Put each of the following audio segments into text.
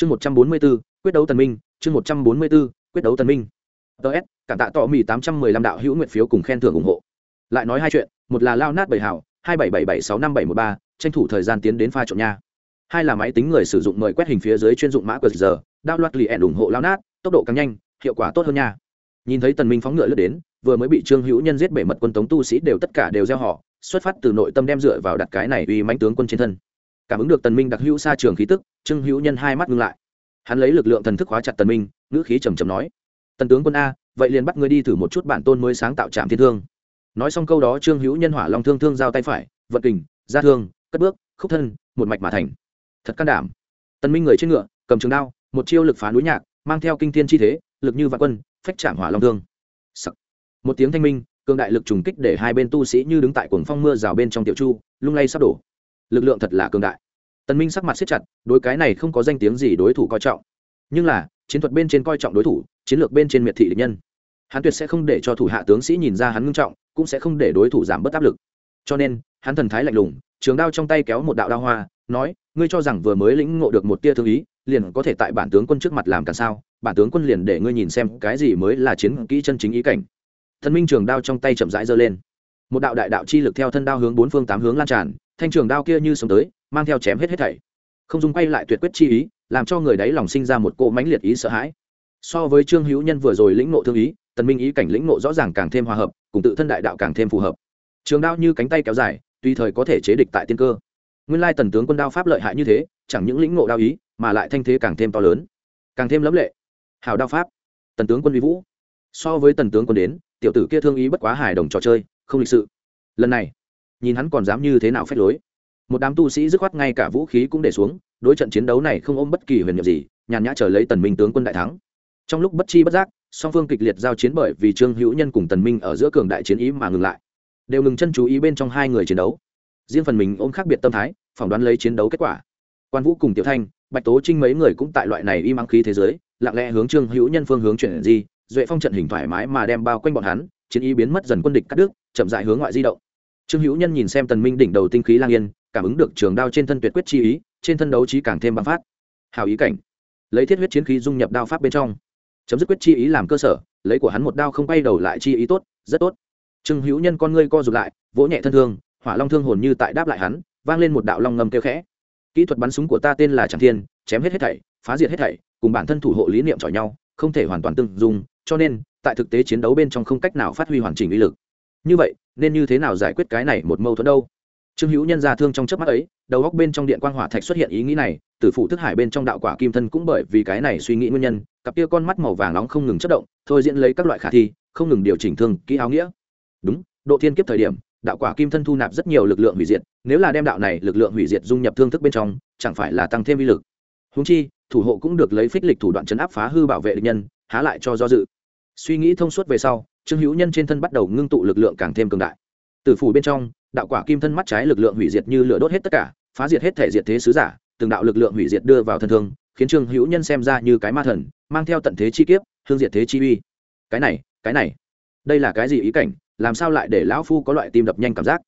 chương một trăm bốn mươi b quyết đấu tần minh, chương một trăm bốn mươi b quyết đấu tần minh. Ts cảm tạ tỏ mỹ tám trăm mười lăm đạo hữu nguyện phiếu cùng khen thưởng ủng hộ. Lại nói hai chuyện, một là lao nát bảy hảo hai bảy bảy bảy sáu năm bảy một ba, tranh thủ thời gian tiến đến pha trộn nha. Hai là máy tính người sử dụng mời quét hình phía dưới chuyên dụng mã qr giờ, đao loạt lì ẻn ủng hộ lao nát, tốc độ càng nhanh, hiệu quả tốt hơn nha. Nhìn thấy tần minh phóng ngựa lướt đến, vừa mới bị trương hữu nhân giết bể mật quân tống tu sĩ đều tất cả đều gieo họ, xuất phát từ nội tâm đem dựa vào đặt cái này uy mãnh tướng quân trên thân cảm ứng được tần minh đặc hữu xa trường khí tức, trương hữu nhân hai mắt ngưng lại. Hắn lấy lực lượng thần thức hóa chặt tần minh, ngữ khí trầm trầm nói, tần tướng quân a, vậy liền bắt ngươi đi thử một chút bản tôn mới sáng tạo trạm thiên thương. Nói xong câu đó, trương hữu nhân hỏa long thương thương giao tay phải, vận kình, ra thương, cất bước, khúc thân, một mạch mà thành. Thật can đảm. Tần minh người trên ngựa, cầm trường đao, một chiêu lực phá núi nhạc, mang theo kinh thiên chi thế, lực như vạn quân, phách chạm hỏa long thương. Sắc. một tiếng thanh minh, cường đại lực trùng kích để hai bên tu sĩ như đứng tại cuồng phong mưa rào bên trong tiểu chu, lung lay sắp đổ lực lượng thật là cường đại. Tần minh sắc mặt siết chặt, đối cái này không có danh tiếng gì đối thủ coi trọng. Nhưng là, chiến thuật bên trên coi trọng đối thủ, chiến lược bên trên miệt thị địch nhân. Hắn tuyệt sẽ không để cho thủ hạ tướng sĩ nhìn ra hắn ngưng trọng, cũng sẽ không để đối thủ giảm bớt áp lực. Cho nên, hắn thần thái lạnh lùng, trường đao trong tay kéo một đạo đao hoa, nói, ngươi cho rằng vừa mới lĩnh ngộ được một tia thương ý, liền có thể tại bản tướng quân trước mặt làm cả sao? Bản tướng quân liền để ngươi nhìn xem cái gì mới là chiến kỹ chân chính ý cảnh. Thần minh trường đao trong tay chậm rãi giơ lên. Một đạo đại đạo chi lực theo thân đao hướng bốn phương tám hướng lan tràn thanh trường đao kia như sống tới, mang theo chém hết hết thảy. Không dùng quay lại tuyệt quyết chi ý, làm cho người đấy lòng sinh ra một cỗ mãnh liệt ý sợ hãi. So với trương hữu nhân vừa rồi lĩnh nộ thương ý, tần minh ý cảnh lĩnh nộ rõ ràng càng thêm hòa hợp, cùng tự thân đại đạo càng thêm phù hợp. Trường đao như cánh tay kéo dài, tùy thời có thể chế địch tại tiên cơ. Nguyên lai tần tướng quân đao pháp lợi hại như thế, chẳng những lĩnh nộ đao ý, mà lại thanh thế càng thêm to lớn, càng thêm lẫm lệ. Hào đao pháp. Tần tướng quân vi vũ. So với tần tướng quân đến, tiểu tử kia thương ý bất quá hài đồng trò chơi, không lịch sự. Lần này nhìn hắn còn dám như thế nào phép lối. Một đám tu sĩ dứt khoát ngay cả vũ khí cũng để xuống, đối trận chiến đấu này không ôm bất kỳ huyền nhiệm gì, nhàn nhã chờ lấy tần minh tướng quân đại thắng. Trong lúc bất chi bất giác, song phương kịch liệt giao chiến bởi vì trương hữu nhân cùng tần minh ở giữa cường đại chiến ý mà ngừng lại. Đều ngừng chân chú ý bên trong hai người chiến đấu. Riêng phần mình ôm khác biệt tâm thái, phỏng đoán lấy chiến đấu kết quả. Quan vũ cùng tiểu thanh, bạch tố trinh mấy người cũng tại loại này y mang khí thế giới, lặng lẽ hướng trương hữu nhân phương hướng chuyển di, duệ phong trận hình thoải mái mà đem bao quanh bọn hắn, chiến ý biến mất dần quân địch cắt đứt, chậm dại hướng ngoại di động trương hữu nhân nhìn xem tần minh đỉnh đầu tinh khí lang yên, cảm ứng được trường đao trên thân tuyệt quyết chi ý, trên thân đấu trí càng thêm băng phát. Hào ý cảnh. Lấy thiết huyết chiến khí dung nhập đao pháp bên trong. Chấm dứt quyết chi ý làm cơ sở, lấy của hắn một đao không bay đầu lại chi ý tốt, rất tốt. Trương hữu nhân con ngươi co rụt lại, vỗ nhẹ thân thương, hỏa long thương hồn như tại đáp lại hắn, vang lên một đạo long ngầm kêu khẽ. Kỹ thuật bắn súng của ta tên là tràng thiên, chém hết hết thảy, phá diệt hết thảy, cùng bản thân thủ hộ lý niệm chọi nhau, không thể hoàn toàn tương dung, cho nên, tại thực tế chiến đấu bên trong không cách nào phát huy hoàn chỉnh uy lực như vậy, nên như thế nào giải quyết cái này một mâu thuẫn đâu? Trương hữu nhân ra thương trong chớp mắt ấy, đầu góc bên trong điện quang hỏa thạch xuất hiện ý nghĩ này tử phụ thức hải bên trong đạo quả kim thân cũng bởi vì cái này suy nghĩ nguyên nhân, cặp kia con mắt màu vàng nóng không ngừng chất động, thôi diễn lấy các loại khả thi, không ngừng điều chỉnh thương, kỹ áo nghĩa. Đúng, độ thiên kiếp thời điểm, đạo quả kim thân thu nạp rất nhiều lực lượng hủy diệt, nếu là đem đạo này lực lượng hủy diệt dung nhập thương thức bên trong, chẳng phải là tăng thêm vi lực. Húng chi, thủ hộ cũng được lấy phích lịch thủ đoạn chấn áp phá hư bảo vệ địch nhân, há lại cho do dự. Suy nghĩ thông suốt về sau trương hữu nhân trên thân bắt đầu ngưng tụ lực lượng càng thêm cường đại. Từ phủ bên trong, đạo quả kim thân mắt trái lực lượng hủy diệt như lửa đốt hết tất cả, phá diệt hết thể diệt thế sứ giả, từng đạo lực lượng hủy diệt đưa vào thân thương, khiến trương hữu nhân xem ra như cái ma thần, mang theo tận thế chi kiếp hương diệt thế chi uy. Cái này cái này, đây là cái gì ý cảnh, làm sao lại để lão phu có loại tim đập nhanh cảm giác?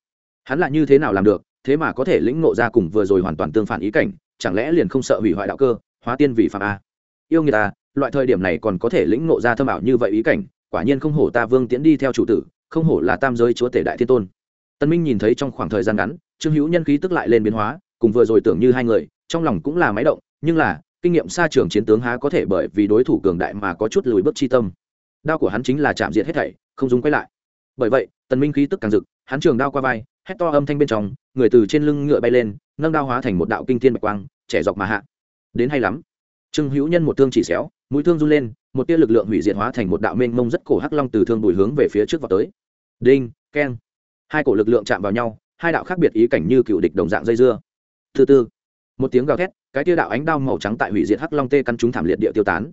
Hắn là như thế nào làm được, thế mà có thể lĩnh ngộ ra cùng vừa rồi hoàn toàn tương phản ý cảnh, chẳng lẽ liền không sợ hủy hoại đạo cơ, hóa tiên vì phạm a? Yêu người ta à, loại thời điểm này còn có thể lĩnh ngộ ra thâm ảo như vậy ý cảnh quả nhiên không hổ ta vương tiễn đi theo chủ tử, không hổ là tam giới chúa tể đại thiên tôn. Tân minh nhìn thấy trong khoảng thời gian ngắn, trương hữu nhân khí tức lại lên biến hóa, cùng vừa rồi tưởng như hai người, trong lòng cũng là máy động, nhưng là, kinh nghiệm xa trường chiến tướng há có thể bởi vì đối thủ cường đại mà có chút lùi bước chi tâm. Đao của hắn chính là chạm diệt hết thảy, không dùng quay lại. Bởi vậy tần minh khí tức càng rực, hắn trường đao qua vai, hét to âm thanh bên trong, người từ trên lưng ngựa bay lên, nâng đao hóa thành một đạo kinh thiên bạch quang, trẻ dọc mà hạ. Đến hay lắm. Trương hữu nhân một thương chỉ xéo, mũi thương run lên một tia lực lượng hủy diệt hóa thành một đạo mênh mông rất cổ hắc long từ thương bùi hướng về phía trước vào tới. Đinh, keng. Hai cổ lực lượng chạm vào nhau, hai đạo khác biệt ý cảnh như cựu địch đồng dạng dây dưa. Thứ tư một tiếng gào thét, cái tia đạo ánh đao màu trắng tại hủy diệt hắc long tê căn chúng thảm liệt địa tiêu tán.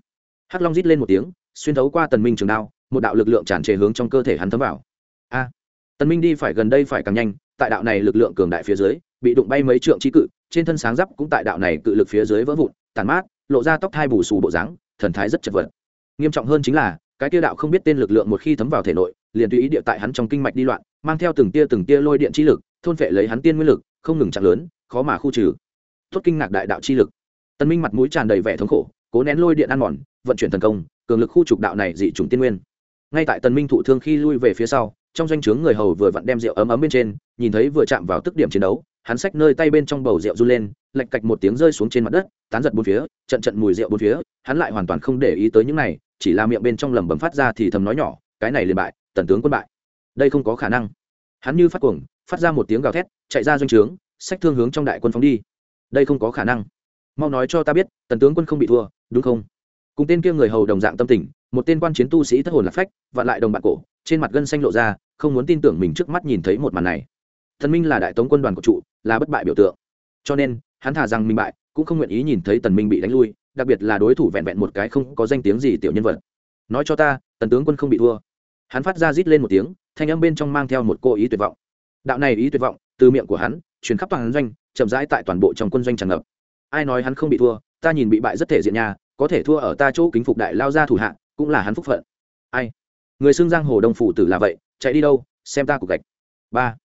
Hắc long rít lên một tiếng, xuyên thấu qua tần minh trường đao, một đạo lực lượng tràn trề hướng trong cơ thể hắn thấm vào. A. Tần minh đi phải gần đây phải càng nhanh, tại đạo này lực lượng cường đại phía dưới, bị đụng bay mấy trượng trí cự, trên thân sáng giáp cũng tại đạo này cự lực phía dưới vỡ vụn tàn mát, lộ ra tóc thai bù xù bộ dáng, thần thái rất chật vật nghiêm trọng hơn chính là, cái tia đạo không biết tên lực lượng một khi thấm vào thể nội, liền tùy ý địa tại hắn trong kinh mạch đi loạn, mang theo từng tia từng tia lôi điện chi lực, thôn phệ lấy hắn tiên nguyên lực, không ngừng chặn lớn, khó mà khu trừ. Tốt kinh ngạc đại đạo chi lực. Tân minh mặt mũi tràn đầy vẻ thống khổ, cố nén lôi điện ăn mòn, vận chuyển thần công, cường lực khu trục đạo này dị trùng tiên nguyên. Ngay tại tần minh thụ thương khi lui về phía sau, trong doanh trướng người hầu vừa vặn đem rượu ấm ấm bên trên, nhìn thấy vừa chạm vào tức điểm chiến đấu hắn xách nơi tay bên trong bầu rượu run lên lạch cạch một tiếng rơi xuống trên mặt đất, tán giật bốn phía, trận trận mùi rượu bốn phía, hắn lại hoàn toàn không để ý tới những này, chỉ là miệng bên trong lẩm bẩm phát ra thì thầm nói nhỏ, cái này liền bại, tần tướng quân bại. Đây không có khả năng. Hắn như phát cuồng, phát ra một tiếng gào thét, chạy ra doanh trướng, xách thương hướng trong đại quân phóng đi. Đây không có khả năng. Mau nói cho ta biết, tần tướng quân không bị thua, đúng không? Cùng tên kia người hầu đồng dạng tâm tình, một tên quan chiến tu sĩ thất hồn lạc phách và lại đồng bạn cổ, trên mặt gân xanh lộ ra, không muốn tin tưởng mình trước mắt nhìn thấy một màn này thần minh là đại tống quân đoàn của trụ, là bất bại biểu tượng. Cho nên, hắn thả rằng minh bại, cũng không nguyện ý nhìn thấy tần minh bị đánh lui, đặc biệt là đối thủ vẹn vẹn một cái không có danh tiếng gì tiểu nhân vật. Nói cho ta, tần tướng quân không bị thua. Hắn phát ra rít lên một tiếng, thanh âm bên trong mang theo một cô ý tuyệt vọng. Đạo này ý tuyệt vọng, từ miệng của hắn, truyền khắp toàn doanh, chậm rãi tại toàn bộ trong quân doanh tràn ngập. Ai nói hắn không bị thua, ta nhìn bị bại rất thể diện nhà có thể thua ở ta chỗ kính phục đại lao ra thủ hạ, cũng là hắn phúc phận. Ai? Người xưng giang hồ đông phủ tử là vậy, chạy đi đâu, xem ta cục gạch. Ba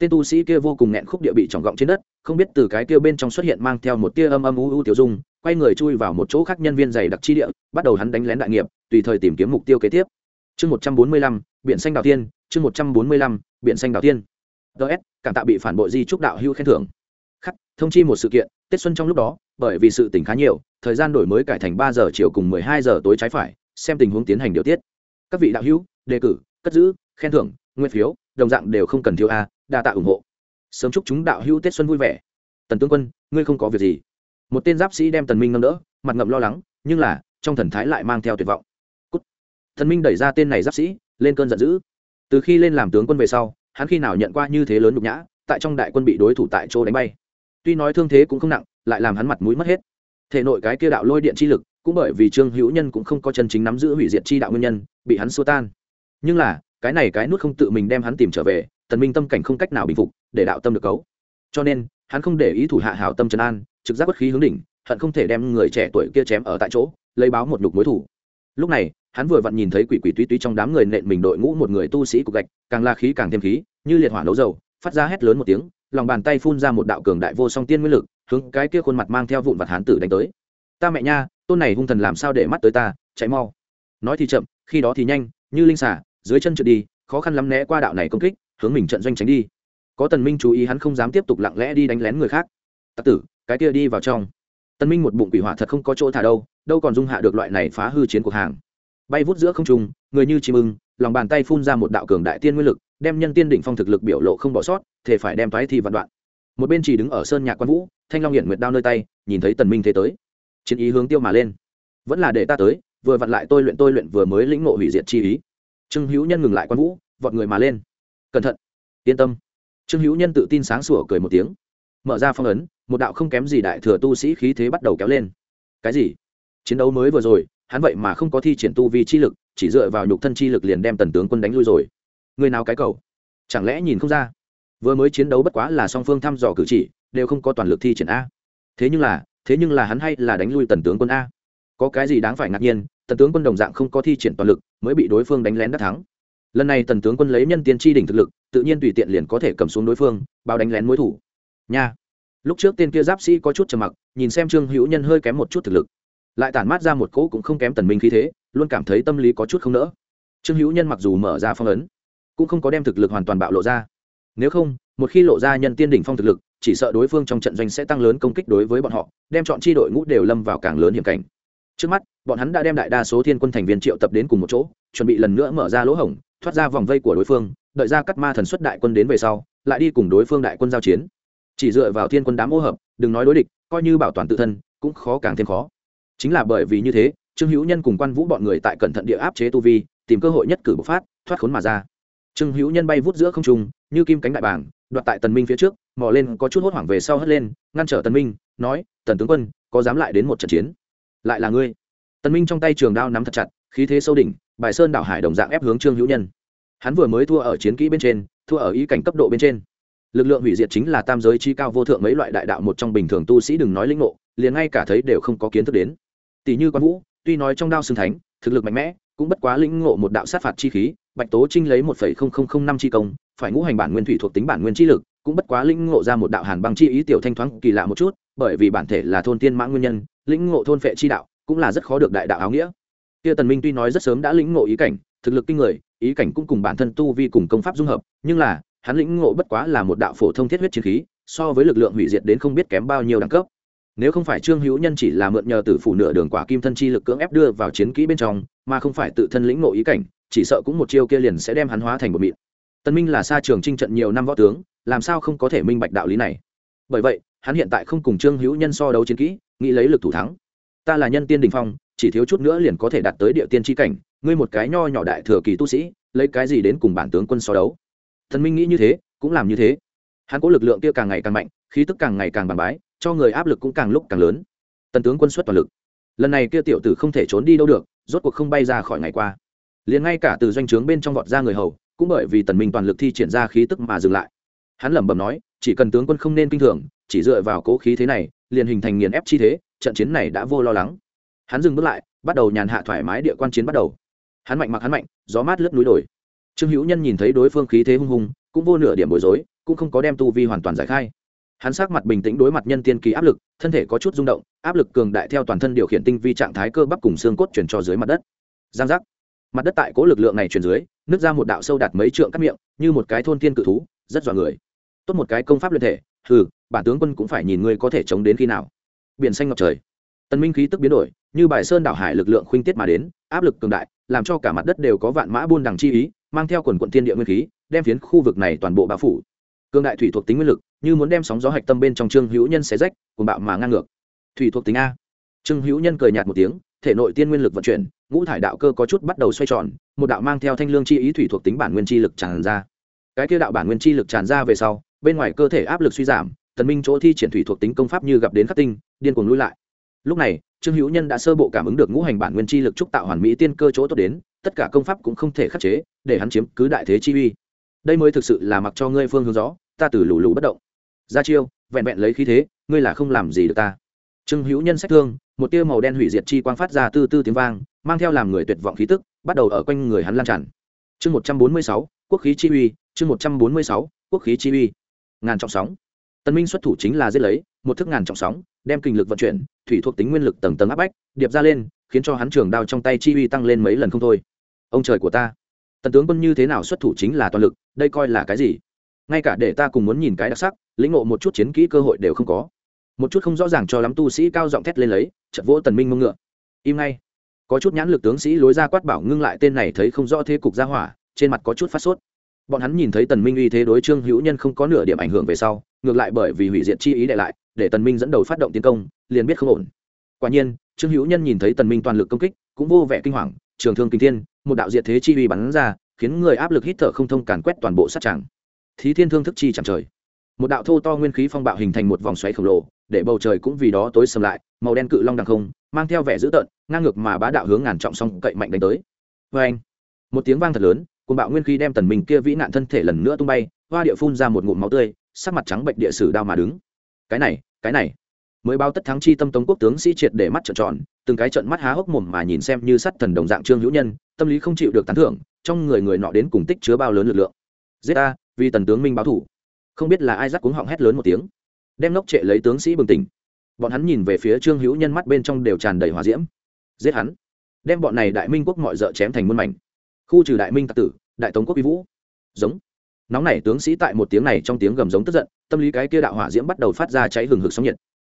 tên tu sĩ kia vô cùng nghẹn khúc địa bị trỏng gọng trên đất, không biết từ cái kia bên trong xuất hiện mang theo một tia âm âm u u tiểu dung, quay người chui vào một chỗ khác nhân viên dày đặc chi địa, bắt đầu hắn đánh lén đại nghiệp, tùy thời tìm kiếm mục tiêu kế tiếp. Chương một trăm bốn mươi lăm, biển xanh đào tiên, chương một trăm bốn mươi lăm, biển xanh đào tiên. Ts cảm tạ bị phản bội di trúc đạo hữu khen thưởng. Khắc, thông chi một sự kiện, tết xuân trong lúc đó, bởi vì sự tỉnh khá nhiều, thời gian đổi mới cải thành ba giờ chiều cùng mười hai giờ tối trái phải, xem tình huống tiến hành điều tiết. Các vị đạo hữu, đề cử, cất giữ, khen thưởng, nguyên phiếu, đồng dạng đều không cần thiếu a đa tạ ủng hộ. Sớm chúc chúng đạo hữu tết xuân vui vẻ. Tần tướng quân, ngươi không có việc gì. Một tên giáp sĩ đem tần minh nâng đỡ, mặt ngậm lo lắng, nhưng là, trong thần thái lại mang theo tuyệt vọng. Cút. thần minh đẩy ra tên này giáp sĩ, lên cơn giận dữ. Từ khi lên làm tướng quân về sau, hắn khi nào nhận qua như thế lớn nhục nhã, tại trong đại quân bị đối thủ tại chỗ đánh bay. Tuy nói thương thế cũng không nặng, lại làm hắn mặt mũi mất hết. Thể nội cái kia đạo lôi điện chi lực, cũng bởi vì trương hữu nhân cũng không có chân chính nắm giữ hủy diệt chi đạo nguyên nhân, bị hắn xua tan. Nhưng là, cái này cái nút không tự mình đem hắn tìm trở về tần minh tâm cảnh không cách nào bình phục, để đạo tâm được cấu. Cho nên, hắn không để ý thủ hạ hảo tâm trấn an, trực giác bất khí hướng đỉnh, hận không thể đem người trẻ tuổi kia chém ở tại chỗ, lấy báo một nhục mối thủ. Lúc này, hắn vừa vặn nhìn thấy quỷ quỷ tuy tuy trong đám người nện mình đội ngũ một người tu sĩ cục gạch, càng la khí càng thêm khí, như liệt hỏa nấu dầu, phát ra hét lớn một tiếng, lòng bàn tay phun ra một đạo cường đại vô song tiên nguyên lực, hướng cái kia khuôn mặt mang theo vụn vặt hán tử đánh tới. Ta mẹ nha, tôn này hung thần làm sao để mắt tới ta, chạy mau. Nói thì chậm, khi đó thì nhanh, như linh xả dưới chân trượt đi, khó khăn lắm né qua đạo này công kích hướng mình trận doanh tránh đi. Có tần minh chú ý hắn không dám tiếp tục lặng lẽ đi đánh lén người khác. Tặc tử, cái kia đi vào trong. Tần minh một bụng quỷ hỏa thật không có chỗ thả đâu đâu còn dung hạ được loại này phá hư chiến cuộc hàng. Bay vút giữa không trung, người như chim ưng, lòng bàn tay phun ra một đạo cường đại tiên nguyên lực, đem nhân tiên đỉnh phong thực lực biểu lộ không bỏ sót thể phải đem thoái thi vạn đoạn. Một bên chỉ đứng ở sơn nhạc quan vũ, thanh long hiển nguyệt đao nơi tay, nhìn thấy tần minh thế tới. Chiến ý hướng tiêu mà lên. Vẫn là để ta tới, vừa vặn lại tôi luyện tôi luyện vừa mới lĩnh ngộ hủy diệt chi ý. Trương hữu nhân ngừng lại quan vũ, vọt người mà lên cẩn thận. Yên tâm. Trương hữu nhân tự tin sáng sủa cười một tiếng. Mở ra phong ấn, một đạo không kém gì đại thừa tu sĩ khí thế bắt đầu kéo lên. Cái gì? Chiến đấu mới vừa rồi, hắn vậy mà không có thi triển tu vi chi lực, chỉ dựa vào nhục thân chi lực liền đem tần tướng quân đánh lui rồi. Người nào cái cầu? Chẳng lẽ nhìn không ra? Vừa mới chiến đấu bất quá là song phương thăm dò cử chỉ, đều không có toàn lực thi triển a. Thế nhưng là, thế nhưng là hắn hay là đánh lui tần tướng quân a. Có cái gì đáng phải ngạc nhiên, tần tướng quân đồng dạng không có thi triển toàn lực, mới bị đối phương đánh lén đắc thắng lần này tần tướng quân lấy nhân tiên tri đỉnh thực lực, tự nhiên tùy tiện liền có thể cầm xuống đối phương bao đánh lén mối thủ. Nha. Lúc trước tên kia giáp sĩ có chút trầm mặc, nhìn xem trương hữu nhân hơi kém một chút thực lực. Lại tản mát ra một cỗ cũng không kém tần minh khí thế, luôn cảm thấy tâm lý có chút không nỡ. Trương hữu nhân mặc dù mở ra phong ấn, cũng không có đem thực lực hoàn toàn bạo lộ ra. Nếu không, một khi lộ ra nhân tiên đỉnh phong thực lực, chỉ sợ đối phương trong trận doanh sẽ tăng lớn công kích đối với bọn họ, đem chọn chi đội ngũ đều lâm vào càng lớn hiểm cảnh. Trước mắt, bọn hắn đã đem đại đa số thiên quân thành viên triệu tập đến cùng một chỗ, chuẩn bị lần nữa mở ra lỗ hổng thoát ra vòng vây của đối phương, đợi ra cắt ma thần xuất đại quân đến về sau, lại đi cùng đối phương đại quân giao chiến. Chỉ dựa vào thiên quân đám ô hợp, đừng nói đối địch, coi như bảo toàn tự thân, cũng khó càng thêm khó. Chính là bởi vì như thế, trương hữu nhân cùng quan vũ bọn người tại cẩn thận địa áp chế tu vi, tìm cơ hội nhất cử bộc phát, thoát khốn mà ra. Trương hữu nhân bay vút giữa không trung, như kim cánh đại bảng đoạt tại tần minh phía trước, mò lên có chút hốt hoảng về sau hất lên, ngăn trở tần minh, nói, tần tướng quân, có dám lại đến một trận chiến? Lại là ngươi. Tần minh trong tay trường đao nắm thật chặt khí thế sâu đỉnh, bài sơn đảo hải đồng dạng ép hướng trương hữu nhân. Hắn vừa mới thua ở chiến kỹ bên trên, thua ở ý cảnh cấp độ bên trên. Lực lượng hủy diệt chính là tam giới chi cao vô thượng mấy loại đại đạo một trong bình thường tu sĩ đừng nói linh ngộ, liền ngay cả thấy đều không có kiến thức đến. Tỷ như quan vũ, tuy nói trong đao xương thánh, thực lực mạnh mẽ, cũng bất quá lĩnh ngộ một đạo sát phạt chi khí, bạch tố trinh lấy một năm chi công, phải ngũ hành bản nguyên thủy thuộc tính bản nguyên chi lực, cũng bất quá lĩnh ngộ ra một đạo hàn băng chi ý tiểu thanh thoáng kỳ lạ một chút, bởi vì bản thể là thôn tiên mã nguyên nhân, lĩnh ngộ thôn phệ chi đạo cũng là rất khó được đại đạo áo nghĩa kia tần minh tuy nói rất sớm đã lĩnh ngộ ý cảnh, thực lực kinh người, ý cảnh cũng cùng bản thân tu vi cùng công pháp dung hợp, nhưng là, hắn lĩnh ngộ bất quá là một đạo phổ thông thiết huyết chiến khí, so với lực lượng hủy diệt đến không biết kém bao nhiêu đẳng cấp. Nếu không phải trương hữu nhân chỉ là mượn nhờ tử phủ nửa đường quả kim thân chi lực cưỡng ép đưa vào chiến kỹ bên trong, mà không phải tự thân lĩnh ngộ ý cảnh, chỉ sợ cũng một chiêu kia liền sẽ đem hắn hóa thành một mịn. Tân minh là xa trường trinh trận nhiều năm võ tướng, làm sao không có thể minh bạch đạo lý này? Bởi vậy, hắn hiện tại không cùng trương hữu nhân so đấu chiến kỹ, nghĩ lấy lực thủ thắng. Ta là nhân tiên đình phong chỉ thiếu chút nữa liền có thể đạt tới địa tiên tri cảnh, ngươi một cái nho nhỏ đại thừa kỳ tu sĩ, lấy cái gì đến cùng bản tướng quân so đấu? Thần minh nghĩ như thế, cũng làm như thế. Hắn có lực lượng kia càng ngày càng mạnh, khí tức càng ngày càng bàn bái, cho người áp lực cũng càng lúc càng lớn. Tần tướng quân xuất toàn lực. Lần này kia tiểu tử không thể trốn đi đâu được, rốt cuộc không bay ra khỏi ngày qua. Liền ngay cả từ doanh trướng bên trong vọt ra người hầu, cũng bởi vì tần minh toàn lực thi triển ra khí tức mà dừng lại. Hắn lẩm bẩm nói, chỉ cần tướng quân không nên kinh thường, chỉ dựa vào cố khí thế này, liền hình thành nghiền ép chi thế, trận chiến này đã vô lo lắng hắn dừng bước lại, bắt đầu nhàn hạ thoải mái địa quan chiến bắt đầu. Hắn mạnh mặc hắn mạnh, gió mát lướt núi đồi. Trương hữu nhân nhìn thấy đối phương khí thế hung hùng cũng vô nửa điểm bối rối, cũng không có đem tu vi hoàn toàn giải khai. Hắn sắc mặt bình tĩnh đối mặt nhân tiên kỳ áp lực, thân thể có chút rung động, áp lực cường đại theo toàn thân điều khiển tinh vi trạng thái cơ bắp cùng xương cốt chuyển cho dưới mặt đất. Giang giác. Mặt đất tại cố lực lượng này chuyển dưới, nứt ra một đạo sâu đạt mấy trượng cắt miệng, như một cái thôn thiên cự thú, rất dọa người. Tốt một cái công pháp luyện thể, hừ, bản tướng quân cũng phải nhìn ngươi có thể chống đến khi nào. Biển xanh ngập trời. Tần minh khí tức biến đổi như bài sơn đảo hải lực lượng khuynh tiết mà đến, áp lực cường đại, làm cho cả mặt đất đều có vạn mã buôn đằng chi ý, mang theo quần quận thiên địa nguyên khí, đem phiến khu vực này toàn bộ bao phủ. Cường đại thủy thuộc tính nguyên lực, như muốn đem sóng gió hạch tâm bên trong trương hữu nhân xé rách cùng bạo mà ngang ngược. Thủy thuộc tính a. Trương hữu nhân cười nhạt một tiếng, thể nội tiên nguyên lực vận chuyển, ngũ thải đạo cơ có chút bắt đầu xoay tròn, một đạo mang theo thanh lương chi ý thủy thuộc tính bản nguyên chi lực tràn ra. Cái kia đạo bản nguyên chi lực tràn ra về sau, bên ngoài cơ thể áp lực suy giảm, tần minh chỗ thi triển thủy thuộc tính công pháp như gặp đến khắc tinh, điên cuồng lui lại. Lúc này trương hữu nhân đã sơ bộ cảm ứng được ngũ hành bản nguyên chi lực trúc tạo hoàn mỹ tiên cơ chỗ tốt đến, tất cả công pháp cũng không thể khắc chế, để hắn chiếm cứ đại thế chi uy. Đây mới thực sự là mặc cho ngươi phương hướng rõ, ta từ lù lù bất động. Ra chiêu, vẹn vẹn lấy khí thế, ngươi là không làm gì được ta. Trương hữu nhân sách thương, một tia màu đen hủy diệt chi quang phát ra tư tư tiếng vang, mang theo làm người tuyệt vọng khí tức, bắt đầu ở quanh người hắn lan tràn. Chương một trăm bốn mươi sáu, quốc khí chi uy, chương một trăm bốn mươi sáu, quốc khí chi uy. Ngàn trọng sóng. Tân minh xuất thủ chính là giết lấy, một thức ngàn trọng sóng, đem kinh lực vận chuyển thủy thuộc tính nguyên lực tầng tầng áp bách, điệp ra lên, khiến cho hắn trường đao trong tay chi uy tăng lên mấy lần không thôi. Ông trời của ta, tần tướng quân như thế nào xuất thủ chính là toàn lực, đây coi là cái gì? Ngay cả để ta cùng muốn nhìn cái đặc sắc, lĩnh ngộ một chút chiến kỹ cơ hội đều không có. Một chút không rõ ràng cho lắm tu sĩ cao giọng thét lên lấy chật vỗ tần minh mông ngựa. Im ngay. Có chút nhãn lực tướng sĩ lối ra quát bảo ngưng lại tên này thấy không rõ thế cục ra hỏa, trên mặt có chút phát sốt bọn hắn nhìn thấy tần minh uy thế đối trương hữu nhân không có nửa điểm ảnh hưởng về sau, ngược lại bởi vì hủy diệt chi ý để lại, để tần minh dẫn đầu phát động tiến công, liền biết không ổn. Quả nhiên, trương hữu nhân nhìn thấy tần minh toàn lực công kích, cũng vô vẻ kinh hoàng, trường thương kinh thiên, một đạo diệt thế chi uy bắn ra, khiến người áp lực hít thở không thông càn quét toàn bộ sát tràng. Thí thiên thương thức chi chẳng trời. Một đạo thô to nguyên khí phong bạo hình thành một vòng xoáy khổng lồ, để bầu trời cũng vì đó tối sầm lại, màu đen cự long đằng không, mang theo vẻ dữ tợn, ngang ngược mà bá đạo hướng ngàn trọng song cậy mạnh đánh tới. Vê anh một tiếng vang thật lớn cùng bạo nguyên khí đem tần mình kia vĩ nạn thân thể lần nữa tung bay, hoa địa phun ra một ngụm máu tươi, sắc mặt trắng bệnh địa sử đao mà đứng. Cái này cái này. Mới báo tất thắng chi tâm tống quốc tướng sĩ triệt để mắt trợn tròn, từng cái trận mắt há hốc mồm mà nhìn xem như sắt thần đồng dạng trương hữu nhân, tâm lý không chịu được tán thưởng, trong người người nọ đến cùng tích chứa bao lớn lực lượng. Giết ta, vì tần tướng minh báo thủ. Không biết là ai dắt cuống họng hét lớn một tiếng. Đem lốc trệ lấy tướng sĩ bừng tỉnh. Bọn hắn nhìn về phía trương hữu nhân mắt bên trong đều tràn đầy hòa diễm. Giết hắn. Đem bọn này đại minh quốc mọi d chém thành muôn mảnh khu trừ đại minh tạc tử, đại tống quốc vi vũ. Giống. Nóng nảy tướng sĩ tại một tiếng này trong tiếng gầm giống tức giận, tâm lý cái kia đạo hỏa diễm bắt đầu phát ra cháy hừng hực sóng nhiệt.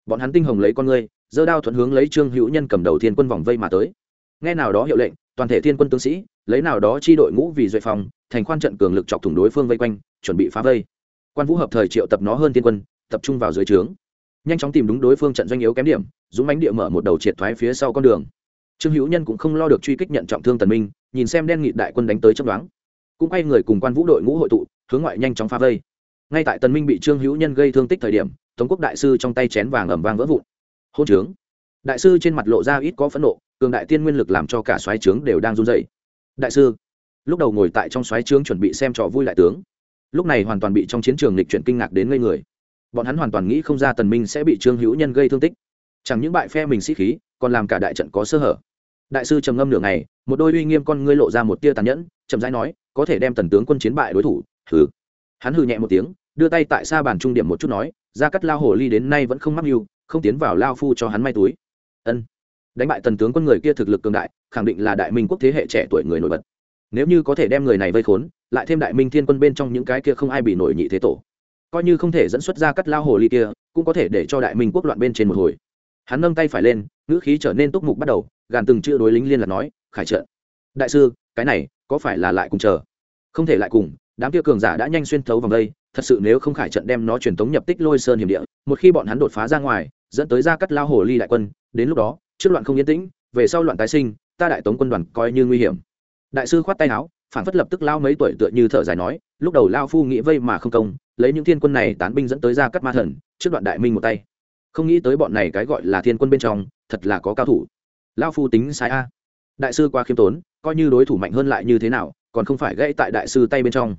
Bọn hắn tinh hồng lấy con ngươi dơ đao thuận hướng lấy trương hữu nhân cầm đầu thiên quân vòng vây mà tới. Nghe nào đó hiệu lệnh, toàn thể thiên quân tướng sĩ, lấy nào đó chi đội ngũ vì duệ phòng, thành khoan trận cường lực chọc thủng đối phương vây quanh, chuẩn bị phá vây. Quan vũ hợp thời triệu tập nó hơn thiên quân, tập trung vào dưới trướng. Nhanh chóng tìm đúng đối phương trận doanh yếu kém điểm, dũng mánh địa mở một đầu triệt thoái phía sau con đường trương hữu nhân cũng không lo được truy kích nhận trọng thương tần minh, nhìn xem đen nghị đại quân đánh tới chấp đoán cũng quay người cùng quan vũ đội ngũ hội tụ, hướng ngoại nhanh chóng phá vây. Ngay tại tần minh bị trương hữu nhân gây thương tích thời điểm, tống quốc đại sư trong tay chén vàng ẩm vang vỡ vụn. Hôn trướng. Đại sư trên mặt lộ ra ít có phẫn nộ, cường đại tiên nguyên lực làm cho cả xoáy trướng đều đang run dậy đại sư, lúc đầu ngồi tại trong xoáy trướng chuẩn bị xem trò vui lại tướng. Lúc này hoàn toàn bị trong chiến trường lịch chuyển kinh ngạc đến ngây người. Bọn hắn hoàn toàn nghĩ không ra tần minh sẽ bị trương hữu nhân gây thương tích. Chẳng những bại phe mình sĩ khí, còn làm cả đại trận có sơ hở đại sư trầm ngâm nửa ngày, một đôi uy nghiêm con ngươi lộ ra một tia tàn nhẫn, chậm rãi nói, có thể đem tần tướng quân chiến bại đối thủ. Hừ. Hắn hừ nhẹ một tiếng, đưa tay tại xa bàn trung điểm một chút nói, ra cắt lao hồ ly đến nay vẫn không mắc mưu, không tiến vào lao phu cho hắn may túi. Ân. Đánh bại tần tướng quân người kia thực lực cường đại, khẳng định là đại minh quốc thế hệ trẻ tuổi người nổi bật. Nếu như có thể đem người này vây khốn, lại thêm đại minh thiên quân bên trong những cái kia không ai bị nổi nhị thế tổ, coi như không thể dẫn xuất ra cắt lao hồ ly kia, cũng có thể để cho đại minh quốc loạn bên trên một hồi. Hắn nâng tay phải lên, ngữ khí trở nên túc mục bắt đầu gàn từng chữ đối lính liên lạc nói, khải trợ đại sư, cái này có phải là lại cùng chờ? Không thể lại cùng, đám kia cường giả đã nhanh xuyên thấu vòng đây, thật sự nếu không khải trận đem nó truyền tống nhập tích lôi sơn hiểm địa, một khi bọn hắn đột phá ra ngoài, dẫn tới ra cắt lao hồ ly đại quân, đến lúc đó, trước loạn không yên tĩnh, về sau loạn tái sinh, ta đại tống quân đoàn coi như nguy hiểm. Đại sư khoát tay áo, phản phất lập tức lao mấy tuổi tựa như thở dài nói, lúc đầu lao phu nghĩ vây mà không công, lấy những thiên quân này tán binh dẫn tới ra cắt ma thần, trước đoạn đại minh một tay. Không nghĩ tới bọn này cái gọi là thiên quân bên trong, thật là có cao thủ lao phu tính sai a. Đại sư quá khiêm tốn, coi như đối thủ mạnh hơn lại như thế nào, còn không phải gãy tại đại sư tay bên trong.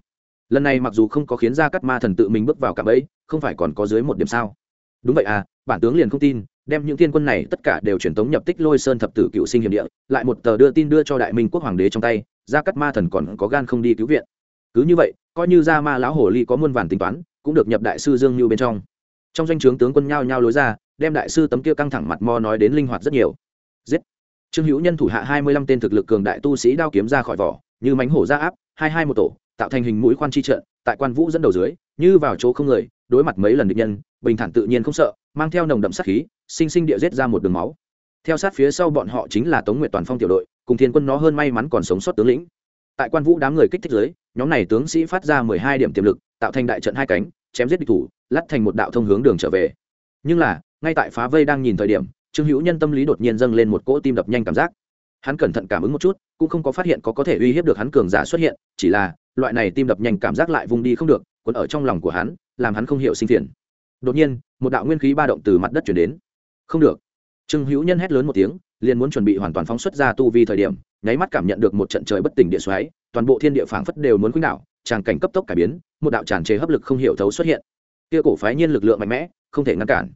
Lần này mặc dù không có khiến ra cắt ma thần tự mình bước vào cạm ấy không phải còn có dưới một điểm sao? Đúng vậy à bản tướng liền không tin, đem những thiên quân này tất cả đều truyền tống nhập tích lôi sơn thập tử cựu sinh hiểm địa, lại một tờ đưa tin đưa cho đại minh quốc hoàng đế trong tay, ra cắt ma thần còn có gan không đi cứu viện. Cứ như vậy, coi như ra ma lão hồ ly có muôn vàn tính toán, cũng được nhập đại sư dương như bên trong. Trong danh o chướng tướng quân nhao nhao lối ra, đem đại sư tấm kia căng thẳng mặt mo nói đến linh hoạt rất nhiều giết. Trương hữu nhân thủ hạ hai mươi lăm tên thực lực cường đại tu sĩ đao kiếm ra khỏi vỏ như mánh hổ ra áp hai hai một tổ tạo thành hình mũi khoan chi trận tại quan vũ dẫn đầu dưới như vào chỗ không người đối mặt mấy lần địch nhân bình thản tự nhiên không sợ mang theo nồng đậm sát khí sinh sinh địa giết ra một đường máu. Theo sát phía sau bọn họ chính là tống nguyện toàn phong tiểu đội cùng thiên quân nó hơn may mắn còn sống sót tướng lĩnh. Tại quan vũ đám người kích thích dưới, nhóm này tướng sĩ phát ra mười hai điểm tiềm lực tạo thành đại trận hai cánh chém giết địch thủ lắt thành một đạo thông hướng đường trở về. Nhưng là ngay tại phá vây đang nhìn thời điểm trương hữu nhân tâm lý đột nhiên dâng lên một cỗ tim đập nhanh cảm giác. Hắn cẩn thận cảm ứng một chút, cũng không có phát hiện có có thể uy hiếp được hắn cường giả xuất hiện, chỉ là, loại này tim đập nhanh cảm giác lại vùng đi không được còn ở trong lòng của hắn, làm hắn không hiểu sinh phiền. Đột nhiên, một đạo nguyên khí ba động từ mặt đất chuyển đến. Không được. Trương hữu nhân hét lớn một tiếng, liền muốn chuẩn bị hoàn toàn phóng xuất ra tu vi thời điểm, nháy mắt cảm nhận được một trận trời bất tỉnh địa xoáy, toàn bộ thiên địa phảng phất đều muốn khuynh đảo, tràng cảnh cấp tốc cải biến, một đạo tràn chế hấp lực không hiểu thấu xuất hiện. Kia cổ phái nhiên lực lượng mạnh mẽ, không thể ngăn cản.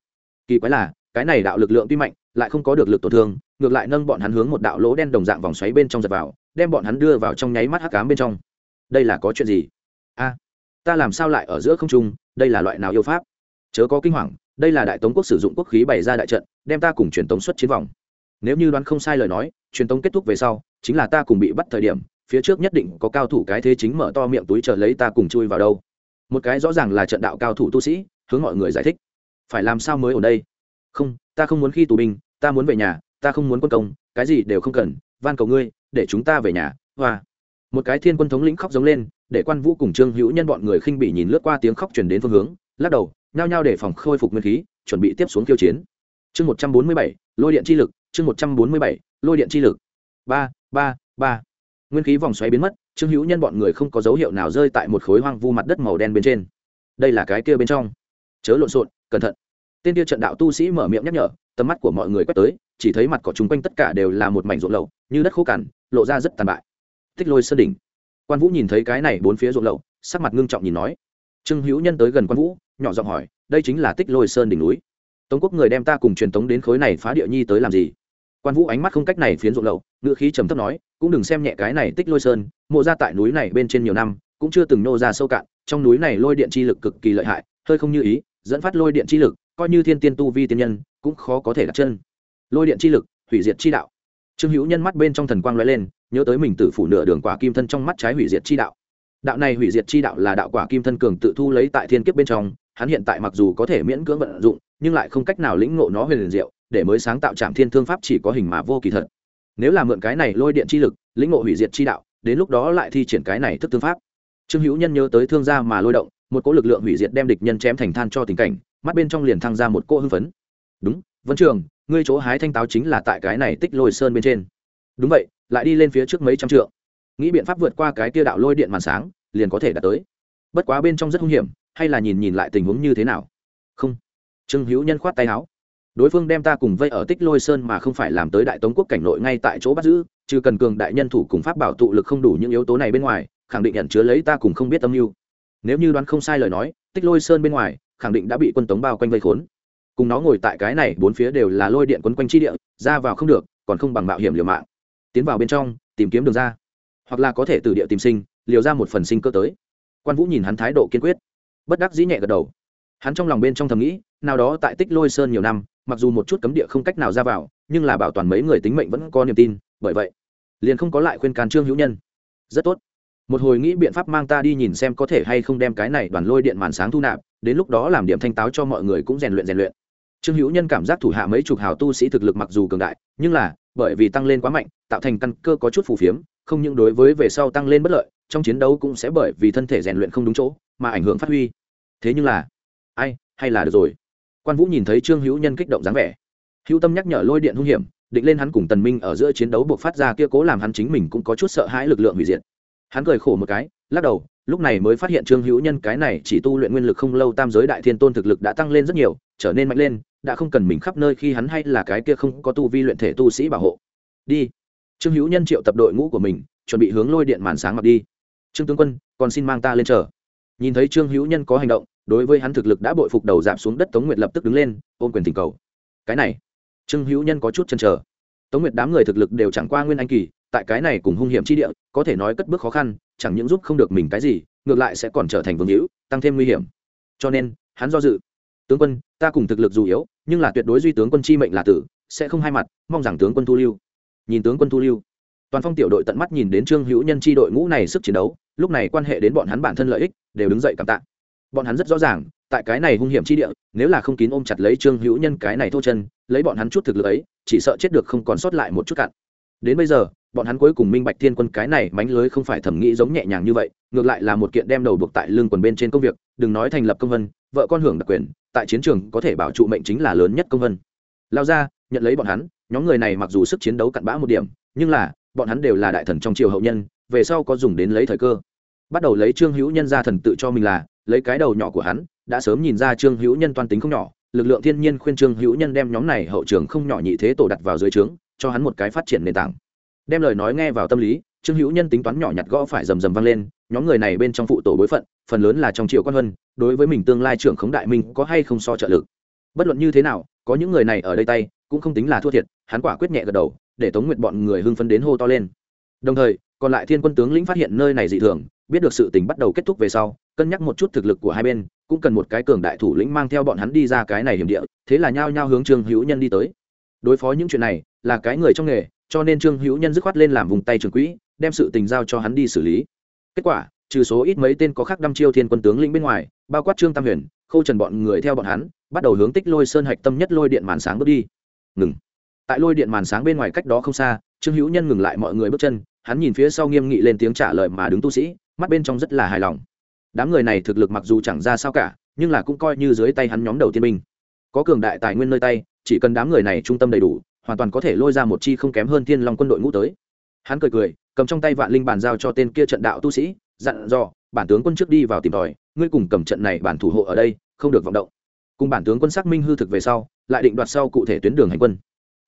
Kỳ quái là cái này đạo lực lượng tuy mạnh, lại không có được lực tổn thương, ngược lại nâng bọn hắn hướng một đạo lỗ đen đồng dạng vòng xoáy bên trong giật vào, đem bọn hắn đưa vào trong nháy mắt hắc cám bên trong. Đây là có chuyện gì? A, ta làm sao lại ở giữa không trung? Đây là loại nào yêu pháp? Chớ có kinh hoàng, đây là đại tống quốc sử dụng quốc khí bày ra đại trận, đem ta cùng truyền tống xuất chiến vòng. Nếu như đoán không sai lời nói, truyền tống kết thúc về sau, chính là ta cùng bị bắt thời điểm, phía trước nhất định có cao thủ cái thế chính mở to miệng túi chờ lấy ta cùng chui vào đâu. Một cái rõ ràng là trận đạo cao thủ tu sĩ, hướng mọi người giải thích. Phải làm sao mới ở đây? Không, ta không muốn khi tù binh, ta muốn về nhà, ta không muốn quân công, cái gì đều không cần, van cầu ngươi, để chúng ta về nhà, hoa. Một cái thiên quân thống lĩnh khóc giống lên, để quan vũ cùng trương hữu nhân bọn người khinh bị nhìn lướt qua tiếng khóc chuyển đến phương hướng, lắc đầu, nhao nhao để phòng khôi phục nguyên khí, chuẩn bị tiếp xuống khiêu chiến. Chương một trăm bốn mươi bảy, lôi điện chi lực, chương một trăm bốn mươi bảy, lôi điện chi lực. Ba ba ba. Nguyên khí vòng xoáy biến mất, trương hữu nhân bọn người không có dấu hiệu nào rơi tại một khối hoang vu mặt đất màu đen bên trên. Đây là cái kia bên trong. Chớ lộn xộn, cẩn thận tên kia trận đạo tu sĩ mở miệng nhắc nhở, tầm mắt của mọi người quét tới, chỉ thấy mặt cỏ chung quanh tất cả đều là một mảnh ruộng lậu, như đất khô cằn, lộ ra rất tàn bại. Tích lôi sơn đỉnh. Quan vũ nhìn thấy cái này bốn phía ruộng lậu, sắc mặt ngưng trọng nhìn nói. Trương hữu nhân tới gần quan vũ, nhỏ giọng hỏi, đây chính là tích lôi sơn đỉnh núi. Tống quốc người đem ta cùng truyền tống đến khối này phá địa nhi tới làm gì? Quan vũ ánh mắt không cách này phiến ruộng lậu ngự khí trầm thấp nói, cũng đừng xem nhẹ cái này tích lôi sơn, mộ ra tại núi này bên trên nhiều năm, cũng chưa từng nô ra sâu cạn, trong núi này lôi điện chi lực cực kỳ lợi hại, hơi không như ý, dẫn phát lôi điện chi lực coi như thiên tiên tu vi tiên nhân, cũng khó có thể đặt chân. Lôi điện chi lực, hủy diệt chi đạo. Trương hữu nhân mắt bên trong thần quang lóe lên, nhớ tới mình tự phủ nửa đường quả kim thân trong mắt trái hủy diệt chi đạo. Đạo này hủy diệt chi đạo là đạo quả kim thân cường tự thu lấy tại thiên kiếp bên trong, hắn hiện tại mặc dù có thể miễn cưỡng vận dụng, nhưng lại không cách nào lĩnh ngộ nó huyền liền diệu, để mới sáng tạo trạm thiên thương pháp chỉ có hình mà vô kỳ thật. Nếu là mượn cái này lôi điện chi lực, lĩnh ngộ hủy diệt chi đạo, đến lúc đó lại thi triển cái này thức thương pháp. Trương hữu nhân nhớ tới thương gia mà lôi động, một cỗ lực lượng hủy diệt đem địch nhân chém thành than cho tình cảnh mắt bên trong liền thăng ra một cỗ hưng phấn. Đúng, vân trường, ngươi chỗ hái thanh táo chính là tại cái này tích lôi sơn bên trên. Đúng vậy, lại đi lên phía trước mấy trăm trượng. Nghĩ biện pháp vượt qua cái kia đạo lôi điện màn sáng, liền có thể đạt tới. Bất quá bên trong rất hung hiểm, hay là nhìn nhìn lại tình huống như thế nào? Không. Trương hữu nhân khoát tay áo. Đối phương đem ta cùng vây ở tích lôi sơn mà không phải làm tới đại tống quốc cảnh nội ngay tại chỗ bắt giữ, trừ cần cường đại nhân thủ cùng pháp bảo tụ lực không đủ những yếu tố này bên ngoài, khẳng định nhận chứa lấy ta cùng không biết âm mưu. Nếu như đoán không sai lời nói, tích lôi sơn bên ngoài khẳng định đã bị quân tống bao quanh vây khốn. Cùng nó ngồi tại cái này, bốn phía đều là lôi điện quấn quanh chi địa, ra vào không được, còn không bằng mạo hiểm liều mạng. Tiến vào bên trong, tìm kiếm đường ra. Hoặc là có thể từ địa tìm sinh, liều ra một phần sinh cơ tới. Quan vũ nhìn hắn thái độ kiên quyết. Bất đắc dĩ nhẹ gật đầu. Hắn trong lòng bên trong thầm nghĩ, nào đó tại tích lôi sơn nhiều năm, mặc dù một chút cấm địa không cách nào ra vào, nhưng là bảo toàn mấy người tính mệnh vẫn có niềm tin, bởi vậy, liền không có lại khuyên can trương hữu nhân. Rất tốt. Một hồi nghĩ biện pháp mang ta đi nhìn xem có thể hay không đem cái này đoàn lôi điện màn sáng thu nạp đến lúc đó làm điểm thanh táo cho mọi người cũng rèn luyện rèn luyện. Trương hữu nhân cảm giác thủ hạ mấy chục hào tu sĩ thực lực mặc dù cường đại, nhưng là, bởi vì tăng lên quá mạnh, tạo thành căn cơ có chút phù phiếm, không những đối với về sau tăng lên bất lợi, trong chiến đấu cũng sẽ bởi vì thân thể rèn luyện không đúng chỗ, mà ảnh hưởng phát huy. Thế nhưng là, ai, hay là được rồi. Quan vũ nhìn thấy trương hữu nhân kích động dáng vẻ. Hữu tâm nhắc nhở lôi điện hung hiểm, định lên hắn cùng tần minh ở giữa chiến đấu buộc phát ra kia cố làm hắn chính mình cũng có chút sợ hãi lực lượng hủy diệt. Hắn cười khổ một cái, lắc đầu lúc này mới phát hiện trương hữu nhân cái này chỉ tu luyện nguyên lực không lâu tam giới đại thiên tôn thực lực đã tăng lên rất nhiều, trở nên mạnh lên, đã không cần mình khắp nơi khi hắn hay là cái kia không có tu vi luyện thể tu sĩ bảo hộ. Đi. Trương hữu nhân triệu tập đội ngũ của mình, chuẩn bị hướng lôi điện màn sáng mặc đi. Trương tướng quân, còn xin mang ta lên chờ. Nhìn thấy trương hữu nhân có hành động, đối với hắn thực lực đã bội phục đầu giảm xuống đất tống nguyệt lập tức đứng lên, ôm quyền tình cầu. Cái này. Trương hữu nhân có chút chần chờ. Tống nguyệt đám người thực lực đều chẳng qua nguyên anh kỳ tại cái này cùng hung hiểm chi địa, có thể nói cất bước khó khăn, chẳng những giúp không được mình cái gì, ngược lại sẽ còn trở thành vương hữu, tăng thêm nguy hiểm. Cho nên, hắn do dự. Tướng quân, ta cùng thực lực dù yếu, nhưng là tuyệt đối duy tướng quân chi mệnh là tử, sẽ không hai mặt, mong rằng tướng quân thu lưu. Nhìn tướng quân thu lưu, toàn phong tiểu đội tận mắt nhìn đến trương hữu nhân chi đội ngũ này sức chiến đấu, lúc này quan hệ đến bọn hắn bản thân lợi ích, đều đứng dậy cảm tạ. Bọn hắn rất rõ ràng, tại cái này hung hiểm chi địa, nếu là không kín ôm chặt lấy trương hữu nhân cái này thô chân, lấy bọn hắn chút thực lực ấy, chỉ sợ chết được không còn sót lại một chút cặn. Đến bây giờ bọn hắn cuối cùng minh bạch thiên quân cái này mánh lưới không phải thẩm nghĩ giống nhẹ nhàng như vậy, ngược lại là một kiện đem đầu buộc tại lương quần bên trên công việc, đừng nói thành lập công vân, vợ con hưởng đặc quyền, tại chiến trường có thể bảo trụ mệnh chính là lớn nhất công vân. Lao ra, nhận lấy bọn hắn, nhóm người này mặc dù sức chiến đấu cặn bã một điểm, nhưng là, bọn hắn đều là đại thần trong triều hậu nhân, về sau có dùng đến lấy thời cơ. Bắt đầu lấy trương hữu nhân ra thần tự cho mình là, lấy cái đầu nhỏ của hắn, đã sớm nhìn ra trương hữu nhân toan tính không nhỏ, lực lượng thiên nhiên khuyên trương hữu nhân đem nhóm này hậu trường không nhỏ nhị thế tổ đặt vào dưới trướng, cho hắn một cái phát triển nền tảng đem lời nói nghe vào tâm lý, trương hữu nhân tính toán nhỏ nhặt gõ phải rầm rầm vang lên, nhóm người này bên trong phụ tổ bối phận, phần lớn là trong triều quan huân, đối với mình tương lai trưởng khống đại minh có hay không so trợ lực. Bất luận như thế nào, có những người này ở đây tay, cũng không tính là thua thiệt, hắn quả quyết nhẹ gật đầu, để tống nguyệt bọn người hưng phấn đến hô to lên. Đồng thời, còn lại thiên quân tướng lĩnh phát hiện nơi này dị thường, biết được sự tình bắt đầu kết thúc về sau, cân nhắc một chút thực lực của hai bên, cũng cần một cái cường đại thủ lĩnh mang theo bọn hắn đi ra cái này hiểm địa, thế là nhao nhao hướng trương hữu nhân đi tới. Đối phó những chuyện này, là cái người trong nghề cho nên trương hữu nhân dứt khoát lên làm vùng tay trường quỹ, đem sự tình giao cho hắn đi xử lý. Kết quả, trừ số ít mấy tên có khác đăm chiêu thiên quân tướng lĩnh bên ngoài, bao quát trương tam huyền, khâu trần bọn người theo bọn hắn, bắt đầu hướng tích lôi sơn hạch tâm nhất lôi điện màn sáng bước đi. Ngừng. Tại lôi điện màn sáng bên ngoài cách đó không xa, trương hữu nhân ngừng lại mọi người bước chân, hắn nhìn phía sau nghiêm nghị lên tiếng trả lời mà đứng tu sĩ, mắt bên trong rất là hài lòng. Đám người này thực lực mặc dù chẳng ra sao cả, nhưng là cũng coi như dưới tay hắn nhóm đầu tiên binh. Có cường đại tài nguyên nơi tay, chỉ cần đám người này trung tâm đầy đủ hoàn toàn có thể lôi ra một chi không kém hơn thiên long quân đội ngũ tới. Hắn cười cười, cầm trong tay vạn linh bàn giao cho tên kia trận đạo tu sĩ, dặn dò, bản tướng quân trước đi vào tìm tòi, ngươi cùng cầm trận này bản thủ hộ ở đây, không được vọng động. Cùng bản tướng quân xác minh hư thực về sau, lại định đoạt sau cụ thể tuyến đường hành quân.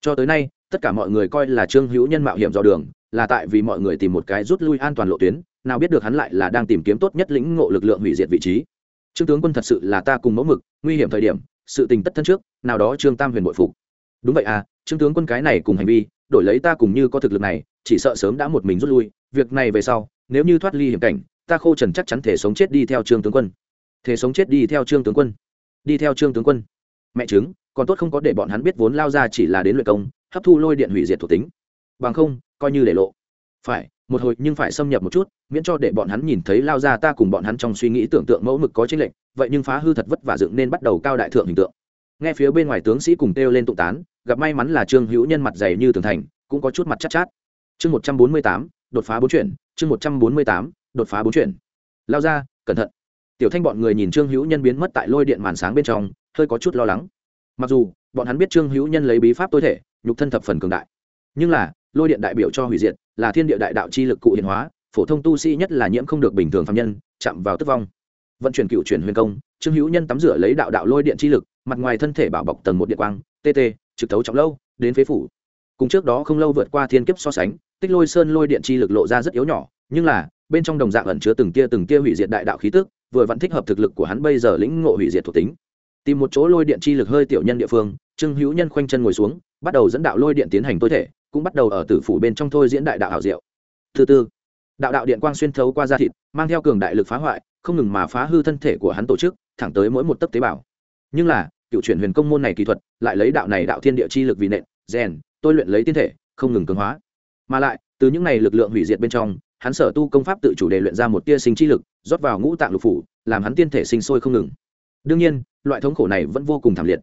Cho tới nay, tất cả mọi người coi là trương hữu nhân mạo hiểm dò đường, là tại vì mọi người tìm một cái rút lui an toàn lộ tuyến, nào biết được hắn lại là đang tìm kiếm tốt nhất lĩnh ngộ lực lượng hủy diệt vị trí. Trương tướng quân thật sự là ta cùng mẫu mực, nguy hiểm thời điểm, sự tình tất thân trước, nào đó trương tam huyền bội phục. Đúng vậy à trương tướng quân cái này cùng hành vi, đổi lấy ta cùng như có thực lực này, chỉ sợ sớm đã một mình rút lui, việc này về sau, nếu như thoát ly hiểm cảnh, ta khô trần chắc chắn thể sống chết đi theo trương tướng quân. Thể sống chết đi theo trương tướng quân. Đi theo trương tướng quân. Mẹ chứng còn tốt không có để bọn hắn biết vốn lao ra chỉ là đến luyện công, hấp thu lôi điện hủy diệt thuộc tính. Bằng không, coi như để lộ. Phải, một hồi nhưng phải xâm nhập một chút, miễn cho để bọn hắn nhìn thấy lao ra ta cùng bọn hắn trong suy nghĩ tưởng tượng mẫu mực có chênh lệnh vậy nhưng phá hư thật vất vả dựng nên bắt đầu cao đại thượng hình tượng nghe phía bên ngoài tướng sĩ cùng kêu lên tụng tán gặp may mắn là trương hữu nhân mặt dày như tường thành cũng có chút mặt chắc chát, chát. Chương một trăm bốn mươi tám đột phá bốn chuyển chương một trăm bốn mươi tám đột phá bốn chuyển. Lao ra cẩn thận. Tiểu thanh bọn người nhìn trương hữu nhân biến mất tại lôi điện màn sáng bên trong hơi có chút lo lắng. Mặc dù bọn hắn biết trương hữu nhân lấy bí pháp tối thể nhục thân thập phần cường đại. Nhưng là lôi điện đại biểu cho hủy diệt là thiên địa đại đạo chi lực cụ hiện hóa phổ thông tu sĩ nhất là nhiễm không được bình thường phạm nhân chạm vào tức vong. Vận chuyển cựu chuyển huyền công trương hữu nhân tắm rửa lấy đạo đạo lôi điện chi lực mặt ngoài thân thể bảo bọc tầng một điện quang tt trực thấu trọng lâu, đến phế phủ. Cùng trước đó không lâu vượt qua thiên kiếp so sánh, tích lôi sơn lôi điện chi lực lộ ra rất yếu nhỏ, nhưng là, bên trong đồng dạng ẩn chứa từng tia từng tia hủy diệt đại đạo khí tức, vừa vẫn thích hợp thực lực của hắn bây giờ lĩnh ngộ hủy diệt thuộc tính. Tìm một chỗ lôi điện chi lực hơi tiểu nhân địa phương, trương hữu nhân khoanh chân ngồi xuống, bắt đầu dẫn đạo lôi điện tiến hành tối thể, cũng bắt đầu ở tử phủ bên trong thôi diễn đại đạo hảo diệu. Thứ tư, đạo đạo điện quang xuyên thấu qua da thịt, mang theo cường đại lực phá hoại, không ngừng mà phá hư thân thể của hắn tổ chức, thẳng tới mỗi một tấc tế bào. Nhưng là cựu chuyển huyền công môn này kỹ thuật, lại lấy đạo này đạo thiên địa chi lực vì nện, rèn, tôi luyện lấy tiên thể, không ngừng cường hóa. Mà lại, từ những này lực lượng hủy diệt bên trong, hắn sở tu công pháp tự chủ đề luyện ra một tia sinh chi lực, rót vào ngũ tạng lục phủ, làm hắn tiên thể sinh sôi không ngừng. Đương nhiên, loại thống khổ này vẫn vô cùng thảm liệt.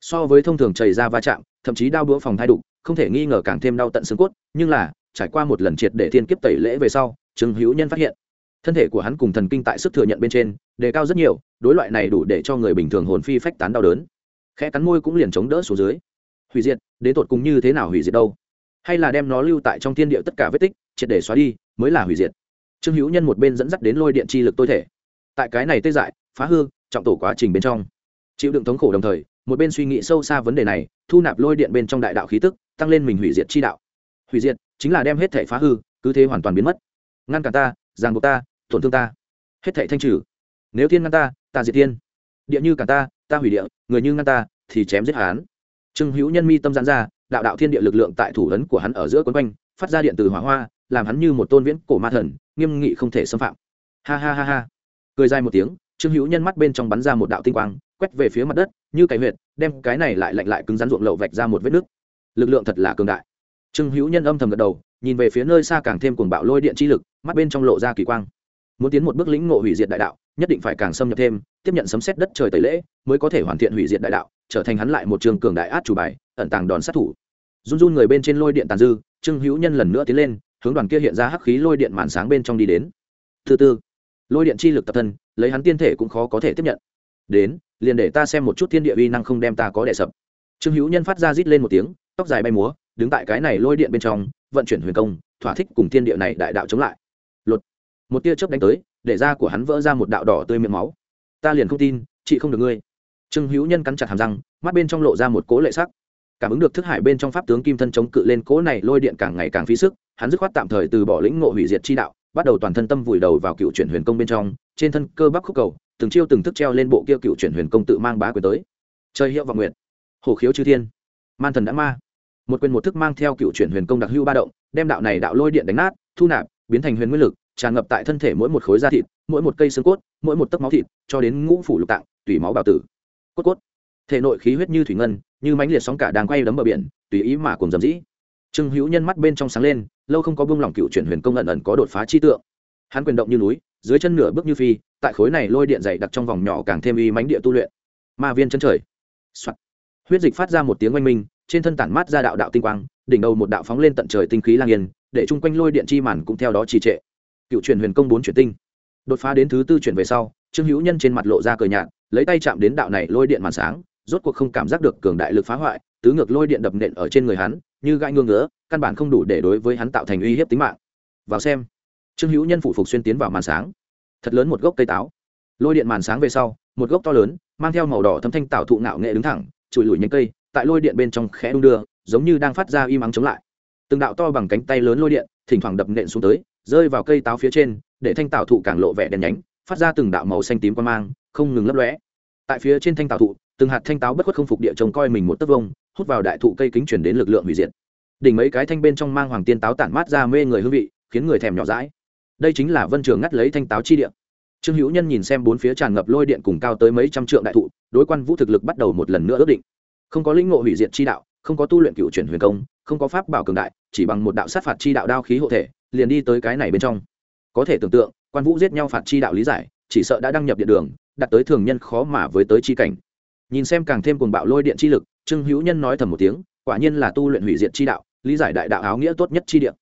So với thông thường chảy ra va chạm, thậm chí đau đũa phòng thai đục, không thể nghi ngờ càng thêm đau tận xương cốt, nhưng là, trải qua một lần triệt để thiên kiếp tẩy lễ về sau, trương hữu nhân phát hiện thân thể của hắn cùng thần kinh tại sức thừa nhận bên trên, đề cao rất nhiều, đối loại này đủ để cho người bình thường hồn phi phách tán đau đớn. Khẽ cắn môi cũng liền chống đỡ xuống dưới. Hủy diệt, đến tột cùng như thế nào hủy diệt đâu? Hay là đem nó lưu tại trong thiên địa tất cả vết tích, triệt để xóa đi, mới là hủy diệt? Trương hữu nhân một bên dẫn dắt đến lôi điện chi lực tôi thể. Tại cái này tê dại, phá hư, trọng tổ quá trình bên trong. Chịu đựng thống khổ đồng thời, một bên suy nghĩ sâu xa vấn đề này, thu nạp lôi điện bên trong đại đạo khí tức, tăng lên mình hủy diệt chi đạo. Hủy diệt, chính là đem hết thể phá hư, cứ thế hoàn toàn biến mất. Ngăn cản ta, ràng buộc ta tổn thương ta. Hết thệ thanh trừ. Nếu thiên ngăn ta ta diệt thiên. Địa như cản ta ta hủy địa, người như ngăn ta, thì chém giết hán trương hữu nhân mi tâm giãn ra, đạo đạo thiên địa lực lượng tại thủ ấn của hắn ở giữa quấn quanh, phát ra điện từ hỏa hoa, làm hắn như một tôn viễn cổ ma thần, nghiêm nghị không thể xâm phạm. Ha ha ha ha. Cười dài một tiếng, trương hữu nhân mắt bên trong bắn ra một đạo tinh quang, quét về phía mặt đất, như cái huyệt, đem cái này lại lạnh lại cứng rắn ruộng lậu vạch ra một vết nước. Lực lượng thật là cường đại. Trương hữu nhân âm thầm gật đầu, nhìn về phía nơi xa càng thêm cuồng bạo lôi điện chi lực, mắt bên trong lộ ra kỳ quang muốn tiến một bước lĩnh ngộ hủy diệt đại đạo, nhất định phải càng xâm nhập thêm, tiếp nhận sấm xét đất trời tẩy lễ, mới có thể hoàn thiện hủy diệt đại đạo, trở thành hắn lại một trường cường đại át chủ bài, ẩn tàng đòn sát thủ. Run run người bên trên lôi điện tàn dư, trương hữu nhân lần nữa tiến lên, hướng đoàn kia hiện ra hắc khí lôi điện màn sáng bên trong đi đến. Thứ tư lôi điện chi lực tập thân, lấy hắn tiên thể cũng khó có thể tiếp nhận. Đến, liền để ta xem một chút thiên địa uy năng không đem ta có đẻ sập. Trương hữu nhân phát ra rít lên một tiếng, tóc dài bay múa, đứng tại cái này lôi điện bên trong, vận chuyển huyền công, thỏa thích cùng thiên địa này đại đạo chống lại một tia chớp đánh tới, để da của hắn vỡ ra một đạo đỏ tươi miệng máu. Ta liền không tin, chị không được ngươi. Trương hữu nhân cắn chặt hàm răng, mắt bên trong lộ ra một cố lệ sắc. Cảm ứng được thức hải bên trong pháp tướng kim thân chống cự lên cố này lôi điện càng ngày càng phí sức, hắn dứt khoát tạm thời từ bỏ lĩnh ngộ hủy diệt chi đạo, bắt đầu toàn thân tâm vùi đầu vào cựu chuyển huyền công bên trong, trên thân cơ bắp khúc cầu, từng chiêu từng thức treo lên bộ kia cựu chuyển huyền công tự mang bá quyền tới. Chơi hiệu và nguyện. Hồ khiếu chư thiên. Man thần đã ma. Một quyền một thức mang theo cựu chuyển huyền công đặc hưu ba động, đem đạo này đạo lôi điện đánh nát, thu nạp, biến thành huyền nguyên lực tràn ngập tại thân thể mỗi một khối da thịt, mỗi một cây xương cốt, mỗi một tấc máu thịt, cho đến ngũ phủ lục tạng, tùy máu bào tử. Cốt cốt. Thể nội khí huyết như thủy ngân, như mãnh liệt sóng cả đang quay đấm bờ biển, tùy ý mà cùng dầm dĩ. Trương hữu nhân mắt bên trong sáng lên, lâu không có buông lỏng cựu chuyển huyền công ẩn ẩn có đột phá chi tượng. Hắn quyền động như núi, dưới chân nửa bước như phi, tại khối này lôi điện dày đặc trong vòng nhỏ càng thêm uy mánh địa tu luyện. Ma viên chân trời、Soạn. huyết dịch phát ra một tiếng oanh minh, trên thân tản mát ra đạo đạo tinh quang, đỉnh đầu một đạo phóng lên tận trời tinh khí lang yên, để chung quanh lôi điện chi màn cũng theo đó trì trệ cựu truyền huyền công bốn chuyển tinh. Đột phá đến thứ tư chuyển về sau, trương hữu nhân trên mặt lộ ra cờ nhạt, lấy tay chạm đến đạo này lôi điện màn sáng, rốt cuộc không cảm giác được cường đại lực phá hoại, tứ ngược lôi điện đập nện ở trên người hắn, như gãi ngương ngứa, căn bản không đủ để đối với hắn tạo thành uy hiếp tính mạng. Vào xem, trương hữu nhân phủ phục xuyên tiến vào màn sáng. Thật lớn một gốc cây táo. Lôi điện màn sáng về sau, một gốc to lớn, mang theo màu đỏ thâm thanh tạo thụ ngạo nghệ đứng thẳng trụi lùi nhánh cây, tại lôi điện bên trong khẽ đung đưa, giống như đang phát ra y mắng chống lại. Từng đạo to bằng cánh tay lớn lôi điện, thỉnh thoảng đập nện xuống tới rơi vào cây táo phía trên, để thanh tạo thụ càng lộ vẻ đèn nhánh, phát ra từng đạo màu xanh tím quan mang, không ngừng lấp lóe. Tại phía trên thanh tạo thụ, từng hạt thanh táo bất khuất không phục địa trông coi mình một tấc vông, hút vào đại thụ cây kính chuyển đến lực lượng hủy diệt. Đỉnh mấy cái thanh bên trong mang hoàng tiên táo tản mát ra mê người hương vị, khiến người thèm nhỏ rãi đây chính là vân trường ngắt lấy thanh táo chi điện trương hữu nhân nhìn xem bốn phía tràn ngập lôi điện cùng cao tới mấy trăm trượng đại thụ, đối quan vũ thực lực bắt đầu một lần nữa ước định. Không có lĩnh ngộ hủy diệt chi đạo, không có tu luyện cựu chuyển huyền công, không có pháp bảo cường đại, chỉ bằng một đạo sát phạt chi đạo đao khí hộ thể liền đi tới cái này bên trong. Có thể tưởng tượng, quan vũ giết nhau phạt chi đạo lý giải, chỉ sợ đã đăng nhập điện đường, đặt tới thường nhân khó mà với tới chi cảnh. Nhìn xem càng thêm cuồng bạo lôi điện chi lực, trương hữu nhân nói thầm một tiếng, quả nhiên là tu luyện hủy diệt chi đạo, lý giải đại đạo áo nghĩa tốt nhất chi điện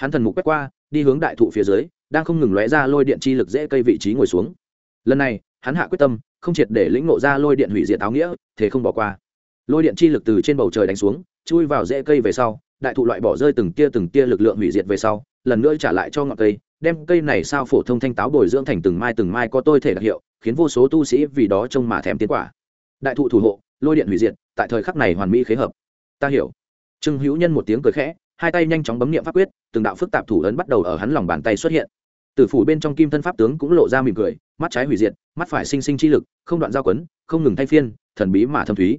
hắn thần mục quét qua, đi hướng đại thụ phía dưới, đang không ngừng lóe ra lôi điện chi lực dễ cây vị trí ngồi xuống. Lần này, hắn hạ quyết tâm, không triệt để lĩnh ngộ ra lôi điện hủy diệt áo nghĩa, thế không bỏ qua. Lôi điện chi lực từ trên bầu trời đánh xuống, chui vào rễ cây về sau, đại thụ loại bỏ rơi từng tia từng tia lực lượng hủy diệt về sau lần nữa trả lại cho ngọn cây, đem cây này sao phổ thông thanh táo bồi dưỡng thành từng mai từng mai có tôi thể đặc hiệu, khiến vô số tu sĩ vì đó trông mà thèm tiến quả. Đại thụ thủ hộ, lôi điện hủy diệt, tại thời khắc này hoàn mỹ khế hợp. Ta hiểu. Trương hữu nhân một tiếng cười khẽ, hai tay nhanh chóng bấm nghiệm pháp quyết, từng đạo phức tạp thủ ấn bắt đầu ở hắn lòng bàn tay xuất hiện. Tử phủ bên trong kim thân pháp tướng cũng lộ ra mỉm cười, mắt trái hủy diệt, mắt phải sinh sinh chi lực, không đoạn giao quấn, không ngừng thay phiên, thần bí mà thâm thúy.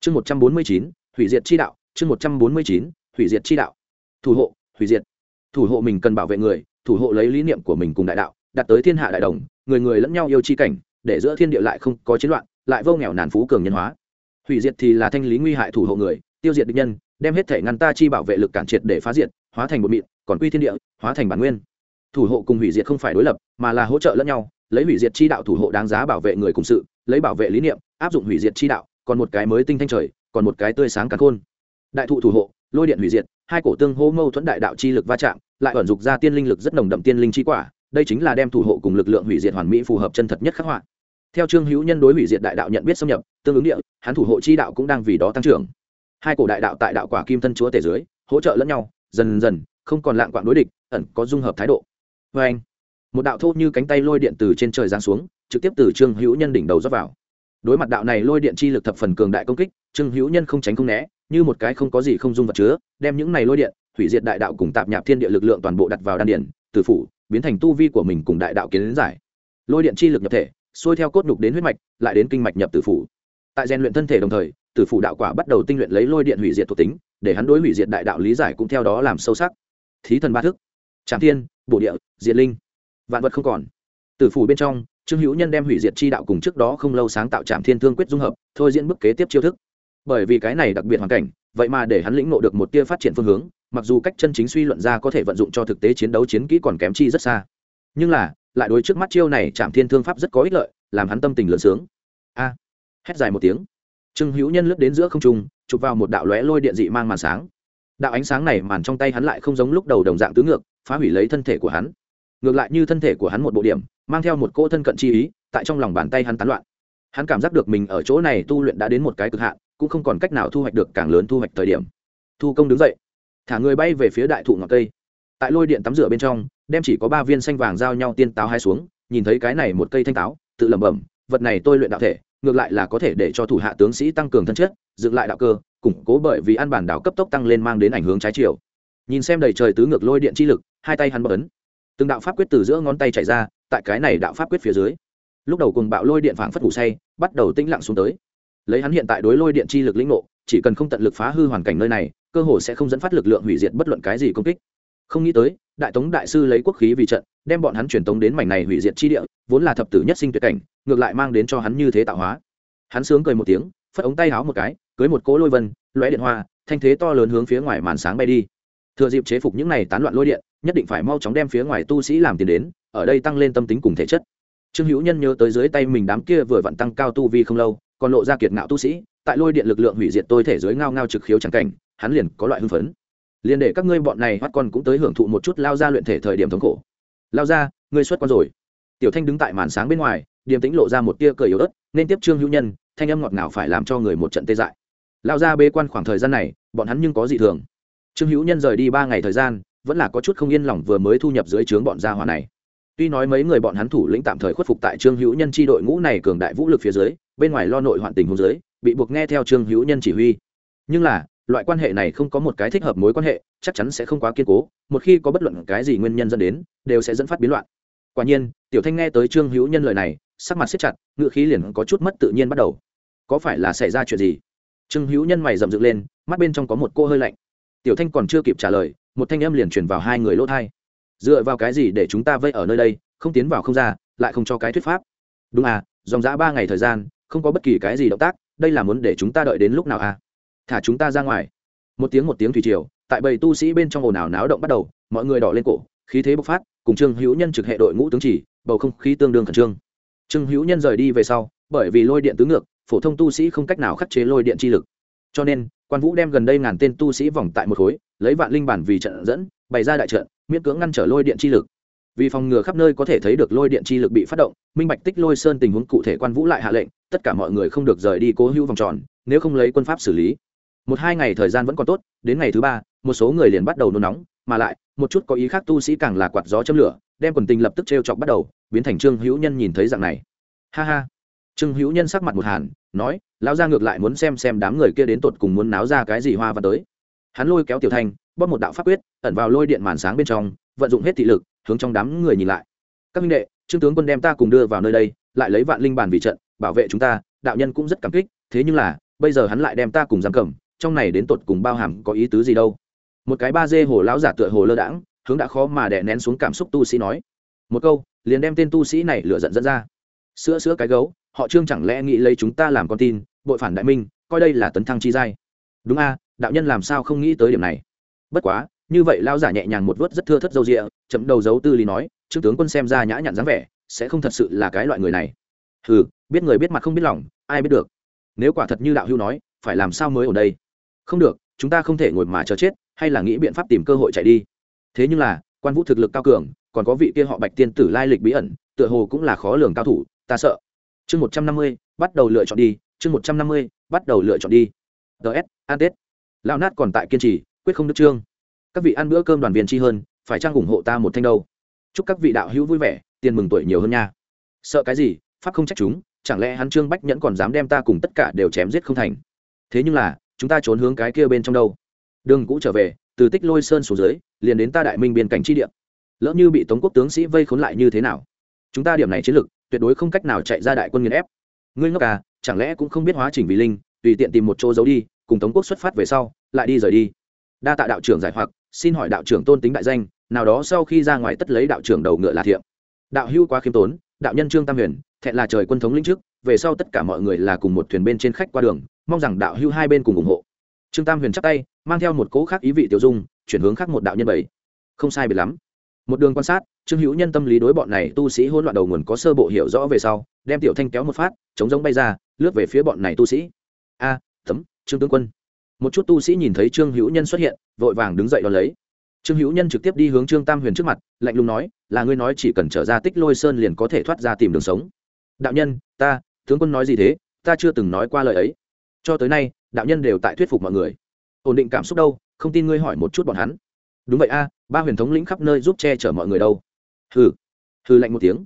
Chương một trăm bốn mươi chín, hủy diệt chi đạo, chương một trăm bốn mươi chín, hủy diệt chi đạo. Thủ hộ, hủy diệt thủ hộ mình cần bảo vệ người, thủ hộ lấy lý niệm của mình cùng đại đạo đặt tới thiên hạ đại đồng, người người lẫn nhau yêu chi cảnh, để giữa thiên địa lại không có chiến loạn, lại vô nghèo nàn phú cường nhân hóa. Hủy diệt thì là thanh lý nguy hại thủ hộ người, tiêu diệt địch nhân, đem hết thể ngăn ta chi bảo vệ lực cản triệt để phá diệt, hóa thành một mịn, còn quy thiên địa, hóa thành bản nguyên. Thủ hộ cùng hủy diệt không phải đối lập, mà là hỗ trợ lẫn nhau, lấy hủy diệt chi đạo thủ hộ đáng giá bảo vệ người cùng sự, lấy bảo vệ lý niệm, áp dụng hủy diệt chi đạo, còn một cái mới tinh thanh trời, còn một cái tươi sáng cắn khôn. Đại thụ thủ hộ, lôi điện hủy diệt hai cổ tương hô mâu thuẫn đại đạo chi lực va chạm, lại ẩn dục ra tiên linh lực rất nồng đậm tiên linh chi quả, đây chính là đem thủ hộ cùng lực lượng hủy diệt hoàn mỹ phù hợp chân thật nhất khắc họa. Theo trương hữu nhân đối hủy diệt đại đạo nhận biết xâm nhập, tương ứng địa, hắn thủ hộ chi đạo cũng đang vì đó tăng trưởng. Hai cổ đại đạo tại đạo quả kim thân chúa tể dưới, hỗ trợ lẫn nhau, dần dần, không còn lạng quạng đối địch, ẩn có dung hợp thái độ. Vê anh, một đạo thô như cánh tay lôi điện từ trên trời giáng xuống, trực tiếp từ trương hữu nhân đỉnh đầu rót vào. Đối mặt đạo này lôi điện chi lực thập phần cường đại công kích, trương hữu nhân không tránh không né như một cái không có gì không dung vật chứa, đem những này lôi điện, hủy diệt đại đạo cùng tạp nhạp thiên địa lực lượng toàn bộ đặt vào đan điển tử phủ, biến thành tu vi của mình cùng đại đạo kiến giải. Lôi điện chi lực nhập thể, xuôi theo cốt nhục đến huyết mạch, lại đến kinh mạch nhập tử phủ. Tại rèn luyện thân thể đồng thời tử phủ đạo quả bắt đầu tinh luyện lấy lôi điện hủy diệt thuộc tính, để hắn đối hủy diệt đại đạo lý giải cũng theo đó làm sâu sắc. Thí thần ba thức trạm thiên, bổ địa, diệt linh, vạn vật không còn. Tử phủ bên trong, trương hữu nhân đem hủy diệt chi đạo cùng trước đó không lâu sáng tạo trạm thiên thương quyết dung hợp, thôi diễn bức kế tiếp chiêu thức bởi vì cái này đặc biệt hoàn cảnh, vậy mà để hắn lĩnh ngộ được một tia phát triển phương hướng, mặc dù cách chân chính suy luận ra có thể vận dụng cho thực tế chiến đấu chiến kỹ còn kém chi rất xa. Nhưng là, lại đối trước mắt chiêu này chạm thiên thương pháp rất có ích lợi, làm hắn tâm tình lượn sướng. A! Hét dài một tiếng. Trương hữu nhân lướt đến giữa không trung, chụp vào một đạo lóe lôi điện dị mang màn sáng. Đạo ánh sáng này màn trong tay hắn lại không giống lúc đầu đồng dạng tứ ngược, phá hủy lấy thân thể của hắn. Ngược lại như thân thể của hắn một bộ điểm, mang theo một cô thân cận chi ý, tại trong lòng bàn tay hắn tán loạn. Hắn cảm giác được mình ở chỗ này tu luyện đã đến một cái cực hạn cũng không còn cách nào thu hoạch được càng lớn thu hoạch thời điểm. Thu công đứng dậy, thả người bay về phía đại thụ ngọn cây. Tại lôi điện tắm rửa bên trong, đem chỉ có ba viên xanh vàng giao nhau tiên táo hai xuống, nhìn thấy cái này một cây thanh táo, tự lẩm bẩm, vật này tôi luyện đạo thể, ngược lại là có thể để cho thủ hạ tướng sĩ tăng cường thân chất, dựng lại đạo cơ, củng cố bởi vì ăn bản đảo cấp tốc tăng lên mang đến ảnh hướng trái chiều. Nhìn xem đầy trời tứ ngược lôi điện chi lực, hai tay hắn bật ấn. Từng đạo pháp quyết từ giữa ngón tay chạy ra, tại cái này đạo pháp quyết phía dưới. Lúc đầu cùng bạo lôi điện phảng phất ngủ say, bắt đầu tĩnh lặng xuống tới lấy hắn hiện tại đối lôi điện chi lực lĩnh ngộ, chỉ cần không tận lực phá hư hoàn cảnh nơi này, cơ hồ sẽ không dẫn phát lực lượng hủy diệt bất luận cái gì công kích. Không nghĩ tới, đại tống đại sư lấy quốc khí vì trận, đem bọn hắn truyền tống đến mảnh này hủy diệt chi địa, vốn là thập tử nhất sinh tuyệt cảnh, ngược lại mang đến cho hắn như thế tạo hóa. Hắn sướng cười một tiếng, phất ống tay háo một cái, cưới một cỗ lôi vân, lóe điện hoa, thanh thế to lớn hướng phía ngoài màn sáng bay đi. Thừa dịp chế phục những này tán loạn lôi điện, nhất định phải mau chóng đem phía ngoài tu sĩ làm tiền đến, ở đây tăng lên tâm tính cùng thể chất. Trương hữu nhân nhớ tới dưới tay mình đám kia vừa vặn tăng cao tu vi không lâu còn lộ ra kiệt ngạo tu sĩ, tại lôi điện lực lượng hủy diệt tôi thể dưới ngao ngao trực khiếu chẳng cảnh, hắn liền có loại hưng phấn. Liền để các ngươi bọn này bắt con cũng tới hưởng thụ một chút lao ra luyện thể thời điểm thống khổ. Lao ra, ngươi xuất con rồi. Tiểu thanh đứng tại màn sáng bên ngoài, điềm tĩnh lộ ra một tia cười yếu ớt, nên tiếp trương hữu nhân, thanh âm ngọt ngào phải làm cho người một trận tê dại. Lao ra bê quan khoảng thời gian này, bọn hắn nhưng có gì thường. Trương hữu nhân rời đi ba ngày thời gian, vẫn là có chút không yên lòng vừa mới thu nhập dưới trướng bọn gia hòa này. Tuy nói mấy người bọn hắn thủ lĩnh tạm thời khuất phục tại trương hữu nhân tri đội ngũ này cường đại vũ lực phía dưới bên ngoài lo nội hoạn tình hôn dưới, bị buộc nghe theo trương hữu nhân chỉ huy. Nhưng là, loại quan hệ này không có một cái thích hợp mối quan hệ, chắc chắn sẽ không quá kiên cố, một khi có bất luận cái gì nguyên nhân dẫn đến, đều sẽ dẫn phát biến loạn. Quả nhiên, tiểu thanh nghe tới trương hữu nhân lời này, sắc mặt siết chặt, ngựa khí liền có chút mất tự nhiên bắt đầu. Có phải là xảy ra chuyện gì? Trương hữu nhân mày rậm dựng lên, mắt bên trong có một cô hơi lạnh. Tiểu thanh còn chưa kịp trả lời, một thanh âm liền truyền vào hai người lỗ thai dựa vào cái gì để chúng ta vây ở nơi đây, không tiến vào không ra, lại không cho cái thuyết pháp? Đúng à dòng dã ba ngày thời gian không có bất kỳ cái gì động tác, đây là muốn để chúng ta đợi đến lúc nào à? Thả chúng ta ra ngoài. Một tiếng một tiếng thủy triều, tại bầy tu sĩ bên trong ồn ào náo động bắt đầu, mọi người đỏ lên cổ, khí thế bộc phát, cùng trương hữu nhân trực hệ đội ngũ tướng chỉ, bầu không khí tương đương khẩn trương. Trương hữu nhân rời đi về sau, bởi vì lôi điện tứ ngược, phổ thông tu sĩ không cách nào khắc chế lôi điện chi lực. Cho nên, quan vũ đem gần đây ngàn tên tu sĩ vòng tại một khối, lấy vạn linh bản vì trận dẫn, bày ra đại trận, miễn cưỡng ngăn trở lôi điện chi lực vì phòng ngừa khắp nơi có thể thấy được lôi điện chi lực bị phát động, minh bạch tích lôi sơn tình huống cụ thể quan vũ lại hạ lệnh, tất cả mọi người không được rời đi cố hữu vòng tròn, nếu không lấy quân pháp xử lý. Một hai ngày thời gian vẫn còn tốt, đến ngày thứ ba, một số người liền bắt đầu nôn nóng, mà lại, một chút có ý khác tu sĩ càng là quạt gió châm lửa, đem quần tình lập tức t r e o chọc bắt đầu, biến thành trương hữu nhân nhìn thấy dạng này. Ha ha. Trương hữu nhân sắc mặt một hàn, nói, lão ra ngược lại muốn xem xem đám người kia đến tột cùng muốn náo ra cái gì hoa và tới. Hắn lôi kéo tiểu thanh bóp một đạo pháp quyết, ẩn vào lôi điện màn sáng bên trong, vận dụng hết thị lực hướng trong đám người nhìn lại. Các minh đệ, trương tướng quân đem ta cùng đưa vào nơi đây, lại lấy vạn linh bản vì trận, bảo vệ chúng ta, đạo nhân cũng rất cảm kích, thế nhưng là, bây giờ hắn lại đem ta cùng giam cầm, trong này đến tột cùng bao hàm có ý tứ gì đâu? Một cái ba dê hồ lão giả tựa hồ lơ đãng, hướng đã khó mà đè nén xuống cảm xúc tu sĩ nói. Một câu, liền đem tên tu sĩ này lựa giận dẫn ra. Sữa sữa cái gấu, họ trương chẳng lẽ nghĩ lấy chúng ta làm con tin, bội phản đại minh, coi đây là tấn thăng chi giai. Đúng a, đạo nhân làm sao không nghĩ tới điểm này? Bất quá như vậy lao giả nhẹ nhàng một vớt rất thưa thất dâu rịa chậm đầu dấu tư lý nói, trương tướng quân xem ra nhã nhặn dáng vẻ, sẽ không thật sự là cái loại người này. Ừ biết người biết mặt không biết lòng, ai biết được? Nếu quả thật như đạo hưu nói, phải làm sao mới ở đây? Không được, chúng ta không thể ngồi mà chờ chết, hay là nghĩ biện pháp tìm cơ hội chạy đi. Thế nhưng là, quan vũ thực lực cao cường, còn có vị kia họ bạch tiên tử lai lịch bí ẩn, tựa hồ cũng là khó lường cao thủ, ta sợ. Chương một trăm năm mươi, bắt đầu lựa chọn đi, chương một trăm năm mươi, bắt đầu lựa chọn đi. Ts an tết. Lao nát còn tại kiên trì, quyết không đức trương các vị ăn bữa cơm đoàn viên chi hơn, phải trang ủng hộ ta một thanh đâu? Chúc các vị đạo hữu vui vẻ, tiền mừng tuổi nhiều hơn nha. Sợ cái gì? Pháp không trách chúng, chẳng lẽ hắn trương bách nhẫn còn dám đem ta cùng tất cả đều chém giết không thành? Thế nhưng là, chúng ta trốn hướng cái kia bên trong đâu? Đường cũ trở về, từ tích lôi sơn xuống dưới, liền đến ta đại minh biên cảnh chi địa. Lỡ như bị tống quốc tướng sĩ vây khốn lại như thế nào? Chúng ta điểm này chiến lực, tuyệt đối không cách nào chạy ra đại quân nghiền ép. Ngươi ngốc à chẳng lẽ cũng không biết hóa trình vì linh, tùy tiện tìm một chỗ giấu đi, cùng tống quốc xuất phát về sau, lại đi rời đi. Đa tạ đạo trưởng giải hoặc xin hỏi đạo trưởng tôn tính đại danh nào đó sau khi ra ngoài tất lấy đạo trưởng đầu ngựa là thiệm đạo hưu quá khiêm tốn đạo nhân trương tam huyền thẹn là trời quân thống lĩnh trước về sau tất cả mọi người là cùng một thuyền bên trên khách qua đường mong rằng đạo hưu hai bên cùng ủng hộ. Trương tam huyền chắc tay mang theo một cỗ khác ý vị tiểu dung chuyển hướng khác một đạo nhân bảy. Không sai biệt lắm. Một đường quan sát trương hữu nhân tâm lý đối bọn này tu sĩ hỗn loạn đầu nguồn có sơ bộ hiểu rõ về sau đem tiểu thanh kéo một phát chống giống bay ra lướt về phía bọn này tu sĩ. A à, tấm trương tướng quân một chút tu sĩ nhìn thấy trương hữu nhân xuất hiện, vội vàng đứng dậy đón lấy. Trương hữu nhân trực tiếp đi hướng trương tam huyền trước mặt, lạnh lùng nói, là ngươi nói chỉ cần trở ra tích lôi sơn liền có thể thoát ra tìm đường sống. Đạo nhân, ta, tướng quân nói gì thế? Ta chưa từng nói qua lời ấy. Cho tới nay, đạo nhân đều tại thuyết phục mọi người. Ổn định cảm xúc đâu? Không tin ngươi hỏi một chút bọn hắn. Đúng vậy a, ba huyền thống lĩnh khắp nơi giúp che chở mọi người đâu. Hừ. Hừ lạnh một tiếng.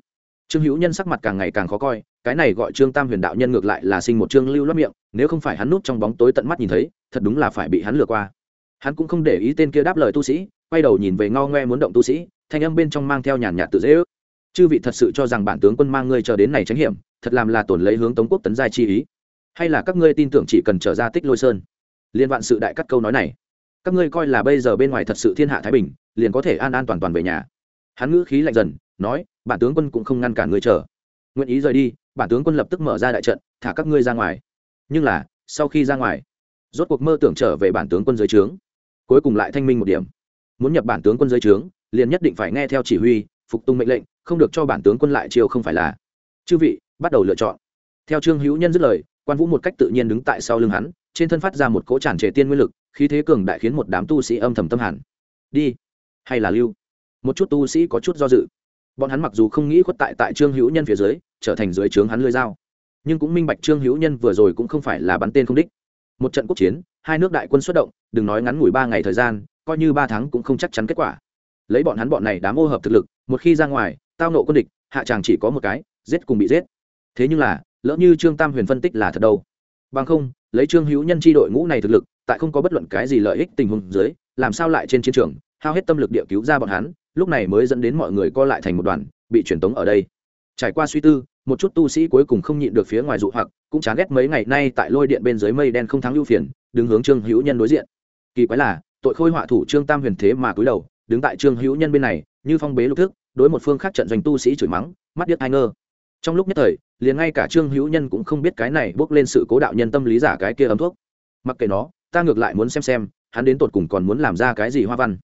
Trương hữu nhân sắc mặt càng ngày càng khó coi cái này gọi trương tam huyền đạo nhân ngược lại là sinh một trương lưu lót miệng, nếu không phải hắn núp trong bóng tối tận mắt nhìn thấy, thật đúng là phải bị hắn lừa qua. Hắn cũng không để ý tên kia đáp lời tu sĩ, quay đầu nhìn về ngao ngoe muốn động tu sĩ, thanh âm bên trong mang theo nhàn nhạt tự dễ ước. Chư vị thật sự cho rằng bản tướng quân mang ngươi chờ đến này tránh hiểm, thật làm là tổn lấy hướng tống quốc tấn giai chi ý. Hay là các ngươi tin tưởng chỉ cần trở ra tích lôi sơn? Liên vạn sự đại cắt câu nói này. Các ngươi coi là bây giờ bên ngoài thật sự thiên hạ thái bình, liền có thể an an toàn toàn về nhà. Hắn ngữ khí lạnh dần, nói, bản tướng quân cũng không ngăn cản ngươi chờ. Nguyện ý rời đi bản tướng quân lập tức mở ra đại trận, thả các ngươi ra ngoài. Nhưng là, sau khi ra ngoài, rốt cuộc mơ tưởng trở về bản tướng quân dưới trướng. Cuối cùng lại thanh minh một điểm. Muốn nhập bản tướng quân dưới trướng, liền nhất định phải nghe theo chỉ huy, phục tùng mệnh lệnh, không được cho bản tướng quân lại chiêu không phải là. Chư vị, bắt đầu lựa chọn. Theo trương hữu nhân dứt lời, quan vũ một cách tự nhiên đứng tại sau lưng hắn, trên thân phát ra một cỗ tràn trề tiên nguyên lực, khí thế cường đại khiến một đám tu sĩ âm thầm tâm hẳn. Đi. Hay là lưu? Một chút tu sĩ có chút do dự. Bọn hắn mặc dù không nghĩ khuất tại tại trương hữu nhân phía dưới trở thành dưới trướng hắn lưỡi dao. Nhưng cũng minh bạch trương hữu nhân vừa rồi cũng không phải là bắn tên không đích. Một trận quốc chiến, hai nước đại quân xuất động, đừng nói ngắn ngủi ba ngày thời gian, coi như ba tháng cũng không chắc chắn kết quả. Lấy bọn hắn bọn này đám ô hợp thực lực, một khi ra ngoài, tao nộ quân địch, hạ chàng chỉ có một cái, giết cùng bị giết. Thế nhưng là, lỡ như trương tam huyền phân tích là thật đâu. Bằng không, lấy trương hữu nhân tri đội ngũ này thực lực, tại không có bất luận cái gì lợi ích tình huống dưới, làm sao lại trên chiến trường, hao hết tâm lực địa cứu ra bọn hắn, lúc này mới dẫn đến mọi người co lại thành một đoàn, bị truyền tống ở đây trải qua suy tư, một chút tu sĩ cuối cùng không nhịn được phía ngoài dụ hoặc, cũng chán ghét mấy ngày nay tại lôi điện bên dưới mây đen không thắng lưu phiền, đứng hướng trương hữu nhân đối diện. Kỳ quái là, tội khôi họa thủ trương tam huyền thế mà cúi đầu, đứng tại trương hữu nhân bên này, như phong bế lục thức, đối một phương khác trận doanh tu sĩ chửi mắng, mắt điếc ai ngơ. Trong lúc nhất thời, liền ngay cả trương hữu nhân cũng không biết cái này bước lên sự cố đạo nhân tâm lý giả cái kia ấm thuốc. Mặc kệ nó, ta ngược lại muốn xem xem, hắn đến tột cùng còn muốn làm ra cái gì hoa văn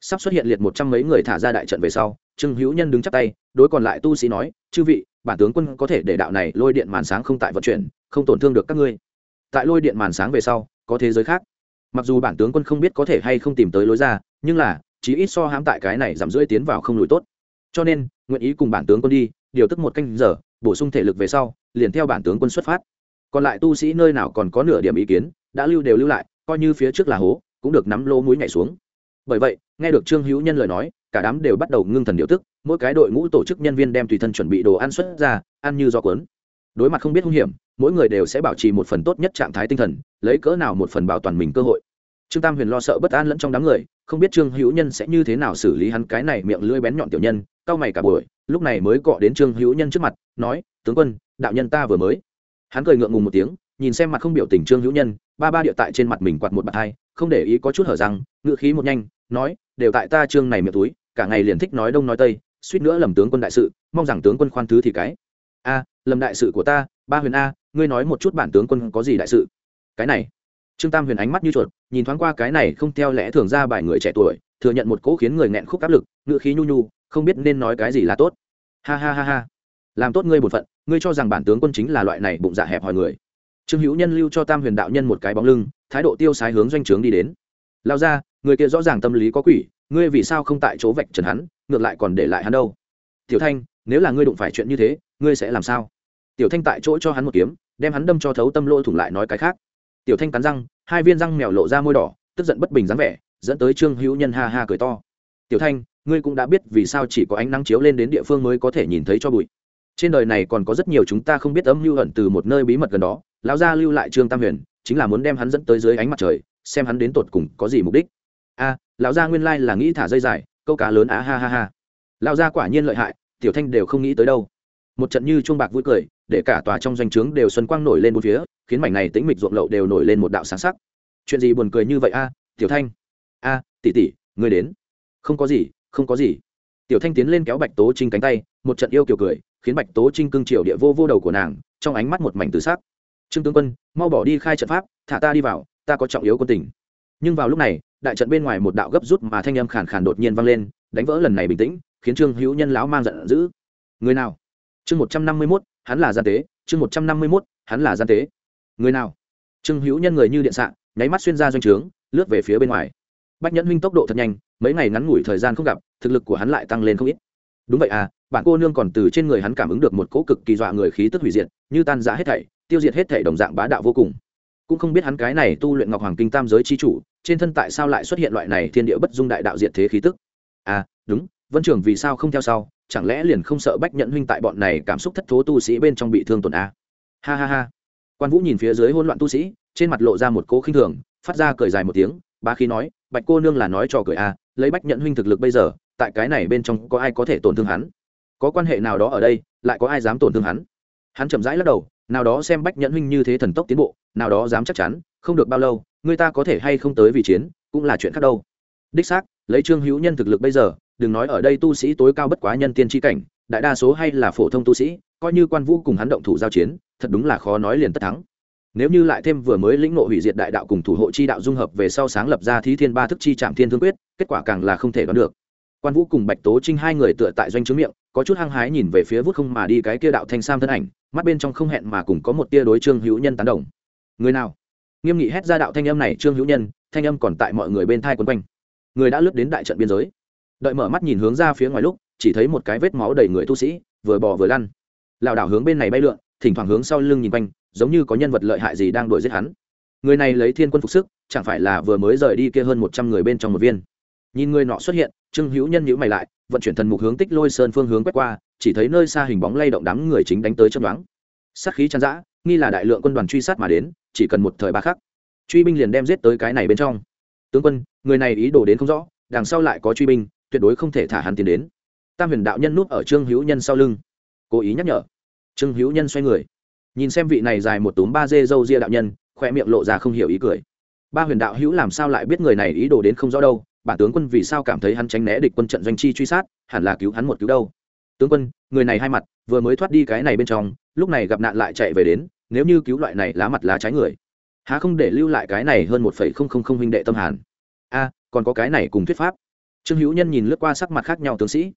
sắp xuất hiện liệt một trăm mấy người thả ra đại trận về sau, trương hữu nhân đứng chắp tay, đối còn lại tu sĩ nói, chư vị, bản tướng quân có thể để đạo này lôi điện màn sáng không tại vận chuyển, không tổn thương được các ngươi. Tại lôi điện màn sáng về sau, có thế giới khác. Mặc dù bản tướng quân không biết có thể hay không tìm tới lối ra, nhưng là, chí ít so hãm tại cái này giảm rưỡi tiến vào không lùi tốt. Cho nên, nguyện ý cùng bản tướng quân đi, điều tức một canh giờ, bổ sung thể lực về sau, liền theo bản tướng quân xuất phát. Còn lại tu sĩ nơi nào còn có nửa điểm ý kiến, đã lưu đều lưu lại, coi như phía trước là hố, cũng được nắm lô mũi nhảy xuống bởi vậy, nghe được trương hữu nhân lời nói, cả đám đều bắt đầu ngưng thần điều tức, mỗi cái đội ngũ tổ chức nhân viên đem tùy thân chuẩn bị đồ ăn xuất ra, ăn như do cuốn. Đối mặt không biết hung hiểm, mỗi người đều sẽ bảo trì một phần tốt nhất trạng thái tinh thần, lấy cỡ nào một phần bảo toàn mình cơ hội. Trương tam huyền lo sợ bất an lẫn trong đám người, không biết trương hữu nhân sẽ như thế nào xử lý hắn cái này miệng lưỡi bén nhọn tiểu nhân, cau mày cả buổi, lúc này mới cọ đến trương hữu nhân trước mặt, nói, tướng quân, đạo nhân ta vừa mới. Hắn cười ngượng ngùng một tiếng, nhìn xem mặt không biểu tình trương hữu nhân, ba ba địa tại trên mặt mình quạt một bạt hai không để ý có chút hở răng ngự khí một nhanh, nói, đều tại ta trương này miệng túi, cả ngày liền thích nói đông nói tây, suýt nữa lầm tướng quân đại sự, mong rằng tướng quân khoan thứ thì cái. A, lầm đại sự của ta, ba huyền a, ngươi nói một chút bản tướng quân có gì đại sự? Cái này. Trương tam huyền ánh mắt như chuột, nhìn thoáng qua cái này không theo lẽ thường ra bài người trẻ tuổi, thừa nhận một cỗ khiến người nghẹn khúc áp lực ngự khí nhu nhu, không biết nên nói cái gì là tốt. Ha ha ha ha, làm tốt ngươi bổn phận, ngươi cho rằng bản tướng quân chính là loại này bụng dạ hẹp hòi người. Trương hữu nhân lưu cho tam huyền đạo nhân một cái bóng lưng thái độ tiêu sái hướng doanh trướng đi đến. Lao ra, người kia rõ ràng tâm lý có quỷ, ngươi vì sao không tại chỗ vạch trần hắn, ngược lại còn để lại hắn đâu? Tiểu thanh, nếu là ngươi đụng phải chuyện như thế, ngươi sẽ làm sao? Tiểu thanh tại chỗ cho hắn một kiếm, đem hắn đâm cho thấu tâm lỗ thủng lại nói cái khác. Tiểu thanh cắn răng, hai viên răng mèo lộ ra môi đỏ, tức giận bất bình dáng vẻ, dẫn tới trương hữu nhân ha ha cười to. Tiểu thanh, ngươi cũng đã biết vì sao chỉ có ánh nắng chiếu lên đến địa phương mới có thể nhìn thấy cho bụi. Trên đời này còn có rất nhiều chúng ta không biết âm lưu ẩn từ một nơi bí mật gần đó, lão gia lưu lại trương tam huyền chính là muốn đem hắn dẫn tới dưới ánh mặt trời, xem hắn đến tột cùng có gì mục đích. A, lão gia nguyên lai là nghĩ thả dây dài, câu cá lớn á, ha ha ha. Lão gia quả nhiên lợi hại, tiểu thanh đều không nghĩ tới đâu. Một trận như chuông bạc vui cười, để cả tòa trong doanh trướng đều xuân quang nổi lên một phía, khiến mảnh này tĩnh mịch ruộng lậu đều nổi lên một đạo sáng sắc. Chuyện gì buồn cười như vậy a, tiểu thanh? A, tỷ tỷ người đến. Không có gì, không có gì. Tiểu thanh tiến lên kéo bạch tố trinh cánh tay, một trận yêu kiều cười, khiến bạch tố trinh cưng triều địa vô vô đầu của nàng, trong ánh mắt một mảnh từ sắc trương tướng quân, mau bỏ đi khai trận pháp, thả ta đi vào, ta có trọng yếu quân tình. Nhưng vào lúc này, đại trận bên ngoài một đạo gấp rút mà thanh âm khàn khàn đột nhiên vang lên, đánh vỡ lần này bình tĩnh, khiến trương hữu nhân lão mang giận dữ. Người nào? Chương một trăm năm mươi mốt, hắn là gian tế, chương một trăm năm mươi mốt, hắn là gian tế. Người nào? Trương hữu nhân người như điện xạ, nháy mắt xuyên ra doanh trướng, lướt về phía bên ngoài. Bách nhẫn huynh tốc độ thật nhanh, mấy ngày ngắn ngủi thời gian không gặp, thực lực của hắn lại tăng lên không ít. Đúng vậy à bạn cô nương còn từ trên người hắn cảm ứng được một cỗ cực kỳ dọa người khí tức hủy diệt, như tan giã hết thảy tiêu diệt hết thể đồng dạng bá đạo vô cùng. Cũng không biết hắn cái này tu luyện ngọc hoàng kinh tam giới chi chủ trên thân tại sao lại xuất hiện loại này thiên địa bất dung đại đạo diệt thế khí tức? À đúng vân trưởng vì sao không theo sau? Chẳng lẽ liền không sợ bách nhận huynh tại bọn này cảm xúc thất thố tu sĩ bên trong bị thương tổn a à? ha ha ha. Quan vũ nhìn phía dưới hỗn loạn tu sĩ trên mặt lộ ra một cỗ khinh thường phát ra cười dài một tiếng ba khi nói bạch cô nương là nói trò cười a à, lấy bách nhận huynh thực lực bây giờ tại cái này bên trong có ai có thể tổn thương hắn? Có quan hệ nào đó ở đây lại có ai dám tổn thương hắn? Hắn chậm rãi lắc đầu nào đó xem bách nhẫn huynh như thế thần tốc tiến bộ, nào đó dám chắc chắn, không được bao lâu, người ta có thể hay không tới vì chiến, cũng là chuyện khác đâu. Đích xác, lấy trương hữu nhân thực lực bây giờ, đừng nói ở đây tu sĩ tối cao bất quá nhân tiên tri cảnh, đại đa số hay là phổ thông tu sĩ, coi như quan vũ cùng hắn động thủ giao chiến, thật đúng là khó nói liền tất thắng. Nếu như lại thêm vừa mới lĩnh ngộ hủy diệt đại đạo cùng thủ hộ chi đạo dung hợp về sau sáng lập ra thí thiên ba thức chi trạm thiên thương quyết, kết quả càng là không thể đoán được. Quan vũ cùng bạch tố trinh hai người tựa tại doanh chứa miệng, có chút hăng hái nhìn về phía vút không mà đi cái kia đạo thanh sam thân ảnh mắt bên trong không hẹn mà cùng có một tia đối trương hữu nhân tán đồng. Người nào? Nghiêm nghị hét ra đạo thanh âm này, trương hữu nhân, thanh âm còn tại mọi người bên thai quấn quanh. Người đã lướt đến đại trận biên giới. Đợi mở mắt nhìn hướng ra phía ngoài lúc, chỉ thấy một cái vết máu đầy người tu sĩ, vừa bò vừa lăn. Lảo đảo hướng bên này bay lượn, thỉnh thoảng hướng sau lưng nhìn quanh, giống như có nhân vật lợi hại gì đang đuổi giết hắn. Người này lấy thiên quân phục sức, chẳng phải là vừa mới rời đi kia hơn một trăm người bên trong một viên. Nhìn người nọ xuất hiện, trương hữu nhân nhữ mày lại, vận chuyển thần mục hướng tích lôi sơn phương hướng quét qua chỉ thấy nơi xa hình bóng lay động đám người chính đánh tới chấp đoán sát khí chăn dã nghi là đại lượng quân đoàn truy sát mà đến, chỉ cần một thời ba khắc, truy binh liền đem giết tới cái này bên trong. Tướng quân, người này ý đồ đến không rõ, đằng sau lại có truy binh, tuyệt đối không thể thả hắn tiến đến. Tam huyền đạo nhân núp ở trương hữu nhân sau lưng, cố ý nhắc nhở. Trương hữu nhân xoay người, nhìn xem vị này dài một túm ba dê dâu ria đạo nhân, khoe miệng lộ ra không hiểu ý cười. Ba huyền đạo hữu làm sao lại biết người này ý đồ đến không rõ đâu, bản tướng quân vì sao cảm thấy hắn tránh né địch quân trận doanh chi truy sát, hẳn là cứu hắn một cứu đâu tướng quân, người này hai mặt, vừa mới thoát đi cái này bên trong, lúc này gặp nạn lại chạy về đến, nếu như cứu loại này lá mặt lá trái người, há không để lưu lại cái này hơn một phẩy không không không huynh đệ tâm hàn? A, còn có cái này cùng thuyết pháp. Trương hữu nhân nhìn lướt qua sắc mặt khác nhau tướng sĩ,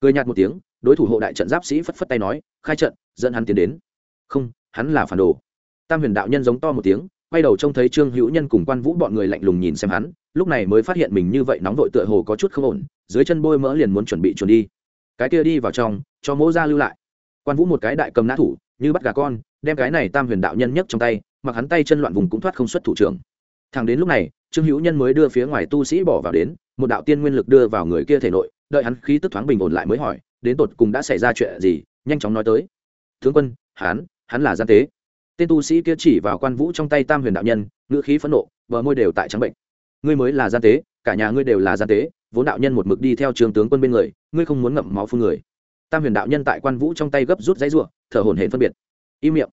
cười nhạt một tiếng, đối thủ hộ đại trận giáp sĩ phất phất tay nói, khai trận, dẫn hắn tiến đến. Không, hắn là phản đồ. Tam huyền đạo nhân giống to một tiếng, quay đầu trông thấy trương hữu nhân cùng quan vũ bọn người lạnh lùng nhìn xem hắn, lúc này mới phát hiện mình như vậy nóng vội tựa hồ có chút không ổn, dưới chân bôi mỡ liền muốn chuẩn bị chuẩn đi cái kia đi vào trong, cho mỗ ra lưu lại. Quan vũ một cái đại cầm nã thủ, như bắt gà con, đem cái này tam huyền đạo nhân nhấc trong tay, mặc hắn tay chân loạn vùng cũng thoát không xuất thủ trưởng. Thằng đến lúc này, trương hữu nhân mới đưa phía ngoài tu sĩ bỏ vào đến, một đạo tiên nguyên lực đưa vào người kia thể nội, đợi hắn khí tức thoáng bình ổn lại mới hỏi, đến tột cùng đã xảy ra chuyện gì, nhanh chóng nói tới. Tướng quân, hắn hắn là gian tế. Tên tu sĩ kia chỉ vào quan vũ trong tay tam huyền đạo nhân, ngữ khí phẫn nộ, bờ môi đều tại trắng bệnh ngươi mới là gian tế, cả nhà ngươi đều là gian tế, vốn đạo nhân một mực đi theo trường tướng quân bên người, ngươi không muốn ngậm máu phương người. Tam huyền đạo nhân tại quan vũ trong tay gấp rút dãy ruộng thở hổn hển phân biệt. Im miệng.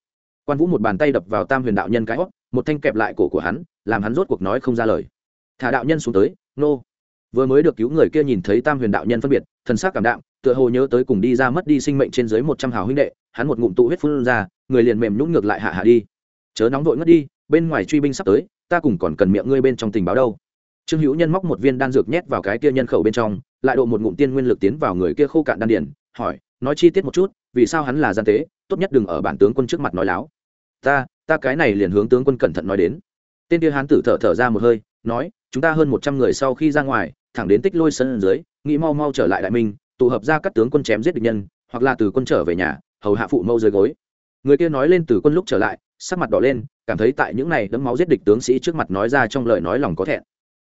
Quan vũ một bàn tay đập vào tam huyền đạo nhân cái hót, một thanh kẹp lại cổ của hắn, làm hắn rốt cuộc nói không ra lời. Thả đạo nhân xuống tới, nô. Vừa mới được cứu người kia nhìn thấy tam huyền đạo nhân phân biệt, thần sắc cảm đạm, tựa hồ nhớ tới cùng đi ra mất đi sinh mệnh trên dưới một trăm hào huynh đệ, hắn một ngụm tụ huyết phun ra, người liền mềm nhũng ngược lại hạ hạ đi. Chớ nóng vội ngất đi, bên ngoài truy binh sắp tới ta cùng còn cần miệng ngươi bên trong tình báo đâu. Trương hữu nhân móc một viên đan dược nhét vào cái kia nhân khẩu bên trong, lại độ một ngụm tiên nguyên lực tiến vào người kia khô cạn đan điển, hỏi, nói chi tiết một chút, vì sao hắn là gian tế, tốt nhất đừng ở bản tướng quân trước mặt nói láo. Ta ta cái này liền hướng tướng quân cẩn thận nói đến. Tên kia hán tử thở thở ra một hơi, nói, chúng ta hơn một trăm người sau khi ra ngoài, thẳng đến tích lôi sân dưới, nghĩ mau mau trở lại đại minh, tụ hợp ra các tướng quân chém giết địch nhân, hoặc là từ quân trở về nhà, hầu hạ phụ mâu dưới gối. Người kia nói lên từ quân lúc trở lại sắc mặt đỏ lên, cảm thấy tại những này đấm máu giết địch tướng sĩ trước mặt nói ra trong lời nói lòng có thẹn.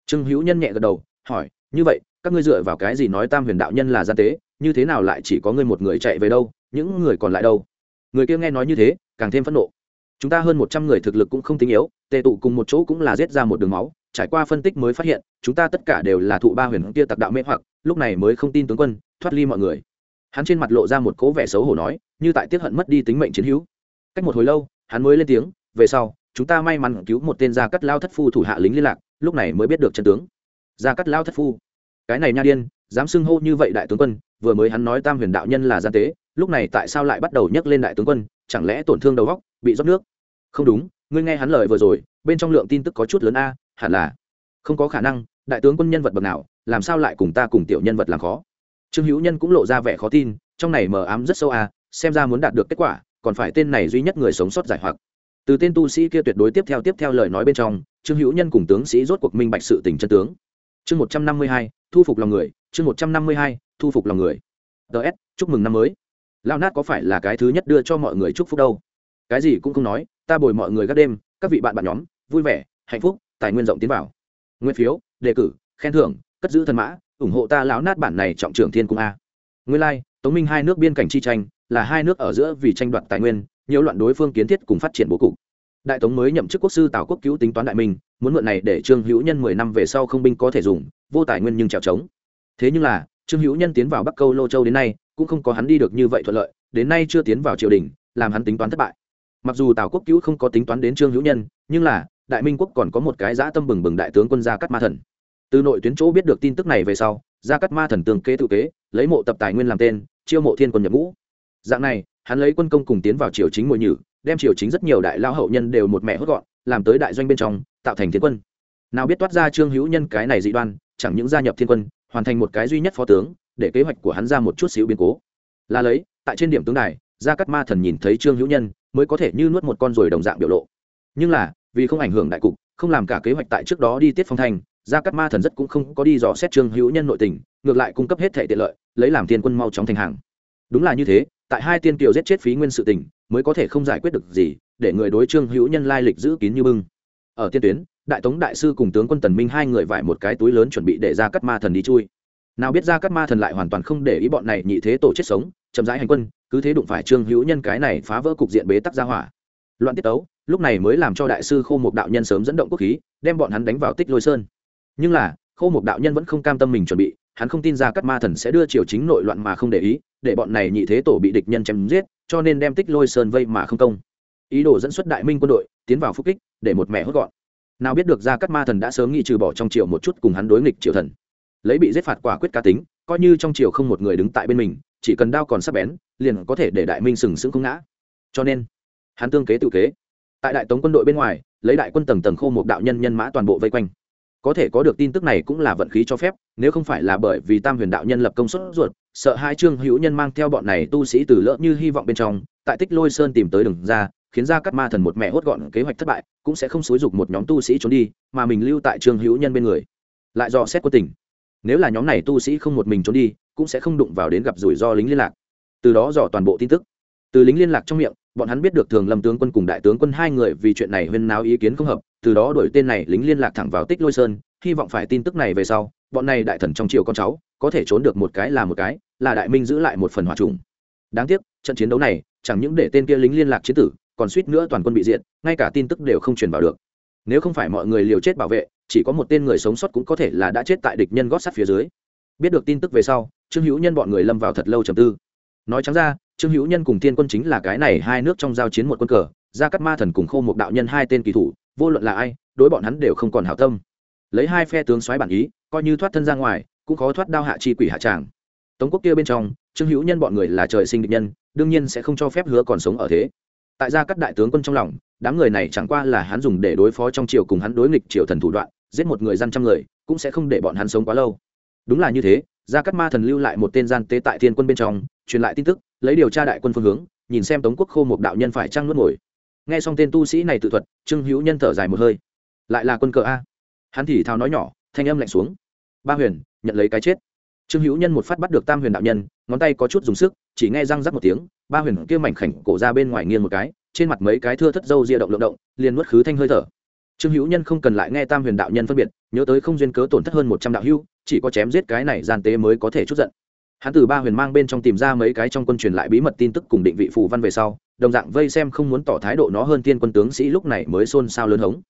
Trương hữu nhân nhẹ gật đầu, hỏi, như vậy, các ngươi dựa vào cái gì nói tam huyền đạo nhân là gian tế, như thế nào lại chỉ có ngươi một người chạy về đâu, những người còn lại đâu? Người kia nghe nói như thế, càng thêm phẫn nộ. Chúng ta hơn một trăm người thực lực cũng không tinh yếu, tề tụ cùng một chỗ cũng là giết ra một đường máu, trải qua phân tích mới phát hiện, chúng ta tất cả đều là thụ ba huyền kia tặc đạo mê hoặc, lúc này mới không tin tướng quân, thoát ly mọi người. Hắn trên mặt lộ ra một cố vẻ xấu hổ nói, như tại tiết hận mất đi tính mệnh chiến hữu. Cách một hồi lâu hắn mới lên tiếng, về sau, chúng ta may mắn cứu một tên gia cắt lao thất phu thủ hạ lính liên lạc, lúc này mới biết được chân tướng. Gia cắt lao thất phu. Cái này nha điên, dám xưng hô như vậy đại tướng quân, vừa mới hắn nói tam huyền đạo nhân là gian tế, lúc này tại sao lại bắt đầu nhắc lên đại tướng quân, chẳng lẽ tổn thương đầu góc, bị rót nước? Không đúng, ngươi nghe hắn lời vừa rồi, bên trong lượng tin tức có chút lớn a, hẳn là. Không có khả năng, đại tướng quân nhân vật bậc nào, làm sao lại cùng ta cùng tiểu nhân vật làm khó? Trương hữu nhân cũng lộ ra vẻ khó tin, trong này mờ ám rất sâu a, xem ra muốn đạt được kết quả còn phải tên này duy nhất người sống sót giải hoặc. Từ tên tu sĩ kia tuyệt đối tiếp theo tiếp theo lời nói bên trong, trương hữu nhân cùng tướng sĩ rốt cuộc minh bạch sự tình chân tướng. Chương một trăm năm mươi hai, thu phục lòng người, chương một trăm năm mươi hai, thu phục lòng người. Ts chúc mừng năm mới. Lao nát có phải là cái thứ nhất đưa cho mọi người chúc phúc đâu? Cái gì cũng không nói, ta bồi mọi người các đêm, các vị bạn bạn nhóm, vui vẻ, hạnh phúc, tài nguyên rộng tiến vào. Nguyên phiếu, đề cử, khen thưởng, cất giữ thần mã, ủng hộ ta lão nát bản này trọng trưởng thiên cung a. Nguyên lai, tống minh hai nước biên cảnh chi tranh là hai nước ở giữa vì tranh đoạt tài nguyên nhiều loạn đối phương kiến thiết cùng phát triển bố cục. Đại tống mới nhậm chức quốc sư tào quốc cứu tính toán đại minh, muốn mượn này để trương hữu nhân mười năm về sau không binh có thể dùng, vô tài nguyên nhưng trèo trống. Thế nhưng là, trương hữu nhân tiến vào bắc câu lô châu đến nay, cũng không có hắn đi được như vậy thuận lợi, đến nay chưa tiến vào triều đình, làm hắn tính toán thất bại. Mặc dù tào quốc cứu không có tính toán đến trương hữu nhân, nhưng là, đại minh quốc còn có một cái dã tâm bừng bừng đại tướng quân gia cắt ma thần. Từ nội tuyến chỗ biết được tin tức này về sau, gia cắt ma thần tường kế tự kế, lấy mộ tập tài nguyên làm tên, chiêu mộ thiên quân nhập ngũ dạng này, hắn lấy quân công cùng tiến vào triều chính mùi nhử, đem triều chính rất nhiều đại lao hậu nhân đều một mẹ hốt gọn, làm tới đại doanh bên trong, tạo thành thiên quân. Nào biết toát ra trương hữu nhân cái này dị đoan, chẳng những gia nhập thiên quân, hoàn thành một cái duy nhất phó tướng, để kế hoạch của hắn ra một chút xíu biến cố. Là lấy, tại trên điểm tướng này gia cắt ma thần nhìn thấy trương hữu nhân, mới có thể như nuốt một con ruồi đồng dạng biểu lộ. Nhưng là, vì không ảnh hưởng đại cục, không làm cả kế hoạch tại trước đó đi tiết phong thành, gia cắt ma thần rất cũng không có đi dò xét trương hữu nhân nội tình, ngược lại cung cấp hết thể tiện lợi, lấy làm thiên quân mau chóng thành hàng đúng là như thế, tại hai tiên kiều giết chết phí nguyên sự tình, mới có thể không giải quyết được gì, để người đối trương hữu nhân lai lịch giữ kín như bưng. Ở tiên tuyến, đại tống đại sư cùng tướng quân tần minh hai người vải một cái túi lớn chuẩn bị để ra cắt ma thần đi chui. Nào biết ra cắt ma thần lại hoàn toàn không để ý bọn này nhị thế tổ chết sống, chậm rãi hành quân, cứ thế đụng phải trương hữu nhân cái này phá vỡ cục diện bế tắc ra hỏa. Loạn tiết tấu, lúc này mới làm cho đại sư khô một đạo nhân sớm dẫn động quốc khí, đem bọn hắn đánh vào tích lôi sơn. Nhưng là, khô một đạo nhân vẫn không cam tâm mình chuẩn bị, hắn không tin ra cắt ma thần sẽ đưa triều chính nội loạn mà không để ý để bọn này nhị thế tổ bị địch nhân chém giết, cho nên đem tích lôi sơn vây mà không công. Ý đồ dẫn xuất đại minh quân đội, tiến vào phúc kích, để một mẹ hốt gọn. Nào biết được ra các ma thần đã sớm nghĩ trừ bỏ trong triều một chút cùng hắn đối nghịch triều thần. Lấy bị giết phạt quả quyết cá tính, coi như trong triều không một người đứng tại bên mình, chỉ cần đao còn sắp bén, liền có thể để đại minh sừng sững không ngã. Cho nên, hắn tương kế tự kế. Tại đại tống quân đội bên ngoài, lấy đại quân tầng tầng khô một đạo nhân nhân mã toàn bộ vây quanh. Có thể có được tin tức này cũng là vận khí cho phép, nếu không phải là bởi vì tam huyền đạo nhân lập công suất ruột sợ hai trương hữu nhân mang theo bọn này tu sĩ từ lỡ như hy vọng bên trong, tại tích lôi sơn tìm tới đường ra, khiến ra các ma thần một mẹ hốt gọn kế hoạch thất bại, cũng sẽ không xúi dục một nhóm tu sĩ trốn đi, mà mình lưu tại trương hữu nhân bên người. Lại do xét quân tình. Nếu là nhóm này tu sĩ không một mình trốn đi, cũng sẽ không đụng vào đến gặp rủi ro lính liên lạc. Từ đó dò toàn bộ tin tức. Từ lính liên lạc trong miệng, bọn hắn biết được thường lâm tướng quân cùng đại tướng quân hai người vì chuyện này huyên náo ý kiến không hợp, từ đó đổi tên này lính liên lạc thẳng vào tích lôi sơn, hy vọng phải tin tức này về sau bọn này đại thần trong triều con cháu, có thể trốn được một cái là một cái, là đại minh giữ lại một phần hòa trùng. Đáng tiếc, trận chiến đấu này, chẳng những để tên kia lính liên lạc chiến tử, còn suýt nữa toàn quân bị diệt, ngay cả tin tức đều không truyền vào được. Nếu không phải mọi người liều chết bảo vệ, chỉ có một tên người sống sót cũng có thể là đã chết tại địch nhân gót sắt phía dưới. Biết được tin tức về sau, trương hữu nhân bọn người lâm vào thật lâu trầm tư. Nói trắng ra, trương hữu nhân cùng thiên quân chính là cái này hai nước trong giao chiến một quân cờ, gia cắt ma thần cùng khô một đạo nhân hai tên kỳ thủ, vô luận là ai, đối bọn hắn đều không còn hảo tâm. Lấy hai phe tướng xoáy bản ý coi như thoát thân ra ngoài, cũng khó thoát đao hạ chi quỷ hạ tràng. Tống quốc kia bên trong, trương hữu nhân bọn người là trời sinh địch nhân, đương nhiên sẽ không cho phép hứa còn sống ở thế. Tại gia cắt đại tướng quân trong lòng, đám người này chẳng qua là hắn dùng để đối phó trong triều cùng hắn đối nghịch triều thần thủ đoạn, giết một người dân trăm người, cũng sẽ không để bọn hắn sống quá lâu. Đúng là như thế, gia cắt ma thần lưu lại một tên gian tế tại thiên quân bên trong, truyền lại tin tức, lấy điều tra đại quân phương hướng, nhìn xem tống quốc khô một đạo nhân phải trăng nuốt ngồi. Nghe xong tên tu sĩ này tự thuật, trương hữu nhân thở dài một hơi. Lại là quân cờ a. Hắn thì thào nói nhỏ, thanh âm lạnh xuống ba huyền nhận lấy cái chết. Trương hữu nhân một phát bắt được tam huyền đạo nhân ngón tay có chút dùng sức chỉ nghe răng rắc một tiếng ba huyền kia mảnh khảnh cổ ra bên ngoài nghiêng một cái trên mặt mấy cái thưa thất dâu ria động lộng động liền nuốt khứ thanh hơi thở. Trương hữu nhân không cần lại nghe tam huyền đạo nhân phân biệt nhớ tới không duyên cớ tổn thất hơn một trăm đạo hưu, chỉ có chém giết cái này gian tế mới có thể chút giận. Hắn từ ba huyền mang bên trong tìm ra mấy cái trong quân truyền lại bí mật tin tức cùng định vị phù văn về sau đồng dạng vây xem không muốn tỏ thái độ nó hơn tiên quân tướng sĩ lúc này mới xôn xao lớn hống.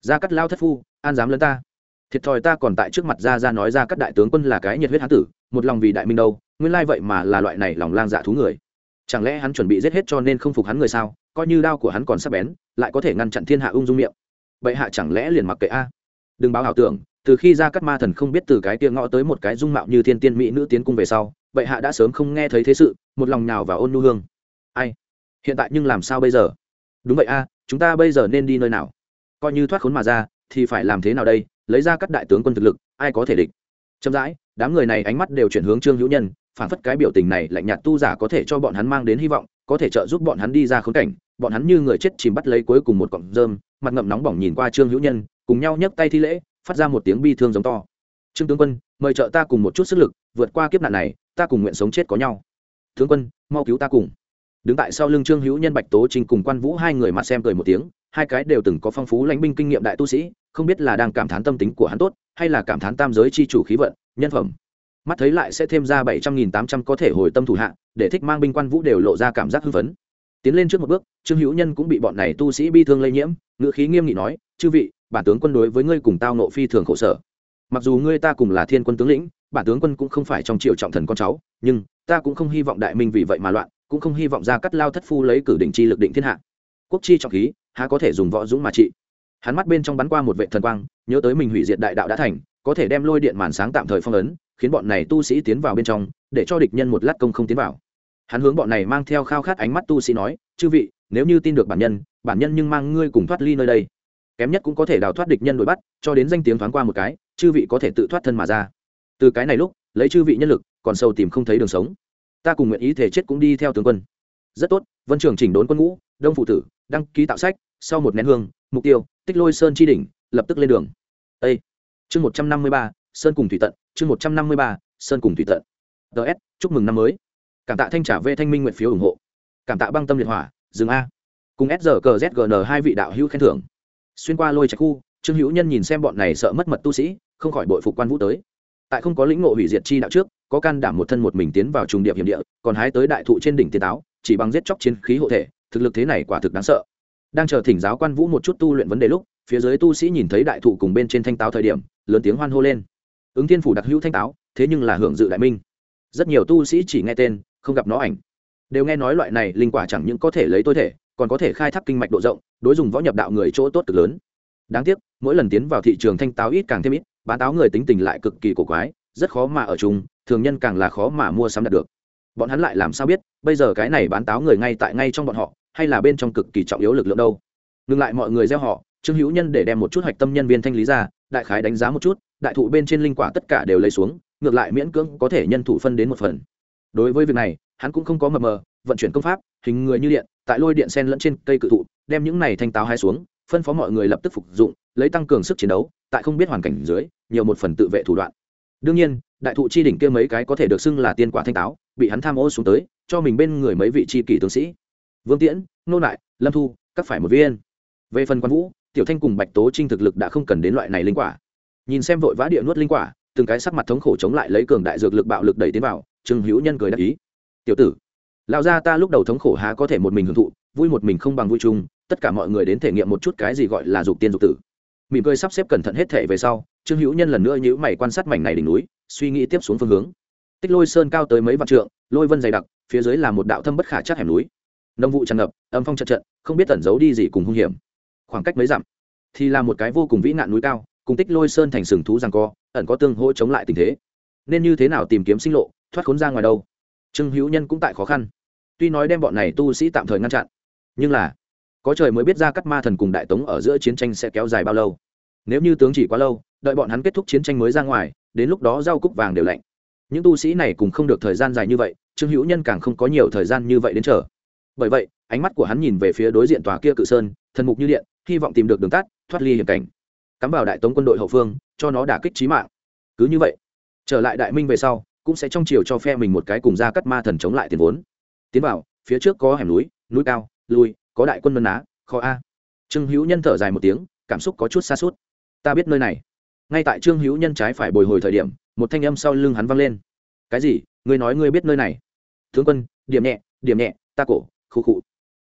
Ra cắt lao thất phu an dám lớn ta thiệt thòi ta còn tại trước mặt ra ra nói ra các đại tướng quân là cái nhiệt huyết hán tử, một lòng vì đại minh đâu, nguyên lai vậy mà là loại này lòng lang dạ thú người. Chẳng lẽ hắn chuẩn bị giết hết cho nên không phục hắn người sao? Coi như đao của hắn còn sắp bén, lại có thể ngăn chặn thiên hạ ung dung miệng. Bệ hạ chẳng lẽ liền mặc kệ a? Đừng báo ảo tưởng, từ khi ra các ma thần không biết từ cái tia ngõ tới một cái dung mạo như thiên tiên mỹ nữ tiến cung về sau, bệ hạ đã sớm không nghe thấy thế sự, một lòng nào và ôn nu hương. Ai? Hiện tại nhưng làm sao bây giờ? Đúng vậy a, chúng ta bây giờ nên đi nơi nào? Coi như thoát khốn mà ra, thì phải làm thế nào đây? Lấy ra các đại tướng quân thực lực, ai có thể địch? Chậm rãi, đám người này ánh mắt đều chuyển hướng trương hữu nhân, phản phất cái biểu tình này lạnh nhạt tu giả có thể cho bọn hắn mang đến hy vọng, có thể trợ giúp bọn hắn đi ra khốn cảnh. Bọn hắn như người chết chìm bắt lấy cuối cùng một cọng rơm, mặt ngậm nóng bỏng nhìn qua trương hữu nhân, cùng nhau nhấc tay thi lễ, phát ra một tiếng bi thương giống to. Trương tướng quân, mời trợ ta cùng một chút sức lực, vượt qua kiếp nạn này, ta cùng nguyện sống chết có nhau. Tướng quân, mau cứu ta cùng đứng tại sau lưng trương hữu nhân, bạch tố trinh cùng quan vũ, hai người mặt xem cười một tiếng, hai cái đều từng có phong phú lãnh binh kinh nghiệm đại tu sĩ, không biết là đang cảm thán tâm tính của hắn tốt, hay là cảm thán tam giới c h i chủ khí vận, nhân phẩm. Mắt thấy lại sẽ thêm ra bảy trăm nghìn tám trăm có thể hồi tâm thủ hạ, để thích mang binh quan vũ đều lộ ra cảm giác hưng phấn. Tiến lên trước một bước, trương hữu nhân cũng bị bọn này tu sĩ bi thương lây nhiễm, ngữ khí nghiêm nghị nói, chư vị, bản tướng quân đối với ngươi cùng tao nộ phi thường khổ sở. Mặc dù ngươi ta cùng là thiên quân tướng lĩnh, bản tướng quân cũng không phải trong triệu trọng thần con cháu, nhưng ta cũng không hy vọng đại minh vì vậy mà loạn cũng không hy vọng ra cắt lao thất phu lấy cử định chi lực định thiên hạ. Quốc chi trọng khí, há có thể dùng võ dũng mà trị? Hắn mắt bên trong bắn qua một vệ thần quang, nhớ tới mình hủy diệt đại đạo đã thành, có thể đem lôi điện màn sáng tạm thời phong ấn, khiến bọn này tu sĩ tiến vào bên trong, để cho địch nhân một lát công không tiến vào. Hắn hướng bọn này mang theo khao khát ánh mắt tu sĩ nói, chư vị, nếu như tin được bản nhân bản nhân nhưng mang ngươi cùng thoát ly nơi đây. Kém nhất cũng có thể đào thoát địch nhân đuổi bắt, cho đến danh tiếng thoáng qua một cái, chư vị có thể tự thoát thân mà ra. Từ cái này lúc, lấy chư vị nhân lực, còn sâu tìm không thấy đường sống ta cùng nguyện ý thể chết cũng đi theo tướng quân. Rất tốt, vân trường chỉnh đốn quân ngũ, đông phụ tử, đăng ký tạo sách, sau một nén hương, mục tiêu, tích lôi sơn chi đỉnh, lập tức lên đường. Â chương một trăm năm mươi ba, sơn cùng thủy tận, chương một trăm năm mươi ba, sơn cùng thủy tận. Ts chúc mừng năm mới. Cảm tạ thanh trả v thanh minh nguyện phiếu ủng hộ. Cảm tạ băng tâm liệt hỏa dừng a. Cùng s giờ cờ zgn hai vị đạo hữu khen thưởng. Xuyên qua lôi trạch khu, trương hữu nhân nhìn xem bọn này sợ mất mật tu sĩ, không khỏi bội phục quan vũ tới. Tại không có lĩnh ngộ hủy diệt chi đạo trước có can đảm một thân một mình tiến vào trùng điệp hiểm địa, còn hái tới đại thụ trên đỉnh tiên táo, chỉ bằng giết chóc chiến khí hộ thể, thực lực thế này quả thực đáng sợ. Đang chờ thỉnh giáo quan vũ một chút tu luyện vấn đề lúc, phía dưới tu sĩ nhìn thấy đại thụ cùng bên trên thanh táo thời điểm, lớn tiếng hoan hô lên. Ứng thiên phủ đặc hữu thanh táo, thế nhưng là hưởng dự đại minh. Rất nhiều tu sĩ chỉ nghe tên, không gặp nó ảnh. Đều nghe nói loại này linh quả chẳng những có thể lấy tôi thể, còn có thể khai thác kinh mạch độ rộng, đối dùng võ nhập đạo người chỗ tốt cực lớn. Đáng tiếc, mỗi lần tiến vào thị trường thanh táo ít càng thêm ít, bán táo người tính tình lại cực kỳ cổ quái rất khó mà ở chung, thường nhân càng là khó mà mua sắm đạt được. Bọn hắn lại làm sao biết, bây giờ cái này bán táo người ngay tại ngay trong bọn họ, hay là bên trong cực kỳ trọng yếu lực lượng đâu? Ngừng lại mọi người gieo họ, trương hữu nhân để đem một chút hạch tâm nhân viên thanh lý ra, đại khái đánh giá một chút, đại thụ bên trên linh quả tất cả đều lấy xuống, ngược lại miễn cưỡng có thể nhân thủ phân đến một phần. Đối với việc này, hắn cũng không có mờ mờ, vận chuyển công pháp, hình người như điện, tại lôi điện sen lẫn trên cây cự thụ, đem những này thanh táo hai xuống, phân phó mọi người lập tức phục dụng, lấy tăng cường sức chiến đấu, tại không biết hoàn cảnh dưới, nhiều một phần tự vệ thủ đoạn đương nhiên, đại thụ chi đỉnh kia mấy cái có thể được xưng là tiên quả thanh táo, bị hắn tham ô xuống tới, cho mình bên người mấy vị tri kỷ tướng sĩ. Vương tiễn, nô lại lâm thu, các phải một viên. Về phần quan vũ, tiểu thanh cùng bạch tố trinh thực lực đã không cần đến loại này linh quả. Nhìn xem vội vã địa nuốt linh quả, từng cái sắc mặt thống khổ chống lại lấy cường đại dược lực bạo lực đẩy tiến vào, trương hữu nhân cười đáp ý. Tiểu tử, lão gia ta lúc đầu thống khổ há có thể một mình hưởng thụ, vui một mình không bằng vui chung, tất cả mọi người đến thể nghiệm một chút cái gì gọi là dục tiên dục tử mỉm cười sắp xếp cẩn thận hết thể về sau, trương hữu nhân lần nữa nhữ mày quan sát mảnh này đỉnh núi, suy nghĩ tiếp xuống phương hướng. Tích lôi sơn cao tới mấy vạn trượng, lôi vân dày đặc, phía dưới là một đạo thâm bất khả chắc hẻm núi. Nông vụ tràn ngập, âm phong trận trận không biết tẩn giấu đi gì cùng hung hiểm. Khoảng cách mấy dặm, thì là một cái vô cùng vĩ nạn núi cao, cùng tích lôi sơn thành sừng thú rằng co, ẩn có tương hỗ chống lại tình thế. Nên như thế nào tìm kiếm sinh lộ, thoát khốn ra ngoài đâu? Trương hữu nhân cũng tại khó khăn. Tuy nói đem bọn này tu sĩ tạm thời ngăn chặn, nhưng là có trời mới biết ra cắt ma thần cùng đại tống ở giữa chiến tranh sẽ kéo dài bao lâu. Nếu như tướng chỉ quá lâu, đợi bọn hắn kết thúc chiến tranh mới ra ngoài, đến lúc đó rau cúc vàng đều lạnh. Những tu sĩ này cùng không được thời gian dài như vậy, trương hữu nhân càng không có nhiều thời gian như vậy đến chờ. Bởi vậy, ánh mắt của hắn nhìn về phía đối diện tòa kia cự sơn, thần mục như điện, hy vọng tìm được đường tắt, thoát ly hiểm cảnh. Cắm vào đại tống quân đội hậu phương, cho nó đả kích trí mạng. Cứ như vậy, trở lại đại minh về sau, cũng sẽ trong chiều cho phe mình một cái cùng ra cắt ma thần chống lại tiền vốn. Tiến vào, phía trước có hẻm núi núi cao, lui có đại quân nân á khó a. Trương hữu nhân thở dài một tiếng, cảm xúc có chút xa suốt ta biết nơi này. Ngay tại trương hữu nhân trái phải bồi hồi thời điểm, một thanh âm sau lưng hắn vang lên. Cái gì? Ngươi nói ngươi biết nơi này. Tướng quân, điểm nhẹ điểm nhẹ, ta cổ, khu khụ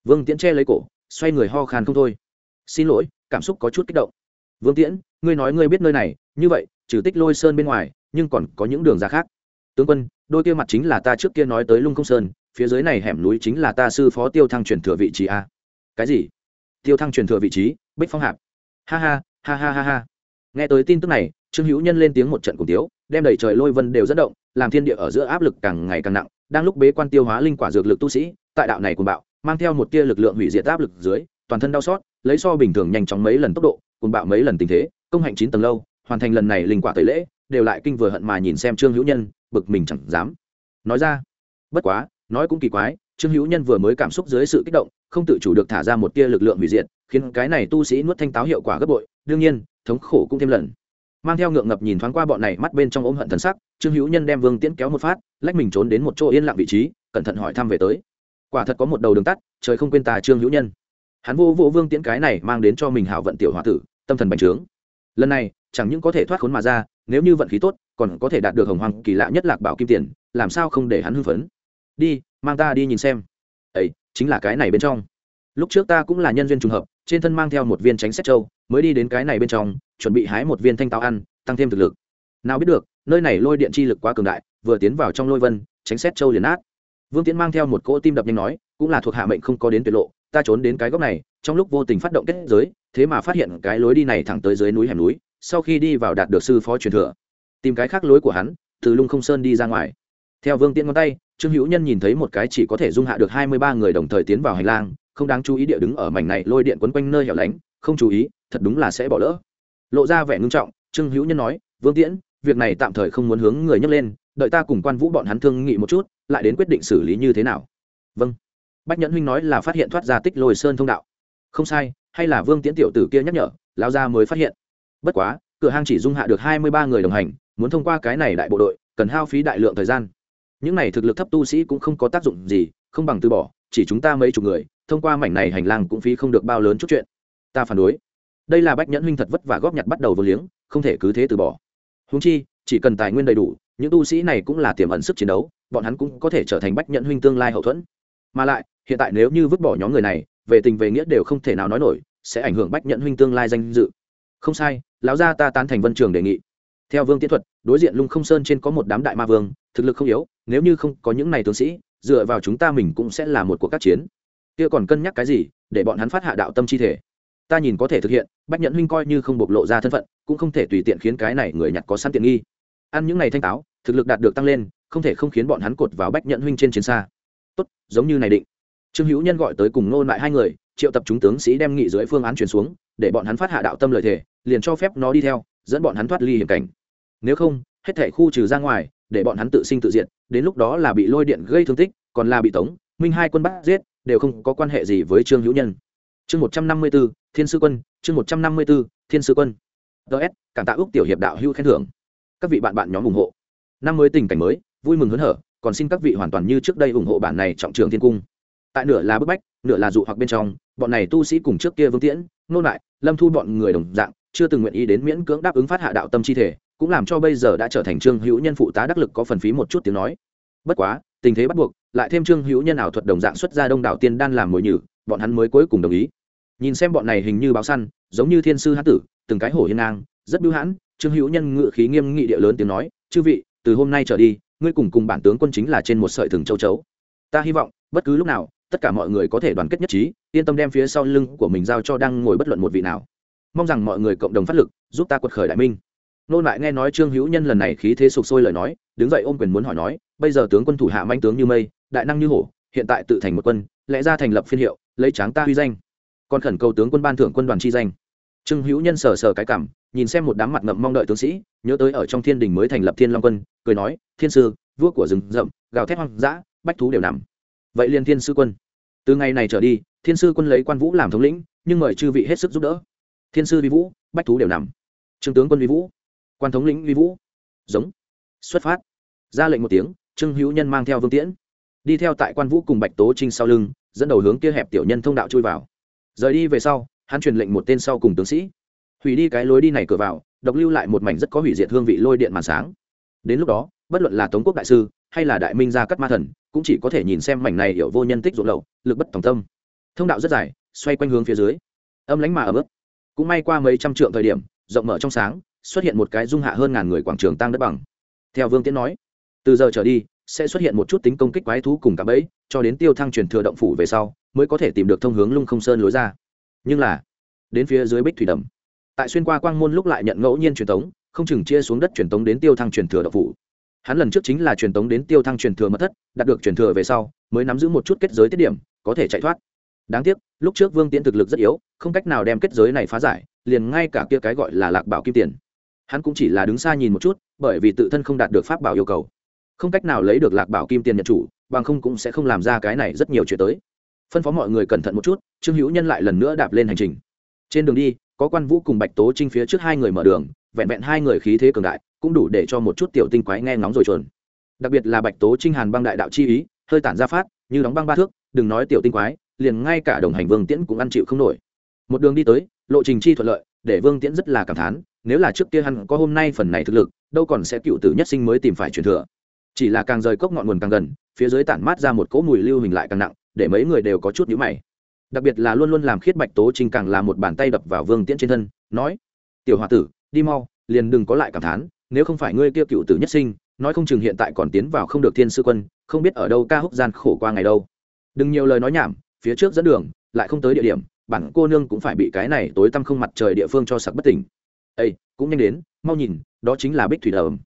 vương tiễn che lấy cổ, xoay người ho khan không thôi. Xin lỗi, cảm xúc có chút kích động. Vương tiễn, ngươi nói ngươi biết nơi này, như vậy, trừ tích lôi sơn bên ngoài, nhưng còn có những đường ra khác. Tướng quân, đôi kia mặt chính là ta trước kia nói tới lung không sơn, phía dưới này hẻm núi chính là ta sư phó tiêu thăng chuyển thừa vị trí a cái gì? Tiêu thăng truyền thừa vị trí, bích phong hạp. Ha ha ha ha ha ha. Nghe tới tin tức này, trương hữu nhân lên tiếng một trận cùng tiếu, đem đầy trời lôi vân đều dẫn động, làm thiên địa ở giữa áp lực càng ngày càng nặng. Đang lúc bế quan tiêu hóa linh quả dược lực tu sĩ, tại đạo này cùng bạo, mang theo một tia lực lượng hủy diệt áp lực dưới, toàn thân đau xót, lấy so bình thường nhanh chóng mấy lần tốc độ cùng bạo mấy lần tình thế, công hạnh chín tầng lâu, hoàn thành lần này linh quả tẩy lễ, đều lại kinh vừa hận mà nhìn xem trương hữu nhân, bực mình chẳng dám. Nói ra. Bất quá, nói cũng kỳ quái, trương hữu nhân vừa mới cảm xúc dưới sự kích động không tự chủ được thả ra một tia lực lượng hủy diệt, khiến cái này tu sĩ nuốt thanh táo hiệu quả gấp bội, đương nhiên, thống khổ cũng thêm lần. Mang theo ngượng ngập nhìn thoáng qua bọn này mắt bên trong ôm hận thần sắc, trương hữu nhân đem vương tiễn kéo một phát, lách mình trốn đến một chỗ yên lặng vị trí, cẩn thận hỏi thăm về tới. Quả thật có một đầu đường tắt, trời không quên tà trương hữu nhân. Hắn vô vô vương tiễn cái này mang đến cho mình hảo vận tiểu hòa tử, tâm thần bành trướng. Lần này, chẳng những có thể thoát khốn mà ra, nếu như vận khí tốt, còn có thể đạt được hồng hoàng kỳ lạ nhất lạc bảo kim tiền, làm sao không để hắn hưng phấn? Đi, mang ta đi nhìn xem. Ấy chính là cái này bên trong. Lúc trước ta cũng là nhân duyên trùng hợp, trên thân mang theo một viên tránh xét châu, mới đi đến cái này bên trong, chuẩn bị hái một viên thanh táo ăn, tăng thêm thực lực. Nào biết được, nơi này lôi điện chi lực quá cường đại, vừa tiến vào trong lôi vân, tránh xét châu liền nát. Vương tiến mang theo một cỗ tim đập nhanh nói, cũng là thuộc hạ mệnh không có đến tuyệt lộ, ta trốn đến cái góc này, trong lúc vô tình phát động kết giới, thế mà phát hiện cái lối đi này thẳng tới dưới núi hẻm núi, sau khi đi vào đạt được sư phó truyền thừa. Tìm cái khác lối của hắn, từ lung không sơn đi ra ngoài. Theo vương tiễn ngón tay trương hữu nhân nhìn thấy một cái chỉ có thể dung hạ được hai mươi ba người đồng thời tiến vào hành lang, không đáng chú ý địa đứng ở mảnh này lôi điện quấn quanh nơi hẻo lánh, không chú ý, thật đúng là sẽ bỏ lỡ. Lộ ra vẻ ngưng trọng, trương hữu nhân nói, vương tiễn, việc này tạm thời không muốn hướng người nhấc lên, đợi ta cùng quan vũ bọn hắn thương nghị một chút, lại đến quyết định xử lý như thế nào. Vâng. Bách nhẫn huynh nói là phát hiện thoát ra tích lôi sơn thông đạo. Không sai, hay là vương tiễn tiểu tử kia nhắc nhở lao ra mới phát hiện. Bất quá, cửa hang chỉ dung hạ được hai mươi ba người đồng hành, muốn thông qua cái này đại bộ đội, cần hao phí đại lượng thời gian những này thực lực thấp tu sĩ cũng không có tác dụng gì, không bằng từ bỏ, chỉ chúng ta mấy chục người, thông qua mảnh này hành lang cũng phí không được bao lớn chút chuyện. Ta phản đối. Đây là bách nhẫn huynh thật vất vả góp nhặt bắt đầu vô liếng, không thể cứ thế từ bỏ. Húng chi, chỉ cần tài nguyên đầy đủ, những tu sĩ này cũng là tiềm ẩn sức chiến đấu, bọn hắn cũng có thể trở thành bách nhẫn huynh tương lai hậu thuẫn. Mà lại, hiện tại nếu như vứt bỏ nhóm người này, về tình về nghĩa đều không thể nào nói nổi, sẽ ảnh hưởng bách nhẫn huynh tương lai danh dự. Không sai, lão gia ta tán thành vân trường đề nghị. Theo vương tiến thuật, đối diện lung không sơn trên có một đám đại ma vương thực lực không yếu, nếu như không có những này tướng sĩ, dựa vào chúng ta mình cũng sẽ là một cuộc các chiến. Kia còn cân nhắc cái gì, để bọn hắn phát hạ đạo tâm chi thể? Ta nhìn có thể thực hiện, bách nhẫn huynh coi như không bộc lộ ra thân phận, cũng không thể tùy tiện khiến cái này người nhặt có sẵn tiện nghi. Ăn những ngày thanh táo, thực lực đạt được tăng lên, không thể không khiến bọn hắn cột vào bách nhẫn huynh trên chiến xa. Tốt, giống như này định. Trương hữu nhân gọi tới cùng nô lại hai người, triệu tập chúng tướng sĩ đem nghị dưới phương án chuyển xuống, để bọn hắn phát hạ đạo tâm lời thề, liền cho phép nó đi theo, dẫn bọn hắn thoát ly hiểm cảnh. Nếu không, hết thể khu trừ ra ngoài để bọn hắn tự sinh tự diệt, đến lúc đó là bị lôi điện gây thương tích còn là bị tống minh hai quân bắt giết đều không có quan hệ gì với trương hữu nhân. Chương một trăm năm mươi b ố thiên sư quân chương một trăm năm mươi b ố thiên sư quân. Ts cảm tạ ước tiểu hiệp đạo hữu khen thưởng. Các vị bạn bạn nhóm ủng hộ. Năm mới tình cảnh mới vui mừng hớn hở còn xin các vị hoàn toàn như trước đây ủng hộ bản này trọng trường thiên cung. Tại nửa là bức bách nửa là dụ hoặc bên trong bọn này tu sĩ cùng trước kia vương tiễn nô lại lâm thu bọn người đồng dạng chưa từng nguyện ý đến miễn cưỡng đáp ứng phát hạ đạo tâm chi thể cũng làm cho bây giờ đã trở thành trương hữu nhân phụ tá đắc lực có phần phí một chút tiếng nói. Bất quá, tình thế bắt buộc, lại thêm trương hữu nhân ảo thuật đồng dạng xuất ra đông đảo tiên đan làm mồi nhử, bọn hắn mới cuối cùng đồng ý. Nhìn xem bọn này hình như báo săn, giống như thiên sư hán tử, từng cái hổ hiên ngang, rất bưu hãn, trương hữu nhân ngự khí nghiêm nghị địa lớn tiếng nói, chư vị, từ hôm nay trở đi, ngươi cùng cùng bản tướng quân chính là trên một sợi thừng châu chấu. Ta hy vọng, bất cứ lúc nào, tất cả mọi người có thể đoàn kết nhất trí, yên tâm đem phía sau lưng của mình giao cho đang ngồi bất luận một vị nào. Mong rằng mọi người cộng đồng phát lực, giúp ta quật khởi đại minh nô lại nghe nói trương hữu nhân lần này khí thế sụp sôi lời nói, đứng dậy ôm quyền muốn hỏi nói, bây giờ tướng quân thủ hạ manh tướng như mây, đại năng như hổ, hiện tại tự thành một quân, lẽ ra thành lập phiên hiệu, lấy tráng ta huy danh. Còn khẩn cầu tướng quân ban thưởng quân đoàn chi danh. Trương hữu nhân sờ sờ cái cảm, nhìn xem một đám mặt ngậm mong đợi tướng sĩ, nhớ tới ở trong thiên đình mới thành lập thiên long quân, cười nói, thiên sư, vua của rừng rậm, gào thét hoang dã, bách thú đều nằm. Vậy liền thiên sư quân. Từ ngày này trở đi, thiên sư quân lấy quan vũ làm thống lĩnh, nhưng mời chư vị hết sức giúp đỡ. Thiên sư vi vũ, bách thú đều nằm. Trương tướng quân vi vũ quan thống lĩnh uy vũ. Giống. Xuất phát. Ra lệnh một tiếng, trương hữu nhân mang theo vương tiễn. Đi theo tại quan vũ cùng bạch tố trinh sau lưng, dẫn đầu hướng kia hẹp tiểu nhân thông đạo chui vào. Rời đi về sau, hắn truyền lệnh một tên sau cùng tướng sĩ. Hủy đi cái lối đi này cửa vào, độc lưu lại một mảnh rất có hủy diệt hương vị lôi điện màn sáng. Đến lúc đó, bất luận là tống quốc đại sư, hay là đại minh gia cắt ma thần, cũng chỉ có thể nhìn xem mảnh này hiểu vô nhân tích ruộng lậu, lực bất tòng tâm. Thông đạo rất dài, xoay quanh hướng phía dưới. Âm lánh mà ở mức cũng may qua mấy trăm trượng thời điểm, rộng mở trong sáng xuất hiện một cái dung hạ hơn ngàn người quảng trường tăng đất bằng. Theo vương tiến nói, từ giờ trở đi, sẽ xuất hiện một chút tính công kích quái thú cùng cả bẫy, cho đến tiêu thăng truyền thừa động phủ về sau, mới có thể tìm được thông hướng lung không sơn lối ra. Nhưng là, đến phía dưới bích thủy đầm, tại xuyên qua quang môn lúc lại nhận ngẫu nhiên truyền tống, không chừng chia xuống đất truyền tống đến tiêu thăng truyền thừa động phủ. Hắn lần trước chính là truyền tống đến tiêu thăng truyền thừa mất thất, đạt được truyền thừa về sau, mới nắm giữ một chút kết giới tiết điểm, có thể chạy thoát. Đáng tiếc, lúc trước vương tiễn thực lực rất yếu, không cách nào đem kết giới này phá giải, liền ngay cả kia cái gọi là lạc bảo kim tiền hắn cũng chỉ là đứng xa nhìn một chút, bởi vì tự thân không đạt được pháp bảo yêu cầu. Không cách nào lấy được lạc bảo kim tiền nhận chủ, bằng không cũng sẽ không làm ra cái này rất nhiều chuyện tới. Phân phó mọi người cẩn thận một chút, trương hữu nhân lại lần nữa đạp lên hành trình. Trên đường đi, có quan vũ cùng bạch tố trinh phía trước hai người mở đường, vẹn vẹn hai người khí thế cường đại, cũng đủ để cho một chút tiểu tinh quái nghe ngóng rồi chuồn đặc biệt là bạch tố trinh hàn băng đại đạo chi ý, hơi tản ra phát, như đóng băng ba thước, đừng nói tiểu tinh quái, liền ngay cả đồng hành vương tiễn cũng ăn chịu không nổi. Một đường đi tới lộ trình chi thuận lợi, để vương tiễn rất là cảm thán, nếu là trước kia hắn có hôm nay phần này thực lực, đâu còn sẽ cựu tử nhất sinh mới tìm phải truyền thừa. Chỉ là càng rời cốc ngọn nguồn càng gần, phía dưới tản mát ra một cỗ mùi lưu hình lại càng nặng, để mấy người đều có chút nhữ mày. Đặc biệt là luôn luôn làm khiết bạch tố trinh càng là một bàn tay đập vào vương tiễn trên thân, nói, tiểu h tử, đi mau, liền đừng có lại cảm thán, nếu không phải ngươi kia cựu tử nhất sinh, nói không chừng hiện tại còn tiến vào không được thiên sư quân, không biết ở đâu ca húc gian khổ qua ngày đâu. Đừng nhiều lời nói nhảm, phía trước dẫn đường, lại không tới địa điểm bản cô nương cũng phải bị cái này tối tăm không mặt trời địa phương cho sặc bất tỉnh. Ây cũng nhanh đến, mau nhìn, đó chính là bích thủy đầm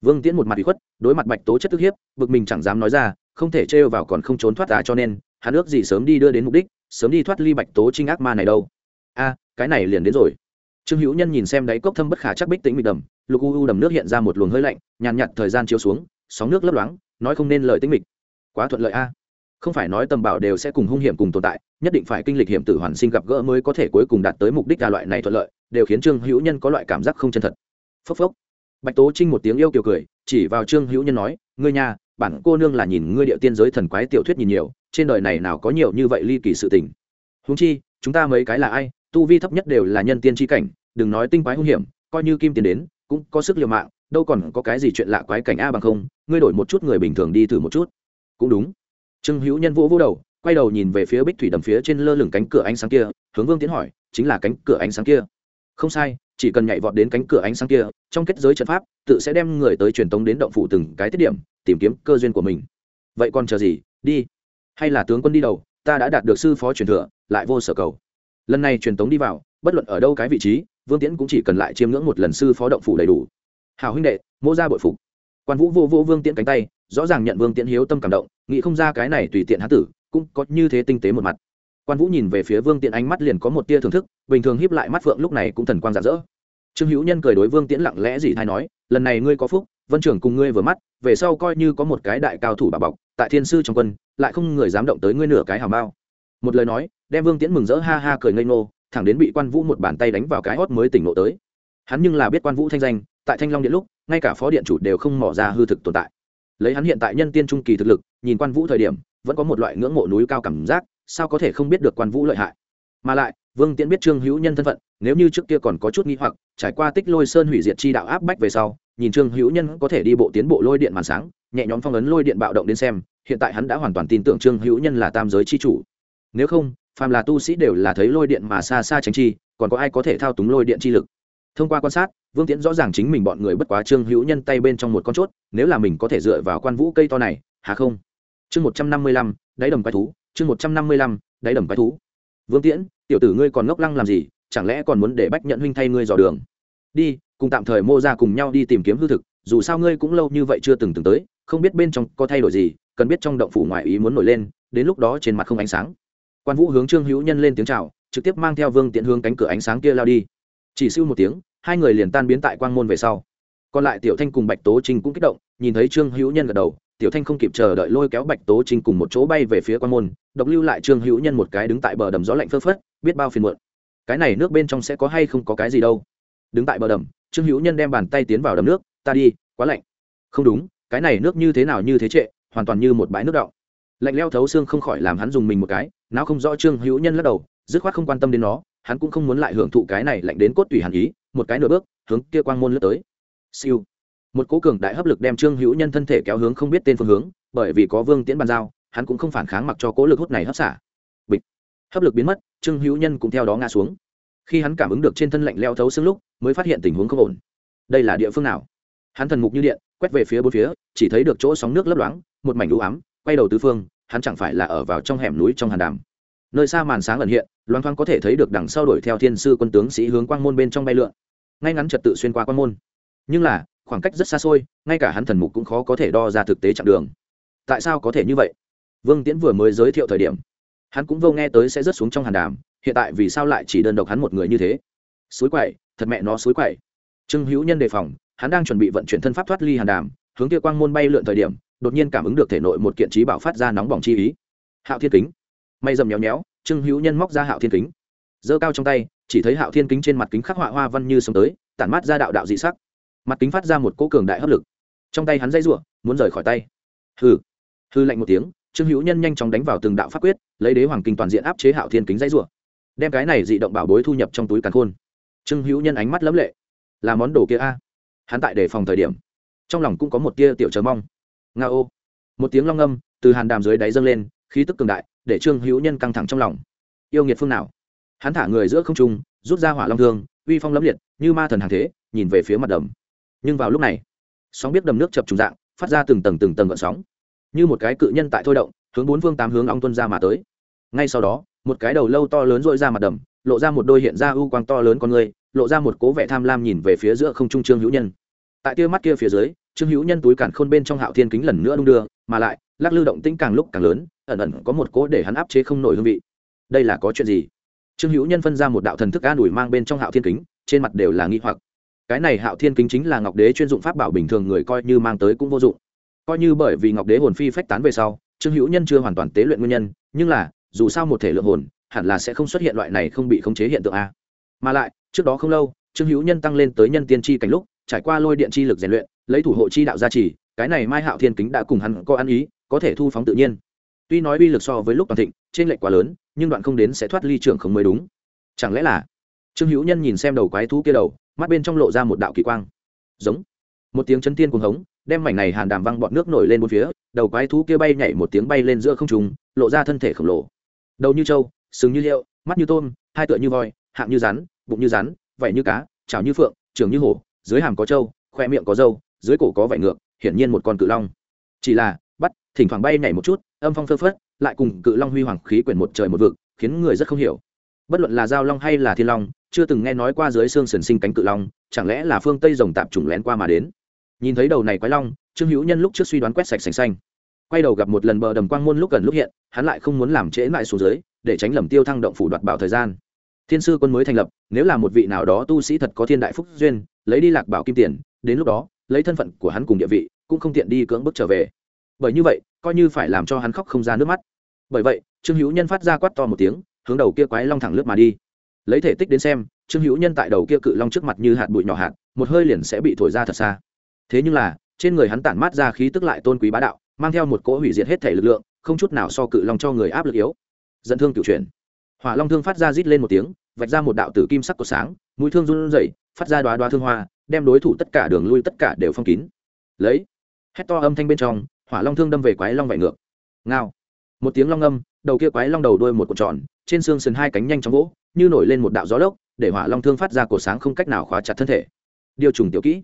vương tiễn một mặt bị khuất, đối mặt bạch tố chất tức hiếp, bực mình chẳng dám nói ra, không thể trêu vào còn không trốn thoát ra cho nên, hắn ước gì sớm đi đưa đến mục đích, sớm đi thoát ly bạch tố trinh ác ma này đâu. A, cái này liền đến rồi. Trương hữu nhân nhìn xem đáy cốc thâm bất khả chắc bích tĩnh mịt đầm, lục u u đầm nước hiện ra một luồng hơi lạnh, nhàn nhạt thời gian chiếu xuống, sóng nước lấp loáng, nói không nên lời tĩnh mịch. Quá thuận lợi a không phải nói tầm bảo đều sẽ cùng hung hiểm cùng tồn tại, nhất định phải kinh lịch hiểm tử hoàn sinh gặp gỡ mới có thể cuối cùng đạt tới mục đích đa loại này thuận lợi, đều khiến trương hữu nhân có loại cảm giác không chân thật. Phốc phốc. Bạch tố trinh một tiếng yêu kiều cười, chỉ vào trương hữu nhân nói, ngươi nhà bản cô nương là nhìn ngươi địa tiên giới thần quái tiểu thuyết nhìn nhiều, trên đời này nào có nhiều như vậy ly kỳ sự tình. Húng chi, chúng ta mấy cái là ai, tu vi thấp nhất đều là nhân tiên tri cảnh, đừng nói tinh quái hung hiểm, coi như kim tiền đến, cũng có sức liều mạng, đâu còn có cái gì chuyện lạ quái cảnh a bằng không, ngươi đổi một chút người bình thường đi thử một chút. Cũng đúng trương hữu nhân vỗ vỗ đầu, quay đầu nhìn về phía bích thủy đầm phía trên lơ lửng cánh cửa ánh sáng kia, hướng vương tiến hỏi, chính là cánh cửa ánh sáng kia. Không sai, chỉ cần nhảy vọt đến cánh cửa ánh sáng kia, trong kết giới trận pháp, tự sẽ đem người tới truyền tống đến động phủ từng cái tiết điểm, tìm kiếm cơ duyên của mình. Vậy còn chờ gì, đi. Hay là tướng quân đi đầu, ta đã đạt được sư phó truyền thừa, lại vô sở cầu. Lần này truyền tống đi vào, bất luận ở đâu cái vị trí, vương tiễn cũng chỉ cần lại chiêm ngưỡng một lần sư phó động phủ đầy đủ. Hào huynh đệ, mô ra bội phục quan vũ vô vô vương tiễn cánh tay, rõ ràng nhận vương tiễn hiếu tâm cảm động, nghĩ không ra cái này tùy tiện hán tử, cũng có như thế tinh tế một mặt. Quan vũ nhìn về phía vương tiễn ánh mắt liền có một tia thưởng thức, bình thường hiếp lại mắt phượng lúc này cũng thần quang rạng rỡ. Trương hữu nhân cười đối vương tiễn lặng lẽ gì thay nói, lần này ngươi có phúc, vân trưởng cùng ngươi vừa mắt, về sau coi như có một cái đại cao thủ bà bọc, tại thiên sư trong quân, lại không người dám động tới ngươi nửa cái hào bao. Một lời nói, đem vương tiễn mừng rỡ ha ha cười ngây ngô, thẳng đến bị quan vũ một bàn tay đánh vào cái hót mới tỉnh ngộ tới. Hắn nhưng là biết quan vũ thanh danh, tại thanh long điện lúc ngay cả phó điện chủ đều không mỏ ra hư thực tồn tại. Lấy hắn hiện tại nhân tiên trung kỳ thực lực, nhìn quan vũ thời điểm, vẫn có một loại ngưỡng mộ núi cao cảm giác, sao có thể không biết được quan vũ lợi hại? Mà lại, vương tiễn biết trương hữu nhân thân phận, nếu như trước kia còn có chút nghi hoặc, trải qua tích lôi sơn hủy diệt chi đạo áp bách về sau, nhìn trương hữu nhân có thể đi bộ tiến bộ lôi điện màn sáng, nhẹ nhõm phong ấn lôi điện bạo động đến xem, hiện tại hắn đã hoàn toàn tin tưởng trương hữu nhân là tam giới chi chủ. Nếu không, phàm là tu sĩ đều là thấy lôi điện mà xa xa tránh chi, còn có ai có thể thao túng lôi điện chi lực? Thông qua quan sát, vương tiễn rõ ràng chính mình bọn người bất quá trương hữu nhân tay bên trong một con chốt, nếu là mình có thể dựa vào quan vũ cây to này hà không? Chương một trăm năm mươi lăm, đáy đầm quái thú, chương một trăm năm mươi lăm, đáy đầm quái thú. Vương tiễn, tiểu tử ngươi còn ngốc lăng làm gì, chẳng lẽ còn muốn để bách nhận huynh thay ngươi dò đường? Đi, cùng tạm thời mô ra cùng nhau đi tìm kiếm hư thực, dù sao ngươi cũng lâu như vậy chưa từng từng tới, không biết bên trong có thay đổi gì, cần biết trong động phủ ngoại ý muốn nổi lên, đến lúc đó trên mặt không ánh sáng. Quan vũ hướng trương hữu nhân lên tiếng chào, trực tiếp mang theo vương Tiễn hướng cánh cửa ánh sáng kia lao đi chỉ siêu một tiếng, hai người liền tan biến tại quang môn về sau. Còn lại tiểu thanh cùng bạch tố trinh cũng kích động, nhìn thấy trương hữu nhân gật đầu, tiểu thanh không kịp chờ đợi lôi kéo bạch tố trinh cùng một chỗ bay về phía quan môn, độc lưu lại trương hữu nhân một cái đứng tại bờ đầm gió lạnh phơ phất, biết bao phiền muộn. Cái này nước bên trong sẽ có hay không có cái gì đâu. Đứng tại bờ đầm, trương hữu nhân đem bàn tay tiến vào đầm nước, ta đi, quá lạnh. Không đúng, cái này nước như thế nào như thế trệ, hoàn toàn như một bãi nước đọng. Lạnh leo thấu xương không khỏi làm hắn dùng mình một cái, não không rõ trương hữu nhân lắc đầu, dứt khoát không quan tâm đến nó hắn cũng không muốn lại hưởng thụ cái này lạnh đến cốt tủy hàn ý, một cái nửa bước, hướng kia quang môn lướt tới. Siêu. Một cố cường đại hấp lực đem trương hữu nhân thân thể kéo hướng không biết tên phương hướng, bởi vì có vương tiễn bàn giao, hắn cũng không phản kháng mặc cho cố lực hút này hấp xả. Bịch. Hấp lực biến mất, trương hữu nhân cũng theo đó ngã xuống. Khi hắn cảm ứng được trên thân lạnh leo thấu xương lúc, mới phát hiện tình huống không ổn. Đây là địa phương nào? Hắn thần mục như điện, quét về phía bốn phía, chỉ thấy được chỗ sóng nước lấp loáng, một mảnh u ám, quay đầu tứ phương, hắn chẳng phải là ở vào trong hẻm núi trong hàn đàm nơi xa màn sáng ẩn hiện loan thoáng có thể thấy được đằng sau đuổi theo thiên sư quân tướng sĩ hướng quang môn bên trong bay lượn. Ngay ngắn trật tự xuyên qua quang môn. Nhưng là, khoảng cách rất xa xôi, ngay cả hắn thần mục cũng khó có thể đo ra thực tế chặng đường. Tại sao có thể như vậy? Vương tiễn vừa mới giới thiệu thời điểm, hắn cũng vô nghe tới sẽ rớt xuống trong hàn đàm, hiện tại vì sao lại chỉ đơn độc hắn một người như thế? Suối quậy, thật mẹ nó suối quậy. Trương hữu nhân đề phòng, hắn đang chuẩn bị vận chuyển thân pháp thoát ly hàn đàm, hướng kia quang môn bay lượn thời điểm, đột nhiên cảm ứng được thể nội một kiện trí bảo phát ra nóng bỏng chi ý. Hạo thiên kính may dầm nhéo nhéo, trương hữu nhân móc ra hạo thiên kính. Giơ cao trong tay, chỉ thấy hạo thiên kính trên mặt kính khắc họa hoa văn như sống tới, tản mát ra đạo đạo dị sắc. Mặt kính phát ra một cỗ cường đại hấp lực. Trong tay hắn dây rủa, muốn rời khỏi tay. Hừ. Hư lạnh một tiếng, trương hữu nhân nhanh chóng đánh vào từng đạo pháp quyết, lấy đế hoàng kinh toàn diện áp chế hạo thiên kính dây rủa. Đem cái này dị động bảo bối thu nhập trong túi càn khôn. Trương hữu nhân ánh mắt lấm lệ. Là món đồ kia a? Hắn tại đề phòng thời điểm, trong lòng cũng có một tia tiểu chờ mong. Nga ô một tiếng long âm từ hàn đàm dưới đáy dâng lên, khí tức cường đại để trương hữu nhân căng thẳng trong lòng. Yêu nghiệt phương nào? Hắn thả người giữa không trung, rút ra hỏa long thương, uy phong lẫm liệt, như ma thần hàng thế, nhìn về phía mặt đầm. Nhưng vào lúc này, sóng biết đầm nước chập trùng dạng, phát ra từng tầng từng tầng gợn sóng. Như một cái cự nhân tại thôi động, hướng bốn phương tám hướng ong tuân ra mà tới. Ngay sau đó, một cái đầu lâu to lớn dội ra mặt đầm, lộ ra một đôi hiện ra u quang to lớn con người, lộ ra một cố vẻ tham lam nhìn về phía giữa không trung trương hữu nhân. Tại tia mắt kia phía dưới, trương hữu nhân túi cản khôn bên trong hạo thiên kính lần nữa đung đưa, mà lại lắc lư động tĩnh càng lúc càng lớn, ẩn ẩn có một cố để hắn áp chế không nổi hương vị. Đây là có chuyện gì? Trương hữu nhân phân ra một đạo thần thức an ủi mang bên trong hạo thiên kính, trên mặt đều là nghi hoặc. Cái này hạo thiên kính chính là ngọc đế chuyên dụng pháp bảo bình thường người coi như mang tới cũng vô dụng. Coi như bởi vì ngọc đế hồn phi phách tán về sau, trương hữu nhân chưa hoàn toàn tế luyện nguyên nhân, nhưng là, dù sao một thể lượng hồn, hẳn là sẽ không xuất hiện loại này không bị khống chế hiện tượng a. Mà lại, trước đó không lâu, trương hữu nhân tăng lên tới nhân tiên tri cảnh lúc, trải qua lôi điện chi lực rèn luyện, lấy thủ hộ chi đạo gia trì, cái này mai hạo thiên kính đã cùng hắn có ăn ý có thể thu phóng tự nhiên. Tuy nói uy lực so với lúc toàn thịnh trên lệch quá lớn, nhưng đoạn không đến sẽ thoát ly trưởng không mới đúng. Chẳng lẽ là? Trương hữu nhân nhìn xem đầu quái thú kia đầu, mắt bên trong lộ ra một đạo kỳ quang. Giống. Một tiếng chấn tiên cuồng hống, đem mảnh này hàn đàm văng bọt nước nổi lên bốn phía, đầu quái thú kia bay nhảy một tiếng bay lên giữa không trùng lộ ra thân thể khổng lồ. Đầu như trâu, sừng như liệu, mắt như tôm, hai tựa như voi, hạng như rắn, bụng như rắn, vảy như cá, chảo như phượng trường như hổ, dưới hàm có trâu, khoe miệng có râu, dưới cổ có vảy ngược, hiển nhiên một con cự long. Chỉ là thỉnh thoảng bay nhảy một chút, âm phong phơ phất, lại cùng cự long huy hoàng khí quyển một trời một vực, khiến người rất không hiểu. Bất luận là giao long hay là thiên long, chưa từng nghe nói qua dưới xương sườn sinh cánh cự long, chẳng lẽ là phương tây rồng tạp trùng lén qua mà đến? Nhìn thấy đầu này quái long, trương hữu nhân lúc trước suy đoán quét sạch sành xanh. Quay đầu gặp một lần bờ đầm quang môn lúc gần lúc hiện, hắn lại không muốn làm trễ lại xuống dưới, để tránh lầm tiêu thăng động phủ đoạt bảo thời gian. Thiên sư quân mới thành lập, nếu là một vị nào đó tu sĩ thật có thiên đại phúc duyên, lấy đi lạc bảo kim tiền, đến lúc đó, lấy thân phận của hắn cùng địa vị, cũng không tiện đi cưỡng bức trở về bởi như vậy, coi như phải làm cho hắn khóc không ra nước mắt. Bởi vậy, trương hữu nhân phát ra quát to một tiếng, hướng đầu kia quái long thẳng lướt mà đi. Lấy thể tích đến xem, trương hữu nhân tại đầu kia cự long trước mặt như hạt bụi nhỏ hạt, một hơi liền sẽ bị thổi ra thật xa. Thế nhưng là, trên người hắn tản mát ra khí tức lại tôn quý bá đạo, mang theo một cỗ hủy diệt hết thể lực lượng, không chút nào so cự long cho người áp lực yếu. Dẫn thương cựu chuyển hỏa long thương phát ra rít lên một tiếng, vạch ra một đạo tử kim sắc của sáng, mũi thương run rẩy, phát ra đoá đoá thương hoa, đem đối thủ tất cả đường lui tất cả đều phong kín. Lấy. Hét to âm thanh bên trong hỏa long thương đâm về quái long vạy ngược. Ngao. Một tiếng long âm đầu kia quái long đầu đuôi một cột tròn trên xương sườn hai cánh nhanh chóng gỗ, như nổi lên một đạo gió lốc để hỏa long thương phát ra cổ sáng không cách nào khóa chặt thân thể. Điều trùng tiểu kỹ.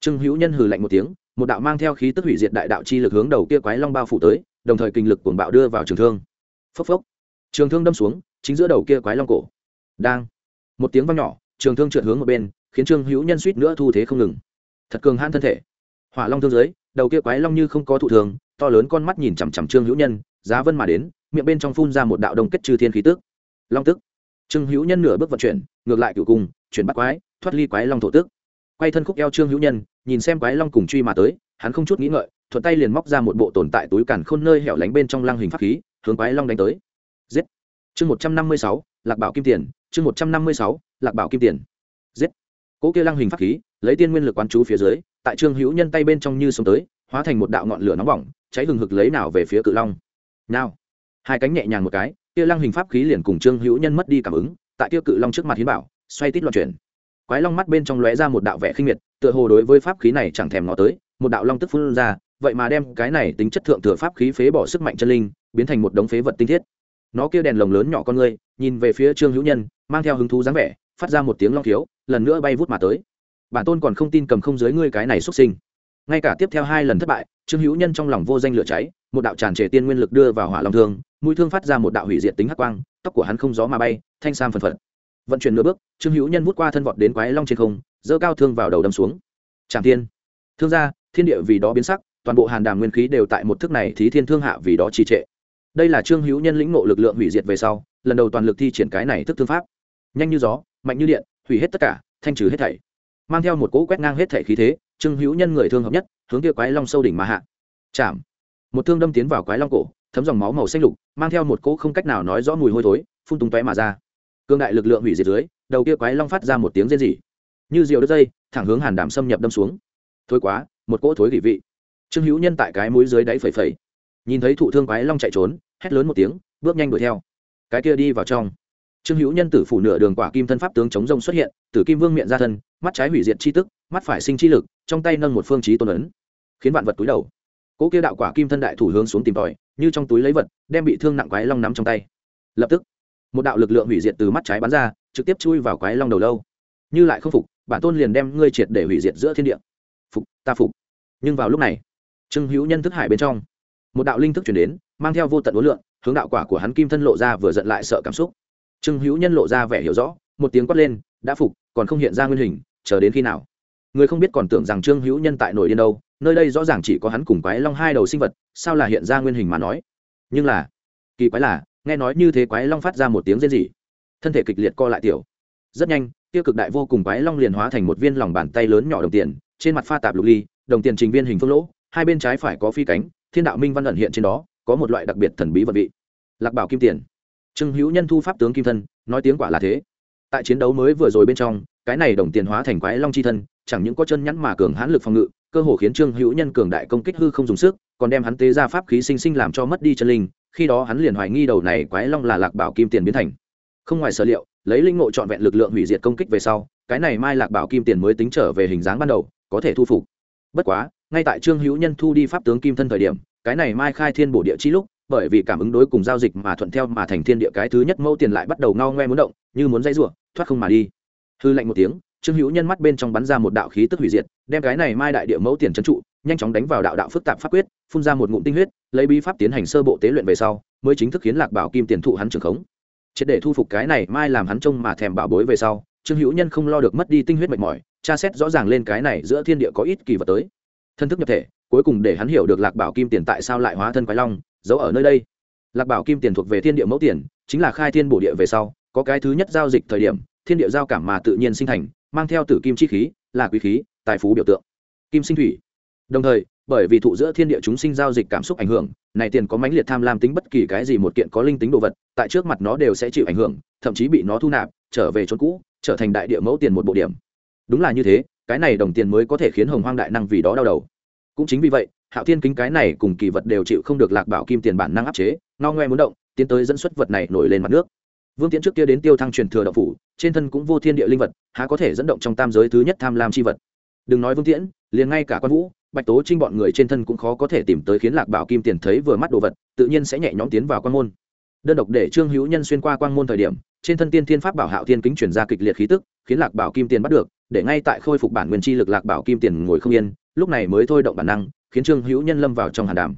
Trương hữu nhân hừ lạnh một tiếng một đạo mang theo khí tức hủy diệt đại đạo chi lực hướng đầu kia quái long bao phủ tới đồng thời kinh lực cuồng bạo đưa vào trường thương. Phốc phốc. Trường thương đâm xuống chính giữa đầu kia quái long cổ. Đang. Một tiếng vang nhỏ trường thương trượt hướng một bên khiến trương hữu nhân suýt nữa thu thế không ngừng. Thật cường hãn thân thể hỏa long thương dưới, đầu kia quái long như không có thụ thường, to lớn con mắt nhìn chằm chằm trương hữu nhân, giá vân mà đến, miệng bên trong phun ra một đạo đông kết trừ thiên khí tức. Long tức. Trương hữu nhân nửa bước vận chuyển, ngược lại cựu cùng chuyển bắt quái, thoát ly quái long thổ tức. Quay thân khúc eo trương hữu nhân, nhìn xem quái long cùng truy mà tới, hắn không chút nghĩ ngợi, thuận tay liền móc ra một bộ tồn tại túi càn khôn nơi hẻo lánh bên trong lăng hình pháp khí, hướng quái long đánh tới. Giết. Chương một trăm năm mươi sáu, lạc bảo kim tiền, chương một trăm năm mươi sáu, lạc bảo kim tiền. Giết. Cỗ kia lăng hình pháp khí lấy tiên nguyên lực quán chú phía dưới, tại trương hữu nhân tay bên trong như sống tới, hóa thành một đạo ngọn lửa nóng bỏng, cháy hừng hực lấy nào về phía cự long. Nào. Hai cánh nhẹ nhàng một cái kia lăng hình pháp khí liền cùng trương hữu nhân mất đi cảm ứng, tại kia cự long trước mặt hiến bảo, xoay tít loạn chuyển. Quái long mắt bên trong lóe ra một đạo vẻ khinh miệt, tựa hồ đối với pháp khí này chẳng thèm ngó tới, một đạo long tức phun ra, vậy mà đem cái này tính chất thượng thừa pháp khí phế bỏ sức mạnh chân linh, biến thành một đống phế vật tinh thiết. Nó kia đèn lồng lớn nhỏ con ngươi nhìn về phía trương hữu nhân, mang theo hứng thú dáng vẻ, phát ra một tiếng long thiếu lần nữa bay vút mà tới bản tôn còn không tin cầm không dưới ngươi cái này xuất sinh. Ngay cả tiếp theo hai lần thất bại, trương hữu nhân trong lòng vô danh lửa cháy, một đạo tràn trề tiên nguyên lực đưa vào hỏa long thương, mũi thương phát ra một đạo hủy diệt tính hắc quang, tóc của hắn không gió mà bay, thanh sam phần phật. Vận chuyển nửa bước, trương hữu nhân vút qua thân vọt đến quái long trên không, giơ cao thương vào đầu đâm xuống. Tràng tiên thương gia, thiên địa vì đó biến sắc, toàn bộ hàn đàm nguyên khí đều tại một thức này thí thiên thương hạ vì đó trì trệ. Đây là trương hữu nhân lĩnh ngộ lực lượng hủy diệt về sau, lần đầu toàn lực thi triển cái này thức thương pháp. Nhanh như gió, mạnh như điện, hủy hết tất cả, thanh trừ hết thảy mang theo một cỗ quét ngang hết thể khí thế, trương hữu nhân người thương hợp nhất, hướng kia quái long sâu đỉnh mà hạ. Chạm. Một thương đâm tiến vào quái long cổ, thấm dòng máu màu xanh lục, mang theo một cỗ không cách nào nói rõ mùi hôi thối, phun tung tóe mà ra. Cương đại lực lượng hủy diệt dưới, đầu kia quái long phát ra một tiếng rên rỉ. Như diều đứt dây, thẳng hướng hàn đảm xâm nhập đâm xuống. Thôi quá, một cỗ thối vị vị. Trương hữu nhân tại cái mũi dưới đáy phẩy phẩy. Nhìn thấy thụ thương quái long chạy trốn, hét lớn một tiếng, bước nhanh đuổi theo. Cái kia đi vào trong trương hữu nhân tử phủ nửa đường quả kim thân pháp tướng chống rông xuất hiện, tử kim vương miệng ra thân, mắt trái hủy diệt chi tức, mắt phải sinh chi lực, trong tay nâng một phương trí tôn ấn, khiến vạn vật túi đầu. Cỗ kia đạo quả kim thân đại thủ hướng xuống tìm tòi, như trong túi lấy vật, đem bị thương nặng quái long nắm trong tay. Lập tức, một đạo lực lượng hủy diệt từ mắt trái bắn ra, trực tiếp chui vào quái long đầu lâu. Như lại không phục, bản tôn liền đem ngươi triệt để hủy diệt giữa thiên địa. Phục, ta phục. Nhưng vào lúc này, trương hữu nhân thức hải bên trong, một đạo linh thức chuyển đến, mang theo vô tận ối lượng hướng đạo quả của hắn kim thân lộ ra vừa giận lại sợ cảm xúc trương hữu nhân lộ ra vẻ hiểu rõ, một tiếng quát lên, đã phục, còn không hiện ra nguyên hình, chờ đến khi nào? Người không biết còn tưởng rằng trương hữu nhân tại nổi điên đâu, nơi đây rõ ràng chỉ có hắn cùng quái long hai đầu sinh vật, sao là hiện ra nguyên hình mà nói? Nhưng là, kỳ quái là, nghe nói như thế quái long phát ra một tiếng rên rỉ. Thân thể kịch liệt co lại tiểu. Rất nhanh, tiêu cực đại vô cùng quái long liền hóa thành một viên lòng bàn tay lớn nhỏ đồng tiền, trên mặt pha tạp lục ly, đồng tiền trình viên hình phương lỗ, hai bên trái phải có phi cánh, thiên đạo minh văn ẩn hiện trên đó, có một loại đặc biệt thần bí vật vị. Lạc bảo kim tiền trương hữu nhân thu pháp tướng kim thân, nói tiếng quả là thế. Tại chiến đấu mới vừa rồi bên trong, cái này đồng tiền hóa thành quái long chi thân, chẳng những có chân nhắn mà cường hãn lực phòng ngự, cơ hồ khiến trương hữu nhân cường đại công kích hư không dùng sức, còn đem hắn tế ra pháp khí sinh sinh làm cho mất đi chân linh, khi đó hắn liền hoài nghi đầu này quái long là lạc bảo kim tiền biến thành. Không ngoài sở liệu, lấy linh ngộ trọn vẹn lực lượng hủy diệt công kích về sau, cái này mai lạc bảo kim tiền mới tính trở về hình dáng ban đầu, có thể thu phục. Bất quá, ngay tại trương hữu nhân thu đi pháp tướng kim thân thời điểm, cái này mai khai thiên bổ địa chi lúc bởi vì cảm ứng đối cùng giao dịch mà thuận theo mà thành thiên địa cái thứ nhất mẫu tiền lại bắt đầu ngao ngoe muốn động, như muốn dây rủa, thoát không mà đi. Hư lạnh một tiếng, trương hữu nhân mắt bên trong bắn ra một đạo khí tức hủy diệt, đem cái này mai đại địa mẫu tiền trấn trụ, nhanh chóng đánh vào đạo đạo phức tạp pháp quyết, phun ra một ngụm tinh huyết, lấy bí pháp tiến hành sơ bộ tế luyện về sau, mới chính thức khiến lạc bảo kim tiền thụ hắn trưởng khống. Triệt để thu phục cái này mai làm hắn trông mà thèm bảo bối về sau, trương hữu nhân không lo được mất đi tinh huyết mệt mỏi, tra xét rõ ràng lên cái này giữa thiên địa có ít kỳ vật tới. Thân thức nhập thể, cuối cùng để hắn hiểu được lạc bảo kim tiền tại sao lại hóa thân quái long giấu ở nơi đây. Lạc bảo kim tiền thuộc về thiên địa mẫu tiền, chính là khai thiên bổ địa về sau, có cái thứ nhất giao dịch thời điểm, thiên địa giao cảm mà tự nhiên sinh thành, mang theo tử kim chi khí, là quý khí, tài phú biểu tượng. Kim sinh thủy. Đồng thời, bởi vì thụ giữa thiên địa chúng sinh giao dịch cảm xúc ảnh hưởng, này tiền có mãnh liệt tham lam tính bất kỳ cái gì một kiện có linh tính đồ vật, tại trước mặt nó đều sẽ chịu ảnh hưởng, thậm chí bị nó thu nạp, trở về chốn cũ, trở thành đại địa mẫu tiền một bộ điểm. Đúng là như thế, cái này đồng tiền mới có thể khiến hồng hoang đại năng vì đó đau đầu. Cũng chính vì vậy hạo thiên kính cái này cùng kỳ vật đều chịu không được lạc bảo kim tiền bản năng áp chế, ngao ngoe muốn động, tiến tới dẫn xuất vật này nổi lên mặt nước. Vương tiến trước kia đến tiêu thăng truyền thừa đạo phủ, trên thân cũng vô thiên địa linh vật, há có thể dẫn động trong tam giới thứ nhất tham lam c h i vật. Đừng nói vương tiễn, liền ngay cả quan vũ, bạch tố trinh bọn người trên thân cũng khó có thể tìm tới khiến lạc bảo kim tiền thấy vừa mắt đồ vật, tự nhiên sẽ nhẹ nhõm tiến vào quan môn. Đơn độc để trương hữu nhân xuyên qua quan môn thời điểm, trên thân tiên thiên pháp bảo hạo thiên kính chuyển ra kịch liệt khí tức, khiến lạc bảo kim tiền bắt được, để ngay tại khôi phục bản nguyên chi lực lạc bảo kim tiền ngồi không yên, lúc này mới thôi động bản năng khiến trương hữu nhân lâm vào trong hàn đàm.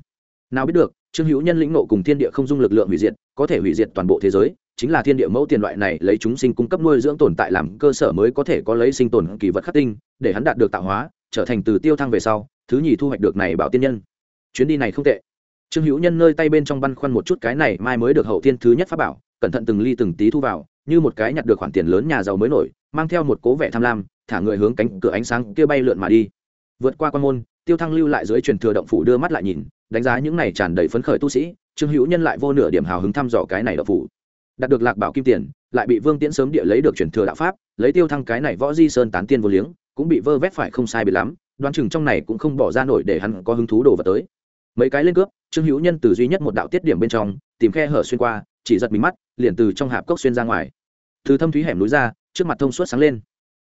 Nào biết được, trương hữu nhân lĩnh nộ cùng thiên địa không dung lực lượng hủy diệt, có thể hủy diệt toàn bộ thế giới, chính là thiên địa mẫu tiền loại này lấy chúng sinh cung cấp nuôi dưỡng tồn tại làm cơ sở mới có thể có lấy sinh tồn kỳ vật khắc tinh, để hắn đạt được tạo hóa, trở thành từ tiêu thăng về sau, thứ nhì thu hoạch được này bảo tiên nhân. Chuyến đi này không tệ. Trương hữu nhân nơi tay bên trong băn khoăn một chút cái này mai mới được hậu thiên thứ nhất pháp bảo, cẩn thận từng ly từng tí thu vào, như một cái nhặt được khoản tiền lớn nhà giàu mới nổi, mang theo một cố vẻ tham lam, thả người hướng cánh cửa ánh sáng kia bay lượn mà đi vượt qua quan môn, tiêu thăng lưu lại dưới truyền thừa động phủ đưa mắt lại nhìn, đánh giá những này tràn đầy phấn khởi tu sĩ, trương hữu nhân lại vô nửa điểm hào hứng thăm dò cái này động phủ. Đạt được lạc bảo kim tiền, lại bị vương tiễn sớm địa lấy được truyền thừa đạo pháp, lấy tiêu thăng cái này võ di sơn tán tiên vô liếng, cũng bị vơ vét phải không sai bị lắm, đoán chừng trong này cũng không bỏ ra nổi để hắn có hứng thú đổ vào tới. Mấy cái lên cướp, trương hữu nhân từ duy nhất một đạo tiết điểm bên trong, tìm khe hở xuyên qua, chỉ giật mình mắt, liền từ trong hạp cốc xuyên ra ngoài. Từ thâm thúy hẻm núi ra, trước mặt thông suốt sáng lên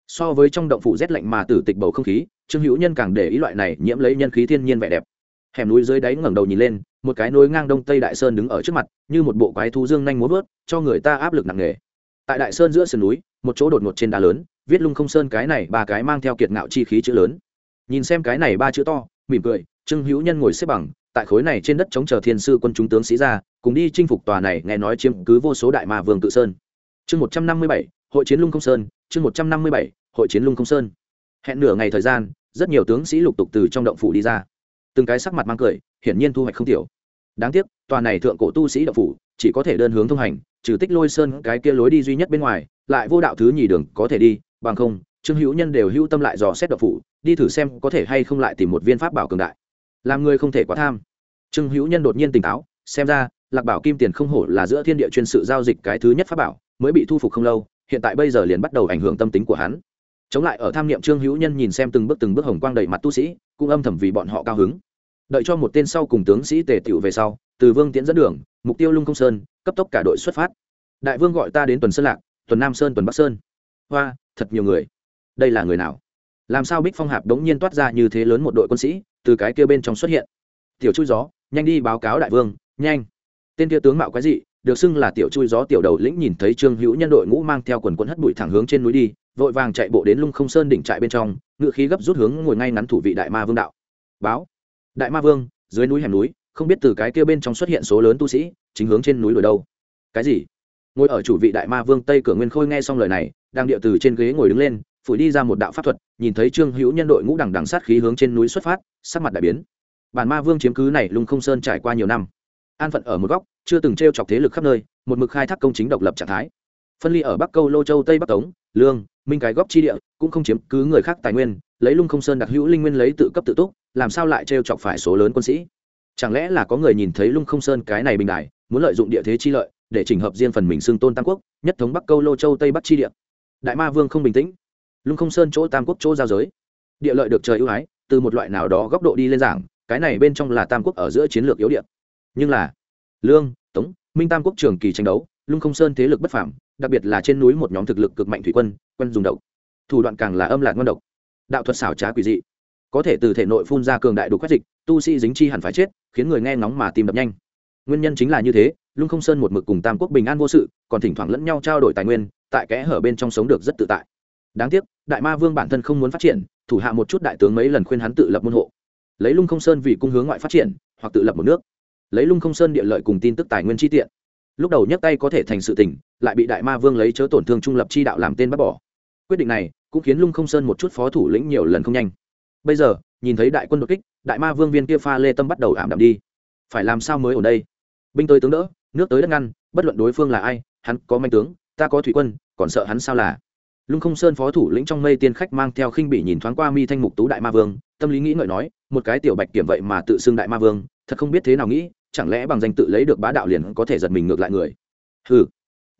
so với trong động phủ rét lạnh mà tử tịch bầu không khí, trương hữu nhân càng để ý loại này nhiễm lấy nhân khí thiên nhiên vẻ đẹp. Hẻm núi dưới đáy ngẩng đầu nhìn lên, một cái nối ngang đông tây đại sơn đứng ở trước mặt, như một bộ quái thú dương nhanh muốn vớt, cho người ta áp lực nặng nề. Tại đại sơn giữa sườn núi, một chỗ đột ngột trên đá lớn, viết lung không sơn cái này ba cái mang theo kiệt ngạo chi khí chữ lớn. Nhìn xem cái này ba chữ to, mỉm cười, trương hữu nhân ngồi xếp bằng, tại khối này trên đất chống chờ thiên sư quân chúng tướng sĩ ra, cùng đi chinh phục tòa này, nghe nói chiếm cứ vô số đại ma vương tự sơn. Chương một trăm năm mươi bảy, hội chiến lung không sơn chương một trăm năm mươi bảy, hội chiến lung không sơn. Hẹn nửa ngày thời gian, rất nhiều tướng sĩ lục tục từ trong động phủ đi ra. Từng cái sắc mặt mang cười, hiển nhiên thu hoạch không tiểu. Đáng tiếc, tòa này thượng cổ tu sĩ động phủ, chỉ có thể đơn hướng thông hành, trừ tích lôi sơn cái kia lối đi duy nhất bên ngoài, lại vô đạo thứ nhì đường có thể đi, bằng không, trương hữu nhân đều hữu tâm lại dò xét động phủ, đi thử xem có thể hay không lại tìm một viên pháp bảo cường đại. Làm người không thể quá tham. Trương hữu nhân đột nhiên tỉnh táo, xem ra, lạc bảo kim tiền không hổ là giữa thiên địa chuyên sự giao dịch cái thứ nhất pháp bảo, mới bị thu phục không lâu hiện tại bây giờ liền bắt đầu ảnh hưởng tâm tính của hắn. Chống lại ở tham niệm trương hữu nhân nhìn xem từng bước từng bước hồng quang đầy mặt tu sĩ, cũng âm thầm vì bọn họ cao hứng. Đợi cho một tên sau cùng tướng sĩ tề tựu về sau, từ vương tiễn dẫn đường, mục tiêu lung không sơn, cấp tốc cả đội xuất phát. Đại vương gọi ta đến tuần sơn lạc, tuần nam sơn, tuần bắc sơn. Hoa, thật nhiều người. Đây là người nào? Làm sao bích phong hạp đống nhiên toát ra như thế lớn một đội quân sĩ, từ cái kia bên trong xuất hiện? Tiểu chui gió, nhanh đi báo cáo đại vương, nhanh. Tên kia tướng mạo quái dị được xưng là tiểu chui gió tiểu đầu lĩnh nhìn thấy trương hữu nhân đội ngũ mang theo quần quân hất bụi thẳng hướng trên núi đi, vội vàng chạy bộ đến lung không sơn đỉnh trại bên trong, ngự khí gấp rút hướng ngồi ngay ngắn thủ vị đại ma vương đạo. Báo, đại ma vương, dưới núi hẻm núi, không biết từ cái kia bên trong xuất hiện số lớn tu sĩ, chính hướng trên núi đuổi đâu? Cái gì? Ngồi ở chủ vị đại ma vương tây cửa nguyên khôi nghe xong lời này, đang điệu từ trên ghế ngồi đứng lên, phủi đi ra một đạo pháp thuật, nhìn thấy trương hữu nhân đội ngũ đằng đằng sát khí hướng trên núi xuất phát, sắc mặt đại biến. Bản ma vương chiếm cứ này lung không sơn trải qua nhiều năm an phận ở một góc, chưa từng t r e o chọc thế lực khắp nơi, một mực khai thác công chính độc lập trạng thái. Phân ly ở bắc câu, lô châu, tây bắc tống, lương, minh cái góc chi địa, cũng không chiếm cứ người khác tài nguyên, lấy lung không sơn đặc hữu linh nguyên lấy tự cấp tự túc, làm sao lại t r e o chọc phải số lớn quân sĩ? Chẳng lẽ là có người nhìn thấy lung không sơn cái này bình đại, muốn lợi dụng địa thế chi lợi, để chỉnh hợp riêng phần mình xưng tôn tam quốc, nhất thống bắc câu, lô châu, tây bắc chi địa? Đại ma vương không bình tĩnh. Lung không sơn chỗ tam quốc chỗ giao giới. Địa lợi được trời ưu ái, từ một loại nào đó góc độ đi lên giảng, cái này bên trong là tam quốc ở giữa chiến lược yếu điện nhưng là, lương, tống, minh tam quốc trường kỳ tranh đấu, lung không sơn thế lực bất phảm đặc biệt là trên núi một nhóm thực lực cực mạnh thủy quân quân dùng độc. Thủ đoạn càng là âm lạc ngon độc. Đạo thuật xảo trá quỷ dị. Có thể từ thể nội phun ra cường đại đục quét dịch, tu sĩ dính chi hẳn phải chết, khiến người nghe ngóng mà tìm đập nhanh. Nguyên nhân chính là như thế, lung không sơn một mực cùng tam quốc bình an vô sự, còn thỉnh thoảng lẫn nhau trao đổi tài nguyên, tại kẽ hở bên trong sống được rất tự tại. Đáng tiếc, đại ma vương bản thân không muốn phát triển, thủ hạ một chút đại tướng mấy lần khuyên hắn tự lập môn hộ. Lấy lung không sơn vì cung hướng ngoại phát triển, hoặc tự lập một nước lấy lung không sơn địa lợi cùng tin tức tài nguyên chi tiện. Lúc đầu nhấc tay có thể thành sự tỉnh lại bị đại ma vương lấy chớ tổn thương trung lập chi đạo làm tên bắt bỏ. Quyết định này cũng khiến lung không sơn một chút phó thủ lĩnh nhiều lần không nhanh. Bây giờ, nhìn thấy đại quân đột kích, đại ma vương viên kia pha lê tâm bắt đầu ảm đạm đi. Phải làm sao mới ở đây? Binh tới tướng đỡ, nước tới đất ngăn, bất luận đối phương là ai, hắn có manh tướng, ta có thủy quân, còn sợ hắn sao là? Lung không sơn phó thủ lĩnh trong mây tiên khách mang theo khinh bị nhìn thoáng qua mi thanh mục tú đại ma vương, tâm lý nghĩ ngợi nói, một cái tiểu bạch kiểm vậy mà tự xưng đại ma vương, thật không biết thế nào nghĩ chẳng lẽ bằng danh tự lấy được bá đạo liền có thể giật mình ngược lại người? Ừ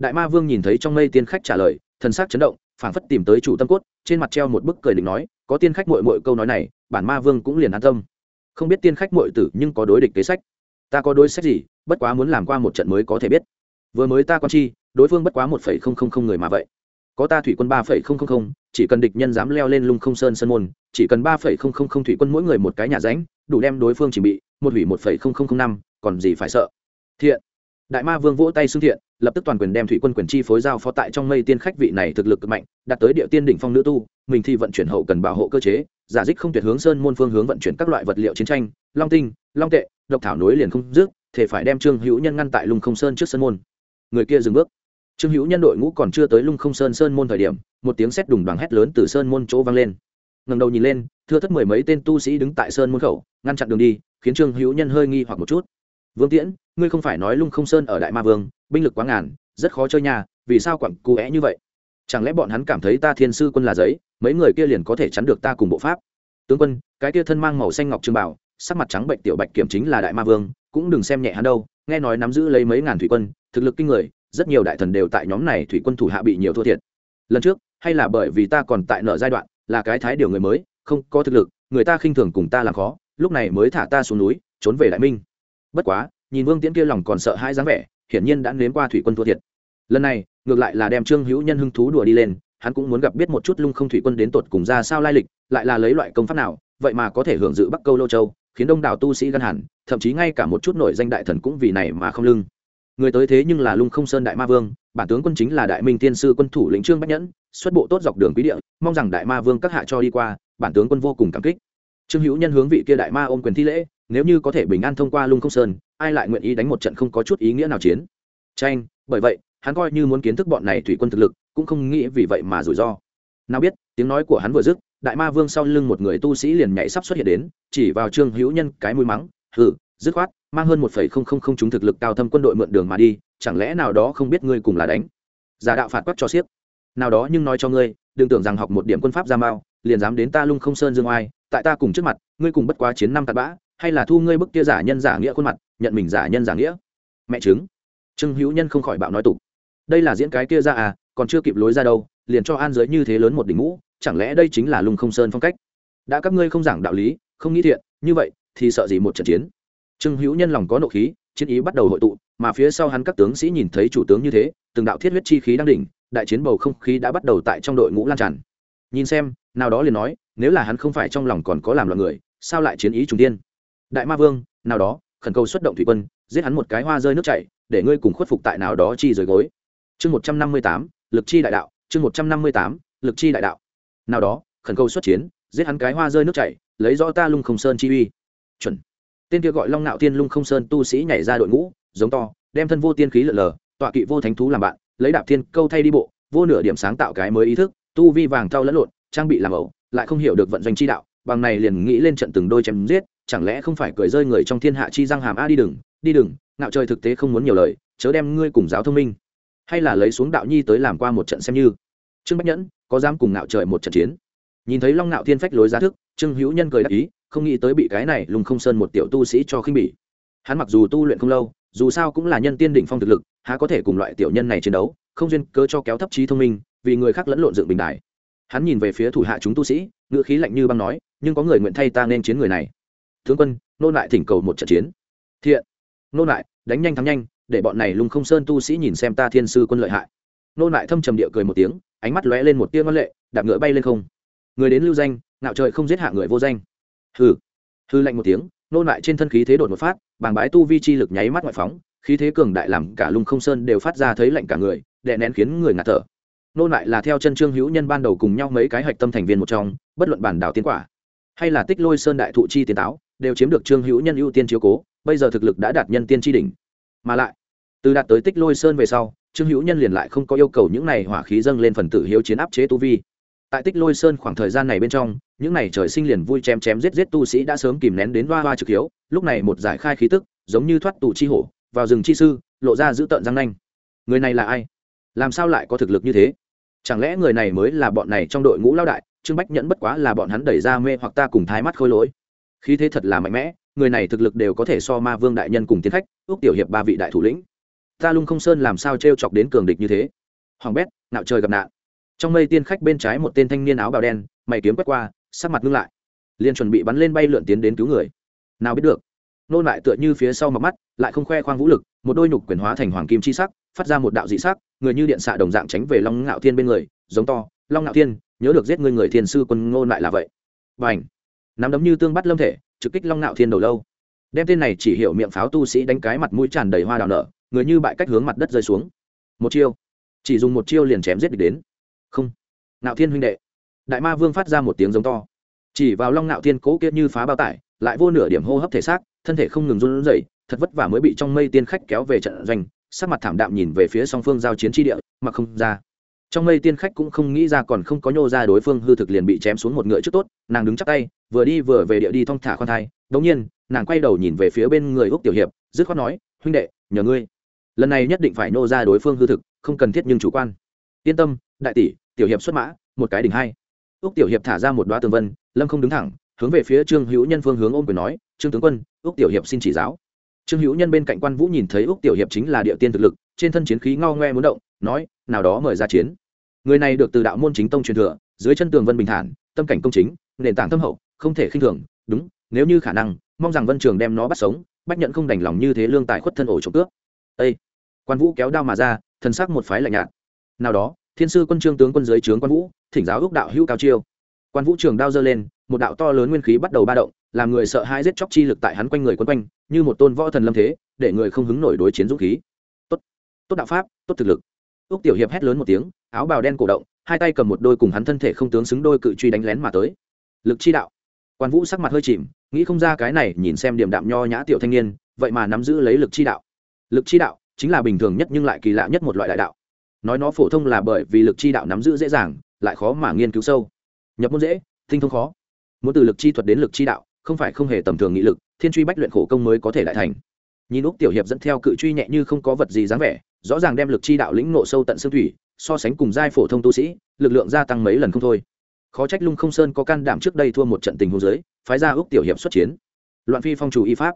đại ma vương nhìn thấy trong mây tiên khách trả lời, thần sắc chấn động, phảng phất tìm tới chủ tâm cốt, trên mặt treo một bức cười định nói, có tiên khách mội mội câu nói này, bản ma vương cũng liền an tâm. Không biết tiên khách mội tử nhưng có đối địch kế sách. Ta có đối sách gì, bất quá muốn làm qua một trận mới có thể biết. Vừa mới ta quan chi, đối phương bất quá một phẩy không không không người mà vậy. Có ta thủy quân ba phẩy không không không, chỉ cần địch nhân dám leo lên lung không sơn sơn môn, chỉ cần ba phẩy không không không thủy quân mỗi người một cái nhà ránh, đủ đem đối phương chỉ bị một hủy một phẩy không không không năm, còn gì phải sợ. Thiện. Đại ma vương vỗ tay xưng thiện, lập tức toàn quyền đem thủy quân quyền chi phối giao phó tại trong mây tiên khách vị này thực lực cực mạnh, đạt tới địa tiên đỉnh phong nữ tu, mình thì vận chuyển hậu cần bảo hộ cơ chế, giả dích không tuyệt hướng sơn môn phương hướng vận chuyển các loại vật liệu chiến tranh, long tinh, long tệ, độc thảo nối liền không dứt, thể phải đem trương hữu nhân ngăn tại lùng không sơn trước sơn môn. Người kia dừng bước. Trương hữu nhân đội ngũ còn chưa tới lung không sơn sơn môn thời điểm, một tiếng sét đùng đoàn hét lớn từ sơn môn chỗ vang lên. Ngầm đầu nhìn lên thưa thất mười mấy tên tu sĩ đứng tại sơn môn khẩu, ngăn chặn đường đi, khiến trương hữu nhân hơi nghi hoặc một chút. Vương tiễn, ngươi không phải nói lung không sơn ở đại ma vương, binh lực quá ngàn, rất khó chơi nhà vì sao quặng cụ é như vậy? Chẳng lẽ bọn hắn cảm thấy ta thiên sư quân là giấy, mấy người kia liền có thể chắn được ta cùng bộ pháp? Tướng quân, cái kia thân mang màu xanh ngọc trương bảo, sắc mặt trắng bệnh tiểu bạch kiểm chính là đại ma vương, cũng đừng xem nhẹ hắn đâu, nghe nói nắm giữ lấy mấy ngàn thủy quân, thực lực kinh người, rất nhiều đại thần đều tại nhóm này thủy quân thủ hạ bị nhiều thua thiệt. Lần trước, hay là bởi vì ta còn tại nợ giai đoạn, là cái thái điều người mới không có thực lực, người ta khinh thường cùng ta làm khó, lúc này mới thả ta xuống núi, trốn về đại minh. Bất quá, nhìn vương tiễn kia lòng còn sợ hai dáng vẻ, hiển nhiên đã nếm qua thủy quân thua thiệt. Lần này, ngược lại là đem trương hữu nhân hưng thú đùa đi lên, hắn cũng muốn gặp biết một chút lung không thủy quân đến tột cùng ra sao lai lịch, lại là lấy loại công pháp nào, vậy mà có thể hưởng dự bắc câu lô châu, khiến đông đảo tu sĩ gân hẳn, thậm chí ngay cả một chút nổi danh đại thần cũng vì này mà không lưng. Người tới thế nhưng là lung không sơn đại ma vương, bản tướng quân chính là đại minh tiên sư quân thủ lĩnh trương bách nhẫn, xuất bộ tốt dọc đường quý địa, mong rằng đại ma vương các hạ cho đi qua bản tướng quân vô cùng cảm kích. Trương hữu nhân hướng vị kia đại ma ôm quyền thi lễ, nếu như có thể bình an thông qua lung không sơn, ai lại nguyện ý đánh một trận không có chút ý nghĩa nào chiến? Tranh, bởi vậy, hắn coi như muốn kiến thức bọn này thủy quân thực lực, cũng không nghĩ vì vậy mà rủi ro. Nào biết, tiếng nói của hắn vừa dứt, đại ma vương sau lưng một người tu sĩ liền nhảy sắp xuất hiện đến, chỉ vào trương hữu nhân cái mũi mắng, hừ, dứt khoát, mang hơn một phẩy không không không chúng thực lực cao thâm quân đội mượn đường mà đi, chẳng lẽ nào đó không biết ngươi cùng là đánh? Giả đạo phạt quắc cho xiếc. Nào đó nhưng nói cho ngươi, đừng tưởng rằng học một điểm quân pháp ra mao liền dám đến ta lung không sơn dương oai, tại ta cùng trước mặt, ngươi cùng bất quá chiến năm tạt bã, hay là thu ngươi bức kia giả nhân giả nghĩa khuôn mặt, nhận mình giả nhân giả nghĩa. Mẹ chứng trương hữu nhân không khỏi bạo nói tục. Đây là diễn cái kia ra à còn chưa kịp lối ra đâu, liền cho an giới như thế lớn một đỉnh ngũ, chẳng lẽ đây chính là lung không sơn phong cách? Đã các ngươi không giảng đạo lý, không nghĩ thiện, như vậy thì sợ gì một trận chiến? Trương hữu nhân lòng có nộ khí, chiến ý bắt đầu hội tụ, mà phía sau hắn các tướng sĩ nhìn thấy chủ tướng như thế, từng đạo thiết huyết chi khí đang đỉnh, đại chiến bầu không khí đã bắt đầu tại trong đội ngũ lan tràn. Nhìn xem nào đó liền nói, nếu là hắn không phải trong lòng còn có làm loạn người, sao lại chiến ý trùng tiên đại ma vương, nào đó, khẩn cầu xuất động thủy quân, giết hắn một cái hoa rơi nước chảy, để ngươi cùng khuất phục tại nào đó chi rời gối. Chương một trăm năm mươi tám, lực chi đại đạo, chương một trăm năm mươi tám, lực chi đại đạo. Nào đó, khẩn cầu xuất chiến, giết hắn cái hoa rơi nước chảy, lấy rõ ta lung không sơn chi uy. Chuẩn. Tên kia gọi long nạo tiên lung không sơn tu sĩ nhảy ra đội ngũ, giống to, đem thân vô tiên khí lợn lờ, tọa kỵ vô thánh thú làm bạn, lấy đạp thiên câu thay đi bộ, vô nửa điểm sáng tạo cái mới ý thức, tu vi vàng thau lẫn lộn trang bị làm ẩu, lại không hiểu được vận doanh chi đạo, bằng này liền nghĩ lên trận từng đôi chém giết, chẳng lẽ không phải cười rơi người trong thiên hạ chi răng hàm a đi đừng đi đừng, ngạo trời thực tế không muốn nhiều lời, chớ đem ngươi cùng giáo thông minh. Hay là lấy xuống đạo nhi tới làm qua một trận xem như. Trương bách nhẫn, có dám cùng ngạo trời một trận chiến? Nhìn thấy long ngạo thiên phách lối giá thức, trương hữu nhân cười đáp ý, không nghĩ tới bị cái này lùng không sơn một tiểu tu sĩ cho khinh bỉ. Hắn mặc dù tu luyện không lâu, dù sao cũng là nhân tiên đỉnh phong thực lực, há có thể cùng loại tiểu nhân này chiến đấu, không duyên cớ cho kéo thấp trí thông minh, vì người khác lẫn lộn dựng bình đài hắn nhìn về phía thủ hạ chúng tu sĩ, ngữ khí lạnh như băng nói, nhưng có người nguyện thay ta nên chiến người này. Tướng quân, nô lại thỉnh cầu một trận chiến. Thiện. Nô lại đánh nhanh thắng nhanh, để bọn này lùng không sơn tu sĩ nhìn xem ta thiên sư quân lợi hại. Nô lại thâm trầm địa cười một tiếng, ánh mắt lóe lên một tia ngân lệ, đạp ngựa bay lên không. Người đến lưu danh, ngạo trời không giết hạ người vô danh. Hừ. Hư lạnh một tiếng, nô lại trên thân khí thế đột một phát, bàng bái tu vi chi lực nháy mắt ngoại phóng, khí thế cường đại làm cả lung không sơn đều phát ra thấy lạnh cả người, đè nén khiến người ngạt thở. Nô lại là theo chân trương hữu nhân ban đầu cùng nhau mấy cái hạch tâm thành viên một trong, bất luận bản đảo tiến quả, hay là tích lôi sơn đại thụ chi tiến táo, đều chiếm được trương hữu nhân ưu tiên chiếu cố, bây giờ thực lực đã đạt nhân tiên tri đỉnh. Mà lại, từ đạt tới tích lôi sơn về sau, trương hữu nhân liền lại không có yêu cầu những này hỏa khí dâng lên phần tử hiếu chiến áp chế tu vi. Tại tích lôi sơn khoảng thời gian này bên trong, những này trời sinh liền vui chém chém giết giết tu sĩ đã sớm kìm nén đến hoa hoa trực hiếu, lúc này một giải khai khí tức, giống như thoát tù chi hổ, vào rừng chi sư, lộ ra giữ tợn răng nanh. Người này là ai? Làm sao lại có thực lực như thế? Chẳng lẽ người này mới là bọn này trong đội ngũ lao đại, trương bách nhẫn bất quá là bọn hắn đẩy ra mê hoặc ta cùng thái mắt khôi lỗi. Khí thế thật là mạnh mẽ, người này thực lực đều có thể so ma vương đại nhân cùng tiến khách ước tiểu hiệp ba vị đại thủ lĩnh. Ta lung không sơn làm sao t r e o chọc đến cường địch như thế? Hoàng bét nạo trời gặp nạn. Trong mây tiên khách bên trái một tên thanh niên áo bào đen, mày kiếm quét qua, sắc mặt ngưng lại. Liền chuẩn bị bắn lên bay lượn tiến đến cứu người. Nào biết được. Nôn lại tựa như phía sau mặt mắt, lại không khoe khoang vũ lực, một đôi nhục quyền hóa thành hoàng kim chi sắc phát ra một đạo dị sắc người như điện xạ đồng dạng tránh về long ngạo thiên bên người giống to long ngạo thiên nhớ được giết ngươi người thiên sư quân ngôn lại là vậy. Bành, nắm đấm như tương bắt lâm thể trực kích long ngạo thiên đầu lâu. Đem tên này chỉ hiểu miệng pháo tu sĩ đánh cái mặt mũi tràn đầy hoa đào nở người như bại cách hướng mặt đất rơi xuống. Một chiêu. Chỉ dùng một chiêu liền chém giết địch đến. Không. Ngạo thiên huynh đệ. Đại ma vương phát ra một tiếng giống to. Chỉ vào long Ngạo thiên cố kiệt như phá bao tải lại vô nửa điểm hô hấp thể xác thân thể không ngừng run rẩy thật vất vả mới bị trong mây tiên khách kéo về trận doanh sắc mặt thảm đạm nhìn về phía song phương giao chiến tri địa mà không ra. Trong mây tiên khách cũng không nghĩ ra còn không có nhô ra đối phương hư thực liền bị chém xuống một ngựa trước tốt, nàng đứng chắc tay, vừa đi vừa về địa đi thong thả khoan thai. Đống nhiên, nàng quay đầu nhìn về phía bên người úc tiểu hiệp, dứt khoát nói, huynh đệ, nhờ ngươi. Lần này nhất định phải nô ra đối phương hư thực, không cần thiết nhưng chủ quan. Yên tâm, đại tỷ, tiểu hiệp xuất mã, một cái đỉnh hai. Úc tiểu hiệp thả ra một đoá tường vân, lâm không đứng thẳng, hướng về phía trương hữu nhân phương hướng ôm quyền nói, trương tướng quân, úc tiểu hiệp xin chỉ giáo trương hữu nhân bên cạnh quan vũ nhìn thấy úc tiểu hiệp chính là địa tiên thực lực, trên thân chiến khí ngao ngoe muốn động, nói, nào đó mời ra chiến. Người này được từ đạo môn chính tông truyền thừa, dưới chân tường vân bình thản, tâm cảnh công chính, nền tảng tâm hậu, không thể khinh thường, đúng, nếu như khả năng, mong rằng vân trường đem nó bắt sống, bách nhận không đành lòng như thế lương tài khuất thân ổ trộm cướp. Ây quan vũ kéo đao mà ra thân xác một phái lạnh nhạt. Nào đó, thiên sư quân trương tướng quân dưới trướng quan vũ, thỉnh giáo ước đạo hữu cao chiêu. Quan vũ trường đao giơ lên, một đạo to lớn nguyên khí bắt đầu ba động làm người sợ hãi giết chóc chi lực tại hắn quanh người quấn quanh, như một tôn võ thần lâm thế, để người không hứng nổi đối chiến dũng khí. Tốt tốt đạo pháp, tốt thực lực. Uc tiểu hiệp hét lớn một tiếng, áo bào đen cổ động, hai tay cầm một đôi cùng hắn thân thể không tướng xứng đôi cự truy đánh lén mà tới. Lực chi đạo. Quan vũ sắc mặt hơi chìm, nghĩ không ra cái này, nhìn xem điểm đạm nho nhã tiểu thanh niên, vậy mà nắm giữ lấy lực chi đạo. Lực chi đạo chính là bình thường nhất nhưng lại kỳ lạ nhất một loại đại đạo. Nói nó phổ thông là bởi vì lực chi đạo nắm giữ dễ dàng, lại khó mà nghiên cứu sâu. Nhập môn dễ, tinh thông khó. Muốn từ lực chi thuật đến lực chi đạo không phải không hề tầm thường nghị lực, thiên truy bách luyện khổ công mới có thể đại thành. Nhìn úc tiểu hiệp dẫn theo cự truy nhẹ như không có vật gì dáng vẻ, rõ ràng đem lực chi đạo lĩnh nộ sâu tận xương thủy, so sánh cùng giai phổ thông tu sĩ, lực lượng gia tăng mấy lần không thôi. Khó trách lung không sơn có can đảm trước đây thua một trận tình hôn giới phái ra úc tiểu hiệp xuất chiến. Loạn phi phong chủ y pháp.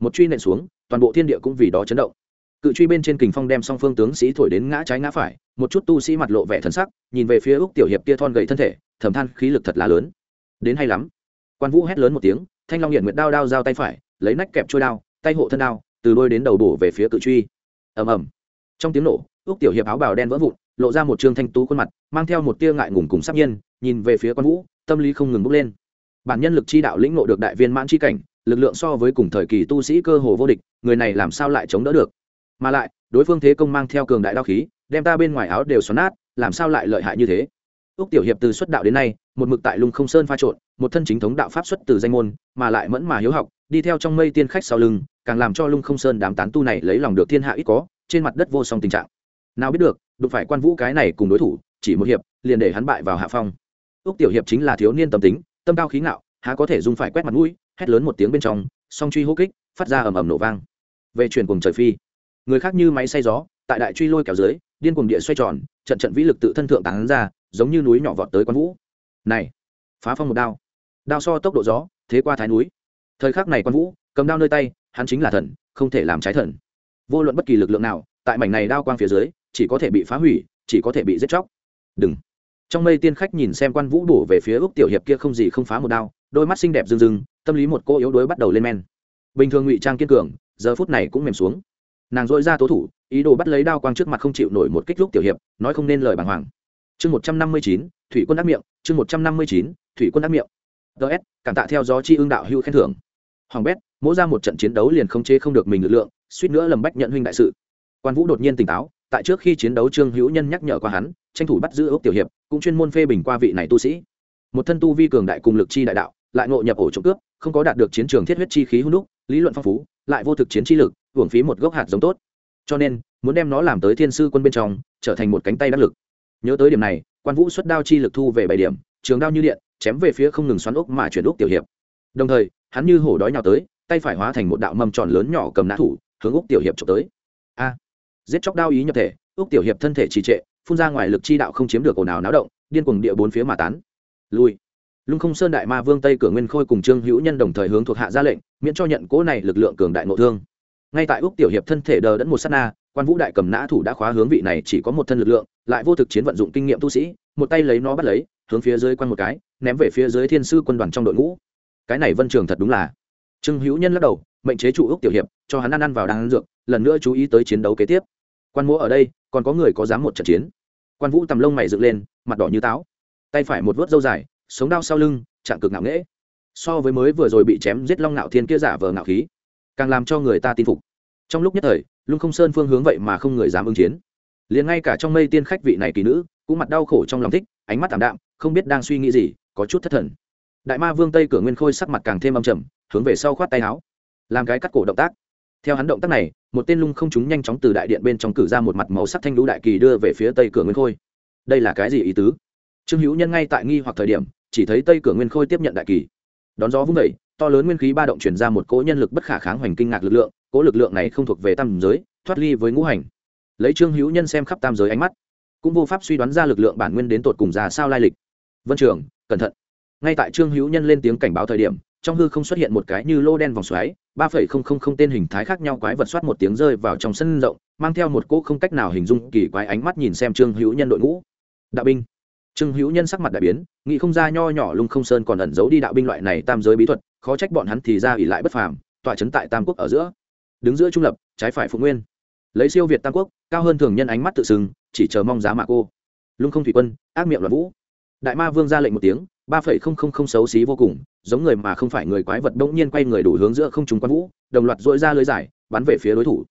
Một truy nện xuống, toàn bộ thiên địa cũng vì đó chấn động. Cự truy bên trên kình phong đem song phương tướng sĩ thổi đến ngã trái ngã phải, một chút tu sĩ mặt lộ vẻ thần sắc, nhìn về phía úc tiểu hiệp kia thon gầy thân thể, thầm than khí lực thật là lớn. Đến hay lắm quan vũ hét lớn một tiếng thanh long hiện nguyệt đao đao giao tay phải lấy nách kẹp trôi đao tay hộ thân đao từ đôi đến đầu bổ về phía cự truy ầm ầm trong tiếng nổ ước tiểu hiệp áo bào đen vỡ vụn lộ ra một trương thanh tú khuôn mặt mang theo một tia ngại ngùng cùng sắc nhiên nhìn về phía quan vũ tâm lý không ngừng bốc lên bản nhân lực chi đạo lĩnh ngộ được đại viên mãn chi cảnh lực lượng so với cùng thời kỳ tu sĩ cơ hồ vô địch người này làm sao lại chống đỡ được mà lại đối phương thế công mang theo cường đại đao khí đem ta bên ngoài áo đều xoắn nát làm sao lại lợi hại như thế Úc tiểu hiệp từ xuất đạo đến nay, một mực tại lung không sơn pha trộn, một thân chính thống đạo pháp xuất từ danh môn, mà lại mẫn mà hiếu học, đi theo trong mây tiên khách sau lưng, càng làm cho lung không sơn đám tán tu này lấy lòng được thiên hạ ít có, trên mặt đất vô song tình trạng. Nào biết được, đụng phải quan vũ cái này cùng đối thủ, chỉ một hiệp, liền để hắn bại vào hạ phong. Úc tiểu hiệp chính là thiếu niên tâm tính, tâm cao khí ngạo, há có thể dùng phải quét mặt mũi, hét lớn một tiếng bên trong, song truy hô kích, phát ra ầm ầm nổ vang. Về truyền cùng trời phi, người khác như máy xay gió, tại đại truy lôi kéo dưới, điên cuồng địa xoay tròn, trận trận vĩ lực tự thân thượng tán ra giống như núi nhỏ vọt tới quan vũ. Này, phá phong một đao. Đao so tốc độ gió, thế qua thái núi. Thời khắc này quan vũ, cầm đao nơi tay, hắn chính là thần, không thể làm trái thần. Vô luận bất kỳ lực lượng nào, tại mảnh này đao quang phía dưới, chỉ có thể bị phá hủy, chỉ có thể bị giết chóc. Đừng. Trong mây tiên khách nhìn xem quan vũ bổ về phía ước tiểu hiệp kia không gì không phá một đao, đôi mắt xinh đẹp rưng rưng, tâm lý một cô yếu đuối bắt đầu lên men. Bình thường ngụy trang kiên cường, giờ phút này cũng mềm xuống. Nàng dội ra tố thủ, ý đồ bắt lấy đao quang trước mặt không chịu nổi một kích lúc tiểu hiệp, nói không nên lời bàng hoàng chương một trăm năm mươi chín, thủy quân đắc miệng, chương một trăm năm mươi chín, thủy quân đắc miệng. Ts cảm tạ theo gió chi ương đạo hưu khen thưởng. Hoàng bét, mỗi ra một trận chiến đấu liền không chế không được mình lực lượng, suýt nữa lầm bách nhận huynh đại sự. Quan vũ đột nhiên tỉnh táo, tại trước khi chiến đấu trương hữu nhân nhắc nhở qua hắn, tranh thủ bắt giữ ốc tiểu hiệp, cũng chuyên môn phê bình qua vị này tu sĩ. Một thân tu vi cường đại cùng lực chi đại đạo, lại ngộ nhập ổ trộm cướp, không có đạt được chiến trường thiết huyết chi khí hung đúc, lý luận phong phú, lại vô thực chiến chi lực, hưởng phí một gốc hạt giống tốt. Cho nên, muốn đem nó làm tới thiên sư quân bên trong, trở thành một cánh tay đắc lực nhớ tới điểm này, quan vũ xuất đao chi lực thu về bảy điểm, trường đao như điện, chém về phía không ngừng xoắn ốc mà chuyển ốc tiểu hiệp. Đồng thời, hắn như hổ đói nhào tới, tay phải hóa thành một đạo mầm tròn lớn nhỏ cầm nã thủ, hướng ốc tiểu hiệp trộm tới. A! Giết chóc đao ý nhập thể, ốc tiểu hiệp thân thể trì trệ, phun ra ngoài lực chi đạo không chiếm được ồn ào náo động, điên cuồng địa bốn phía mà tán. Lui! Lung không sơn đại ma vương tây cửa nguyên khôi cùng trương hữu nhân đồng thời hướng thuộc hạ ra lệnh, miễn cho nhận cố này lực lượng cường đại nội thương. Ngay tại úc tiểu hiệp thân thể đờ đẫn một s á t na quan vũ đại cầm nã thủ đã khóa hướng vị này chỉ có một thân lực lượng, lại vô thực chiến vận dụng kinh nghiệm tu sĩ, một tay lấy nó bắt lấy, hướng phía dưới quan một cái, ném về phía dưới thiên sư quân đoàn trong đội ngũ. Cái này vân trường thật đúng là trương hữu nhân lắc đầu, mệnh chế trụ ước tiểu hiệp, cho hắn ăn ăn vào đang ăn dược, lần nữa chú ý tới chiến đấu kế tiếp. Quan múa ở đây, còn có người có dám một trận chiến? Quan vũ tầm lông mày dựng lên, mặt đỏ như táo. Tay phải một vớt dâu dài, sống đau sau lưng, chạm cực ngạo nghễ. So với mới vừa rồi bị chém giết long ngạo thiên kia giả vờ ngạo khí, càng làm cho người ta tin phục. Trong lúc nhất thời lung không sơn phương hướng vậy mà không người dám ứng chiến. Liền ngay cả trong mây tiên khách vị này kỳ nữ, cũng mặt đau khổ trong lòng thích, ánh mắt t ạ m đạm, không biết đang suy nghĩ gì, có chút thất thần. Đại ma vương tây cửa nguyên khôi sắc mặt càng thêm âm trầm, hướng về sau khoát tay áo. Làm cái cắt cổ động tác. Theo hắn động tác này, một tên lung không chúng nhanh chóng từ đại điện bên trong cử ra một mặt màu sắc thanh lũ đại kỳ đưa về phía tây cửa nguyên khôi. Đây là cái gì ý tứ? Trương hữu nhân ngay tại nghi hoặc thời điểm, chỉ thấy tây cửa nguyên khôi tiếp nhận đại kỳ. Đón gió vung vẩy to lớn nguyên khí ba động chuyển ra một cỗ nhân lực bất khả kháng hoành kinh ngạc lực lượng, cỗ lực lượng này không thuộc về tam giới, thoát ly với ngũ hành. Lấy trương hữu nhân xem khắp tam giới ánh mắt, cũng vô pháp suy đoán ra lực lượng bản nguyên đến tột cùng ra sao lai lịch. Vân trường, cẩn thận. Ngay tại trương hữu nhân lên tiếng cảnh báo thời điểm, trong hư không xuất hiện một cái như lô đen vòng xoáy, ba phẩy không không không tên hình thái khác nhau quái vật soát một tiếng rơi vào trong sân rộng, mang theo một cỗ không cách nào hình dung kỳ quái ánh mắt nhìn xem trương hữu nhân đội ngũ. Đạo binh. Trương hữu nhân sắc mặt đại biến, nghĩ không ra nho nhỏ lung không sơn còn ẩn giấu đi đạo binh loại này tam giới bí thuật khó trách bọn hắn thì ra ỉ lại bất phàm, tọa chấn tại tam quốc ở giữa. Đứng giữa trung lập, trái phải phụ nguyên. Lấy siêu việt tam quốc, cao hơn thường nhân ánh mắt tự sừng, chỉ chờ mong giá mạ cô. Lung không thủy quân, ác miệng loạn vũ. Đại ma vương ra lệnh một tiếng, ba phẩy không không không xấu xí vô cùng, giống người mà không phải người quái vật bỗng nhiên quay người đủ hướng giữa không trùng quan vũ, đồng loạt dội ra lưới giải, bắn về phía đối thủ.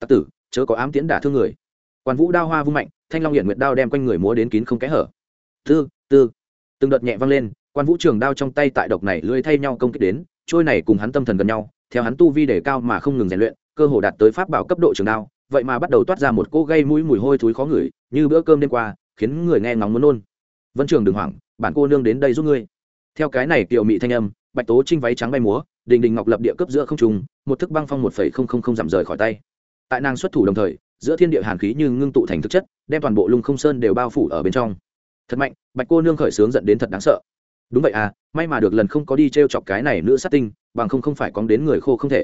Tặc tử, chớ có ám tiễn đả thương người. Quan vũ đao hoa vung mạnh, thanh long hiện nguyệt đao đem quanh người múa đến kín không kẽ hở. Tư tư. Từng đợt nhẹ vang lên quan vũ trường đao trong tay tại độc này lưới thay nhau công kích đến, trôi này cùng hắn tâm thần gần nhau, theo hắn tu vi đề cao mà không ngừng rèn luyện, cơ hồ đạt tới pháp bảo cấp độ trường đao, vậy mà bắt đầu toát ra một cỗ gây mũi mùi hôi thối khó ngửi, như bữa cơm đêm qua, khiến người nghe ngóng muốn nôn. Vân trường đừng hoảng, bản cô nương đến đây giúp ngươi. Theo cái này kiều mị thanh âm, bạch tố trinh váy trắng bay múa, đình đình ngọc lập địa cấp giữa không trùng một thức băng phong một phẩy không không không giảm rời khỏi tay. Tại nàng xuất thủ đồng thời, giữa thiên địa hàn khí như ngưng tụ thành thực chất, đem toàn bộ lung không sơn đều bao phủ ở bên trong. Thật mạnh, bạch cô nương khởi sướng dẫn đến thật đáng sợ đúng vậy à may mà được lần không có đi t r e o chọc cái này nữa sát tinh, bằng không không phải cóng đến người khô không thể.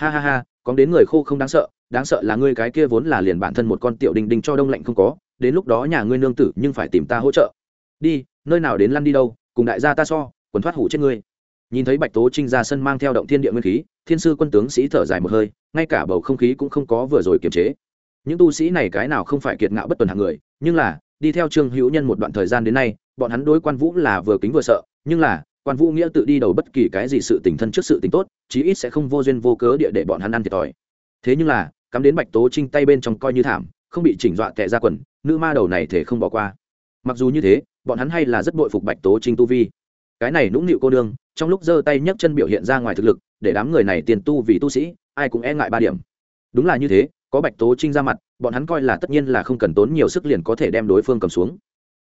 Ha ha ha, cóng đến người khô không đáng sợ đáng sợ là ngươi cái kia vốn là liền bản thân một con tiểu đình đình cho đông lạnh không có, đến lúc đó nhà ngươi nương tử nhưng phải tìm ta hỗ trợ. Đi, nơi nào đến lăn đi đâu, cùng đại gia ta so, quần thoát hủ chết ngươi. Nhìn thấy bạch tố trinh ra sân mang theo động thiên địa nguyên khí, thiên sư quân tướng sĩ thở dài một hơi, ngay cả bầu không khí cũng không có vừa rồi kiềm chế. Những tu sĩ này cái nào không phải kiệt ngạo bất tuần hạng người, nhưng là, đi theo trương hữu nhân một đoạn thời gian đến nay bọn hắn đối quan vũ là vừa kính vừa sợ, nhưng là, quan vũ nghĩa tự đi đầu bất kỳ cái gì sự tình thân trước sự tình tốt, chí ít sẽ không vô duyên vô cớ địa để bọn hắn ăn thiệt thòi. Thế nhưng là, cắm đến bạch tố trinh tay bên trong coi như thảm, không bị chỉnh dọa tệ ra quần, nữ ma đầu này thể không bỏ qua. Mặc dù như thế, bọn hắn hay là rất bội phục bạch tố trinh tu vi. Cái này nũng nịu cô đương trong lúc giơ tay nhấc chân biểu hiện ra ngoài thực lực, để đám người này tiền tu vì tu sĩ, ai cũng e ngại ba điểm. Đúng là như thế, có bạch tố trinh ra mặt, bọn hắn coi là tất nhiên là không cần tốn nhiều sức liền có thể đem đối phương cầm xuống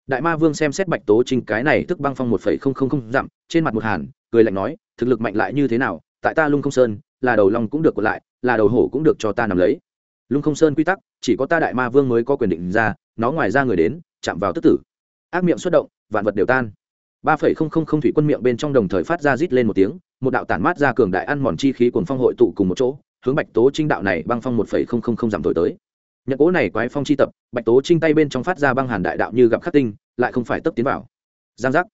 đại ma vương xem xét bạch tố trinh cái này tức băng phong một phẩy không không không dặm, trên mặt một hàn, cười lạnh nói, thực lực mạnh lại như thế nào? Tại ta lung không sơn, là đầu long cũng được còn lại, là đầu hổ cũng được cho ta nằm lấy. Lung không sơn quy tắc, chỉ có ta đại ma vương mới có quyền định ra, nó ngoài ra người đến, chạm vào tức tử. Ác miệng xuất động, vạn vật đều tan. ba phẩy không không không thủy quân miệng bên trong đồng thời phát ra rít lên một tiếng, một đạo tản mát ra cường đại ăn mòn chi khí cuồng phong hội tụ cùng một chỗ, hướng bạch tố trinh đạo này băng phong một phẩy không không không giảm thổi tới nhận cỗ này quái phong chi tập, bạch tố trinh tay bên trong phát ra băng hàn đại đạo như gặp khắc tinh, lại không phải tấp tiến vào. Giang giác.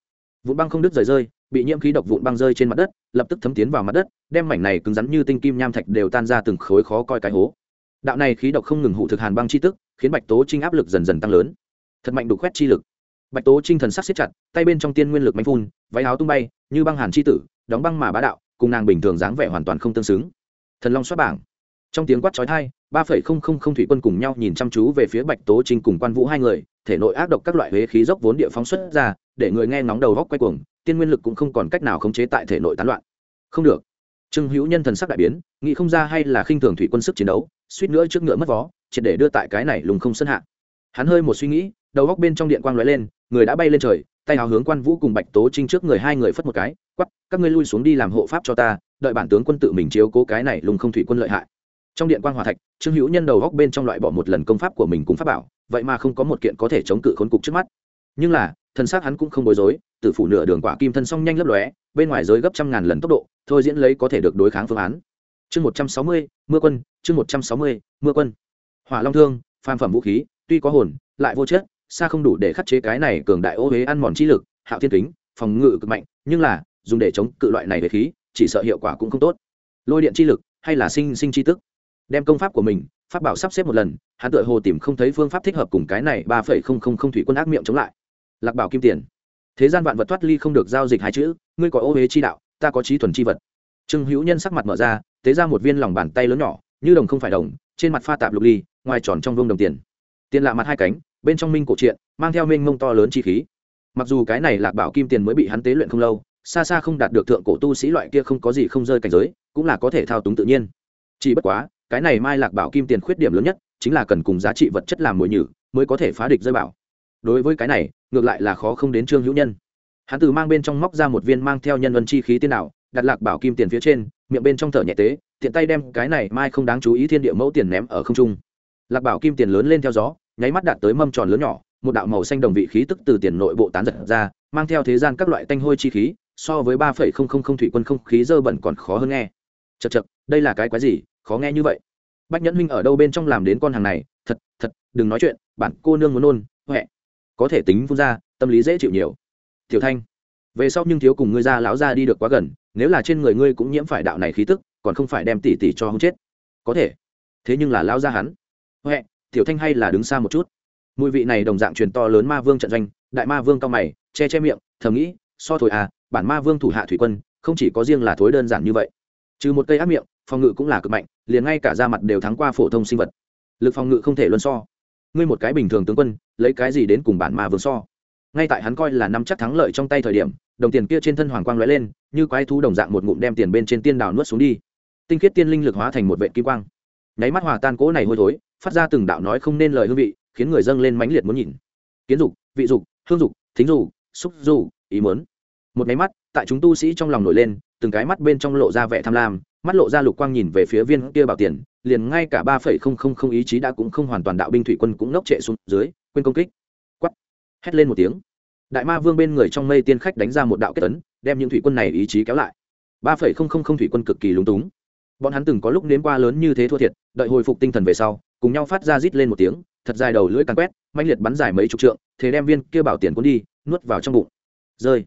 Vụn băng không đứt rời rơi, bị nhiễm khí độc vụn băng rơi trên mặt đất, lập tức thấm tiến vào mặt đất, đem mảnh này cứng rắn như tinh kim nham thạch đều tan ra từng khối khó coi cái hố. Đạo này khí độc không ngừng hụ thực hàn băng chi tức, khiến bạch tố trinh áp lực dần dần tăng lớn. Thật mạnh đủ khoét chi lực. Bạch tố trinh thần sắc siết chặt, tay bên trong tiên nguyên lực mạnh phun, váy áo tung bay, như băng hàn chi tử, đóng băng mà bá đạo, cùng nàng bình thường dáng vẻ hoàn toàn không tương xứng. Thần long xoát bảng trong tiếng quát trói thai ba phẩy không không không thủy quân cùng nhau nhìn chăm chú về phía bạch tố trinh cùng quan vũ hai người, thể nội ác độc các loại huế khí dốc vốn địa phóng xuất ra, để người nghe ngóng đầu góc quay cuồng, tiên nguyên lực cũng không còn cách nào khống chế tại thể nội tán loạn. Không được. Trương hữu nhân thần sắc đại biến, nghĩ không ra hay là khinh thường thủy quân sức chiến đấu, suýt nữa trước ngựa mất vó, triệt để đưa tại cái này lùng không sân hạ. Hắn hơi một suy nghĩ, đầu góc bên trong điện quang lóe lên, người đã bay lên trời, tay hào hướng quan vũ cùng bạch tố trinh trước người hai người phất một cái, quắp, các ngươi lui xuống đi làm hộ pháp cho ta, đợi bản tướng quân tự mình chiếu cố cái này lùng không thủy quân lợi hại trong điện quan hòa thạch, trương hữu nhân đầu góc bên trong loại bỏ một lần công pháp của mình cùng pháp bảo, vậy mà không có một kiện có thể chống cự khốn cục trước mắt. Nhưng là thân xác hắn cũng không bối rối tự phủ nửa đường quả kim thân song nhanh lấp lóe, bên ngoài giới gấp trăm ngàn lần tốc độ, thôi diễn lấy có thể được đối kháng phương án. Chương một trăm sáu mươi, mưa quân, chương một trăm sáu mươi, mưa quân. Hỏa long thương, phàm phẩm vũ khí, tuy có hồn, lại vô chất, xa không đủ để khắc chế cái này cường đại ô huế ăn mòn chi lực, hạo thiên kính, phòng ngự cực mạnh, nhưng là, dùng để chống cự loại này về khí, chỉ sợ hiệu quả cũng không tốt. Lôi điện chi lực, hay là sinh sinh chi tức? Đem công pháp của mình, pháp bảo sắp xếp một lần, hắn tự hồ tìm không thấy phương pháp thích hợp cùng cái này ba phẩy không không không thủy quân ác miệng chống lại. Lạc bảo kim tiền. Thế gian vạn vật thoát ly không được giao dịch hai chữ, ngươi có ô huế chi đạo, ta có trí thuần chi vật. Trương hữu nhân sắc mặt mở ra, tế ra một viên lòng bàn tay lớn nhỏ, như đồng không phải đồng, trên mặt pha tạp lục ly, ngoài tròn trong vương đồng tiền. Tiền lạ mặt hai cánh, bên trong minh cổ truyện mang theo minh mông to lớn chi khí. Mặc dù cái này lạc bảo kim tiền mới bị hắn tế luyện không lâu, xa xa không đạt được thượng cổ tu sĩ loại kia không có gì không rơi cảnh giới, cũng là có thể thao túng tự nhiên. Chỉ bất quá cái này mai lạc bảo kim tiền khuyết điểm lớn nhất chính là cần cùng giá trị vật chất làm mồi nhử mới có thể phá địch rơi bảo. Đối với cái này, ngược lại là khó không đến trương hữu nhân. Hắn từ mang bên trong móc ra một viên mang theo nhân vân chi khí tiên đạo, đặt lạc bảo kim tiền phía trên, miệng bên trong thở nhẹ tế, tiện tay đem cái này mai không đáng chú ý thiên địa mẫu tiền ném ở không trung. Lạc bảo kim tiền lớn lên theo gió, nháy mắt đạt tới mâm tròn lớn nhỏ, một đạo màu xanh đồng vị khí tức từ tiền nội bộ tán giật ra, mang theo thế gian các loại tanh hôi chi khí, so với ba phẩy không không không thủy quân không khí dơ bẩn còn khó hơn nghe. Chật chật đây là cái quái gì? Khó nghe như vậy. Bách nhẫn huynh ở đâu bên trong làm đến con hàng này? Thật thật, đừng nói chuyện, bản cô nương muốn nôn huệ. Có thể tính phun ra, tâm lý dễ chịu nhiều. Tiểu thanh, về sau nhưng thiếu cùng ngươi ra lão ra đi được quá gần, nếu là trên người ngươi cũng nhiễm phải đạo này khí tức, còn không phải đem tỷ tỷ cho hông chết. Có thể. Thế nhưng là lão ra hắn. Huệ, tiểu thanh hay là đứng xa một chút. Mùi vị này đồng dạng truyền to lớn ma vương trận doanh, đại ma vương cao mày, che che miệng, thầm nghĩ, so thổi à bản ma vương thủ hạ thủy quân, không chỉ có riêng là thối đơn giản như vậy. Trừ một cây ác miệng phòng ngự cũng là cực mạnh, liền ngay cả da mặt đều thắng qua phổ thông sinh vật. Lực phòng ngự không thể luân so. Ngươi một cái bình thường tướng quân, lấy cái gì đến cùng bản mà vương so? Ngay tại hắn coi là năm chắc thắng lợi trong tay thời điểm, đồng tiền kia trên thân hoàng quang lóe lên, như quái thú đồng dạng một ngụm đem tiền bên trên tiên đào nuốt xuống đi. Tinh khiết tiên linh lực hóa thành một vệ kim quang. Nháy mắt hòa tan cỗ này hôi thối, phát ra từng đạo nói không nên lời hương vị, khiến người dâng lên mãnh liệt muốn nhìn. Kiến dục, vị dục, hương dục, thính dục, xúc du ý muốn. Một nháy mắt, tại chúng tu sĩ trong lòng nổi lên, từng cái mắt bên trong lộ ra vẻ tham lam mắt lộ ra lục quang nhìn về phía viên kia bảo tiền, liền ngay cả ba phẩy không không không ý chí đã cũng không hoàn toàn đạo binh thủy quân cũng ngốc trệ xuống dưới, quên công kích. Quắt hét lên một tiếng. Đại ma vương bên người trong mây tiên khách đánh ra một đạo kết tấn đem những thủy quân này ý chí kéo lại. Ba phẩy không không không thủy quân cực kỳ lúng túng. Bọn hắn từng có lúc đến qua lớn như thế thua thiệt, đợi hồi phục tinh thần về sau, cùng nhau phát ra rít lên một tiếng, thật dài đầu lưỡi càn quét mạnh liệt bắn dài mấy chục trượng, thế đem viên kia bảo tiền cuốn đi, nuốt vào trong bụng. Rơi.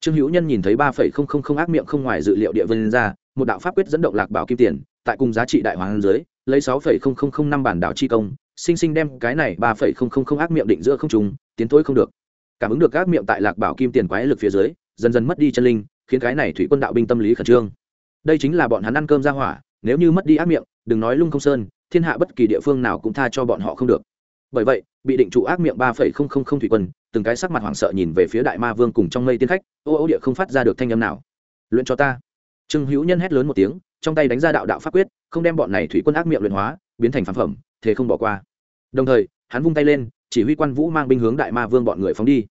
Trương hữu nhân nhìn thấy ba phẩy không không không ác miệng không ngoài dự liệu địa vân ra một đạo pháp quyết dẫn động lạc bảo kim tiền, tại cùng giá trị đại hoàng dưới lấy sáu phẩy không không không năm bản đảo chi công, sinh sinh đem cái này ba phẩy không không không ác miệng định giữa không trùng tiến thối không được. Cảm ứng được ác miệng tại lạc bảo kim tiền quái lực phía dưới, dần dần mất đi chân linh, khiến cái này thủy quân đạo binh tâm lý khẩn trương. Đây chính là bọn hắn ăn cơm ra hỏa, nếu như mất đi ác miệng, đừng nói lung không sơn, thiên hạ bất kỳ địa phương nào cũng tha cho bọn họ không được. Bởi vậy, bị định trụ ác miệng ba phẩy không không không thủy quân, từng cái sắc mặt hoảng sợ nhìn về phía đại ma vương cùng trong mây tiên khách, ô ô địa không phát ra được thanh âm nào. Luyện cho ta trương hữu nhân hét lớn một tiếng, trong tay đánh ra đạo đạo pháp quyết, không đem bọn này thủy quân ác miệng luyện hóa, biến thành phản phẩm, thế không bỏ qua. Đồng thời, hắn vung tay lên, chỉ huy quan vũ mang binh hướng đại ma vương bọn người phóng đi.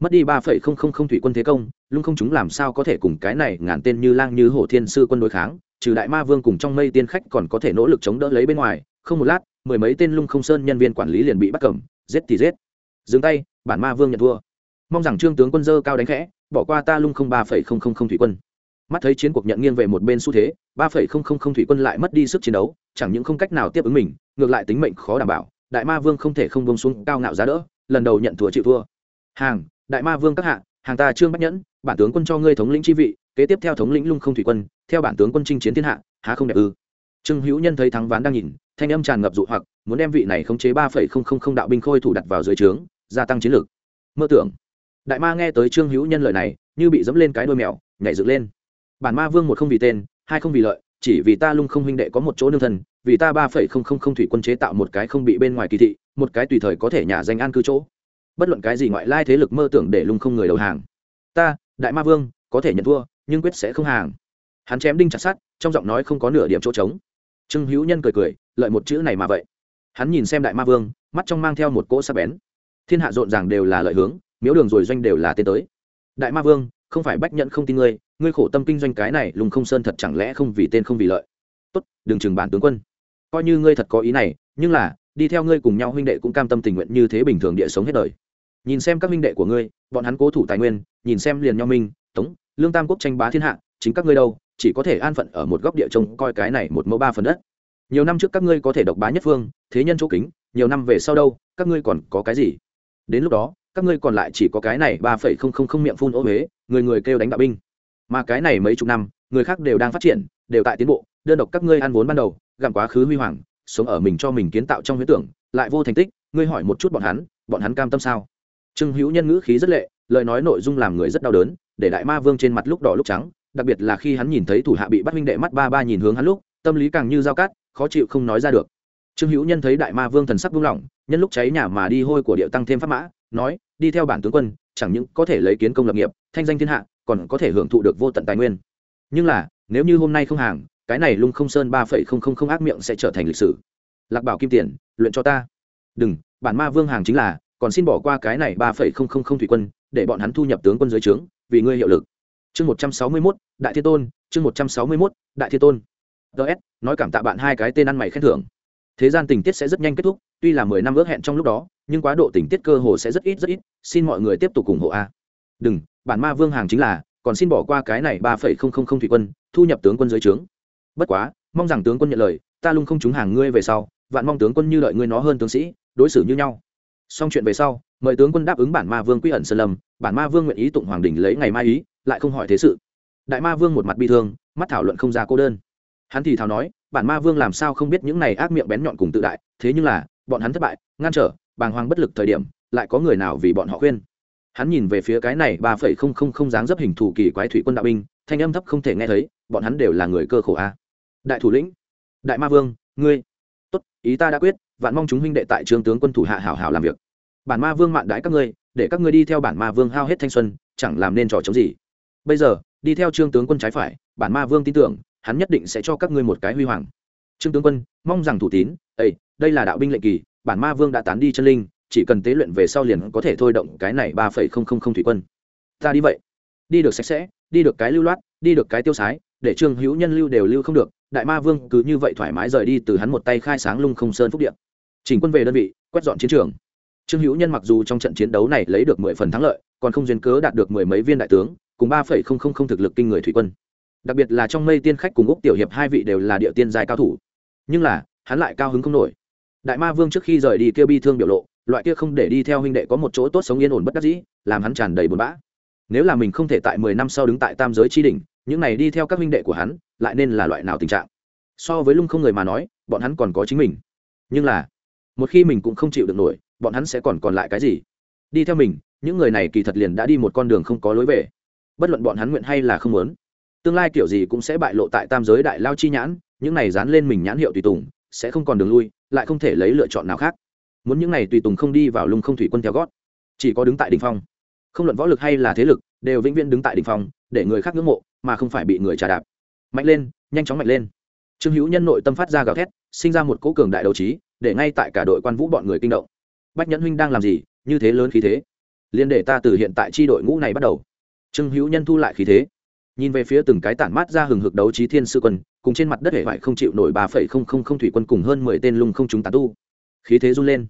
Mất đi ba phẩy không không không thủy quân thế công, lung không chúng làm sao có thể cùng cái này ngàn tên như lang như hổ thiên sư quân đối kháng, trừ đại ma vương cùng trong mây tiên khách còn có thể nỗ lực chống đỡ lấy bên ngoài, không một lát, mười mấy tên lung không sơn nhân viên quản lý liền bị bắt cầm, giết thì giết. Dừng tay, bản ma vương nhận thua. Mong rằng trương tướng quân dơ cao đánh khẽ, bỏ qua ta lung không ba phẩy không không không thủy quân mắt thấy chiến cuộc nhận nghiêng về một bên xu thế, ba phẩy không không không thủy quân lại mất đi sức chiến đấu, chẳng những không cách nào tiếp ứng mình, ngược lại tính mệnh khó đảm bảo, đại ma vương không thể không bông xuống cao ngạo giá đỡ, lần đầu nhận thua chịu thua. Hàng, đại ma vương các hạ, hàng ta trương bách nhẫn, bản tướng quân cho ngươi thống lĩnh chi vị, kế tiếp theo thống lĩnh lung không thủy quân, theo bản tướng quân chinh chiến thiên hạ, há không đẹp ư? Trương hữu nhân thấy thắng ván đang nhìn, thanh âm tràn ngập dụ hoặc, muốn đem vị này khống chế ba phẩy không không không đạo binh khôi thủ đặt vào dưới trướng, gia tăng chiến lược. Mơ tưởng. Đại ma nghe tới trương hữu nhân lời này, như bị dẫm lên cái đôi mèo, nhảy dựng lên bản ma vương một không vì tên, hai không vì lợi, chỉ vì ta lung không huynh đệ có một chỗ nương thân, vì ta ba phẩy không không không thủy quân chế tạo một cái không bị bên ngoài kỳ thị, một cái tùy thời có thể nhà danh an cư chỗ. Bất luận cái gì ngoại lai thế lực mơ tưởng để lung không người đầu hàng. Ta, đại ma vương, có thể nhận thua, nhưng quyết sẽ không hàng. Hắn chém đinh chặt sát trong giọng nói không có nửa điểm chỗ trống. Trương hữu nhân cười cười, lợi một chữ này mà vậy. Hắn nhìn xem đại ma vương, mắt trong mang theo một cỗ sắc bén. Thiên hạ rộn ràng đều là lợi hướng, miếu đường rồi doanh đều là tên tới. Đại ma vương không phải bách nhận không tin ngươi ngươi khổ tâm kinh doanh cái này, lùng không sơn thật chẳng lẽ không vì tên không vì lợi? Tốt, đừng chừng bản tướng quân. Coi như ngươi thật có ý này, nhưng là, đi theo ngươi cùng nhau huynh đệ cũng cam tâm tình nguyện như thế bình thường địa sống hết đời. Nhìn xem các huynh đệ của ngươi, bọn hắn cố thủ tài nguyên, nhìn xem liền nhau minh, tống, lương tam quốc tranh bá thiên hạ, chính các ngươi đâu, chỉ có thể an phận ở một góc địa trông coi cái này một mẫu ba phần đất. Nhiều năm trước các ngươi có thể độc bá nhất phương, thế nhân chỗ kính, nhiều năm về sau đâu, các ngươi còn có cái gì? Đến lúc đó các ngươi còn lại chỉ có cái này ba phẩy không không không miệng phun ô huế, người người kêu đánh đạo binh. Mà cái này mấy chục năm, người khác đều đang phát triển, đều tại tiến bộ, đơn độc các ngươi ăn vốn ban đầu, gặm quá khứ huy hoàng, sống ở mình cho mình kiến tạo trong huyết tưởng, lại vô thành tích, ngươi hỏi một chút bọn hắn bọn hắn cam tâm sao? Trương hữu nhân ngữ khí rất lệ, lời nói nội dung làm người rất đau đớn, để đại ma vương trên mặt lúc đỏ lúc trắng, đặc biệt là khi hắn nhìn thấy thủ hạ bị bắt huynh đệ mắt ba ba nhìn hướng hắn lúc, tâm lý càng như dao cát khó chịu không nói ra được. Trương hữu nhân thấy đại ma vương thần sắc buông lỏng, nhân lúc cháy nhà mà đi hôi của điệu tăng thêm pháp mã nói, đi theo bản tướng quân, chẳng những có thể lấy kiến công lập nghiệp, thanh danh thiên hạ, còn có thể hưởng thụ được vô tận tài nguyên. Nhưng là, nếu như hôm nay không hàng, cái này lung không sơn ba phẩy không không không ác miệng sẽ trở thành lịch sử. Lạc bảo kim tiền, luyện cho ta. Đừng, bản ma vương hàng chính là, còn xin bỏ qua cái này ba phẩy không không không thủy quân, để bọn hắn thu nhập tướng quân dưới trướng, vì ngươi hiệu lực. Chương một trăm sáu mươi mốt, đại thiên tôn, chương một trăm sáu mươi mốt, đại thiên tôn. Ts nói cảm tạ bạn hai cái tên ăn mày khen thưởng. Thế gian tình tiết sẽ rất nhanh kết thúc, tuy là mười năm ước hẹn trong lúc đó nhưng quá độ tình tiết cơ hồ sẽ rất ít rất ít. Xin mọi người tiếp tục ủng hộ a. Đừng, bản ma vương hàng chính là, còn xin bỏ qua cái này ba phẩy không không không thủy quân, thu nhập tướng quân dưới trướng. Bất quá, mong rằng tướng quân nhận lời, ta lung không trúng hàng ngươi về sau, vạn mong tướng quân như lợi ngươi nó hơn tướng sĩ, đối xử như nhau. Xong chuyện về sau, mời tướng quân đáp ứng bản ma vương quy ẩn sơn lâm, bản ma vương nguyện ý tụng hoàng đình lấy ngày mai ý, lại không hỏi thế sự. Đại ma vương một mặt bi thương, mắt thảo luận không ra cô đơn. Hắn thì thào nói, bản ma vương làm sao không biết những này ác miệng bén nhọn cùng tự đại, thế nhưng là, bọn hắn thất bại, ngăn trở bàng hoàng bất lực thời điểm, lại có người nào vì bọn họ khuyên? Hắn nhìn về phía cái này ba phẩy không không không dáng dấp hình thủ kỳ quái thủy quân đạo binh, thanh âm thấp không thể nghe thấy, bọn hắn đều là người cơ khổ a. Đại thủ lĩnh, đại ma vương, ngươi. Tốt, ý ta đã quyết, vạn mong chúng huynh đệ tại trường tướng quân thủ hạ hảo hảo làm việc. Bản ma vương mạn đãi các ngươi, để các ngươi đi theo bản ma vương hao hết thanh xuân, chẳng làm nên trò chống gì. Bây giờ, đi theo trương tướng quân trái phải, bản ma vương tin tưởng, hắn nhất định sẽ cho các ngươi một cái huy hoàng. Trương tướng quân, mong rằng thủ tín ây đây là đạo binh lệnh kỳ bản ma vương đã tán đi chân linh, chỉ cần tế luyện về sau liền có thể thôi động cái này ba phẩy không không không thủy quân. Ta đi vậy. Đi được sạch sẽ, đi được cái lưu loát, đi được cái tiêu sái, để trương hữu nhân lưu đều lưu không được, đại ma vương cứ như vậy thoải mái rời đi từ hắn một tay khai sáng lung không sơn phúc điện chỉnh quân về đơn vị, quét dọn chiến trường. Trương hữu nhân mặc dù trong trận chiến đấu này lấy được mười phần thắng lợi, còn không duyên cớ đạt được mười mấy viên đại tướng, cùng ba phẩy không không không thực lực kinh người thủy quân. Đặc biệt là trong mây tiên khách cùng úc tiểu hiệp hai vị đều là địa tiên giai cao thủ. Nhưng là, hắn lại cao hứng không nổi đại ma vương trước khi rời đi kia bi thương biểu lộ, loại kia không để đi theo huynh đệ có một chỗ tốt sống yên ổn bất đắc dĩ, làm hắn tràn đầy buồn bã. Nếu là mình không thể tại mười năm sau đứng tại tam giới tri đỉnh, những này đi theo các huynh đệ của hắn, lại nên là loại nào tình trạng? So với lung không người mà nói, bọn hắn còn có chính mình. Nhưng là, một khi mình cũng không chịu được nổi, bọn hắn sẽ còn còn lại cái gì? Đi theo mình, những người này kỳ thật liền đã đi một con đường không có lối về. Bất luận bọn hắn nguyện hay là không muốn, tương lai kiểu gì cũng sẽ bại lộ tại tam giới đại lao chi nhãn, những này dán lên mình nhãn hiệu tùy tùng, sẽ không còn đường lui lại không thể lấy lựa chọn nào khác. Muốn những này tùy tùng không đi vào lung không thủy quân theo gót, chỉ có đứng tại đ ỉ n h phong. Không luận võ lực hay là thế lực, đều vĩnh viễn đứng tại đ ỉ n h phong, để người khác ngưỡng mộ, mà không phải bị người trà đạp. Mạnh lên, nhanh chóng mạnh lên. Trương hữu nhân nội tâm phát ra gào thét, sinh ra một cố cường đại đấu trí, để ngay tại cả đội quan vũ bọn người kinh động. Bách nhẫn huynh đang làm gì? Như thế lớn khí thế. Liên để ta từ hiện tại tri đội ngũ này bắt đầu. Trương hữu nhân thu lại khí thế nhìn về phía từng cái tản mát ra hừng hực đấu trí thiên sư quân, cùng trên mặt đất hệ vải không chịu nổi ba phẩy không không không thủy quân cùng hơn mười tên lung không chúng tán tu. Khí thế run lên.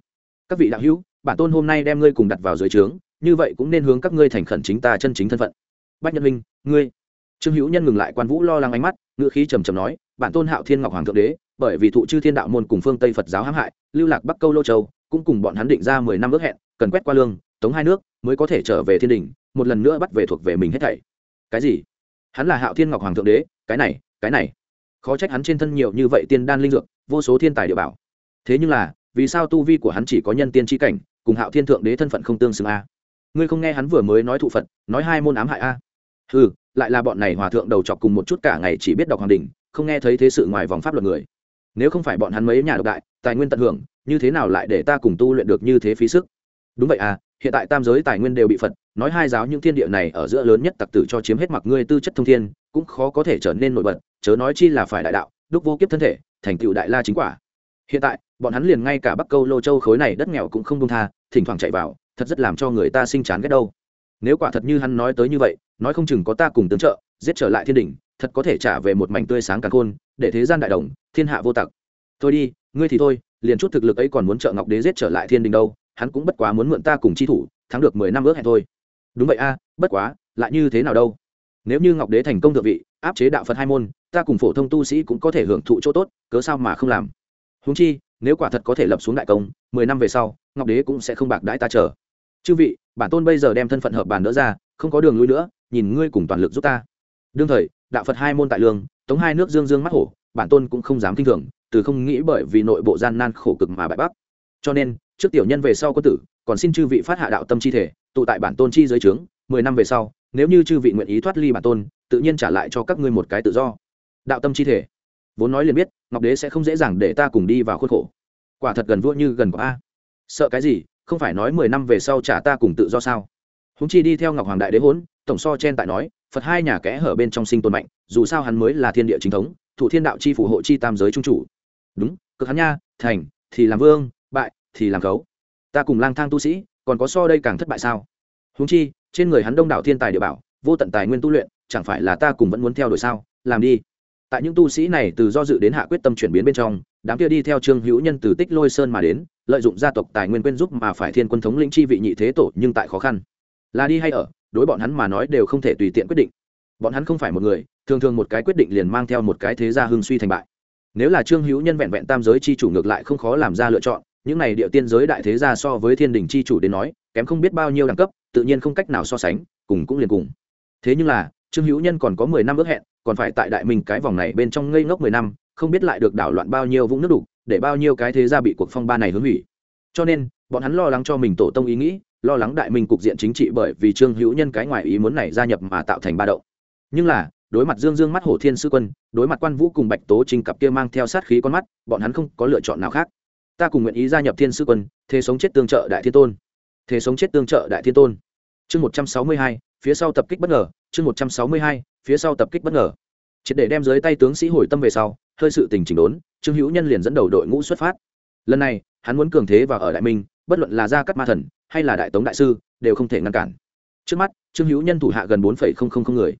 Các vị đạo hữu, bản tôn hôm nay đem ngươi cùng đặt vào dưới trướng, như vậy cũng nên hướng các ngươi thành khẩn chính ta chân chính thân phận. Bách nhân minh, ngươi. Trương hữu nhân ngừng lại quan vũ lo lắng ánh mắt ngựa khí trầm trầm nói, bản tôn hạo thiên ngọc hoàng thượng đế, bởi vì thụ chư thiên đạo môn cùng phương tây phật giáo hãm hại, lưu lạc bắc câu lô châu, cũng cùng bọn hắn định ra mười năm ước hẹn, cần quét qua lương, tống hai nước, mới có thể trở về thiên đình, một lần nữa bắt về thuộc về mình hết thảy. Cái gì? Hắn là hạo thiên ngọc hoàng thượng đế, cái này cái này. Khó trách hắn trên thân nhiều như vậy tiên đan linh dược, vô số thiên tài địa bảo. Thế nhưng là, vì sao tu vi của hắn chỉ có nhân tiên tri cảnh, cùng hạo thiên thượng đế thân phận không tương xứng a? Ngươi không nghe hắn vừa mới nói thụ phật, nói hai môn ám hại a? Ừ lại là bọn này hòa thượng đầu chọc cùng một chút cả ngày chỉ biết đọc hoàng đình không nghe thấy thế sự ngoài vòng pháp luật người. Nếu không phải bọn hắn mấy nhà độc đại, tài nguyên tận hưởng, như thế nào lại để ta cùng tu luyện được như thế phí sức? Đúng vậy à hiện tại tam giới tài nguyên đều bị phật, nói hai giáo những thiên địa này ở giữa lớn nhất tặc tử cho chiếm hết mặc ngươi tư chất thông thiên, cũng khó có thể trở nên nổi bật, chớ nói chi là phải đại đạo, đúc vô kiếp thân thể, thành tựu đại la chính quả. Hiện tại, bọn hắn liền ngay cả bắc câu lô châu khối này đất nghèo cũng không đông tha, thỉnh thoảng chạy vào, thật rất làm cho người ta sinh chán ghét đâu. Nếu quả thật như hắn nói tới như vậy, nói không chừng có ta cùng tướng trợ, giết trở lại thiên đình thật có thể trả về một mảnh tươi sáng càng khôn, để thế gian đại đồng, thiên hạ vô tặc. Thôi đi, ngươi thì thôi, liền chút thực lực ấy còn muốn trợ ngọc đế giết trở lại thiên đình đâu hắn cũng bất quá muốn mượn ta cùng chi thủ, thắng được mười năm ước hẹn thôi. Đúng vậy a, bất quá, lại như thế nào đâu? Nếu như ngọc đế thành công thượng vị, áp chế đạo phật hai môn, ta cùng phổ thông tu sĩ cũng có thể hưởng thụ chỗ tốt, cớ sao mà không làm? Húng chi, nếu quả thật có thể lập xuống đại công, mười năm về sau, ngọc đế cũng sẽ không bạc đãi ta chờ. Chư vị, bản tôn bây giờ đem thân phận hợp bàn đỡ ra, không có đường lui nữa, nhìn ngươi cùng toàn lực giúp ta. Đương thời, đạo phật hai môn tại lương, tống hai nước dương dương mắt hổ, bản tôn cũng không dám kinh thường, từ không nghĩ bởi vì nội bộ gian nan khổ cực mà bại bắc cho nên, trước tiểu nhân về sau có tử, còn xin chư vị phát hạ đạo tâm chi thể, tụ tại bản tôn chi dưới trướng, mười năm về sau, nếu như chư vị nguyện ý thoát ly bản tôn, tự nhiên trả lại cho các ngươi một cái tự do. Đạo tâm chi thể. Vốn nói liền biết, ngọc đế sẽ không dễ dàng để ta cùng đi vào khuôn khổ. Quả thật gần vua như gần của a. Sợ cái gì, không phải nói mười năm về sau trả ta cùng tự do sao? Húng chi đi theo ngọc hoàng đại đế hốn tổng so chen tại nói, phật hai nhà kẽ hở bên trong sinh tồn mạnh, dù sao hắn mới là thiên địa chính thống, thủ thiên đạo chi phủ hộ chi tam giới trung chủ. Đúng, cực hắn nha, thành, thì làm vương bại thì làm khấu. Ta cùng lang thang tu sĩ, còn có so đây càng thất bại sao? Húng chi, trên người hắn đông đảo thiên tài địa bảo, vô tận tài nguyên tu luyện, chẳng phải là ta cùng vẫn muốn theo đuổi sao? Làm đi. Tại những tu sĩ này từ do dự đến hạ quyết tâm chuyển biến bên trong, đám kia đi theo trương hữu nhân từ tích lôi sơn mà đến, lợi dụng gia tộc tài nguyên quên giúp mà phải thiên quân thống lĩnh chi vị nhị thế tổ nhưng tại khó khăn. Là đi hay ở, đối bọn hắn mà nói đều không thể tùy tiện quyết định. Bọn hắn không phải một người, thường thường một cái quyết định liền mang theo một cái thế gia hưng suy thành bại. Nếu là trương hữu nhân vẹn vẹn tam giới chi chủ ngược lại không khó làm ra lựa chọn những này địa tiên giới đại thế gia so với thiên đình chi chủ đến nói, kém không biết bao nhiêu đẳng cấp, tự nhiên không cách nào so sánh, cùng cũng liền cùng. Thế nhưng là, trương hữu nhân còn có mười năm ước hẹn, còn phải tại đại minh cái vòng này bên trong ngây ngốc mười năm, không biết lại được đảo loạn bao nhiêu vũng nước đục, để bao nhiêu cái thế gia bị cuộc phong ba này hướng hủy. Cho nên, bọn hắn lo lắng cho mình tổ tông ý nghĩ, lo lắng đại minh cục diện chính trị bởi vì trương hữu nhân cái ngoài ý muốn này gia nhập mà tạo thành ba động. Nhưng là, đối mặt dương dương mắt hổ thiên sư quân, đối mặt quan vũ cùng bạch tố trinh cặp kia mang theo sát khí con mắt, bọn hắn không có lựa chọn nào khác ta cùng nguyện ý gia nhập thiên sư quân, thế sống chết tương trợ đại thiên tôn. Thế sống chết tương trợ đại thiên tôn. Chương một trăm sáu mươi hai, phía sau tập kích bất ngờ, chương một trăm sáu mươi hai, phía sau tập kích bất ngờ. Triệt để đem dưới tay tướng sĩ hồi tâm về sau, hơi sự tình chỉnh đốn, trương hữu nhân liền dẫn đầu đội ngũ xuất phát. Lần này, hắn muốn cường thế và ở đại minh, bất luận là gia cắt ma thần, hay là đại tống đại sư, đều không thể ngăn cản. Trước mắt, trương hữu nhân thủ hạ gần bốn người.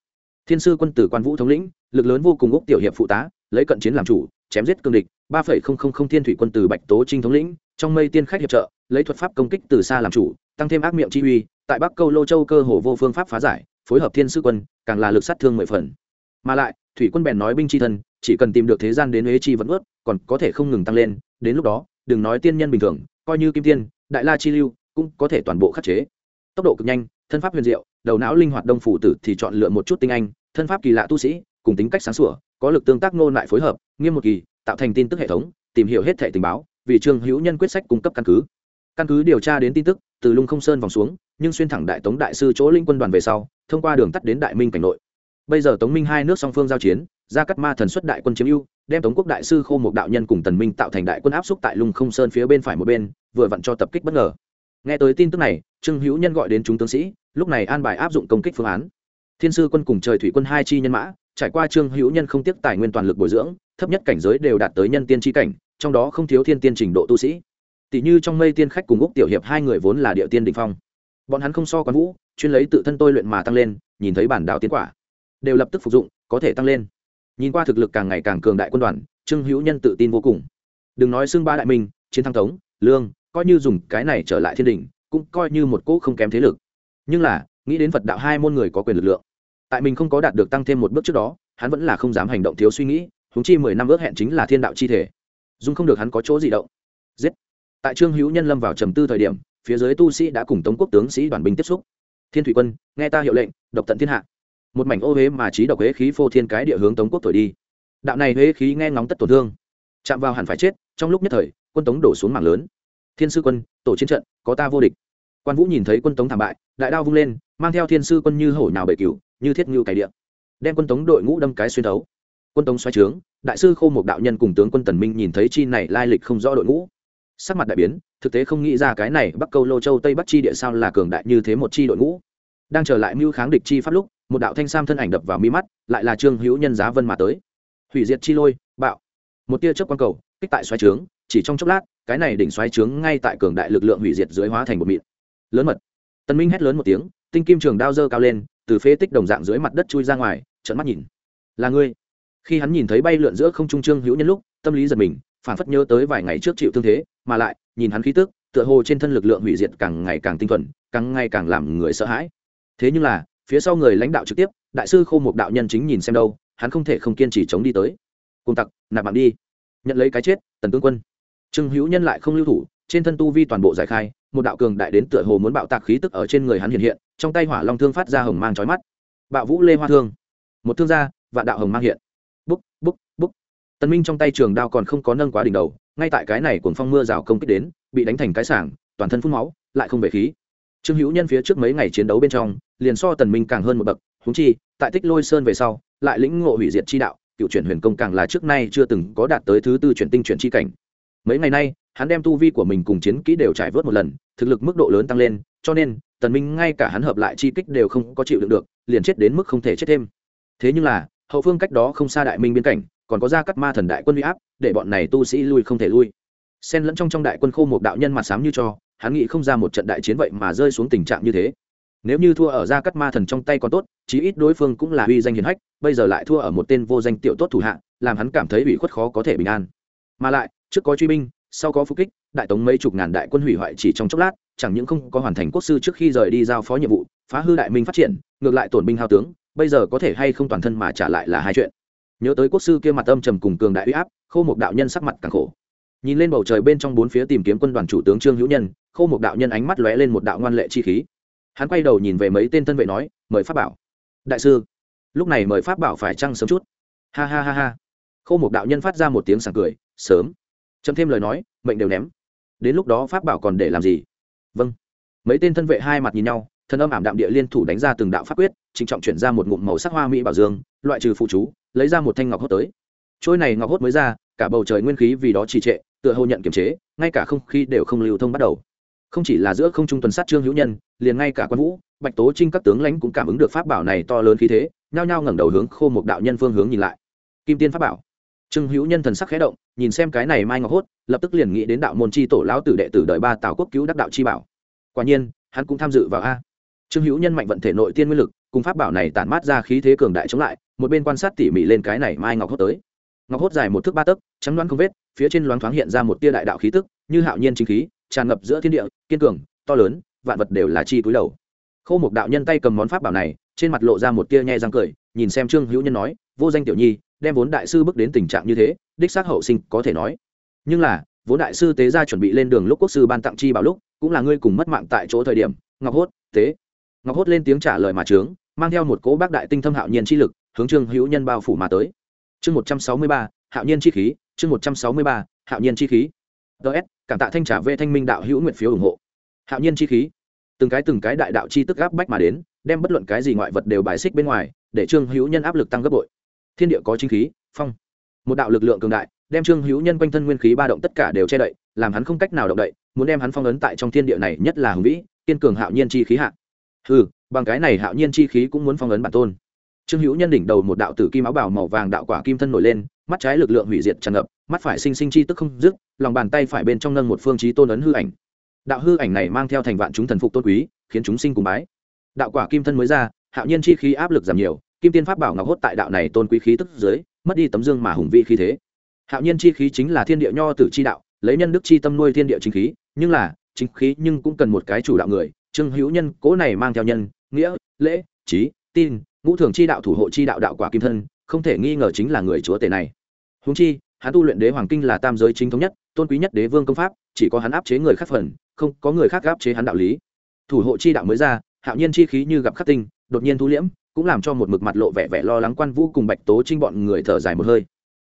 Thiên sư quân tử quan vũ thống lĩnh, lực lớn vô cùng úc tiểu hiệp phụ tá, lấy cận chiến làm chủ chém giết cương địch, ba thiên thủy quân từ bạch tố trinh thống lĩnh, trong mây tiên khách hiệp trợ, lấy thuật pháp công kích từ xa làm chủ, tăng thêm ác miệng chi uy, tại bắc câu lô châu cơ hồ vô phương pháp phá giải, phối hợp thiên sư quân, càng là lực sát thương mười phần. Mà lại, thủy quân bèn nói binh chi thân, chỉ cần tìm được thế gian đến huế chi vẫn ướt, còn có thể không ngừng tăng lên, đến lúc đó, đừng nói tiên nhân bình thường, coi như kim tiên, đại la chi lưu, cũng có thể toàn bộ khắc chế. Tốc độ cực nhanh, thân pháp huyền diệu, đầu não linh hoạt đông phủ tử thì chọn lựa một chút tinh anh, thân pháp kỳ lạ tu sĩ, cùng tính cách sáng sủa, có lực tương tác nô lại phối hợp nghiêm một kỳ, tạo thành tin tức hệ thống, tìm hiểu hết thẻ tình báo, vì trương hữu nhân quyết sách cung cấp căn cứ. Căn cứ điều tra đến tin tức, từ lung không sơn vòng xuống, nhưng xuyên thẳng đại tống đại sư chỗ linh quân đoàn về sau, thông qua đường tắt đến đại minh cảnh nội. Bây giờ tống minh hai nước song phương giao chiến, gia cắt ma thần xuất đại quân chiếm ưu, đem tống quốc đại sư khô một đạo nhân cùng tần minh tạo thành đại quân áp xúc tại lung không sơn phía bên phải một bên, vừa vặn cho tập kích bất ngờ. Nghe tới tin tức này, trương hữu nhân gọi đến chúng tướng sĩ, lúc này an bài áp dụng công kích phương án. Thiên sư quân cùng trời thủy quân hai chi nhân mã, trải qua trương hữu nhân không tiếc tài nguyên toàn lực bồi dưỡng thấp nhất cảnh giới đều đạt tới nhân tiên tri cảnh, trong đó không thiếu thiên tiên trình độ tu sĩ. Tỷ như trong mây tiên khách cùng úc tiểu hiệp hai người vốn là địa tiên đình phong. Bọn hắn không so quán vũ, chuyên lấy tự thân tôi luyện mà tăng lên, nhìn thấy bản đạo tiến quả, đều lập tức phục dụng, có thể tăng lên. Nhìn qua thực lực càng ngày càng cường đại quân đoàn, trương hữu nhân tự tin vô cùng. Đừng nói xưng ba đại minh, chiến thắng tống lương, coi như dùng cái này trở lại thiên đình cũng coi như một cỗ không kém thế lực. Nhưng là, nghĩ đến phật đạo hai môn người có quyền lực lượng, tại mình không có đạt được tăng thêm một bước trước đó, hắn vẫn là không dám hành động thiếu suy nghĩ huống chi mười năm ước hẹn chính là thiên đạo chi thể. Dung không được hắn có chỗ gì động. Giết. Tại trương hữu nhân lâm vào trầm tư thời điểm, phía dưới tu sĩ đã cùng tống quốc tướng sĩ đoàn binh tiếp xúc. Thiên thủy quân, nghe ta hiệu lệnh, độc tận thiên hạ. Một mảnh ô huế mà trí độc huế khí phô thiên cái địa hướng tống quốc thổi đi. Đạo này huế khí nghe ngóng tất tổn thương. Chạm vào hẳn phải chết, trong lúc nhất thời, quân tống đổ xuống mảng lớn. Thiên sư quân, tổ chiến trận, có ta vô địch. Quan vũ nhìn thấy quân tống thảm bại, đại đao vung lên, mang theo thiên sư quân như hổ nào bể cửu như thiết ngưu cày địa. Đem quân tống đội ngũ đâm cái xuyên thấu quân tống xoay trướng, đại sư khô một đạo nhân cùng tướng quân tần minh nhìn thấy chi này lai lịch không rõ đội ngũ. Sắc mặt đại biến, thực tế không nghĩ ra cái này bắc câu lô châu tây bắc chi địa sao là cường đại như thế một chi đội ngũ. Đang trở lại mưu kháng địch chi pháp lúc, một đạo thanh sam thân ảnh đập vào mi mắt, lại là trương hữu nhân giá vân mà tới. Hủy diệt chi lôi, bạo. Một tia chớp quang cầu, kích tại xoáy trướng, chỉ trong chốc lát, cái này đỉnh xoáy trướng ngay tại cường đại lực lượng hủy diệt dưới hóa thành một mịn. Lớn mật. Tân minh hét lớn một tiếng, tinh kim trường đao dơ cao lên, từ phế tích đồng dạng dưới mặt đất chui ra ngoài, trợn mắt nhìn. Là ngươi khi hắn nhìn thấy bay lượn giữa không trung trương hữu nhân lúc, tâm lý giật mình phản phất nhớ tới vài ngày trước chịu thương thế, mà lại, nhìn hắn khí tức, tựa hồ trên thân lực lượng hủy diệt càng ngày càng tinh thuần, càng ngày càng làm người sợ hãi. Thế nhưng là, phía sau người lãnh đạo trực tiếp, đại sư khô một đạo nhân chính nhìn xem đâu, hắn không thể không kiên trì chống đi tới. Cùng tặc, nạp mạng đi. Nhận lấy cái chết, tần tướng quân. Trương hữu nhân lại không lưu thủ, trên thân tu vi toàn bộ giải khai, một đạo cường đại đến tựa hồ muốn bạo tạc khí tức ở trên người hắn hiện hiện, trong tay hỏa long thương phát ra hồng mang chói mắt. Bạo vũ lê hoa thương. Một thương gia, vạn đạo hồng mang hiện búc búc búc. Tần minh trong tay trường đao còn không có nâng quá đỉnh đầu, ngay tại cái này cuồng phong mưa rào công kích đến, bị đánh thành cái sảng, toàn thân phun máu, lại không về khí. Trương hữu nhân phía trước mấy ngày chiến đấu bên trong, liền so tần minh càng hơn một bậc húng chi, tại tích lôi sơn về sau, lại lĩnh ngộ hủy diệt chi đạo, cựu chuyển huyền công càng là trước nay chưa từng có đạt tới thứ tư chuyển tinh chuyển chi cảnh. Mấy ngày nay, hắn đem tu vi của mình cùng chiến kỹ đều trải vớt một lần, thực lực mức độ lớn tăng lên, cho nên, tần minh ngay cả hắn hợp lại chi kích đều không có chịu đựng được, liền chết đến mức không thể chết thêm. Thế nhưng là hậu phương cách đó không xa đại minh biên cảnh, còn có gia cắt ma thần đại quân huy áp, để bọn này tu sĩ lui không thể lui. Xen lẫn trong trong đại quân khô một đạo nhân mặt sám như cho, hắn nghĩ không ra một trận đại chiến vậy mà rơi xuống tình trạng như thế. Nếu như thua ở ra cắt ma thần trong tay còn tốt, chí ít đối phương cũng là uy danh hiền hách, bây giờ lại thua ở một tên vô danh tiểu tốt thủ hạ, làm hắn cảm thấy bị khuất khó có thể bình an. Mà lại, trước có truy binh, sau có phục kích, đại tống mấy chục ngàn đại quân hủy hoại chỉ trong chốc lát, chẳng những không có hoàn thành quốc sư trước khi rời đi giao phó nhiệm vụ, phá hư đại minh phát triển, ngược lại tổn binh hao tướng bây giờ có thể hay không toàn thân mà trả lại là hai chuyện. Nhớ tới quốc sư kia mặt âm trầm cùng cường đại uy áp, khô một đạo nhân sắc mặt càng khổ. Nhìn lên bầu trời bên trong bốn phía tìm kiếm quân đoàn chủ tướng trương hữu nhân, khô một đạo nhân ánh mắt lóe lên một đạo ngoan lệ chi khí. Hắn quay đầu nhìn về mấy tên thân vệ nói, mời pháp bảo. Đại sư. Lúc này mời pháp bảo phải trăng sớm chút? Ha ha ha ha. Khô một đạo nhân phát ra một tiếng sảng cười, sớm. Chấm thêm lời nói, mệnh đều ném. Đến lúc đó pháp bảo còn để làm gì? Vâng. Mấy tên thân vệ hai mặt nhìn nhau thần âm ảm đạm địa liên thủ đánh ra từng đạo pháp quyết, trịnh trọng chuyển ra một ngụm màu sắc hoa mỹ bảo dương, loại trừ phụ chú, lấy ra một thanh ngọc hốt tới. Trôi này ngọc hốt mới ra, cả bầu trời nguyên khí vì đó trì trệ, tựa hồ nhận kiềm chế, ngay cả không khí đều không lưu thông bắt đầu. Không chỉ là giữa không trung tuần sát trương hữu nhân, liền ngay cả quan vũ, bạch tố trinh các tướng lãnh cũng cảm ứng được pháp bảo này to lớn khí thế, nhao nhao ngẩng đầu hướng khô một đạo nhân phương hướng nhìn lại. Kim tiên pháp bảo. Trương hữu nhân thần sắc khẽ động, nhìn xem cái này mai ngọc hốt, lập tức liền nghĩ đến đạo môn chi tổ lão tử đệ tử đời ba tào quốc cứu đắc đạo chi bảo. Quả nhiên, hắn cũng tham dự vào a trương hữu nhân mạnh vận thể nội tiên nguyên lực, cùng pháp bảo này tản mát ra khí thế cường đại chống lại, một bên quan sát tỉ mỉ lên cái này mai ngọc hốt tới. Ngọc hốt dài một thước ba tấc, trắng đoán không vết, phía trên loáng thoáng hiện ra một tia đại đạo khí tức, như hạo nhiên chính khí, tràn ngập giữa thiên địa, kiên cường, to lớn, vạn vật đều là chi túi đầu. Khâu một đạo nhân tay cầm món pháp bảo này, trên mặt lộ ra một tia nhe răng cười, nhìn xem trương hữu nhân nói, vô danh tiểu nhi, đem vốn đại sư bước đến tình trạng như thế, đích xác hậu sinh có thể nói. Nhưng là, vốn đại sư tế ra chuẩn bị lên đường lúc quốc sư ban tặng chi bảo lúc, cũng là ngươi cùng mất mạng tại chỗ thời điểm, ngọc hốt, tế ngọc hốt lên tiếng trả lời mà trướng, mang theo một cỗ bác đại tinh thâm hạo nhiên chi lực, hướng trương hữu nhân bao phủ mà tới. Chương một trăm sáu mươi ba, hạo nhiên chi khí, chương một trăm sáu mươi ba, hạo nhiên chi khí. Ts cảm tạ thanh trả về thanh minh đạo hữu nguyện phiếu ủng hộ. Hạo nhiên chi khí. Từng cái từng cái đại đạo chi tức gáp bách mà đến, đem bất luận cái gì ngoại vật đều bài xích bên ngoài, để trương hữu nhân áp lực tăng gấp bội. Thiên địa có chính khí, phong. Một đạo lực lượng cường đại, đem trương hữu nhân quanh thân nguyên khí ba động tất cả đều che đậy, làm hắn không cách nào động đậy, muốn đem hắn phong ấn tại trong thiên địa này nhất là hùng vĩ, kiên cường hạo nhiên chi khí hạn ừ bằng cái này hạo nhiên chi khí cũng muốn phong ấn bản tôn. Trương hữu nhân đỉnh đầu một đạo tử kim áo bào màu vàng đạo quả kim thân nổi lên, mắt trái lực lượng hủy diệt tràn ngập, mắt phải sinh sinh chi tức không dứt, lòng bàn tay phải bên trong nâng một phương chí tôn ấn hư ảnh. Đạo hư ảnh này mang theo thành vạn chúng thần phục tôn quý, khiến chúng sinh cùng bái. Đạo quả kim thân mới ra, hạo nhiên chi khí áp lực giảm nhiều, kim tiên pháp bảo ngọc hốt tại đạo này tôn quý khí tức dưới, mất đi tấm dương mà hùng vị khí thế. Hạo nhiên chi khí chính là thiên địa nho tử chi đạo, lấy nhân đức chi tâm nuôi thiên địa chính khí, nhưng là, chính khí nhưng cũng cần một cái chủ đạo người trương hữu nhân, cố này mang theo nhân, nghĩa, lễ, trí, tin, ngũ thường chi đạo, thủ hộ chi đạo đạo quả kim thân, không thể nghi ngờ chính là người chúa tể này. Húng chi, hắn tu luyện đế hoàng kinh là tam giới chính thống nhất, tôn quý nhất đế vương công pháp, chỉ có hắn áp chế người khác phần, không có người khác áp chế hắn đạo lý. Thủ hộ chi đạo mới ra, hạo nhiên chi khí như gặp khắc tinh, đột nhiên thu liễm, cũng làm cho một mực mặt lộ vẻ vẻ lo lắng quan vũ cùng bạch tố trinh bọn người thở dài một hơi.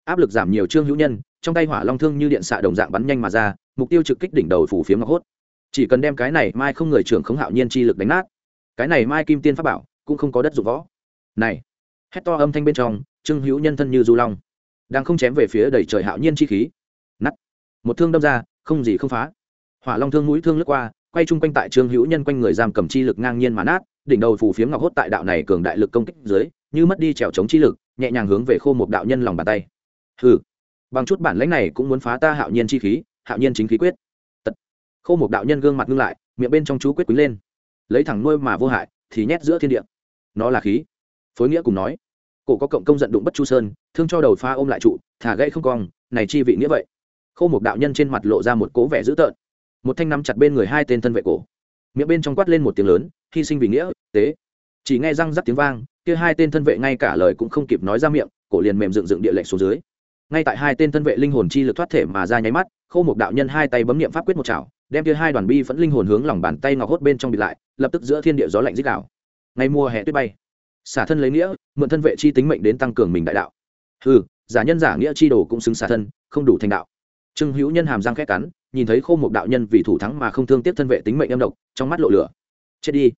Áp lực giảm nhiều trương hữu nhân, trong tay hỏa long thương như điện xạ đồng dạng bắn nhanh mà ra, mục tiêu trực kích đỉnh đầu phủ phiếm ngọc hốt chỉ cần đem cái này mai không người trưởng không hạo nhiên chi lực đánh nát, cái này mai kim tiên pháp bảo cũng không có đất dụng võ. Này, hét to âm thanh bên trong, trương hữu nhân thân như du long, đang không chém về phía đầy trời hạo nhiên chi khí. Nắt một thương đâm ra, không gì không phá. Hỏa long thương mũi thương lướt qua, quay chung quanh tại trương hữu nhân quanh người giam cầm chi lực ngang nhiên mà nát, đỉnh đầu phủ phiếm ngọc hốt tại đạo này cường đại lực công kích dưới, như mất đi trèo chống chi lực, nhẹ nhàng hướng về khô một đạo nhân lòng bàn tay. Hừ. Bằng chút bản lãnh này cũng muốn phá ta hạo nhiên chi khí, hạo nhiên chính khí quyết khô một đạo nhân gương mặt ngưng lại, miệng bên trong chú quyết quý lên. Lấy thẳng nuôi mà vô hại, thì nhét giữa thiên địa. Nó là khí. Phối nghĩa cùng nói. Cổ có cộng công giận đụng bất chu sơn, thương cho đầu pha ôm lại trụ, thả gãy không cong, này chi vị nghĩa vậy. Khô một đạo nhân trên mặt lộ ra một cố vẻ dữ tợn. Một thanh nắm chặt bên người hai tên thân vệ cổ. Miệng bên trong quát lên một tiếng lớn, hy sinh vì nghĩa, tế. Chỉ nghe răng rắc tiếng vang, kia hai tên thân vệ ngay cả lời cũng không kịp nói ra miệng, cổ liền mềm dựng dựng địa lệnh xuống dưới. Ngay tại hai tên thân vệ linh hồn chi lực thoát thể mà ra nháy mắt, khô một đạo nhân hai tay bấm niệm pháp quyết một chảo đem kia hai đoàn bi vẫn linh hồn hướng lòng bàn tay ngọc hốt bên trong bịt lại, lập tức giữa thiên địa gió lạnh dích đảo ngay mùa hè tuyết bay. Xả thân lấy nghĩa, mượn thân vệ chi tính mệnh đến tăng cường mình đại đạo. Ừ giả nhân giả nghĩa chi đồ cũng xứng xả thân, không đủ thành đạo. Trương hữu nhân hàm răng khét cắn, nhìn thấy khô một đạo nhân vì thủ thắng mà không thương tiếc thân vệ tính mệnh âm độc, trong mắt lộ lửa. Chết đi.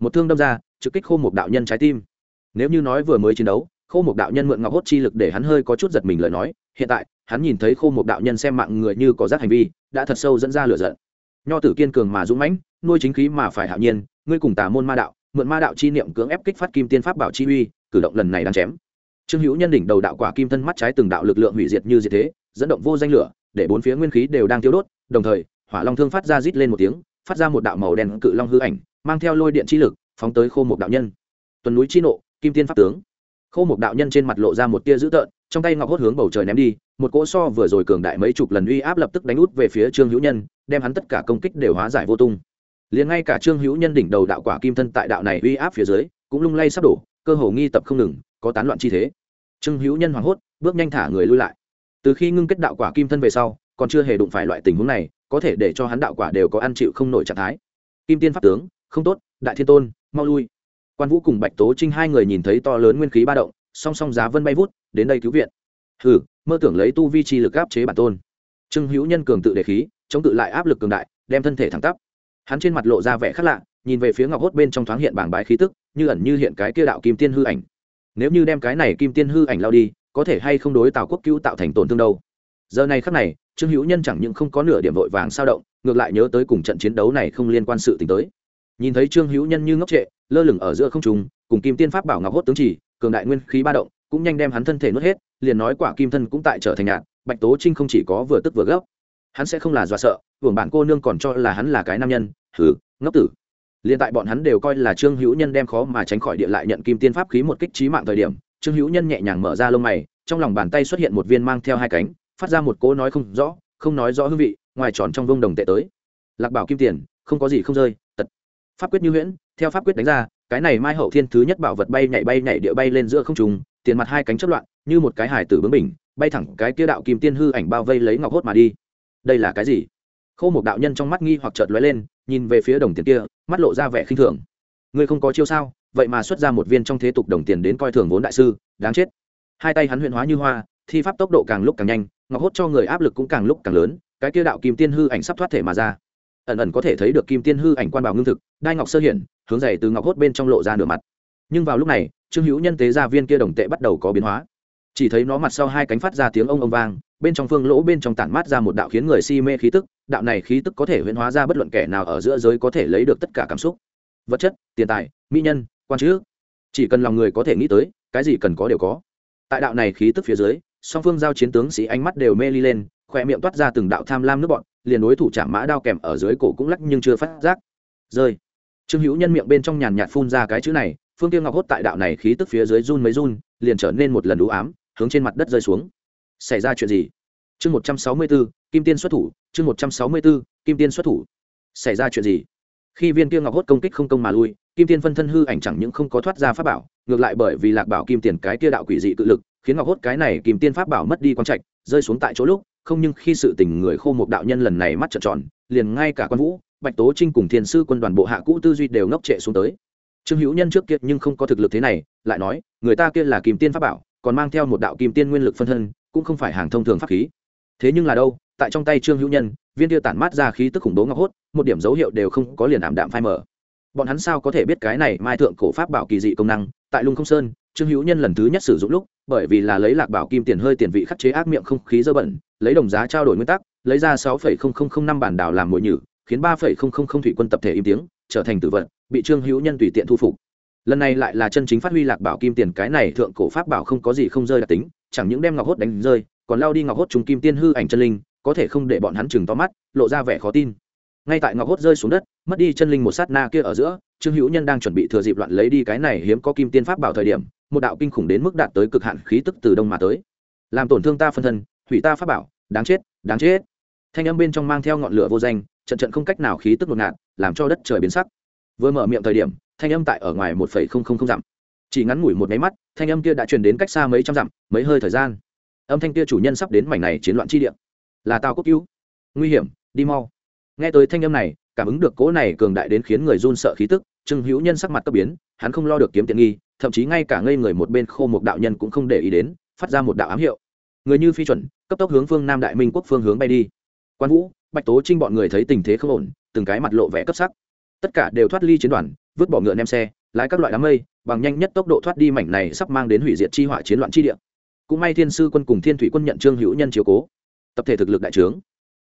Một thương đâm ra, trực kích khô một đạo nhân trái tim. Nếu như nói vừa mới chiến đấu, khô một đạo nhân mượn ngọc hốt chi lực để hắn hơi có chút giật mình lời nói, hiện tại, hắn nhìn thấy khô một đạo nhân xem mạng người như có giác hành vi, đã thật sâu dẫn ra lửa giận nho tử kiên cường mà dũng mãnh, nuôi chính khí mà phải hạo nhiên, ngươi cùng tà môn ma đạo, mượn ma đạo chi niệm cưỡng ép kích phát kim tiên pháp bảo chi uy, cử động lần này đang chém. Trương hữu nhân đỉnh đầu đạo quả kim thân mắt trái từng đạo lực lượng hủy diệt như diệt thế, dẫn động vô danh lửa, để bốn phía nguyên khí đều đang tiêu đốt, đồng thời, hỏa long thương phát ra rít lên một tiếng, phát ra một đạo màu đen cự long hư ảnh, mang theo lôi điện chi lực, phóng tới khô một đạo nhân. Tuần núi chi nộ, kim tiên pháp tướng. Khô một đạo nhân trên mặt lộ ra một tia dữ tợn, trong tay ngọc hốt hướng bầu trời ném đi một cỗ so vừa rồi cường đại mấy chục lần uy áp lập tức đánh út về phía trương hữu nhân, đem hắn tất cả công kích đều hóa giải vô tung. Liền ngay cả trương hữu nhân đỉnh đầu đạo quả kim thân tại đạo này uy áp phía dưới, cũng lung lay sắp đổ, cơ hồ nghi tập không ngừng, có tán loạn chi thế. Trương hữu nhân hoảng hốt, bước nhanh thả người lui lại. Từ khi ngưng kết đạo quả kim thân về sau, còn chưa hề đụng phải loại tình huống này, có thể để cho hắn đạo quả đều có ăn chịu không nổi trạng thái. Kim tiên pháp tướng, không tốt, đại thiên tôn, mau lui. Quan vũ cùng bạch tố trinh hai người nhìn thấy to lớn nguyên khí ba động, song song giá vân bay vút, đến đây cứu viện. Hừ mơ tưởng lấy tu vi chi lực áp chế bản tôn. Trương hữu nhân cường tự đề khí, chống tự lại áp lực cường đại, đem thân thể thẳng tắp. Hắn trên mặt lộ ra vẻ khác lạ, nhìn về phía ngọc hốt bên trong thoáng hiện bảng bái khí tức, như ẩn như hiện cái kia đạo kim tiên hư ảnh. Nếu như đem cái này kim tiên hư ảnh lao đi, có thể hay không đối tào quốc cứu tạo thành tổn thương đâu? Giờ này khắc này, trương hữu nhân chẳng những không có nửa điểm vội vàng sao động, ngược lại nhớ tới cùng trận chiến đấu này không liên quan sự t tới. Nhìn thấy trương hữu nhân như ngốc trệ, lơ lửng ở giữa không trùng cùng kim tiên pháp bảo ngọc hốt tướng chỉ, cường đại nguyên khí ba động, cũng nhanh đem hắn thân thể nuốt hết liền nói quả kim thân cũng tại trở thành nhạt bạch tố trinh không chỉ có vừa tức vừa gấp. Hắn sẽ không là do sợ, hưởng bản cô nương còn cho là hắn là cái nam nhân. Hừ, ngốc tử. Liền tại bọn hắn đều coi là trương hữu nhân đem khó mà tránh khỏi địa lại nhận kim tiên pháp khí một kích trí mạng thời điểm, trương hữu nhân nhẹ nhàng mở ra lông mày, trong lòng bàn tay xuất hiện một viên mang theo hai cánh, phát ra một cỗ nói không rõ, không nói rõ hương vị, ngoài tròn trong vông đồng tệ tới. Lạc bảo kim tiền, không có gì không rơi, tật. Pháp quyết như huyễn, theo pháp quyết đánh ra, cái này mai hậu thiên thứ nhất bảo vật bay nhảy bay nhảy địa bay lên giữa không trùng tiền mặt hai cánh chất loạn như một cái hải tử bướng bình bay thẳng cái kia đạo kim tiên hư ảnh bao vây lấy ngọc hốt mà đi. Đây là cái gì? Khô một đạo nhân trong mắt nghi hoặc chợt lóe lên, nhìn về phía đồng tiền kia, mắt lộ ra vẻ khinh thường. Ngươi không có chiêu sao? Vậy mà xuất ra một viên trong thế tục đồng tiền đến coi thường vốn đại sư, đáng chết. Hai tay hắn huyện hóa như hoa, thi pháp tốc độ càng lúc càng nhanh, ngọc hốt cho người áp lực cũng càng lúc càng lớn, cái kia đạo kim tiên hư ảnh sắp thoát thể mà ra. Ẩn ẩn có thể thấy được kim tiên hư ảnh quan bảo ngưng thực, đai ngọc sơ hiển, hướng dày từ ngọc hốt bên trong lộ ra nửa mặt. Nhưng vào lúc này, trương hữu nhân tế gia viên kia đồng tệ bắt đầu có biến hóa chỉ thấy nó mặt sau hai cánh phát ra tiếng ông ông vang, bên trong phương lỗ bên trong tản mát ra một đạo khiến người si mê khí tức, đạo này khí tức có thể huyễn hóa ra bất luận kẻ nào ở giữa giới có thể lấy được tất cả cảm xúc. Vật chất, tiền tài, mỹ nhân, quan chữ. Chỉ cần lòng người có thể nghĩ tới, cái gì cần có đều có. Tại đạo này khí tức phía dưới, song phương giao chiến tướng sĩ ánh mắt đều mê ly lên khoe miệng toát ra từng đạo tham lam nước bọn liền đối thủ chạm mã đao kèm ở dưới cổ cũng lắc nhưng chưa phát giác. Rơi. Trương hữu nhân miệng bên trong nhàn nhạt phun ra cái chữ này, phương tiêu ngọc hốt tại đạo này khí tức phía dưới run mấy run, liền trở nên một lần đủ ám hướng trên mặt đất rơi xuống. Xảy ra chuyện gì? Chương một trăm sáu mươi b ố kim tiên xuất thủ. Chương một trăm sáu mươi b ố kim tiên xuất thủ. Xảy ra chuyện gì? Khi viên kia ngọc hốt công kích không công mà lui, kim tiên phân thân hư ảnh chẳng những không có thoát ra pháp bảo, ngược lại bởi vì lạc bảo kim tiền cái kia đạo quỷ dị cự lực, khiến ngọc hốt cái này kim tiên pháp bảo mất đi quang trạch, rơi xuống tại chỗ lúc, không nhưng khi sự tình người khô một đạo nhân lần này mắt trợn tròn, liền ngay cả quan vũ, bạch tố trinh cùng thiền sư quân đoàn bộ hạ cũ tư duy đều ngốc trệ xuống tới. Trương hữu nhân trước kia nhưng không có thực lực thế này, lại nói, người ta kia là kim tiên pháp bảo còn mang theo một đạo kim tiên nguyên lực phân thân, cũng không phải hàng thông thường pháp khí. Thế nhưng là đâu, tại trong tay trương hữu nhân, viên tiêu tản mát ra khí tức khủng bố ngọc hốt, một điểm dấu hiệu đều không có liền ảm đạm phai mở bọn hắn sao có thể biết cái này mai thượng cổ pháp bảo kỳ dị công năng? Tại lung không sơn, trương hữu nhân lần thứ nhất sử dụng lúc, bởi vì là lấy lạc bảo kim tiền hơi tiền vị khắc chế ác miệng không khí dơ bẩn, lấy đồng giá trao đổi nguyên tắc, lấy ra sáu phẩy không không không năm bản đảo làm mồi nhử, khiến ba phẩy không không không thủy quân tập thể im tiếng, trở thành tử vận bị trương hữu nhân tùy tiện thu phục lần này lại là chân chính phát huy lạc bảo kim tiền, cái này thượng cổ pháp bảo không có gì không rơi đặc tính, chẳng những đem ngọc hốt đánh rơi, còn lao đi ngọc hốt trùng kim tiên hư ảnh chân linh, có thể không để bọn hắn chừng to mắt, lộ ra vẻ khó tin. Ngay tại ngọc hốt rơi xuống đất, mất đi chân linh một sát na kia ở giữa, trương hữu nhân đang chuẩn bị thừa dịp loạn lấy đi cái này hiếm có kim tiên pháp bảo thời điểm, một đạo kinh khủng đến mức đạt tới cực hạn khí tức từ đông mà tới. Làm tổn thương ta phân thân, hủy ta pháp bảo, đáng chết đáng chết. Thanh âm bên trong mang theo ngọn lửa vô danh, trận trận không cách nào khí tức ngột ngạt, làm cho đất trời biến sắc. Vừa mở miệng thời điểm thanh âm tại ở ngoài một phẩy không không không dặm. Chỉ ngắn ngủi một máy mắt, thanh âm kia đã truyền đến cách xa mấy trăm dặm, mấy hơi thời gian. Âm thanh kia chủ nhân sắp đến mảnh này chiến loạn chi địa. Là tao quốc cứu. Nguy hiểm, đi mau. Nghe tới thanh âm này, cảm ứng được cỗ này cường đại đến khiến người run sợ khí tức, trương hữu nhân sắc mặt cấp biến, hắn không lo được kiếm tiện nghi, thậm chí ngay cả ngây người một bên khô một đạo nhân cũng không để ý đến, phát ra một đạo ám hiệu. Người như phi chuẩn, cấp tốc hướng phương nam đại minh quốc phương hướng bay đi. Quan vũ, bạch tố trinh bọn người thấy tình thế không ổn, từng cái mặt lộ vẻ cấp sắc tất cả đều thoát ly chiến đoàn, vứt bỏ ngựa nem xe, lái các loại đám mây, bằng nhanh nhất tốc độ thoát đi mảnh này sắp mang đến hủy diệt chi hỏa chiến loạn chi địa. Cũng may thiên sư quân cùng thiên thủy quân nhận trương hữu nhân chiếu cố. Tập thể thực lực đại trướng.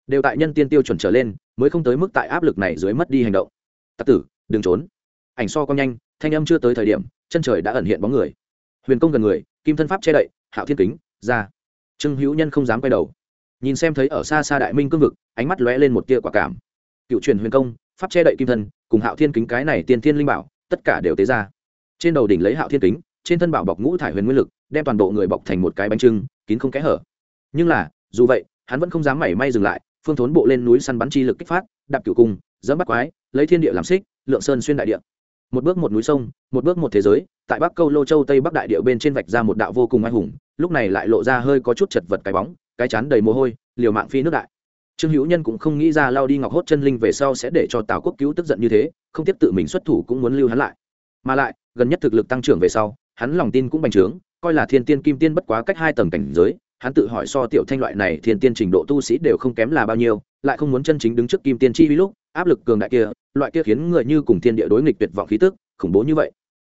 Đều tại nhân tiên tiêu chuẩn trở lên, mới không tới mức tại áp lực này dưới mất đi hành động. Tặc tử, đừng trốn. Ảnh so con nhanh, thanh âm chưa tới thời điểm, chân trời đã ẩn hiện bóng người. Huyền công gần người, kim thân pháp che đậy, hạo thiên kính, ra. Trương hữu nhân không dám quay đầu. Nhìn xem thấy ở xa xa đại minh cương vực, ánh mắt lóe lên một tia quả cảm. Cựu truyền huyền công pháp che đậy kim thân, cùng hạo thiên kính cái này tiên thiên linh bảo, tất cả đều tế ra. Trên đầu đỉnh lấy hạo thiên kính, trên thân bảo bọc ngũ thải huyền nguyên lực, đem toàn bộ người bọc thành một cái bánh trưng, kín không kẽ hở. Nhưng là, dù vậy, hắn vẫn không dám mảy may dừng lại, phương thốn bộ lên núi săn bắn chi lực kích phát, đạp cửu cung, dẫm bắt quái, lấy thiên địa làm xích, lượng sơn xuyên đại địa. Một bước một núi sông, một bước một thế giới, tại bắc câu lô châu tây bắc đại địa bên trên vạch ra một đạo vô cùng oai hùng, lúc này lại lộ ra hơi có chút chật vật cái bóng, cái chán đầy mồ hôi, liều mạng phi nước đại trương hữu nhân cũng không nghĩ ra lao đi ngọc hốt chân linh về sau sẽ để cho tào quốc cứu tức giận như thế, không tiếp tự mình xuất thủ cũng muốn lưu hắn lại. Mà lại, gần nhất thực lực tăng trưởng về sau, hắn lòng tin cũng bành trướng, coi là thiên tiên kim tiên bất quá cách hai tầng cảnh giới, hắn tự hỏi so tiểu thanh loại này thiên tiên trình độ tu sĩ đều không kém là bao nhiêu, lại không muốn chân chính đứng trước kim tiên chi vi lúc, áp lực cường đại kia, loại kia khiến người như cùng thiên địa đối nghịch tuyệt vọng khí tức, khủng bố như vậy.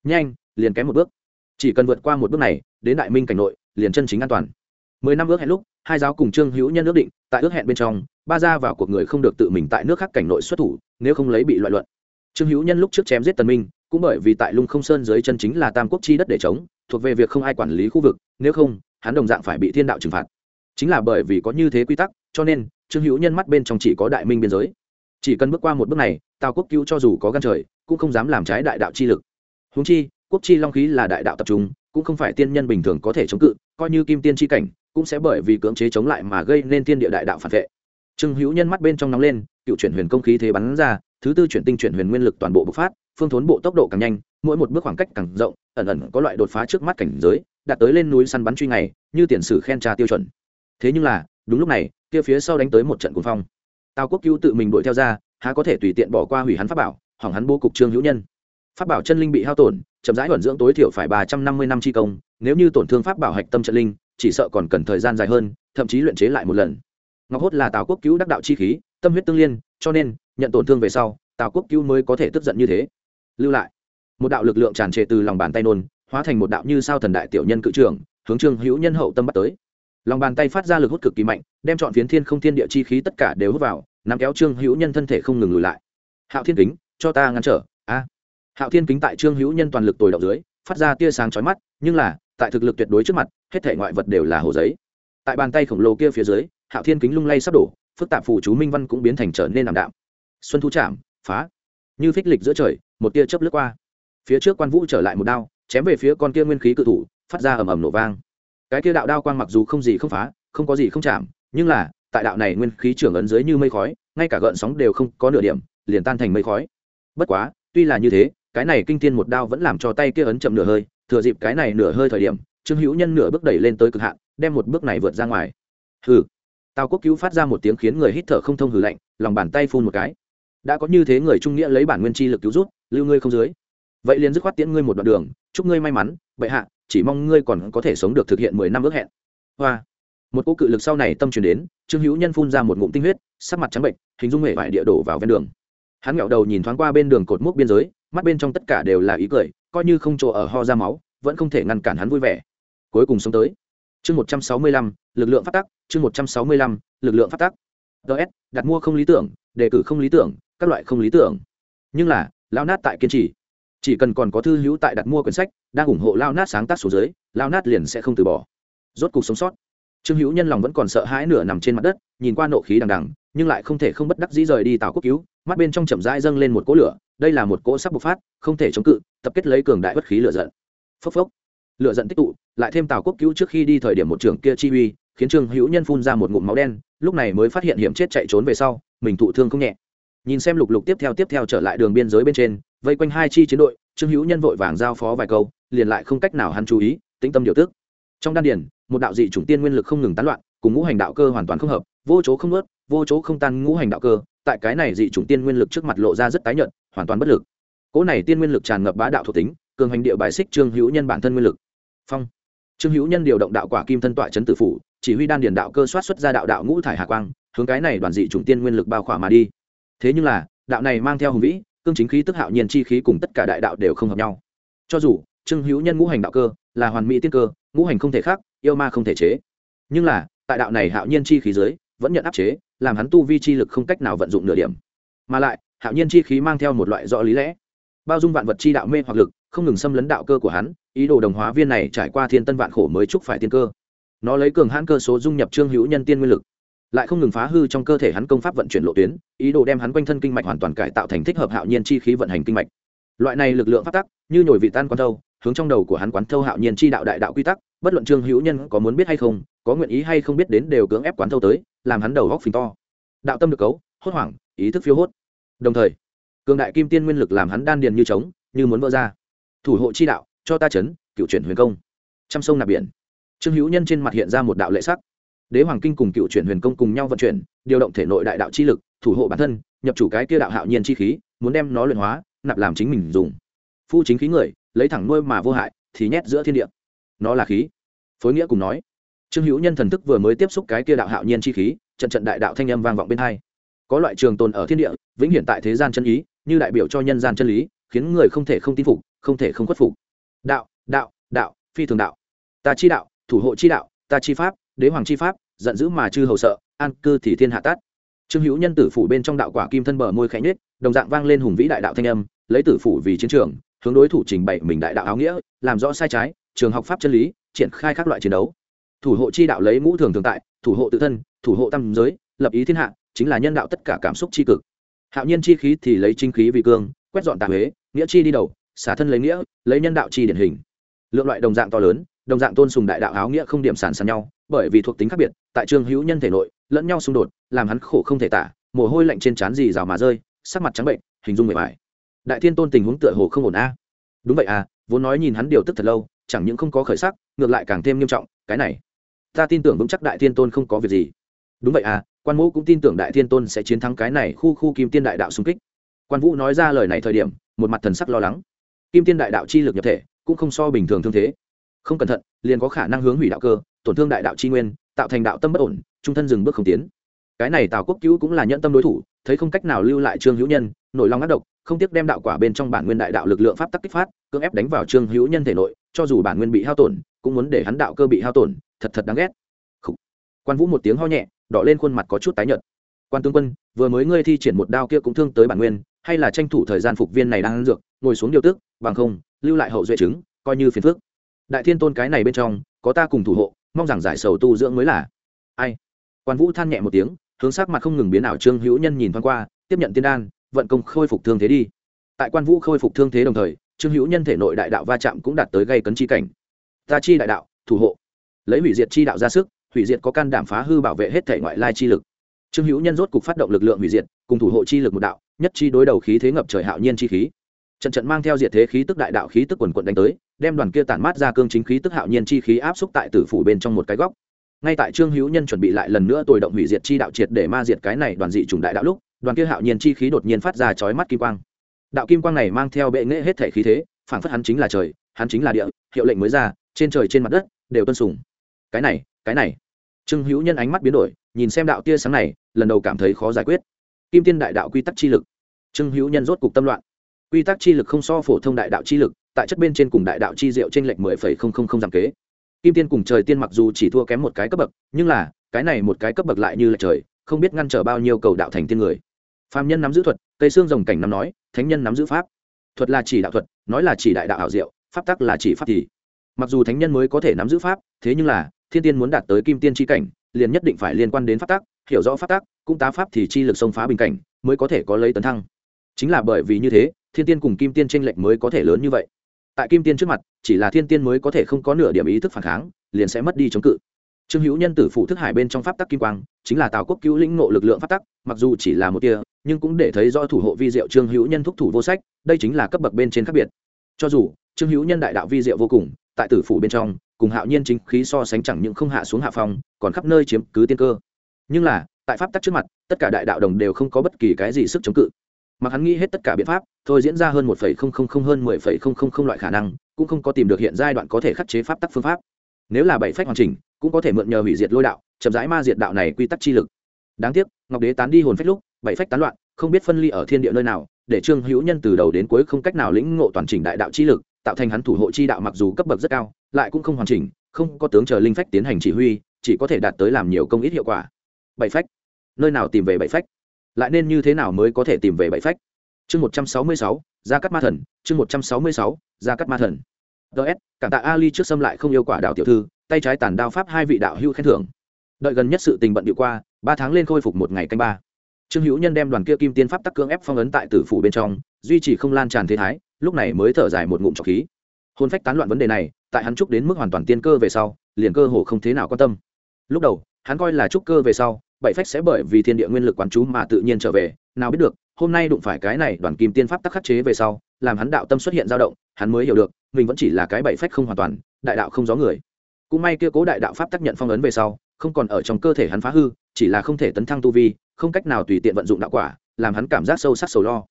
Nhanh, liền kém một bước. Chỉ cần vượt qua một bước này, đến đại minh cảnh nội, liền chân chính an toàn. Mười năm ước hẹn lúc hai giáo cùng trương hữu nhân ước định, tại ước hẹn bên trong, ba ra vào cuộc người không được tự mình tại nước khác cảnh nội xuất thủ, nếu không lấy bị loại luận. Trương hữu nhân lúc trước chém giết tần minh, cũng bởi vì tại lung không sơn dưới chân chính là tam quốc chi đất để chống, thuộc về việc không ai quản lý khu vực, nếu không, hắn đồng dạng phải bị thiên đạo trừng phạt. Chính là bởi vì có như thế quy tắc, cho nên, trương hữu nhân mắt bên trong chỉ có đại minh biên giới. Chỉ cần bước qua một bước này, tào quốc cứu cho dù có gan trời, cũng không dám làm trái đại đạo chi lực. Húng chi, quốc chi long khí là đại đạo tập trung, cũng không phải tiên nhân bình thường có thể chống cự, coi như kim tiên chi cảnh cũng sẽ bởi vì cưỡng chế chống lại mà gây nên thiên địa đại đạo phản vệ. Trương hữu nhân mắt bên trong nóng lên, cựu chuyển huyền công khí thế bắn ra, thứ tư chuyển tinh chuyển huyền nguyên lực toàn bộ bộc phát, phương thốn bộ tốc độ càng nhanh, mỗi một bước khoảng cách càng rộng, ẩn ẩn có loại đột phá trước mắt cảnh giới, đạt tới lên núi săn bắn truy ngày, như tiền sử khen tra tiêu chuẩn. Thế nhưng là, đúng lúc này, kia phía sau đánh tới một trận cuồng phong. Tào quốc cứu tự mình đuổi theo ra, há có thể tùy tiện bỏ qua hủy hắn pháp bảo, hỏng hắn bố cục trương hữu nhân. Pháp bảo chân linh bị hao tổn, chậm rãi vận dưỡng tối thiểu phải ba trăm năm mươi năm chi công, nếu như tổn thương pháp bảo hạch tâm trận linh chỉ sợ còn cần thời gian dài hơn, thậm chí luyện chế lại một lần. Ngọc hốt là tào quốc cứu đắc đạo chi khí, tâm huyết tương liên, cho nên, nhận tổn thương về sau, tào quốc cứu mới có thể tức giận như thế. Lưu lại. Một đạo lực lượng tràn trề từ lòng bàn tay nôn, hóa thành một đạo như sao thần đại tiểu nhân cự trưởng, hướng trương hữu nhân hậu tâm bắt tới. Lòng bàn tay phát ra lực hút cực kỳ mạnh, đem chọn phiến thiên không thiên địa chi khí tất cả đều hút vào, nắm kéo trương hữu nhân thân thể không ngừng lùi lại. Hạo thiên kính, cho ta ngăn trở, a. Hạo thiên kính tại trương hữu nhân toàn lực tồi động dưới, phát ra tia sáng chói mắt, nhưng là, tại thực lực tuyệt đối trước mặt hết thể ngoại vật đều là hồ giấy. Tại bàn tay khổng lồ kia phía dưới, hạo thiên kính lung lay sắp đổ, phức tạp phù chú minh văn cũng biến thành trở nên ảm đạm. Xuân thu chạm, phá. Như phích lịch giữa trời, một tia chớp lướt qua. Phía trước quan vũ trở lại một đao, chém về phía con kia nguyên khí cự thủ, phát ra ầm ầm nổ vang. Cái kia đạo đao quang mặc dù không gì không phá, không có gì không chạm, nhưng là, tại đạo này nguyên khí trưởng ấn dưới như mây khói, ngay cả gợn sóng đều không có nửa điểm, liền tan thành mây khói. Bất quá, tuy là như thế, cái này kinh thiên một đao vẫn làm cho tay kia ấn chậm nửa hơi, thừa dịp cái này nửa hơi thời điểm trương hữu nhân nửa bước đẩy lên tới cực hạn, đem một bước này vượt ra ngoài. Hừ. Tào quốc cứu phát ra một tiếng khiến người hít thở không thông hừ lạnh, lòng bàn tay phun một cái. Đã có như thế người trung nghĩa lấy bản nguyên chi lực cứu rút, lưu ngươi không dưới. Vậy liền dứt khoát tiễn ngươi một đoạn đường, chúc ngươi may mắn, bệ hạ, chỉ mong ngươi còn có thể sống được thực hiện mười năm ước hẹn. Hoa. Một cô cự lực sau này tâm truyền đến, trương hữu nhân phun ra một ngụm tinh huyết, sắc mặt trắng bệnh, hình dung hệ vải địa đổ vào ven đường. Hắn nghẹo đầu nhìn thoáng qua bên đường cột mốc biên giới, mắt bên trong tất cả đều là ý cười, coi như không chỗ ở ho ra máu, vẫn không thể ngăn cản hắn vui vẻ cuối cùng sống tới. Chương một trăm sáu mươi lăm, lực lượng phát tắc, chương một trăm sáu mươi lăm, lực lượng phát tắc. Ts đặt mua không lý tưởng, đề cử không lý tưởng, các loại không lý tưởng. Nhưng là lao nát tại kiên trì. Chỉ cần còn có thư hữu tại đặt mua quyển sách, đang ủng hộ lao nát sáng tác số dưới lao nát liền sẽ không từ bỏ. Rốt cuộc sống sót. Trương hữu nhân lòng vẫn còn sợ hãi nửa nằm trên mặt đất, nhìn qua nộ khí đằng đằng, nhưng lại không thể không bất đắc dĩ rời đi tào quốc cứu, mắt bên trong chậm rãi dâng lên một cỗ lửa, đây là một cỗ sắp bộc phát, không thể chống cự, tập kết lấy cường đại bất khí lửa giận. Phốc phốc. Lửa giận tích tụ lại thêm tào quốc cứu trước khi đi thời điểm một trưởng kia chi uy, khiến trương hữu nhân phun ra một ngụm máu đen, lúc này mới phát hiện hiểm chết chạy trốn về sau, mình thụ thương không nhẹ. Nhìn xem lục lục tiếp theo tiếp theo trở lại đường biên giới bên trên, vây quanh hai chi chiến đội, trương hữu nhân vội vàng giao phó vài câu, liền lại không cách nào hắn chú ý, tĩnh tâm điều tức. Trong đan điển một đạo dị chủng tiên nguyên lực không ngừng tán loạn, cùng ngũ hành đạo cơ hoàn toàn không hợp, vô chỗ không ướt vô chỗ không tan ngũ hành đạo cơ, tại cái này dị chủng tiên nguyên lực trước mặt lộ ra rất tái nhợt, hoàn toàn bất lực. Cỗ này tiên nguyên lực tràn ngập bá đạo thuộc tính, cường hành địa bài xích trương hữu nhân bản thân nguyên lực. Phong trương hữu nhân điều động đạo quả kim thân tọa chấn tử phủ, chỉ huy đan điền đạo cơ soát xuất ra đạo đạo ngũ thải Hà quang, hướng cái này đoàn dị chủng tiên nguyên lực bao khỏa mà đi. Thế nhưng là, đạo này mang theo hùng vĩ, cương chính khí tức hạo nhiên chi khí cùng tất cả đại đạo đều không hợp nhau. Cho dù, trương hữu nhân ngũ hành đạo cơ, là hoàn mỹ tiên cơ, ngũ hành không thể khác, yêu ma không thể chế. Nhưng là, tại đạo này hạo nhiên chi khí dưới, vẫn nhận áp chế, làm hắn tu vi chi lực không cách nào vận dụng nửa điểm. Mà lại, hạo nhiên chi khí mang theo một loại rõ lý lẽ. Bao dung vạn vật chi đạo mê hoặc lực không ngừng xâm lấn đạo cơ của hắn, ý đồ đồng hóa viên này trải qua thiên tân vạn khổ mới chúc phải tiên cơ. Nó lấy cường hãn cơ số dung nhập trương hữu nhân tiên nguyên lực, lại không ngừng phá hư trong cơ thể hắn công pháp vận chuyển lộ tuyến, ý đồ đem hắn quanh thân kinh mạch hoàn toàn cải tạo thành thích hợp hạo nhiên chi khí vận hành kinh mạch. Loại này lực lượng phát tắc, như nhồi vị tan quán thâu, hướng trong đầu của hắn quán thâu hạo nhiên chi đạo đại đạo quy tắc, bất luận trương hữu nhân có muốn biết hay không, có nguyện ý hay không biết đến đều cưỡng ép quán thâu tới, làm hắn đầu góc phình to. Đạo tâm được cấu, hốt hoảng, ý thức phiêu hốt. Đồng thời, cường đại kim tiên nguyên lực làm hắn đan điền như trống, như muốn vỡ ra thủ hộ chi đạo, cho ta chấn, cựu chuyển huyền công. Trăm sông nạp biển. Trương hữu nhân trên mặt hiện ra một đạo lệ sắc. Đế hoàng kinh cùng cựu chuyển huyền công cùng nhau vận chuyển, điều động thể nội đại đạo chi lực, thủ hộ bản thân, nhập chủ cái kia đạo hạo nhiên chi khí, muốn đem nó luyện hóa, nạp làm chính mình dùng. Phu chính khí người, lấy thẳng nuôi mà vô hại, thì nhét giữa thiên địa. Nó là khí. Phối nghĩa cùng nói. Trương hữu nhân thần thức vừa mới tiếp xúc cái kia đạo hạo nhiên chi khí, trận trận đại đạo thanh âm vang vọng bên hai. Có loại trường tồn ở thiên địa, vĩnh hiện tại thế gian chân ý, như đại biểu cho nhân gian chân lý khiến người không thể không tin phục, không thể không khuất phục. Đạo đạo đạo, phi thường đạo. Ta chi đạo, thủ hộ chi đạo, ta chi pháp, đế hoàng chi pháp, giận dữ mà chư hầu sợ, an cư thì thiên hạ tát. Trương hữu nhân tử phủ bên trong đạo quả kim thân bờ môi khẽ nhết đồng dạng vang lên hùng vĩ đại đạo thanh âm, lấy tử phủ vì chiến trường, hướng đối thủ trình bày mình đại đạo áo nghĩa, làm rõ sai trái, trường học pháp chân lý, triển khai các loại chiến đấu. Thủ hộ chi đạo lấy ngũ thường thường tại, thủ hộ tự thân, thủ hộ tam giới, lập ý thiên hạ, chính là nhân đạo tất cả cảm xúc chi cực. Hạo nhiên chi khí thì lấy chính khí vì cương quét dọn tạ huế, nghĩa chi đi đầu, xả thân lấy nghĩa, lấy nhân đạo chi điển hình. Lượng loại đồng dạng to lớn, đồng dạng tôn sùng đại đạo áo nghĩa không điểm sản sàn nhau, bởi vì thuộc tính khác biệt, tại trường hữu nhân thể nội, lẫn nhau xung đột, làm hắn khổ không thể tả, mồ hôi lạnh trên trán gì rào mà rơi, sắc mặt trắng bệnh, hình dung mệt mỏi. Đại thiên tôn tình huống tựa hồ không ổn a. Đúng vậy à vốn nói nhìn hắn điều tức thật lâu, chẳng những không có khởi sắc, ngược lại càng thêm nghiêm trọng, cái này, ta tin tưởng vững chắc đại thiên tôn không có việc gì. Đúng vậy à quan mũ cũng tin tưởng đại thiên tôn sẽ chiến thắng cái này khu khu kim tiên đại đạo xung kích quan vũ nói ra lời này thời điểm, một mặt thần sắc lo lắng. Kim tiên đại đạo chi lực nhập thể, cũng không so bình thường thương thế. Không cẩn thận, liền có khả năng hướng hủy đạo cơ, tổn thương đại đạo chi nguyên, tạo thành đạo tâm bất ổn, trung thân dừng bước không tiến. Cái này tào quốc cứu cũng là nhận tâm đối thủ, thấy không cách nào lưu lại trương hữu nhân, nổi long ác độc, không tiếc đem đạo quả bên trong bản nguyên đại đạo lực lượng pháp tắc kích phát, cưỡng ép đánh vào trương hữu nhân thể nội, cho dù bản nguyên bị hao tổn, cũng muốn để hắn đạo cơ bị hao tổn, thật thật đáng ghét. Khủ. quan vũ một tiếng ho nhẹ, đỏ lên khuôn mặt có chút tái nhợt. Quan tướng quân, vừa mới ngươi thi triển một đao kia cũng thương tới bản nguyên hay là tranh thủ thời gian phục viên này đang ăn dược, ngồi xuống điều tức, bằng không, lưu lại hậu duệ chứng, coi như phiền phức. đại thiên tôn cái này bên trong, có ta cùng thủ hộ, mong rằng giải sầu tu dưỡng mới là. Ai? Quan vũ than nhẹ một tiếng, hướng sắc mặt không ngừng biến ảo trương hữu nhân nhìn thoáng qua, tiếp nhận tiên đan, vận công khôi phục thương thế đi. Tại quan vũ khôi phục thương thế đồng thời, trương hữu nhân thể nội đại đạo va chạm cũng đạt tới gây cấn chi cảnh. Ta chi đại đạo, thủ hộ. Lấy hủy diệt chi đạo ra sức, hủy diệt có can đảm phá hư bảo vệ hết thể ngoại lai chi lực. Trương hữu nhân rốt cục phát động lực lượng hủy diệt, cùng thủ hộ chi lực một đạo nhất chi đối đầu khí thế ngập trời hạo nhiên chi khí. Trận trận mang theo diệt thế khí tức đại đạo khí tức quần quận đánh tới, đem đoàn kia tản mát ra cương chính khí tức hạo nhiên chi khí áp xúc tại tử phủ bên trong một cái góc. Ngay tại trương hữu nhân chuẩn bị lại lần nữa tồi động hủy diệt chi đạo triệt để ma diệt cái này đoàn dị chủng đại đạo lúc, đoàn kia hạo nhiên chi khí đột nhiên phát ra chói mắt kim quang. Đạo kim quang này mang theo bệ nghệ hết thể khí thế, phảng phất hắn chính là trời, hắn chính là địa, hiệu lệnh mới ra, trên trời trên mặt đất, đều tuân sùng. Cái này cái này. Trương hữu nhân ánh mắt biến đổi, nhìn xem đạo tia sáng này, lần đầu cảm thấy khó giải quyết kim tiên đại đạo quy tắc chi lực. Trương hữu nhân rốt cục tâm loạn. Quy tắc chi lực không so phổ thông đại đạo chi lực, tại chất bên trên cùng đại đạo chi diệu trên lệch mười phẩy không không không giảm kế. Kim tiên cùng trời tiên mặc dù chỉ thua kém một cái cấp bậc, nhưng là, cái này một cái cấp bậc lại như là trời, không biết ngăn trở bao nhiêu cầu đạo thành tiên người. Phạm nhân nắm giữ thuật, cây xương rồng cảnh nắm nói, thánh nhân nắm giữ pháp. Thuật là chỉ đạo thuật, nói là chỉ đại đạo ảo diệu, pháp tắc là chỉ pháp thì. Mặc dù thánh nhân mới có thể nắm giữ pháp, thế nhưng là, thiên tiên muốn đạt tới kim tiên tri cảnh, liền nhất định phải liên quan đến pháp tắc hiểu rõ pháp tắc, cũng tá pháp thì chi lực xông phá bình cảnh, mới có thể có lấy tấn thăng. Chính là bởi vì như thế, thiên tiên cùng kim tiên tranh lệch mới có thể lớn như vậy. Tại kim tiên trước mặt, chỉ là thiên tiên mới có thể không có nửa điểm ý thức phản kháng, liền sẽ mất đi chống cự. Trương hữu nhân tử phụ thức hải bên trong pháp tắc kim quang, chính là tào quốc cứu lĩnh ngộ lực lượng pháp tắc, mặc dù chỉ là một tia, nhưng cũng để thấy do thủ hộ vi diệu trương hữu nhân thúc thủ vô sách, đây chính là cấp bậc bên trên khác biệt. Cho dù, trương hữu nhân đại đạo vi diệu vô cùng, tại tử phủ bên trong, cùng hạo nhiên chính khí so sánh chẳng những không hạ xuống hạ phong, còn khắp nơi chiếm cứ tiên cơ nhưng là, tại pháp tắc trước mặt, tất cả đại đạo đồng đều không có bất kỳ cái gì sức chống cự. Mặc hắn nghĩ hết tất cả biện pháp, thôi diễn ra hơn một phẩy không không không, hơn mười phẩy không không không loại khả năng, cũng không có tìm được hiện giai đoạn có thể khắc chế pháp tắc phương pháp. Nếu là bảy phách hoàn chỉnh, cũng có thể mượn nhờ hủy diệt lôi đạo, chậm rãi ma diệt đạo này quy tắc chi lực. Đáng tiếc, ngọc đế tán đi hồn phách lúc, bảy phách tán loạn, không biết phân ly ở thiên địa nơi nào, để trương hữu nhân từ đầu đến cuối không cách nào lĩnh ngộ toàn chỉnh đại đạo chi lực, tạo thành hắn thủ hộ chi đạo mặc dù cấp bậc rất cao, lại cũng không hoàn chỉnh, không có tướng chờ linh phách tiến hành chỉ huy, chỉ có thể đạt tới làm nhiều công ít hiệu quả bảy phách. Nơi nào tìm về bảy phách? Lại nên như thế nào mới có thể tìm về bảy phách? Chương một trăm sáu mươi sáu, gia cắt ma thần. Chương một trăm sáu mươi sáu, gia cắt ma thần. Ts cảm tạ ali trước xâm lại không yêu quả đạo tiểu thư, tay trái tàn đao pháp hai vị đạo hữu khen thưởng. Đợi gần nhất sự tình bận điệu qua, ba tháng lên khôi phục một ngày canh ba. Trương hữu nhân đem đoàn kia kim tiên pháp tắc cưỡng ép phong ấn tại tử phủ bên trong, duy trì không lan tràn thế thái, lúc này mới thở dài một ngụm trọc khí. Hôn phách tán loạn vấn đề này, tại hắn trúc đến mức hoàn toàn tiên cơ về sau, liền cơ hồ không thế nào quan tâm. Lúc đầu, hắn coi là trúc cơ về sau bảy phách sẽ bởi vì thiên địa nguyên lực quán chú mà tự nhiên trở về. Nào biết được, hôm nay đụng phải cái này đoàn kim tiên pháp tắc khắc chế về sau, làm hắn đạo tâm xuất hiện dao động, hắn mới hiểu được, mình vẫn chỉ là cái bảy phách không hoàn toàn, đại đạo không gió người. Cũng may kia cố đại đạo pháp tác nhận phong ấn về sau, không còn ở trong cơ thể hắn phá hư, chỉ là không thể tấn thăng tu vi, không cách nào tùy tiện vận dụng đạo quả, làm hắn cảm giác sâu sắc sầu lo.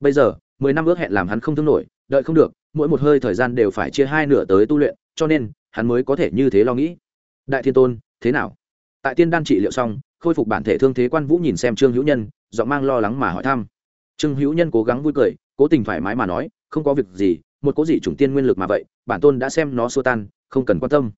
Bây giờ, mười năm ước hẹn làm hắn không thương nổi, đợi không được, mỗi một hơi thời gian đều phải chia hai nửa tới tu luyện, cho nên, hắn mới có thể như thế lo nghĩ. Đại thiên tôn, thế nào? Tại tiên đan trị liệu xong khôi phục bản thể thương thế quan vũ nhìn xem trương hữu nhân giọng mang lo lắng mà hỏi thăm trương hữu nhân cố gắng vui cười cố tình thoải mái mà nói không có việc gì một cố dị chủng tiên nguyên lực mà vậy bản tôn đã xem nó xua tan không cần quan tâm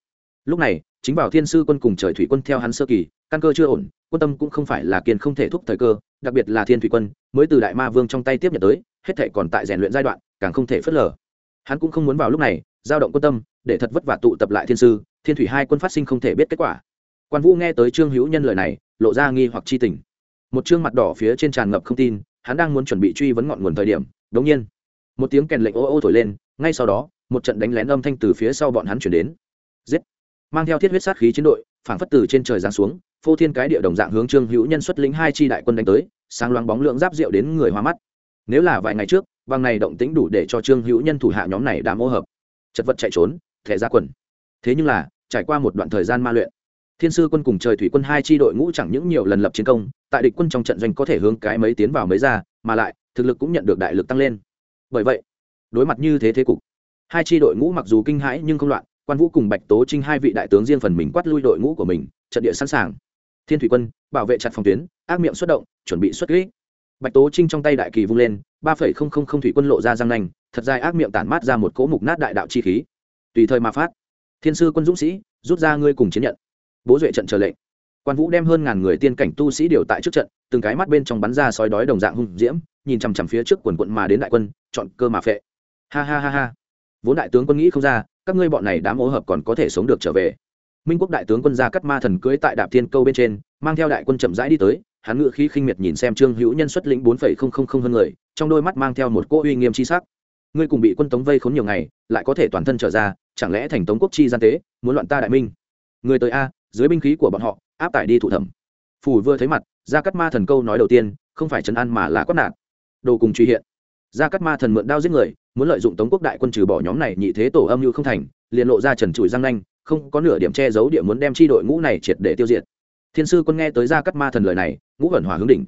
lúc này chính bảo thiên sư quân cùng trời thủy quân theo hắn sơ kỳ căn cơ chưa ổn quân tâm cũng không phải là kiên không thể thúc thời cơ đặc biệt là thiên thủy quân mới từ đại ma vương trong tay tiếp nhận tới hết thể còn tại rèn luyện giai đoạn càng không thể phớt lờ hắn cũng không muốn vào lúc này giao động quân tâm để thật vất vả tụ tập lại thiên sư thiên thủy hai quân phát sinh không thể biết kết quả quan vũ nghe tới trương hữu nhân lời này, lộ ra nghi hoặc chi tình. Một chương mặt đỏ phía trên tràn ngập không tin, hắn đang muốn chuẩn bị truy vấn ngọn nguồn thời điểm đống nhiên, một tiếng kèn lệnh ô ô thổi lên, ngay sau đó, một trận đánh lén âm thanh từ phía sau bọn hắn chuyển đến. Giết! Mang theo thiết huyết sát khí chiến đội, phảng phất từ trên trời giáng xuống, phô thiên cái địa đồng dạng hướng trương hữu nhân xuất lĩnh hai chi đại quân đánh tới, sáng loáng bóng lượng giáp rượu đến người hoa mắt. Nếu là vài ngày trước bằng này động tĩnh đủ để cho trương hữu nhân thủ hạ nhóm này đã mô hợp. Chật vật chạy trốn, thẻ ra quần. Thế nhưng là, trải qua một đoạn thời gian ma luyện thiên sư quân cùng trời thủy quân hai chi đội ngũ chẳng những nhiều lần lập chiến công, tại địch quân trong trận doanh có thể hướng cái mấy tiến vào mấy ra, mà lại, thực lực cũng nhận được đại lực tăng lên. Bởi vậy, đối mặt như thế thế cục, hai chi đội ngũ mặc dù kinh hãi nhưng không loạn, quan vũ cùng bạch tố trinh hai vị đại tướng riêng phần mình quát lui đội ngũ của mình, trận địa sẵn sàng. Thiên thủy quân, bảo vệ chặt phòng tuyến, ác miệng xuất động, chuẩn bị xuất kỹ bạch tố trinh trong tay đại kỳ vung lên, ba phẩy không không không thủy quân lộ ra răng nanh, thật dài ác miệng tản mát ra một cỗ mục nát đại đạo chi khí. Tùy thời mà phát. Thiên sư quân dũng sĩ, rút ra ngươi cùng chiến nhận bố duệ trận chờ lệnh. Quan vũ đem hơn ngàn người tiên cảnh tu sĩ điều tại trước trận, từng cái mắt bên trong bắn ra sói đói đồng dạng hung diễm, nhìn chằm chằm phía trước quần quận mà đến đại quân, chọn cơ mà phệ. Ha ha ha ha. Vốn đại tướng quân nghĩ không ra, các ngươi bọn này đám ô hợp còn có thể sống được trở về. Minh quốc đại tướng quân gia cắt ma thần cưới tại đạp thiên câu bên trên, mang theo đại quân chậm rãi đi tới, hắn ngự khí khinh miệt nhìn xem trương hữu nhân xuất lĩnh bốn phẩy không không không hơn người, trong đôi mắt mang theo một cỗ uy nghiêm chi sắc. Ngươi cùng bị quân tống vây khốn nhiều ngày, lại có thể toàn thân trở ra, chẳng lẽ thành tống quốc chi gian tế, muốn loạn ta đại minh? Người tới a dưới binh khí của bọn họ, áp tải đi thủ thẩm. Phủ vừa thấy mặt, gia cắt ma thần câu nói đầu tiên, không phải trấn an mà là quát nạt đồ cùng truy hiện. Gia cắt ma thần mượn đao giết người, muốn lợi dụng tống quốc đại quân trừ bỏ nhóm này nhị thế tổ âm như không thành, liền lộ ra trần trụi răng nanh, không có nửa điểm che giấu địa muốn đem chi đội ngũ này triệt để tiêu diệt. Thiên sư quân nghe tới gia cắt ma thần lời này, ngũ ẩn hòa hướng đỉnh.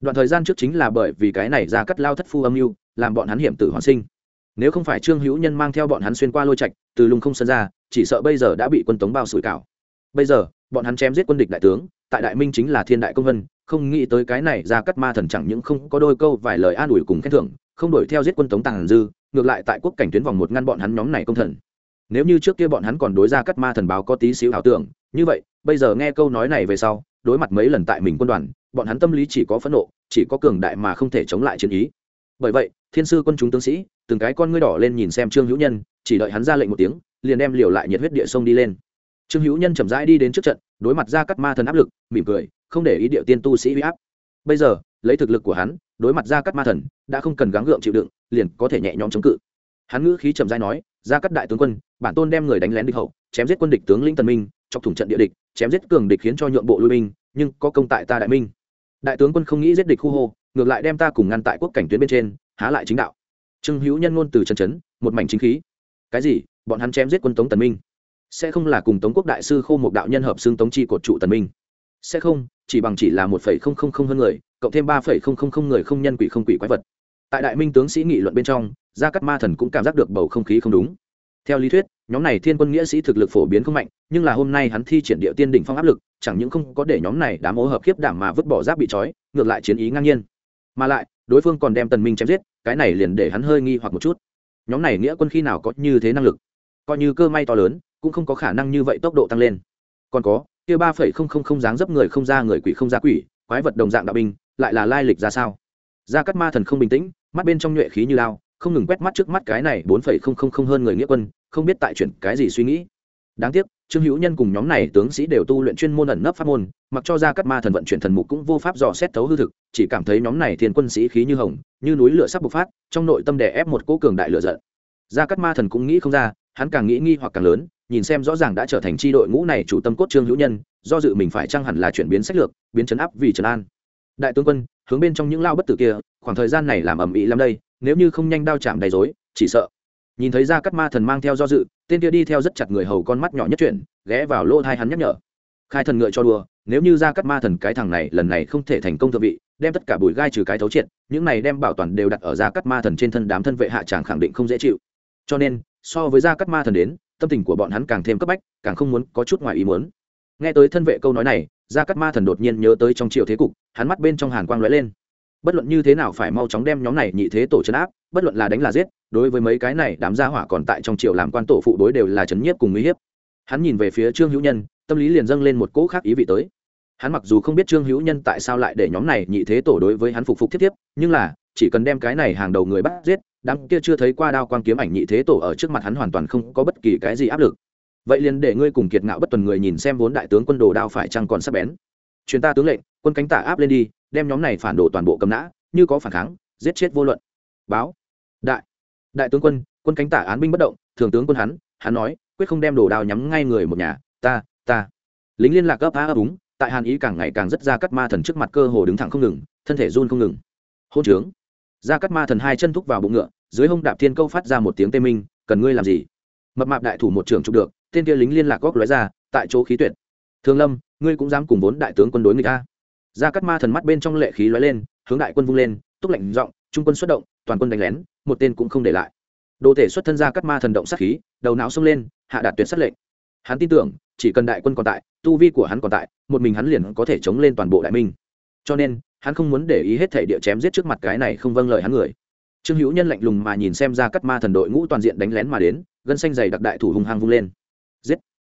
Đoạn thời gian trước chính là bởi vì cái này gia cắt lao thất phu âm mưu làm bọn hắn hiểm tử hoàn sinh. Nếu không phải trương hữu nhân mang theo bọn hắn xuyên qua lôi trạch, từ lùng không sân ra, chỉ sợ bây giờ đã bị quân tống bao sủi cảo bây giờ, bọn hắn chém giết quân địch đại tướng, tại đại minh chính là thiên đại công vân, không nghĩ tới cái này ra cắt ma thần chẳng những không có đôi câu vài lời an ủi cùng khen thưởng, không đuổi theo giết quân tống tàng dư, ngược lại tại quốc cảnh tuyến vòng một ngăn bọn hắn nhóm này công thần. Nếu như trước kia bọn hắn còn đối ra cắt ma thần báo có tí xíu ảo tưởng, như vậy, bây giờ nghe câu nói này về sau, đối mặt mấy lần tại mình quân đoàn, bọn hắn tâm lý chỉ có phẫn nộ, chỉ có cường đại mà không thể chống lại chiến ý. Bởi vậy, thiên sư quân chúng tướng sĩ, từng cái con ngươi đỏ lên nhìn xem trương hữu nhân, chỉ đợi hắn ra lệnh một tiếng, liền đem liều lại nhiệt huyết địa sông đi lên trương hữu nhân chậm rãi đi đến trước trận, đối mặt ra cắt ma thần áp lực, mỉm cười, không để ý địa tiên tu sĩ huy áp. Bây giờ, lấy thực lực của hắn, đối mặt ra cắt ma thần, đã không cần gắng gượng chịu đựng, liền có thể nhẹ nhõm chống cự. Hắn ngữ khí chậm rãi nói, ra cắt đại tướng quân, bản tôn đem người đánh lén địch hậu, chém giết quân địch tướng lĩnh tần minh, chọc thủng trận địa địch, chém giết cường địch khiến cho nhượng bộ lui binh, nhưng có công tại ta đại minh. Đại tướng quân không nghĩ giết địch khu hô, ngược lại đem ta cùng ngăn tại quốc cảnh tuyến bên trên, há lại chính đạo. Trương hữu nhân ngôn từ chân chấn, một mảnh chính khí. Cái gì? Bọn hắn chém giết quân tống tần minh? Sẽ không là cùng tống quốc đại sư khô một đạo nhân hợp xương tống chi cột trụ tần minh. Sẽ không, chỉ bằng chỉ là một phẩy không không không hơn người, cộng thêm ba phẩy không không không người không nhân quỷ không quỷ quái vật. Tại đại minh tướng sĩ nghị luận bên trong, gia cắt ma thần cũng cảm giác được bầu không khí không đúng. Theo lý thuyết, nhóm này thiên quân nghĩa sĩ thực lực phổ biến không mạnh, nhưng là hôm nay hắn thi triển địa tiên đỉnh phong áp lực, chẳng những không có để nhóm này đám ô hợp khiếp đảm mà vứt bỏ giáp bị trói, ngược lại chiến ý ngang nhiên. Mà lại, đối phương còn đem tần minh chém giết, cái này liền để hắn hơi nghi hoặc một chút. Nhóm này nghĩa quân khi nào có như thế năng lực? Coi như cơ may to lớn cũng không có khả năng như vậy tốc độ tăng lên. Còn có, kia ba phẩy không không không dáng dấp người không ra người quỷ không ra quỷ, quái vật đồng dạng đạo binh, lại là lai lịch ra sao? Gia cắt ma thần không bình tĩnh, mắt bên trong nhuệ khí như lao, không ngừng quét mắt trước mắt cái này bốn phẩy không không không hơn người nghĩa quân, không biết tại chuyện cái gì suy nghĩ. Đáng tiếc, trương hữu nhân cùng nhóm này tướng sĩ đều tu luyện chuyên môn ẩn nấp pháp môn, mặc cho ra các ma thần vận chuyển thần mục cũng vô pháp dò xét thấu hư thực, chỉ cảm thấy nhóm này thiên quân sĩ khí như hồng, như núi lửa sắp bộc phát, trong nội tâm đè ép một cỗ cường đại lửa giận. Ra các ma thần cũng nghĩ không ra, hắn càng nghĩ nghi hoặc càng lớn nhìn xem rõ ràng đã trở thành tri đội ngũ này chủ tâm cốt trương hữu nhân, do dự mình phải chăng hẳn là chuyển biến sách lược, biến chấn áp vì trấn an. Đại tướng quân, hướng bên trong những lao bất tử kia, khoảng thời gian này làm ầm ĩ lắm đây, nếu như không nhanh đao chạm đầy dối chỉ sợ. Nhìn thấy ra cắt ma thần mang theo do dự, tên kia đi theo rất chặt người hầu con mắt nhỏ nhất chuyển, ghé vào lỗ thai hắn nhắc nhở. Khai thần ngựa cho đùa, nếu như ra cắt ma thần cái thằng này lần này không thể thành công thượng vị, đem tất cả bụi gai trừ cái thấu triệt, những này đem bảo toàn đều đặt ở ra cắt ma thần trên thân đám thân vệ hạ tràng khẳng định không dễ chịu. Cho nên, so với ra cắt ma thần đến tâm tình của bọn hắn càng thêm cấp bách, càng không muốn có chút ngoài ý muốn. Nghe tới thân vệ câu nói này, gia cắt ma thần đột nhiên nhớ tới trong triều thế cục, hắn mắt bên trong hàn quang lóe lên. Bất luận như thế nào phải mau chóng đem nhóm này nhị thế tổ chấn áp, bất luận là đánh là giết, đối với mấy cái này đám gia hỏa còn tại trong triều làm quan tổ phụ đối đều là chấn nhiếp cùng uy hiếp. Hắn nhìn về phía trương hữu nhân, tâm lý liền dâng lên một cỗ khác ý vị tới. Hắn mặc dù không biết trương hữu nhân tại sao lại để nhóm này nhị thế tổ đối với hắn phục phục thiết tiếp nhưng là, chỉ cần đem cái này hàng đầu người bắt giết đám kia chưa thấy qua đao quang kiếm ảnh nhị thế tổ ở trước mặt hắn hoàn toàn không có bất kỳ cái gì áp lực. Vậy liền để ngươi cùng kiệt ngạo bất tuần người nhìn xem vốn đại tướng quân đồ đao phải chăng còn sắp bén. Chuyến ta tướng lệnh, quân cánh tả áp lên đi, đem nhóm này phản đồ toàn bộ cầm nã, như có phản kháng, giết chết vô luận. Báo. Đại. Đại tướng quân quân cánh tả án binh bất động, thường tướng quân hắn hắn nói, quyết không đem đồ đao nhắm ngay người một nhà, ta ta. Lính liên lạc gấp á ấp úng, tại hàn ý càng ngày càng rất ra cắt ma thần trước mặt cơ hồ đứng thẳng không ngừng, thân thể run không ngừng. Hôn trướng ra cắt ma thần hai chân thúc vào bụng ngựa, dưới hông đạp thiên câu phát ra một tiếng tê minh, cần ngươi làm gì? Mập mạp đại thủ một trưởng chụp được, tên kia lính liên lạc góc lóe ra, tại chỗ khí tuyệt. Thương lâm, ngươi cũng dám cùng vốn đại tướng quân đối người ta ra cắt ma thần mắt bên trong lệ khí lóe lên, hướng đại quân vung lên, túc lệnh giọng, trung quân xuất động, toàn quân đánh lén, một tên cũng không để lại. Đồ thể xuất thân ra cắt ma thần động sát khí, đầu não xông lên, hạ đạt tuyệt sát lệnh. Hắn tin tưởng, chỉ cần đại quân còn tại, tu vi của hắn còn tại, một mình hắn liền có thể chống lên toàn bộ đại minh. Cho nên hắn không muốn để ý hết thể địa chém giết trước mặt cái này không vâng lời hắn người. Trương hữu nhân lạnh lùng mà nhìn xem ra cắt ma thần đội ngũ toàn diện đánh lén mà đến, gân xanh dày đặc đại thủ hùng hăng vung lên. Giết!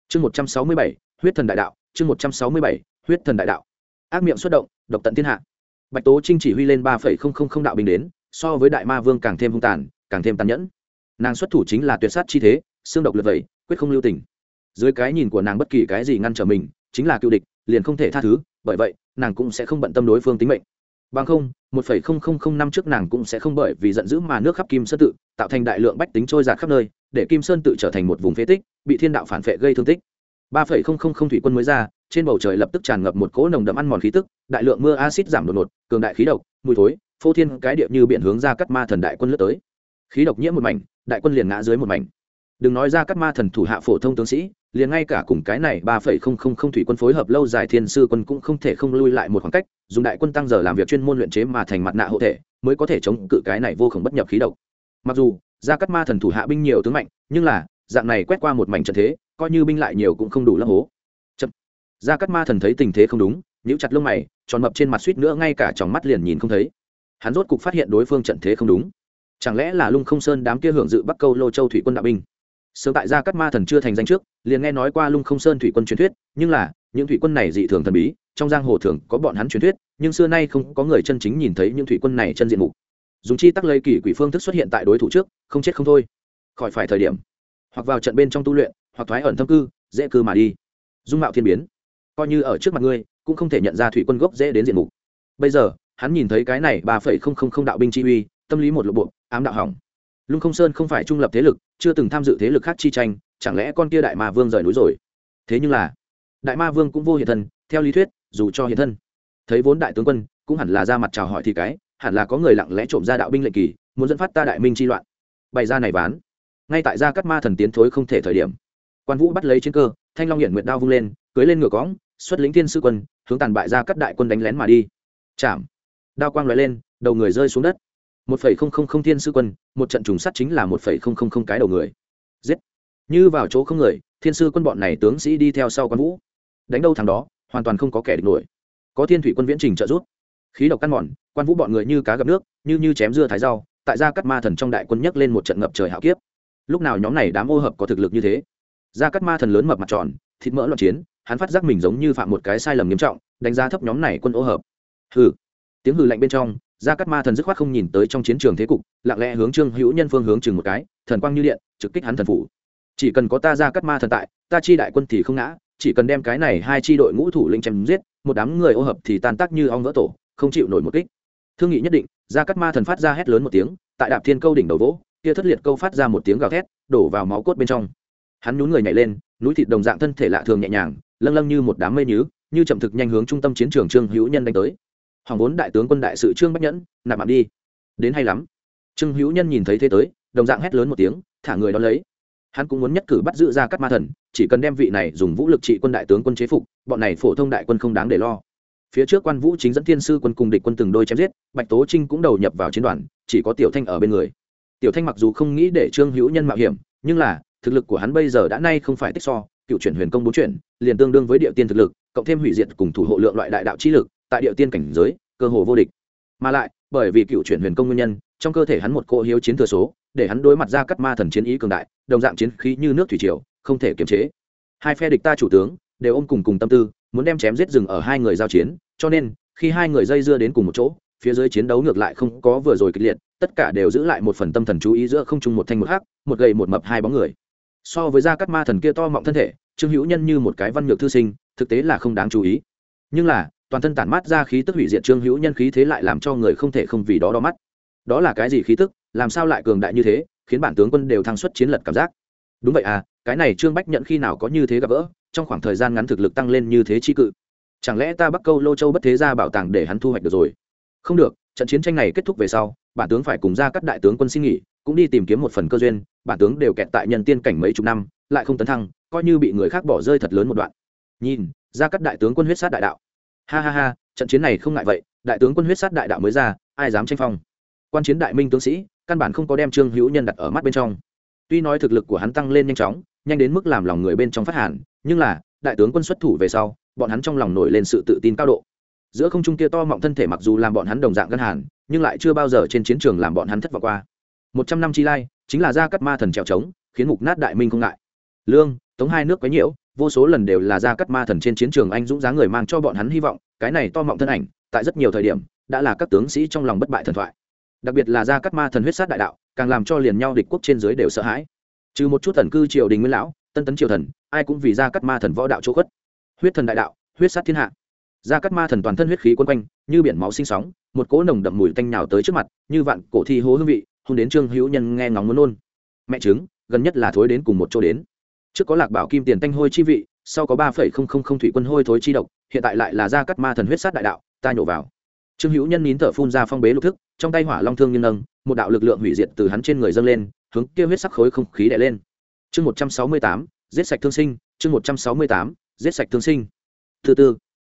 Chương một trăm sáu mươi bảy, huyết thần đại đạo, chương một trăm sáu mươi bảy, huyết thần đại đạo. Ác miệng xuất động, độc tận thiên hạ. Bạch tố trinh chỉ huy lên ba phẩy không không không đạo binh đến, so với đại ma vương càng thêm hung tàn, càng thêm tàn nhẫn. Nàng xuất thủ chính là tuyệt sát chi thế, xương độc lượt vẩy, quyết không lưu tình. Dưới cái nhìn của nàng bất kỳ cái gì ngăn trở mình, chính là cựu địch, liền không thể tha thứ, bởi vậy nàng cũng sẽ không bận tâm đối phương tính mệnh. Bằng không, một phẩy không không không năm trước nàng cũng sẽ không bởi vì giận dữ mà nước khắp kim sơn tự, tạo thành đại lượng bách tính trôi giạt khắp nơi, để kim sơn tự trở thành một vùng phế tích, bị thiên đạo phản vệ gây thương tích. Ba phẩy không không không thủy quân mới ra, trên bầu trời lập tức tràn ngập một cỗ nồng đậm ăn mòn khí tức, đại lượng mưa acid giảm đột ngột, cường đại khí độc, mùi thối, phô thiên cái điệp như biển hướng ra cắt ma thần đại quân lướt tới. Khí độc nhiễm một mảnh, đại quân liền ngã dưới một mảnh. Đừng nói ra cắt ma thần thủ hạ phổ thông tướng sĩ liền ngay cả cùng cái này ba phẩy không không không thủy quân phối hợp lâu dài thiên sư quân cũng không thể không lui lại một khoảng cách, dùng đại quân tăng giờ làm việc chuyên môn luyện chế mà thành mặt nạ hộ thể, mới có thể chống cự cái này vô khổng bất nhập khí độc. Mặc dù, gia cắt ma thần thủ hạ binh nhiều tướng mạnh, nhưng là, dạng này quét qua một mảnh trận thế, coi như binh lại nhiều cũng không đủ lấp hố. Chậm. gia cắt ma thần thấy tình thế không đúng, nhíu chặt lông mày, tròn mập trên mặt suýt nữa ngay cả tròng mắt liền nhìn không thấy. Hắn rốt cục phát hiện đối phương trận thế không đúng. Chẳng lẽ là lung không sơn đám kia hưởng dự bắc câu lô châu thủy quân đạo binh? Sớm tại gia cát ma thần chưa thành danh trước, liền nghe nói qua lung không sơn thủy quân truyền thuyết, nhưng là, những thủy quân này dị thường thần bí, trong giang hồ thường có bọn hắn truyền thuyết, nhưng xưa nay không có người chân chính nhìn thấy những thủy quân này chân diện mục. Dùng chi tắc lây kỳ quỷ phương thức xuất hiện tại đối thủ trước, không chết không thôi. Khỏi phải thời điểm, hoặc vào trận bên trong tu luyện, hoặc thoái ẩn thâm cư, dễ cư mà đi. Dung mạo thiên biến. Coi như ở trước mặt ngươi, cũng không thể nhận ra thủy quân gốc dễ đến diện mục. Bây giờ, hắn nhìn thấy cái này ba phẩy không không không đạo binh chi uy, tâm lý một lộ bộ, ám đạo hỏng lung không sơn không phải trung lập thế lực, chưa từng tham dự thế lực khác chi tranh, chẳng lẽ con kia đại ma vương rời núi rồi? Thế nhưng là, đại ma vương cũng vô hiện thân, theo lý thuyết, dù cho hiện thân, thấy vốn đại tướng quân, cũng hẳn là ra mặt chào hỏi thì cái, hẳn là có người lặng lẽ trộm ra đạo binh lệnh kỳ, muốn dẫn phát ta đại minh chi loạn. Bày ra này ván, ngay tại gia cắt ma thần tiến thối không thể thời điểm, quan vũ bắt lấy chiến cơ, thanh long hiển nguyệt đao vung lên, cưới lên ngựa cõng, xuất lính thiên sư quân, hướng tàn bại ra cắt đại quân đánh lén mà đi. Chạm, đao quang lóe lên, đầu người rơi xuống đất một phẩy không không không thiên sư quân, một trận trùng sắt chính là một phẩy không không không cái đầu người. Giết. Như vào chỗ không người, thiên sư quân bọn này tướng sĩ đi theo sau quan vũ. Đánh đâu thằng đó, hoàn toàn không có kẻ địch nổi. Có thiên thủy quân viễn trình trợ giúp. Khí độc căn mòn, quan vũ bọn người như cá gặp nước, như như chém dưa thái rau, tại gia cắt ma thần trong đại quân nhấc lên một trận ngập trời hạo kiếp. Lúc nào nhóm này đám ô hợp có thực lực như thế? Gia cắt ma thần lớn mập mặt tròn, thịt mỡ loạn chiến, hắn phát giác mình giống như phạm một cái sai lầm nghiêm trọng, đánh giá thấp nhóm này quân ô hợp. Hừ. Tiếng hừ lạnh bên trong gia Cát ma thần dứt khoát không nhìn tới trong chiến trường thế cục, lặng lẽ hướng trương hữu nhân phương hướng chừng một cái, thần quang như điện, trực kích hắn thần phủ. Chỉ cần có ta Gia Cát ma thần tại, ta chi đại quân thì không ngã, chỉ cần đem cái này hai chi đội ngũ thủ linh chém giết, một đám người ô hợp thì tan tác như ong vỡ tổ, không chịu nổi một kích. Thương nghị nhất định, Gia Cát ma thần phát ra hét lớn một tiếng, tại đạp thiên câu đỉnh đầu vỗ, kia thất liệt câu phát ra một tiếng gào thét, đổ vào máu cốt bên trong. Hắn nhún người nhảy lên, núi thịt đồng dạng thân thể lạ thường nhẹ nhàng, lâng lâng như một đám mây nhứ, như chậm thực nhanh hướng trung tâm chiến trường trương hữu nhân đánh tới hoàng vốn đại tướng quân đại sự trương bách nhẫn, nạp mạng đi. Đến hay lắm. Trương hữu nhân nhìn thấy thế tới, đồng dạng hét lớn một tiếng, thả người đón lấy. Hắn cũng muốn nhất cử bắt giữ ra các ma thần, chỉ cần đem vị này dùng vũ lực trị quân đại tướng quân chế phục, bọn này phổ thông đại quân không đáng để lo. Phía trước quan vũ chính dẫn thiên sư quân cùng địch quân từng đôi chém giết, bạch tố trinh cũng đầu nhập vào chiến đoàn, chỉ có tiểu thanh ở bên người. Tiểu thanh mặc dù không nghĩ để trương hữu nhân mạo hiểm, nhưng là, thực lực của hắn bây giờ đã nay không phải tích so, cựu chuyển huyền công bốn chuyển, liền tương đương với địa tiên thực lực, cộng thêm hủy diệt cùng thủ hộ lượng loại đại đạo chi lực tại địa tiên cảnh giới, cơ hồ vô địch. Mà lại, bởi vì cựu chuyển huyền công nguyên nhân, trong cơ thể hắn một cỗ hiếu chiến thừa số, để hắn đối mặt ra cắt ma thần chiến ý cường đại, đồng dạng chiến khí như nước thủy triều, không thể kiềm chế. Hai phe địch ta chủ tướng, đều ôm cùng cùng tâm tư, muốn đem chém giết rừng ở hai người giao chiến, cho nên, khi hai người dây dưa đến cùng một chỗ, phía dưới chiến đấu ngược lại không có vừa rồi kịch liệt, tất cả đều giữ lại một phần tâm thần chú ý giữa không trung một thanh một hắc, một gầy một mập hai bóng người. So với gia cắt ma thần kia to mọng thân thể, trương hữu nhân như một cái văn nhược thư sinh, thực tế là không đáng chú ý. Nhưng là toàn thân tản mát ra khí tức hủy diệt trương hữu nhân khí thế lại làm cho người không thể không vì đó đo mắt. Đó là cái gì khí tức? Làm sao lại cường đại như thế, khiến bản tướng quân đều thăng xuất chiến lật cảm giác? Đúng vậy à cái này trương bách nhận khi nào có như thế gặp gỡ, trong khoảng thời gian ngắn thực lực tăng lên như thế chi cự. Chẳng lẽ ta bắc câu lô châu bất thế ra bảo tàng để hắn thu hoạch được rồi? Không được, trận chiến tranh này kết thúc về sau, bản tướng phải cùng ra các đại tướng quân xin nghỉ, cũng đi tìm kiếm một phần cơ duyên, bản tướng đều kẹt tại nhân tiên cảnh mấy chục năm, lại không tấn thăng, coi như bị người khác bỏ rơi thật lớn một đoạn. Nhìn ra các đại tướng quân huyết sát đại đạo ha ha ha, trận chiến này không ngại vậy, đại tướng quân huyết sát đại đạo mới ra, ai dám tranh phong? Quan chiến đại minh tướng sĩ, căn bản không có đem trương hữu nhân đặt ở mắt bên trong. Tuy nói thực lực của hắn tăng lên nhanh chóng, nhanh đến mức làm lòng người bên trong phát hàn, nhưng là, đại tướng quân xuất thủ về sau, bọn hắn trong lòng nổi lên sự tự tin cao độ. Giữa không trung kia to mọng thân thể mặc dù làm bọn hắn đồng dạng ngân hàn, nhưng lại chưa bao giờ trên chiến trường làm bọn hắn thất vọng qua. Một trăm năm chi lai, chính là gia cắt ma thần trèo trống, khiến mục nát đại minh không ngại. Lương, tống hai nước quấy nhiễu vô số lần đều là gia cắt ma thần trên chiến trường anh dũng giá người mang cho bọn hắn hy vọng, cái này to mọng thân ảnh, tại rất nhiều thời điểm, đã là các tướng sĩ trong lòng bất bại thần thoại. Đặc biệt là gia cắt ma thần huyết sát đại đạo, càng làm cho liền nhau địch quốc trên dưới đều sợ hãi. Trừ một chút thần cư triều đình nguyên lão, tân tấn triều thần, ai cũng vì gia cắt ma thần võ đạo chỗ khuất. Huyết thần đại đạo, huyết sát thiên hạ. Gia cắt ma thần toàn thân huyết khí quân quanh, như biển máu sinh sóng, một cỗ nồng đậm mùi tanh nhào tới trước mặt, như vạn cổ thi hố hương vị, hôn đến trương hữu nhân nghe ngóng muốn nôn. Mẹ chứng gần nhất là thối đến cùng một chỗ đến trước có lạc bảo kim tiền tanh hôi chi vị, sau có ba phẩy không không không thủy quân hôi thối chi độc, hiện tại lại là gia cắt ma thần huyết sát đại đạo, ta nhổ vào. Trương hữu nhân nín thở phun ra phong bế lục thức, trong tay hỏa long thương nghiêng nâng, một đạo lực lượng hủy diệt từ hắn trên người dâng lên, hướng kia huyết sắc khối không khí đè lên. Chương một trăm sáu mươi tám, giết sạch thương sinh, chương một trăm sáu mươi tám, giết sạch thương sinh. Thứ tư,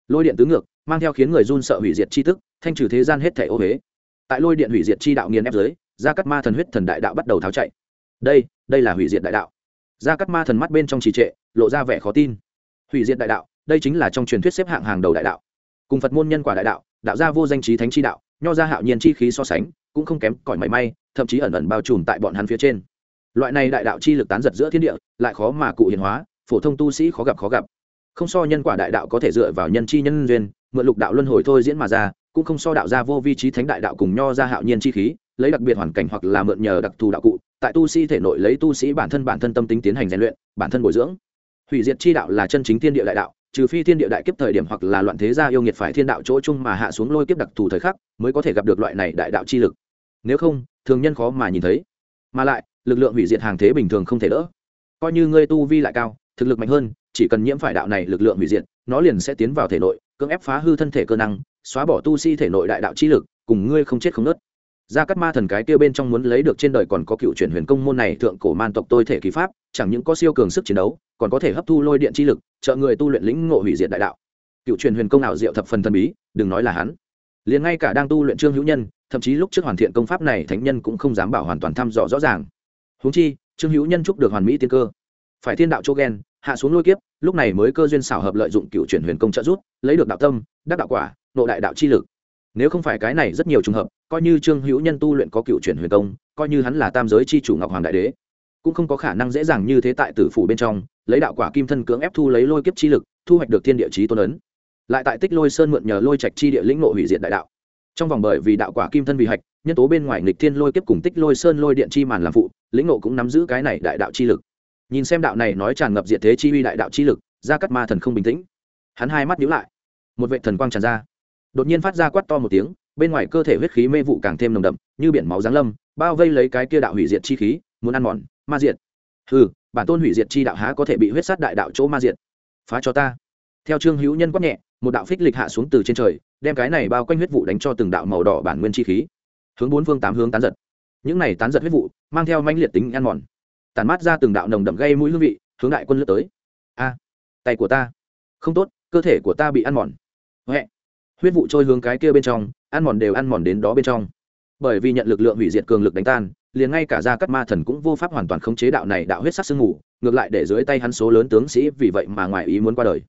lôi điện tứ ngược, mang theo khiến người run sợ hủy diệt chi tức, thanh trừ thế gian hết thẻ ô huế tại lôi điện hủy diệt chi đạo nghiền ép giới gia cắt ma thần huyết thần đại đạo bắt đầu tháo chạy. Đây đây là hủy diệt đại đạo gia cắt ma thần mắt bên trong trì trệ, lộ ra vẻ khó tin. Hủy diệt đại đạo, đây chính là trong truyền thuyết xếp hạng hàng đầu đại đạo. Cùng phật môn nhân quả đại đạo đạo gia vô danh trí thánh chi đạo, nho ra hạo nhiên chi khí so sánh, cũng không kém cỏi mảy may, thậm chí ẩn ẩn bao trùm tại bọn hắn phía trên. Loại này đại đạo chi lực tán giật giữa thiên địa, lại khó mà cụ hiền hóa, phổ thông tu sĩ khó gặp khó gặp. Không so nhân quả đại đạo có thể dựa vào nhân chi nhân duyên, mượn lục đạo luân hồi thôi diễn mà ra, cũng không so đạo gia vô vi trí thánh đại đạo cùng nho ra hạo nhiên chi khí, lấy đặc biệt hoàn cảnh hoặc là mượn nhờ đặc thù đạo cụ tại tu sĩ thể nội lấy tu sĩ bản thân bản thân tâm tính tiến hành rèn luyện, bản thân bồi dưỡng. Hủy diệt chi đạo là chân chính thiên địa đại đạo, trừ phi thiên địa đại kiếp thời điểm hoặc là loạn thế gia yêu nghiệt phải thiên đạo chỗ chung mà hạ xuống lôi kiếp đặc thù thời khắc, mới có thể gặp được loại này đại đạo chi lực. Nếu không, thường nhân khó mà nhìn thấy. Mà lại, lực lượng hủy diệt hàng thế bình thường không thể đỡ. Coi như ngươi tu vi lại cao, thực lực mạnh hơn, chỉ cần nhiễm phải đạo này lực lượng hủy diệt, nó liền sẽ tiến vào thể nội, cưỡng ép phá hư thân thể cơ năng, xóa bỏ tu si thể nội đại đạo chi lực, cùng ngươi không chết không nớt gia cắt ma thần cái kia bên trong muốn lấy được trên đời còn có cựu chuyển huyền công môn này thượng cổ man tộc tôi thể kỳ pháp, chẳng những có siêu cường sức chiến đấu, còn có thể hấp thu lôi điện chi lực, trợ người tu luyện lĩnh ngộ hủy diệt đại đạo. Cựu truyền huyền công ảo diệu thập phần thần bí, đừng nói là hắn. Liền ngay cả đang tu luyện trương hữu nhân, thậm chí lúc trước hoàn thiện công pháp này, thánh nhân cũng không dám bảo hoàn toàn thăm dò rõ ràng. Huống chi, trương hữu nhân chúc được hoàn mỹ tiên cơ. Phải thiên đạo chỗ ghen, hạ xuống lôi kiếp, lúc này mới cơ duyên xảo hợp lợi dụng cựu chuyển huyền công trợ rút lấy được đạo tâm, đắc đạo quả, nộ đại đạo chi lực nếu không phải cái này rất nhiều trùng hợp, coi như trương hữu nhân tu luyện có cựu chuyển huyền công, coi như hắn là tam giới chi chủ ngọc hoàng đại đế, cũng không có khả năng dễ dàng như thế tại tử phủ bên trong, lấy đạo quả kim thân cưỡng ép thu lấy lôi kiếp chi lực, thu hoạch được thiên địa chí tôn ấn. Lại tại tích lôi sơn mượn nhờ lôi trạch chi địa lĩnh nộ hủy diệt đại đạo. Trong vòng bởi vì đạo quả kim thân vì hạch, nhân tố bên ngoài nghịch thiên lôi kiếp cùng tích lôi sơn lôi điện chi màn làm phụ, lĩnh nộ cũng nắm giữ cái này đại đạo chi lực. Nhìn xem đạo này nói tràn ngập diện thế chi uy đại đạo chi lực ra cắt ma thần không bình tĩnh. Hắn hai mắt nhíu lại. Một vệ thần quang tràn ra đột nhiên phát ra quát to một tiếng, bên ngoài cơ thể huyết khí mê vụ càng thêm nồng đậm, như biển máu giáng lâm, bao vây lấy cái kia đạo hủy diệt chi khí, muốn ăn mòn, ma diệt. Hừ, bản tôn hủy diệt chi đạo há có thể bị huyết sát đại đạo chỗ ma diệt? Phá cho ta. Theo trương hữu nhân quát nhẹ, một đạo phích lịch hạ xuống từ trên trời, đem cái này bao quanh huyết vụ đánh cho từng đạo màu đỏ bản nguyên chi khí. Hướng bốn phương tám hướng tán giật. Những này tán giật huyết vụ, mang theo manh liệt tính ăn mòn. Tàn mát ra từng đạo nồng đậm gây mũi hương vị, hướng đại quân lướt tới. A, tay của ta. Không tốt, cơ thể của ta bị ăn mòn. Huệ huyết vụ trôi hướng cái kia bên trong, ăn mòn đều ăn mòn đến đó bên trong. Bởi vì nhận lực lượng hủy diệt cường lực đánh tan, liền ngay cả ra cắt ma thần cũng vô pháp hoàn toàn khống chế đạo này đạo huyết sắc sương mù, ngược lại để dưới tay hắn số lớn tướng sĩ vì vậy mà ngoài ý muốn qua đời.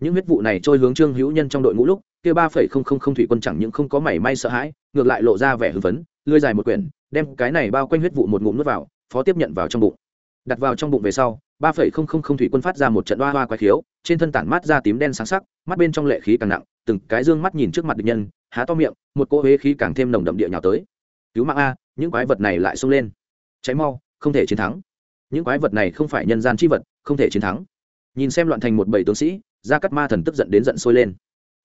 Những huyết vụ này trôi hướng trương hữu nhân trong đội ngũ lúc, kia ba phẩy không không không thủy quân chẳng những không có mảy may sợ hãi, ngược lại lộ ra vẻ hưng phấn, lưới dài một quyển, đem cái này bao quanh huyết vụ một ngụm nuốt vào, phó tiếp nhận vào trong bụng. Đặt vào trong bụng về sau, ba phẩy không không không thủy quân phát ra một trận hoa hoa quái khiếu, trên thân tản mát ra tím đen sáng sắc, mắt bên trong lệ khí càng nặng từng cái dương mắt nhìn trước mặt địch nhân, há to miệng, một cỗ huế khí càng thêm nồng đậm địa nhào tới. Cứu mạng a, những quái vật này lại xông lên. Cháy mau, không thể chiến thắng. Những quái vật này không phải nhân gian chi vật, không thể chiến thắng. Nhìn xem loạn thành một bầy tướng sĩ, gia cắt ma thần tức giận đến giận sôi lên.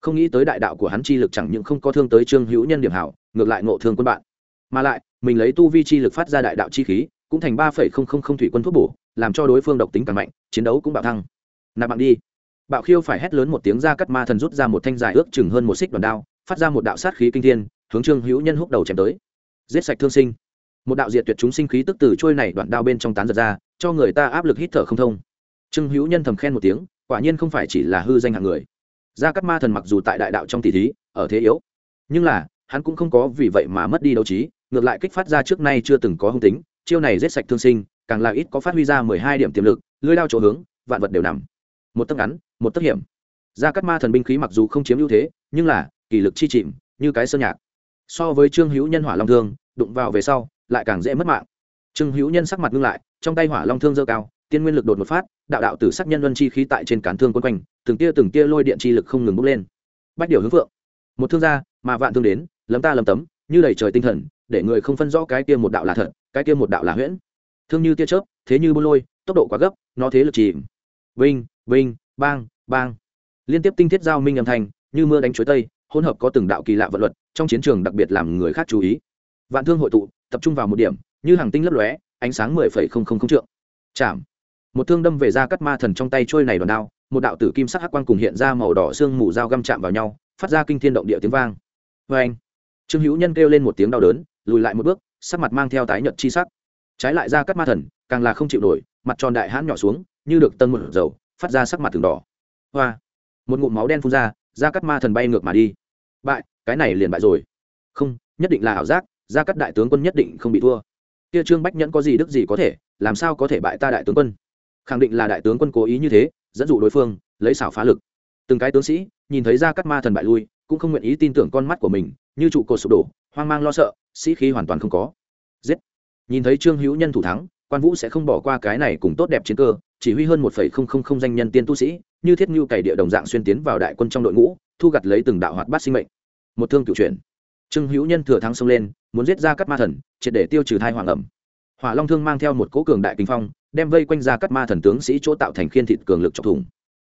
Không nghĩ tới đại đạo của hắn chi lực chẳng những không có thương tới trương hữu nhân điểm hảo, ngược lại ngộ thương quân bạn. Mà lại, mình lấy tu vi chi lực phát ra đại đạo chi khí, cũng thành ba phẩy không không không thủy quân thuốc bổ, làm cho đối phương độc tính càng mạnh, chiến đấu cũng bạo thăng. Nạp mạng đi bạo khiêu phải hét lớn một tiếng ra cắt ma thần rút ra một thanh dài ước chừng hơn một xích đoàn đao, phát ra một đạo sát khí kinh thiên, hướng trương hữu nhân húc đầu chém tới. Giết sạch thương sinh. Một đạo diệt tuyệt chúng sinh khí tức từ trôi này đoạn đao bên trong tán giật ra, cho người ta áp lực hít thở không thông. Trương hữu nhân thầm khen một tiếng, quả nhiên không phải chỉ là hư danh hạng người. Gia cắt ma thần mặc dù tại đại đạo trong tỷ thí, ở thế yếu, nhưng là, hắn cũng không có vì vậy mà mất đi đấu trí, ngược lại kích phát ra trước nay chưa từng có hung tính, chiêu này giết sạch thương sinh, càng là ít có phát huy ra mười hai điểm tiềm lực lưới đao chỗ hướng, vạn vật đều nằm. Một tấc ngắn một tấc hiểm. Gia cắt ma thần binh khí mặc dù không chiếm ưu thế, nhưng là, kỳ lực chi chìm, như cái sơn nhạc. So với trương hữu nhân hỏa long thương, đụng vào về sau, lại càng dễ mất mạng. Trương hữu nhân sắc mặt ngưng lại, trong tay hỏa long thương dơ cao, tiên nguyên lực đột một phát, đạo đạo tử sắc nhân luân chi khí tại trên cán thương quân quanh, từng tia từng tia lôi điện chi lực không ngừng bốc lên. Bách điều hướng phượng. Một thương gia, mà vạn thương đến, lấm ta lấm tấm, như đầy trời tinh thần, để người không phân rõ cái kia một đạo là thật, cái kia một đạo là huyễn. Thương như tia chớp, thế như bô lôi, tốc độ quá gấp, nó thế lực chìm. Vinh vinh bang bang. Liên tiếp tinh thiết giao minh âm thanh, như mưa đánh chuối tây, hỗn hợp có từng đạo kỳ lạ vận luật, trong chiến trường đặc biệt làm người khác chú ý. Vạn thương hội tụ, tập trung vào một điểm, như hàng tinh lấp lóe, ánh sáng mười phẩy không không không trượng. Chạm. Một thương đâm về ra cắt ma thần trong tay trôi này đòn đao, một đạo tử kim sắc hắc quang cùng hiện ra màu đỏ xương mù dao găm chạm vào nhau, phát ra kinh thiên động địa tiếng vang. Vê anh trương hữu nhân kêu lên một tiếng đau đớn, lùi lại một bước, sắc mặt mang theo tái nhợt chi sắc. Trái lại ra cắt ma thần, càng là không chịu nổi, mặt tròn đại hãn nhỏ xuống, như được tân một dầu phát ra sắc mặt từng đỏ. Hoa. Một ngụm máu đen phun ra ra cắt ma thần bay ngược mà đi. Bại, cái này liền bại rồi. Không, nhất định là ảo giác ra cắt đại tướng quân nhất định không bị thua. Kia trương bách nhẫn có gì đức gì có thể, làm sao có thể bại ta đại tướng quân? Khẳng định là đại tướng quân cố ý như thế, dẫn dụ đối phương, lấy xảo phá lực. Từng cái tướng sĩ, nhìn thấy ra cắt ma thần bại lui, cũng không nguyện ý tin tưởng con mắt của mình, như trụ cột sụp đổ, hoang mang lo sợ, sĩ khí hoàn toàn không có. Giết. Nhìn thấy trương hữu nhân thủ thắng quan vũ sẽ không bỏ qua cái này cùng tốt đẹp chiến cơ, chỉ huy hơn một danh nhân tiên tu sĩ, như thiết ngưu cày địa đồng dạng xuyên tiến vào đại quân trong đội ngũ, thu gặt lấy từng đạo hoạt bát sinh mệnh. Một thương cựu chuyển. Trương hữu nhân thừa thắng xông lên, muốn giết ra cắt ma thần, triệt để tiêu trừ thai hoàng ẩm. Hỏa long thương mang theo một cỗ cường đại kinh phong, đem vây quanh ra cắt ma thần tướng sĩ chỗ tạo thành khiên thịt cường lực chọc thủng.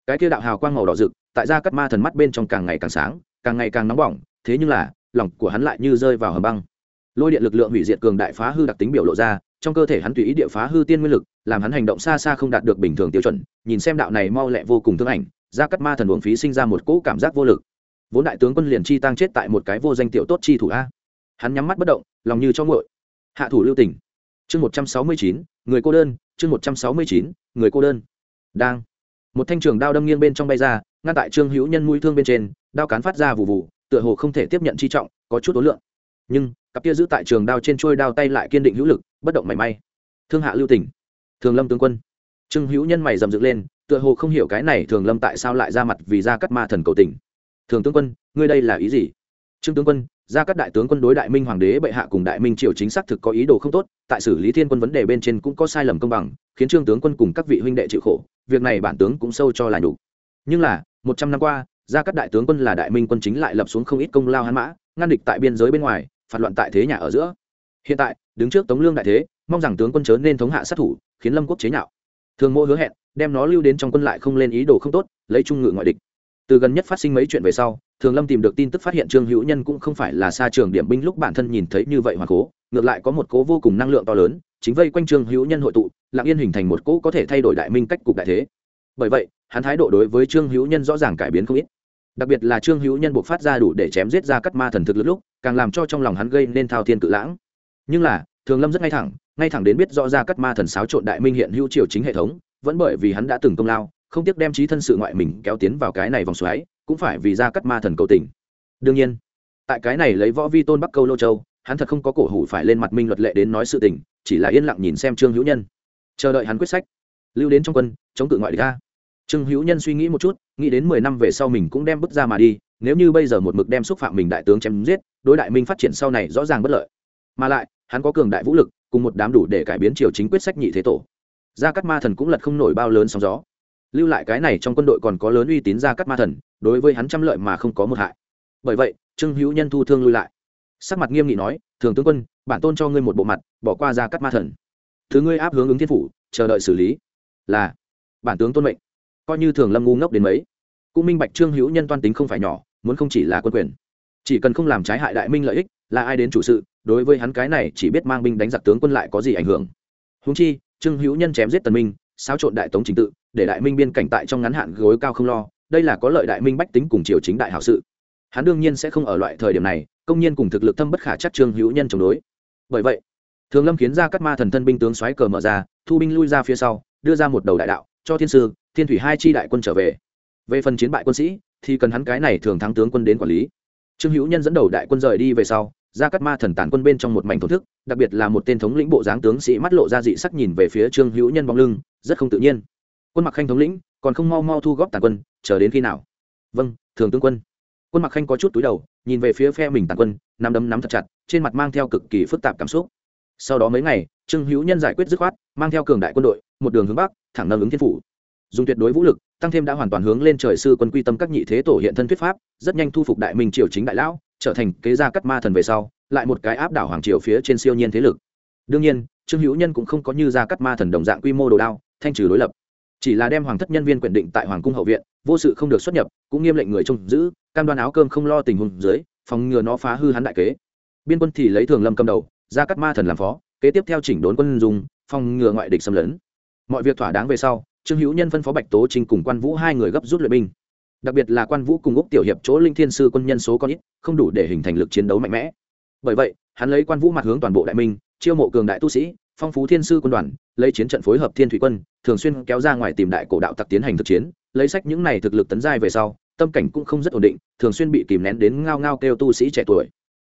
Cái kia đạo hào quang màu đỏ rực, tại ra cắt ma thần mắt bên trong càng ngày càng sáng, càng ngày càng nóng bỏng, thế nhưng là, lòng của hắn lại như rơi vào hầm băng. Lôi điện lực lượng hủy diệt cường đại phá hư đặc tính biểu lộ ra trong cơ thể hắn tùy ý địa phá hư tiên nguyên lực, làm hắn hành động xa xa không đạt được bình thường tiêu chuẩn, nhìn xem đạo này mau lẹ vô cùng thương ảnh ra cắt ma thần uổng phí sinh ra một cỗ cảm giác vô lực. Vốn đại tướng quân liền chi tăng chết tại một cái vô danh tiểu tốt chi thủ a. Hắn nhắm mắt bất động, lòng như cho ngội hạ thủ lưu tỉnh chương một trăm sáu mươi chín, người cô đơn, chương một trăm sáu mươi chín, người cô đơn. Đang. Một thanh trường đao đâm nghiêng bên trong bay ra, ngăn tại trương hữu nhân mũi thương bên trên, đao cán phát ra vụ vụ tựa hồ không thể tiếp nhận chi trọng, có chút ối lượng. Nhưng cặp kia giữ tại trường đao trên trôi đao tay lại kiên định hữu lực, bất động mảy may. Thương hạ lưu tỉnh thường lâm tướng quân. Trương hữu nhân mày dầm dựng lên, tựa hồ không hiểu cái này thường lâm tại sao lại ra mặt vì ra cắt ma thần cầu tỉnh thường tướng quân, ngươi đây là ý gì? Trương tướng quân ra các đại tướng quân đối đại minh hoàng đế bệ hạ cùng đại minh triều chính xác thực có ý đồ không tốt, tại xử lý thiên quân vấn đề bên trên cũng có sai lầm công bằng, khiến trương tướng quân cùng các vị huynh đệ chịu khổ, việc này bản tướng cũng sâu cho là đủ nhưng là, một trăm năm qua ra các đại tướng quân là đại minh quân chính lại lập xuống không ít công lao hãn mã, ngăn địch tại biên giới bên ngoài phạt loạn tại thế nhà ở giữa. Hiện tại, đứng trước tống lương đại thế, mong rằng tướng quân chớ nên thống hạ sát thủ, khiến lâm quốc chế nhạo. Thường mô hứa hẹn, đem nó lưu đến trong quân lại không lên ý đồ không tốt, lấy trung ngự ngoại địch. Từ gần nhất phát sinh mấy chuyện về sau, thường lâm tìm được tin tức phát hiện trương hữu nhân cũng không phải là xa trường điểm binh lúc bản thân nhìn thấy như vậy hoặc cố, ngược lại có một cố vô cùng năng lượng to lớn, chính vây quanh trương hữu nhân hội tụ, lặng yên hình thành một cố có thể thay đổi đại minh cách cục đại thế. Bởi vậy, hắn thái độ đối với trương hữu nhân rõ ràng cải biến không ít đặc biệt là trương hữu nhân buộc phát ra đủ để chém giết ra cắt ma thần thực lực lúc, càng làm cho trong lòng hắn gây nên thao thiên cự lãng. Nhưng là, thường lâm rất ngay thẳng ngay thẳng đến biết rõ ra cắt ma thần xáo trộn đại minh hiện hữu triều chính hệ thống, vẫn bởi vì hắn đã từng công lao, không tiếc đem trí thân sự ngoại mình kéo tiến vào cái này vòng xoáy, cũng phải vì ra cắt ma thần cầu tình. Đương nhiên, tại cái này lấy võ vi tôn bắc câu lô châu, hắn thật không có cổ hủ phải lên mặt minh luật lệ đến nói sự tình, chỉ là yên lặng nhìn xem trương hữu nhân. Chờ đợi hắn quyết sách. Lưu đến trong quân, chống cự ngoại địch ra trương hữu nhân suy nghĩ một chút, nghĩ đến mười năm về sau mình cũng đem bước ra mà đi, nếu như bây giờ một mực đem xúc phạm mình đại tướng chém giết, đối đại minh phát triển sau này rõ ràng bất lợi. Mà lại, hắn có cường đại vũ lực, cùng một đám đủ để cải biến triều chính quyết sách nhị thế tổ. Gia cắt ma thần cũng lật không nổi bao lớn sóng gió. Lưu lại cái này trong quân đội còn có lớn uy tín gia cắt ma thần, đối với hắn trăm lợi mà không có một hại. Bởi vậy, trương hữu nhân thu thương lui lại. Sắc mặt nghiêm nghị nói, thường tướng quân, bản tôn cho ngươi một bộ mặt, bỏ qua gia cắt ma thần. Thứ ngươi áp hướng ứng thiên phủ, chờ đợi xử lý. Là, bản tướng tôn mệnh coi như thường lâm ngu ngốc đến mấy. Cũng minh bạch trương hữu nhân toan tính không phải nhỏ, muốn không chỉ là quân quyền. Chỉ cần không làm trái hại đại minh lợi ích, là ai đến chủ sự, đối với hắn cái này chỉ biết mang binh đánh giặc tướng quân lại có gì ảnh hưởng. Húng chi, trương hữu nhân chém giết tần minh, xáo trộn đại tống chính tự, để đại minh biên cảnh tại trong ngắn hạn gối cao không lo, đây là có lợi đại minh bách tính cùng triều chính đại hảo sự. Hắn đương nhiên sẽ không ở loại thời điểm này, công nhiên cùng thực lực thâm bất khả chắc trương hữu nhân chống đối. Bởi vậy, thường lâm khiến ra các ma thần thân binh tướng xoáy cờ mở ra, thu binh lui ra phía sau, đưa ra một đầu đại đạo, cho thiên sư thiên thủy hai chi đại quân trở về. Về phần chiến bại quân sĩ, thì cần hắn cái này thường thắng tướng quân đến quản lý. Trương hữu nhân dẫn đầu đại quân rời đi về sau, ra cắt ma thần tàn quân bên trong một mảnh thổ thức, đặc biệt là một tên thống lĩnh bộ dáng tướng sĩ mắt lộ ra dị sắc nhìn về phía trương hữu nhân bóng lưng, rất không tự nhiên. Quân mặc khanh thống lĩnh, còn không mau mau thu góp tàn quân, chờ đến khi nào? Vâng thường tướng quân. Quân mặc khanh có chút túi đầu, nhìn về phía phe mình tàn quân, nắm đấm nắm thật chặt, trên mặt mang theo cực kỳ phức tạp cảm xúc. Sau đó mấy ngày, trương hữu nhân giải quyết dứt khoát, mang theo cường đại quân đội, một đường hướng bắc, thẳng nâng ứng thiên phủ dùng tuyệt đối vũ lực, tăng thêm đã hoàn toàn hướng lên trời sư quân quy tâm các nhị thế tổ hiện thân thuyết pháp, rất nhanh thu phục đại minh triều chính đại lão, trở thành kế gia cắt ma thần về sau, lại một cái áp đảo hoàng triều phía trên siêu nhiên thế lực. Đương nhiên, trương hữu nhân cũng không có như gia cắt ma thần đồng dạng quy mô đồ đao, thanh trừ đối lập. Chỉ là đem hoàng thất nhân viên quyền định tại hoàng cung hậu viện, vô sự không được xuất nhập, cũng nghiêm lệnh người trông giữ, cam đoan áo cơm không lo tình huống dưới, phòng ngừa nó phá hư hắn đại kế. Biên quân thì lấy thường lâm cầm đầu, gia cắt ma thần làm phó, kế tiếp theo chỉnh đốn quân dùng, phòng ngừa ngoại địch xâm lấn. Mọi việc thỏa đáng về sau trương hữu nhân phân phó bạch tố trinh cùng quan vũ hai người gấp rút luyện binh. Đặc biệt là quan vũ cùng úc tiểu hiệp chỗ linh thiên sư quân nhân số có ít, không đủ để hình thành lực chiến đấu mạnh mẽ. Bởi vậy, hắn lấy quan vũ mặt hướng toàn bộ đại minh, chiêu mộ cường đại tu sĩ, phong phú thiên sư quân đoàn, lấy chiến trận phối hợp thiên thủy quân, thường xuyên kéo ra ngoài tìm đại cổ đạo tặc tiến hành thực chiến, lấy sách những này thực lực tấn giai về sau, tâm cảnh cũng không rất ổn định, thường xuyên bị kìm nén đến ngao ngao kêu tu sĩ trẻ tuổi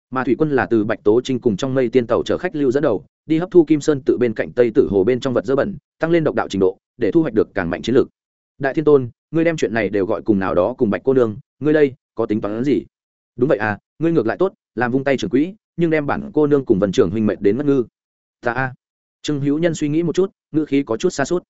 mà thủy quân là từ bạch tố trinh cùng trong mây tiên tàu chở khách lưu dẫn đầu, đi hấp thu kim sơn tự bên cạnh tây tử hồ bên trong vật dơ bẩn, tăng lên độc đạo trình độ, để thu hoạch được càng mạnh chiến lược. Đại thiên tôn, ngươi đem chuyện này đều gọi cùng nào đó cùng bạch cô nương, ngươi đây, có tính toán gì? Đúng vậy à ngươi ngược lại tốt, làm vung tay trưởng quỹ, nhưng đem bản cô nương cùng vần trưởng huynh mệnh đến ngất ngư. Ta a. Trương hữu nhân suy nghĩ một chút, ngữ khí có chút xa suốt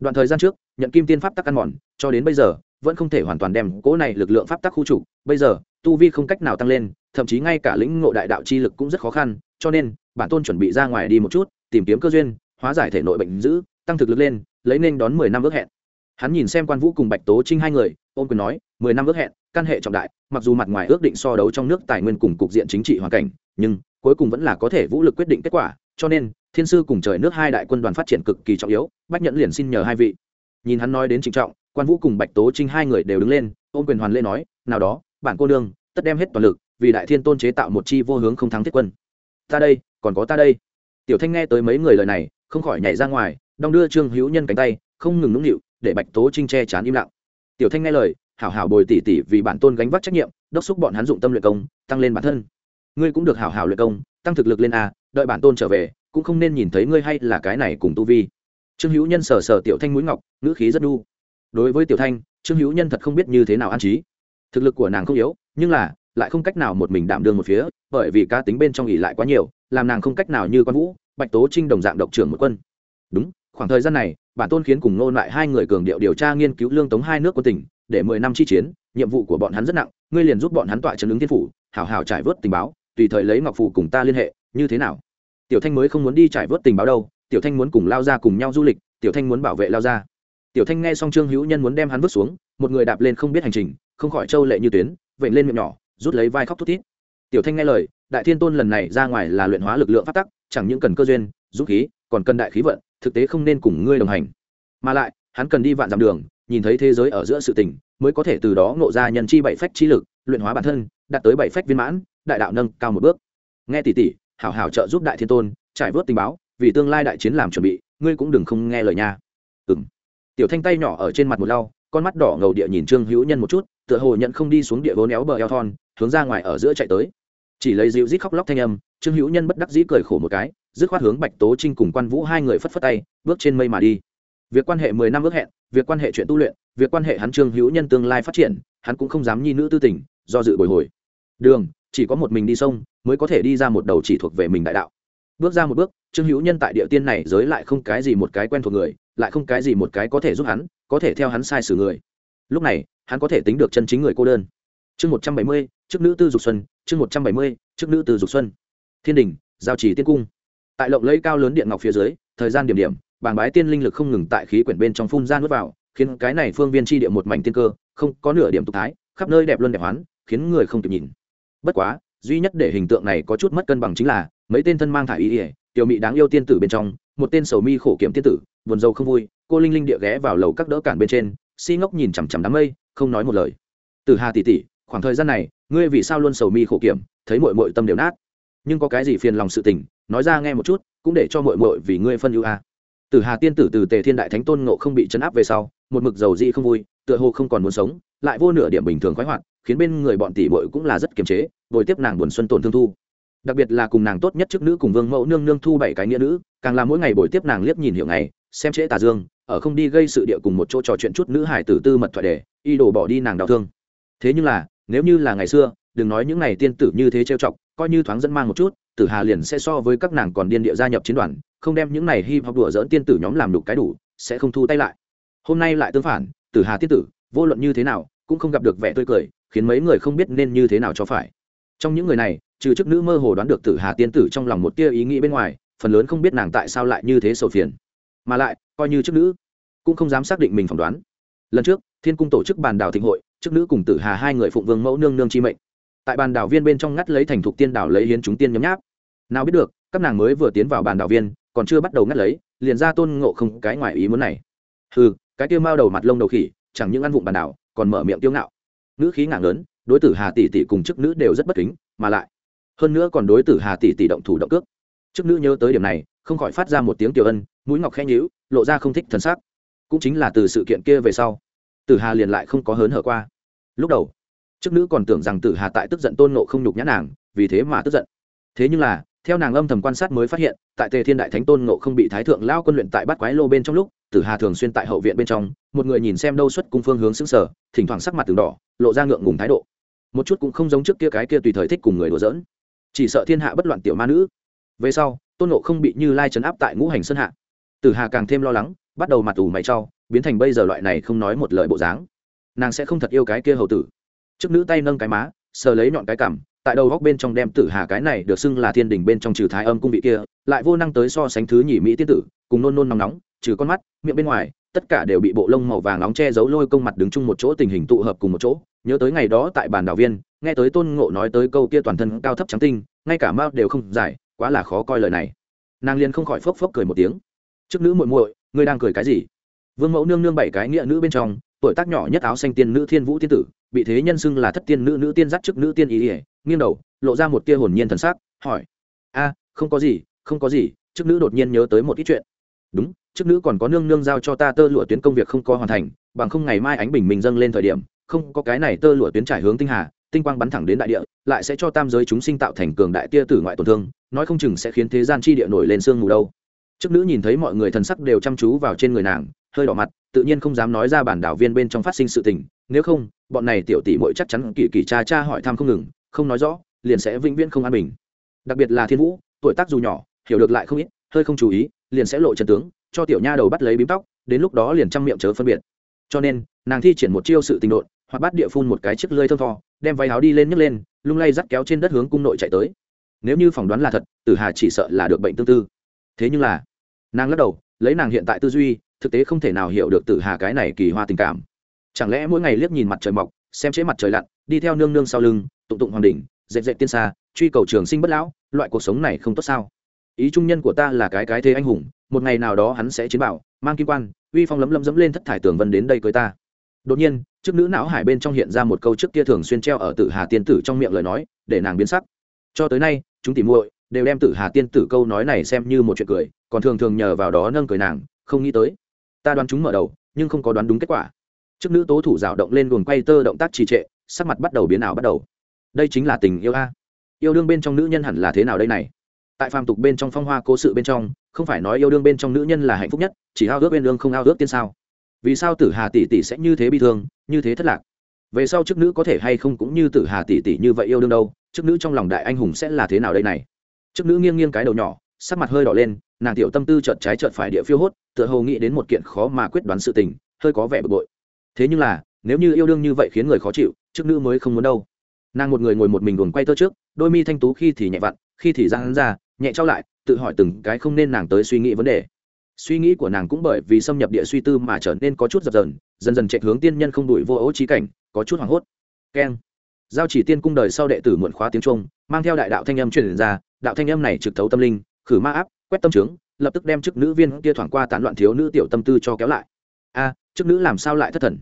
đoạn thời gian trước, nhận kim tiên pháp tắc ăn mòn, cho đến bây giờ, vẫn không thể hoàn toàn đem cỗ này lực lượng pháp tắc khu trục. Bây giờ, tu vi không cách nào tăng lên thậm chí ngay cả lĩnh ngộ đại đạo chi lực cũng rất khó khăn, cho nên, bản tôn chuẩn bị ra ngoài đi một chút, tìm kiếm cơ duyên, hóa giải thể nội bệnh dữ, tăng thực lực lên, lấy nên đón mười năm ước hẹn. Hắn nhìn xem quan vũ cùng bạch tố trinh hai người, ôm quyền nói, mười năm ước hẹn, căn hệ trọng đại, mặc dù mặt ngoài ước định so đấu trong nước tài nguyên cùng cục diện chính trị hoàn cảnh, nhưng cuối cùng vẫn là có thể vũ lực quyết định kết quả, cho nên, thiên sư cùng trời nước hai đại quân đoàn phát triển cực kỳ trọng yếu, bách nhẫn liền xin nhờ hai vị. Nhìn hắn nói đến trịnh trọng, quan vũ cùng bạch tố trinh hai người đều đứng lên, ôm quyền hoàn lê nói, nào đó, bản cô nương, tất đem hết toàn lực vì đại thiên tôn chế tạo một chi vô hướng không thắng thiết quân. Ta đây, còn có ta đây. Tiểu thanh nghe tới mấy người lời này, không khỏi nhảy ra ngoài, đong đưa trương hữu nhân cánh tay, không ngừng nũng nịu, để bạch tố trinh che chán im lặng. Tiểu thanh nghe lời, hảo hảo bồi tỉ tỉ vì bản tôn gánh vác trách nhiệm, đốc xúc bọn hắn dụng tâm luyện công, tăng lên bản thân. Ngươi cũng được hảo hảo luyện công, tăng thực lực lên a đợi bản tôn trở về, cũng không nên nhìn thấy ngươi hay là cái này cùng tu vi. Trương hữu nhân sờ sờ tiểu thanh mũi ngọc, ngữ khí rất đu. Đối với tiểu thanh, trương hữu nhân thật không biết như thế nào an trí. Thực lực của nàng không yếu, nhưng là lại không cách nào một mình đảm đương một phía, bởi vì cá tính bên trong ỉ lại quá nhiều, làm nàng không cách nào như quan vũ, bạch tố trinh đồng dạng độc trưởng một quân. Đúng, khoảng thời gian này, bản tôn khiến cùng nô lại hai người cường điệu điều tra nghiên cứu lương tống hai nước quân tỉnh để mười năm chi chiến, nhiệm vụ của bọn hắn rất nặng, ngươi liền giúp bọn hắn tọa trấn ứng thiên phủ, hảo hảo trải vớt tình báo, tùy thời lấy ngọc phủ cùng ta liên hệ, như thế nào? Tiểu thanh mới không muốn đi trải vớt tình báo đâu, tiểu thanh muốn cùng lao ra cùng nhau du lịch, tiểu thanh muốn bảo vệ lao ra tiểu thanh nghe xong trương hữu nhân muốn đem hắn vứt xuống, một người đạp lên không biết hành trình, không khỏi trâu lệ như tuyến vẩy lên miệng nhỏ rút lấy vai khóc thút thít. Tiểu thanh nghe lời, đại thiên tôn lần này ra ngoài là luyện hóa lực lượng phát tắc, chẳng những cần cơ duyên, dũng khí, còn cần đại khí vận, thực tế không nên cùng ngươi đồng hành. Mà lại, hắn cần đi vạn dặm đường, nhìn thấy thế giới ở giữa sự tình, mới có thể từ đó ngộ ra nhân chi bảy phách chi lực, luyện hóa bản thân, đạt tới bảy phách viên mãn, đại đạo nâng cao một bước. Nghe tỷ tỷ, hảo hảo trợ giúp đại thiên tôn, trải vớt tình báo, vì tương lai đại chiến làm chuẩn bị, ngươi cũng đừng không nghe lời nha. Ừng tiểu thanh tay nhỏ ở trên mặt một lau, con mắt đỏ ngầu địa nhìn trương hữu nhân một chút, tựa hồ nhận không đi xuống địa vốn éo bờ eo thon hướng ra ngoài ở giữa chạy tới. Chỉ lấy dịu rít khóc lóc thanh âm, trương hữu nhân bất đắc dĩ cười khổ một cái, dứt khoát hướng bạch tố trinh cùng quan vũ hai người phất phất tay, bước trên mây mà đi. Việc quan hệ mười năm ước hẹn, việc quan hệ chuyện tu luyện, việc quan hệ hắn trương hữu nhân tương lai phát triển, hắn cũng không dám nhi nữ tư tình, do dự bồi hồi. Đường, chỉ có một mình đi sông, mới có thể đi ra một đầu chỉ thuộc về mình đại đạo. Bước ra một bước, trương hữu nhân tại địa tiên này giới lại không cái gì một cái quen thuộc người, lại không cái gì một cái có thể giúp hắn, có thể theo hắn sai sử người. Lúc này, hắn có thể tính được chân chính người cô đơn. Chương một trăm bảy mươi trước nữ tư dục xuân, chương một trăm bảy mươi, trước nữ tư dục xuân. Thiên đình, giao chỉ tiên cung. Tại lộng lẫy cao lớn điện ngọc phía dưới, thời gian điểm điểm bảng bái tiên linh lực không ngừng tại khí quyển bên trong phun ra nước vào, khiến cái này phương viên tri địa một mảnh tiên cơ, không có nửa điểm tục thái, khắp nơi đẹp luân đẹp hoán, khiến người không kịp nhìn. Bất quá, duy nhất để hình tượng này có chút mất cân bằng chính là, mấy tên thân mang thả ý ỉa tiểu mị đáng yêu tiên tử bên trong, một tên sầu mi khổ Kiếm tiên tử, buồn rầu không vui, cô linh linh địa ghé vào lầu các đỡ cản bên trên, si ngốc nhìn chằm chằm đám mây, không nói một lời. Từ hà tỷ tỷ, khoảng thời gian này ngươi vì sao luôn sầu mi khổ kiểm, thấy mội mội tâm đều nát? Nhưng có cái gì phiền lòng sự tình, nói ra nghe một chút, cũng để cho mội mội vì ngươi phân ưu a. Từ hà tiên tử từ tề thiên đại thánh tôn ngộ không bị chấn áp về sau, một mực dầu dị không vui, tựa hồ không còn muốn sống, lại vô nửa điểm bình thường khoái hoạt, khiến bên người bọn tỷ bội cũng là rất kiềm chế, bồi tiếp nàng buồn xuân tổn thương thu. Đặc biệt là cùng nàng tốt nhất trước nữ cùng vương mẫu nương nương thu bảy cái nghĩa nữ, càng là mỗi ngày buổi tiếp nàng liếc nhìn hiệu ngày, xem trễ tà dương, ở không đi gây sự địa cùng một chỗ trò chuyện chút nữ hải tử tư mật thoại đề y đổ bỏ đi nàng đau thương. Thế nhưng là nếu như là ngày xưa, đừng nói những ngày tiên tử như thế trêu chọc, coi như thoáng dẫn mang một chút, tử hà liền sẽ so với các nàng còn điên địa gia nhập chiến đoàn, không đem những ngày hy vọng đùa dỡn tiên tử nhóm làm đục cái đủ, sẽ không thu tay lại. Hôm nay lại tương phản, tử hà tiên tử, vô luận như thế nào, cũng không gặp được vẻ tươi cười, khiến mấy người không biết nên như thế nào cho phải. Trong những người này, trừ chức nữ mơ hồ đoán được tử hà tiên tử trong lòng một tia ý nghĩ bên ngoài, phần lớn không biết nàng tại sao lại như thế sầu phiền. Mà lại, coi như chức nữ, cũng không dám xác định mình phỏng đoán. Lần trước, thiên cung tổ chức bàn đào thịnh hội chức nữ cùng tử hà hai người phụng vương mẫu nương nương chi mệnh. Tại bàn đảo viên bên trong ngắt lấy thành thục tiên đảo lấy hiến chúng tiên nhấm nháp. Nào biết được, các nàng mới vừa tiến vào bàn đảo viên, còn chưa bắt đầu ngắt lấy, liền ra tôn ngộ không cái ngoài ý muốn này. Ừ cái tiêu mao đầu mặt lông đầu khỉ, chẳng những ăn vụng bàn đảo, còn mở miệng tiêu ngạo. Nữ khí ngạng lớn, đối tử hà tỷ tỷ cùng chức nữ đều rất bất kính, mà lại, hơn nữa còn đối tử hà tỷ tỷ động thủ động cước. Chức nữ nhớ tới điểm này, không khỏi phát ra một tiếng tiểu ân, mũi ngọc khẽ nhíu, lộ ra không thích thần sắc. Cũng chính là từ sự kiện kia về sau tử hà liền lại không có hớn hở qua. Lúc đầu chức nữ còn tưởng rằng tử hà tại tức giận tôn nộ không nhục nhã nàng, vì thế mà tức giận. Thế nhưng là, theo nàng âm thầm quan sát mới phát hiện, tại tề thiên đại thánh tôn nộ không bị thái thượng lao quân luyện tại bát quái lô bên trong lúc, tử hà thường xuyên tại hậu viện bên trong, một người nhìn xem đâu xuất cung phương hướng xứng sở thỉnh thoảng sắc mặt từng đỏ, lộ ra ngượng ngùng thái độ. Một chút cũng không giống trước kia cái kia tùy thời thích cùng người đùa giỡn. Chỉ sợ thiên hạ bất loạn tiểu ma nữ. Về sau, tôn nộ không bị như lai chấn áp tại ngũ hành sơn hạ. Tử hà càng thêm lo lắng, bắt đầu mặt ủ mày trau biến thành bây giờ loại này không nói một lời bộ dáng. Nàng sẽ không thật yêu cái kia hầu tử. Trước nữ tay nâng cái má, sờ lấy nhọn cái cằm, tại đầu góc bên trong đem tử hà cái này được xưng là thiên đình bên trong trừ thái âm cung vị kia, lại vô năng tới so sánh thứ nhỉ mỹ tiên tử, cùng nôn nôn nóng nóng, trừ con mắt, miệng bên ngoài, tất cả đều bị bộ lông màu vàng nóng che giấu lôi công mặt đứng chung một chỗ tình hình tụ hợp cùng một chỗ. Nhớ tới ngày đó tại bàn đảo viên, nghe tới tôn ngộ nói tới câu kia toàn thân cao thấp trắng tinh, ngay cả mao đều không giải, quá là khó coi lời này. Nàng liền không khỏi phốc phốc cười một tiếng. Trước nữ muội muội, ngươi đang cười cái gì? Vương mẫu nương nương bảy cái nghĩa nữ bên trong, tuổi tác nhỏ nhất áo xanh tiên nữ thiên vũ tiên tử, bị thế nhân xưng là thất tiên nữ nữ tiên giắt trước nữ tiên ý ỉa nghiêng đầu, lộ ra một tia hồn nhiên thần sắc, hỏi, a, không có gì, không có gì, trước nữ đột nhiên nhớ tới một ít chuyện. Đúng, trước nữ còn có nương nương giao cho ta tơ lụa tuyến công việc không có hoàn thành, bằng không ngày mai ánh bình minh dâng lên thời điểm, không có cái này tơ lụa tuyến trải hướng tinh hà, tinh quang bắn thẳng đến đại địa, lại sẽ cho tam giới chúng sinh tạo thành cường đại tia tử ngoại tổn thương, nói không chừng sẽ khiến thế gian chi địa nổi lên sương mù đâu trước nữ nhìn thấy mọi người thần sắc đều chăm chú vào trên người nàng, hơi đỏ mặt, tự nhiên không dám nói ra bản đảo viên bên trong phát sinh sự tình. Nếu không, bọn này tiểu tỷ muội chắc chắn kỳ kỳ cha cha hỏi thăm không ngừng, không nói rõ, liền sẽ vĩnh viễn không an bình. Đặc biệt là thiên vũ, tuổi tác dù nhỏ, hiểu được lại không ít, hơi không chú ý, liền sẽ lộ trần tướng, cho tiểu nha đầu bắt lấy bím tóc, đến lúc đó liền chăm miệng chớ phân biệt. Cho nên, nàng thi triển một chiêu sự tình độn hoặc bắt địa phun một cái chiếc lơi thơm tho, đem váy áo đi lên nhấc lên, lung lay dắt kéo trên đất hướng cung nội chạy tới. Nếu như phỏng đoán là thật, tử hà chỉ sợ là được bệnh tương tư thế nhưng là, nàng lắc đầu, lấy nàng hiện tại tư duy, thực tế không thể nào hiểu được tử hà cái này kỳ hoa tình cảm. Chẳng lẽ mỗi ngày liếc nhìn mặt trời mọc, xem chế mặt trời lặn, đi theo nương nương sau lưng, tụng tụng hoàng đỉnh, dệt dệt tiên xa truy cầu trường sinh bất lão, loại cuộc sống này không tốt sao? Ý trung nhân của ta là cái cái thế anh hùng, một ngày nào đó hắn sẽ chiến bảo mang kim quan, uy phong lấm lấm dẫm lên thất thải tường vân đến đây cưới ta. Đột nhiên, trước nữ não hải bên trong hiện ra một câu trước kia thường xuyên treo ở tử hà tiên tử trong miệng lời nói, để nàng biến sắc. Cho tới nay, chúng tìm muội đều đem tử hà tiên tử câu nói này xem như một chuyện cười, còn thường thường nhờ vào đó nâng cười nàng, không nghĩ tới. Ta đoán chúng mở đầu, nhưng không có đoán đúng kết quả. Trước nữ tố thủ rào động lên luồng quay tơ động tác trì trệ, sắc mặt bắt đầu biến ảo bắt đầu. Đây chính là tình yêu a. Yêu đương bên trong nữ nhân hẳn là thế nào đây này? Tại phàm tục bên trong phong hoa cố sự bên trong, không phải nói yêu đương bên trong nữ nhân là hạnh phúc nhất, chỉ ao ước bên đương không ao ước tiên sao? Vì sao tử hà tỷ tỷ sẽ như thế bi thương, như thế thất lạc? Về sau chức nữ có thể hay không cũng như tử hà tỷ tỷ như vậy yêu đương đâu chức nữ trong lòng đại anh hùng sẽ là thế nào đây này? Chức nữ nghiêng nghiêng cái đầu nhỏ, sắc mặt hơi đỏ lên, nàng tiểu tâm tư chợt trái chợt phải địa phiêu hốt, tựa hồ nghĩ đến một kiện khó mà quyết đoán sự tình, hơi có vẻ bực bội. Thế nhưng là, nếu như yêu đương như vậy khiến người khó chịu chức nữ mới không muốn đâu. Nàng một người ngồi một mình buồn quay tơ trước, đôi mi thanh tú khi thì nhẹ vặn, khi thì ra hắn ra, nhẹ trao lại, tự hỏi từng cái không nên nàng tới suy nghĩ vấn đề. Suy nghĩ của nàng cũng bởi vì xâm nhập địa suy tư mà trở nên có chút dập dần dần dần chạy hướng tiên nhân không đuổi vô ấu trí cảnh, có chút hoảng hốt. Keng. Giao chỉ tiên cung đời sau đệ tử muộn khóa tiếng trung mang theo đại đạo thanh âm truyền ra, đạo thanh âm này trực thấu tâm linh, khử ma áp, quét tâm trướng, lập tức đem chức nữ viên kia thoảng qua tán loạn thiếu nữ tiểu tâm tư cho kéo lại. A, chức nữ làm sao lại thất thần?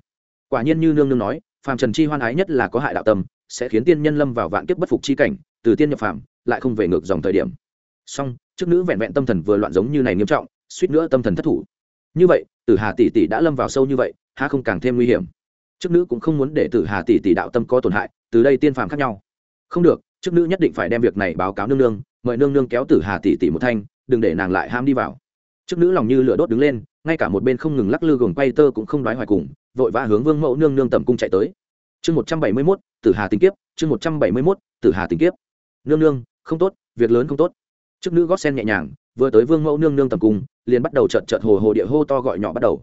Quả nhiên như nương nương nói, phàm trần chi hoan ái nhất là có hại đạo tâm, sẽ khiến tiên nhân lâm vào vạn kiếp bất phục chi cảnh, từ tiên nhập phàm, lại không về ngược dòng thời điểm. Song, chức nữ vẹn vẹn tâm thần vừa loạn giống như này nghiêm trọng, suýt nữa tâm thần thất thủ. Như vậy, tử hà tỷ tỷ đã lâm vào sâu như vậy, há không càng thêm nguy hiểm? Chức nữ cũng không muốn để tử hà tỷ tỷ đạo tâm có tổn hại, từ đây tiên phàm khác nhau. Không được chức nữ nhất định phải đem việc này báo cáo nương nương, mời nương nương kéo tử hà tỷ tỷ một thanh, đừng để nàng lại ham đi vào. Chức nữ lòng như lửa đốt đứng lên, ngay cả một bên không ngừng lắc lư gồng quay tơ cũng không đoái hoài cùng, vội vã hướng vương mẫu nương nương tầm cung chạy tới. Chương một trăm bảy mươi mốt, tử hà tình kiếp, chương một trăm bảy mươi mốt, tử hà tình kiếp. Nương nương, không tốt, việc lớn không tốt. Chức nữ gót sen nhẹ nhàng, vừa tới vương mẫu nương nương tầm cung, liền bắt đầu trận trận hồ hồ địa hô to gọi nhỏ bắt đầu.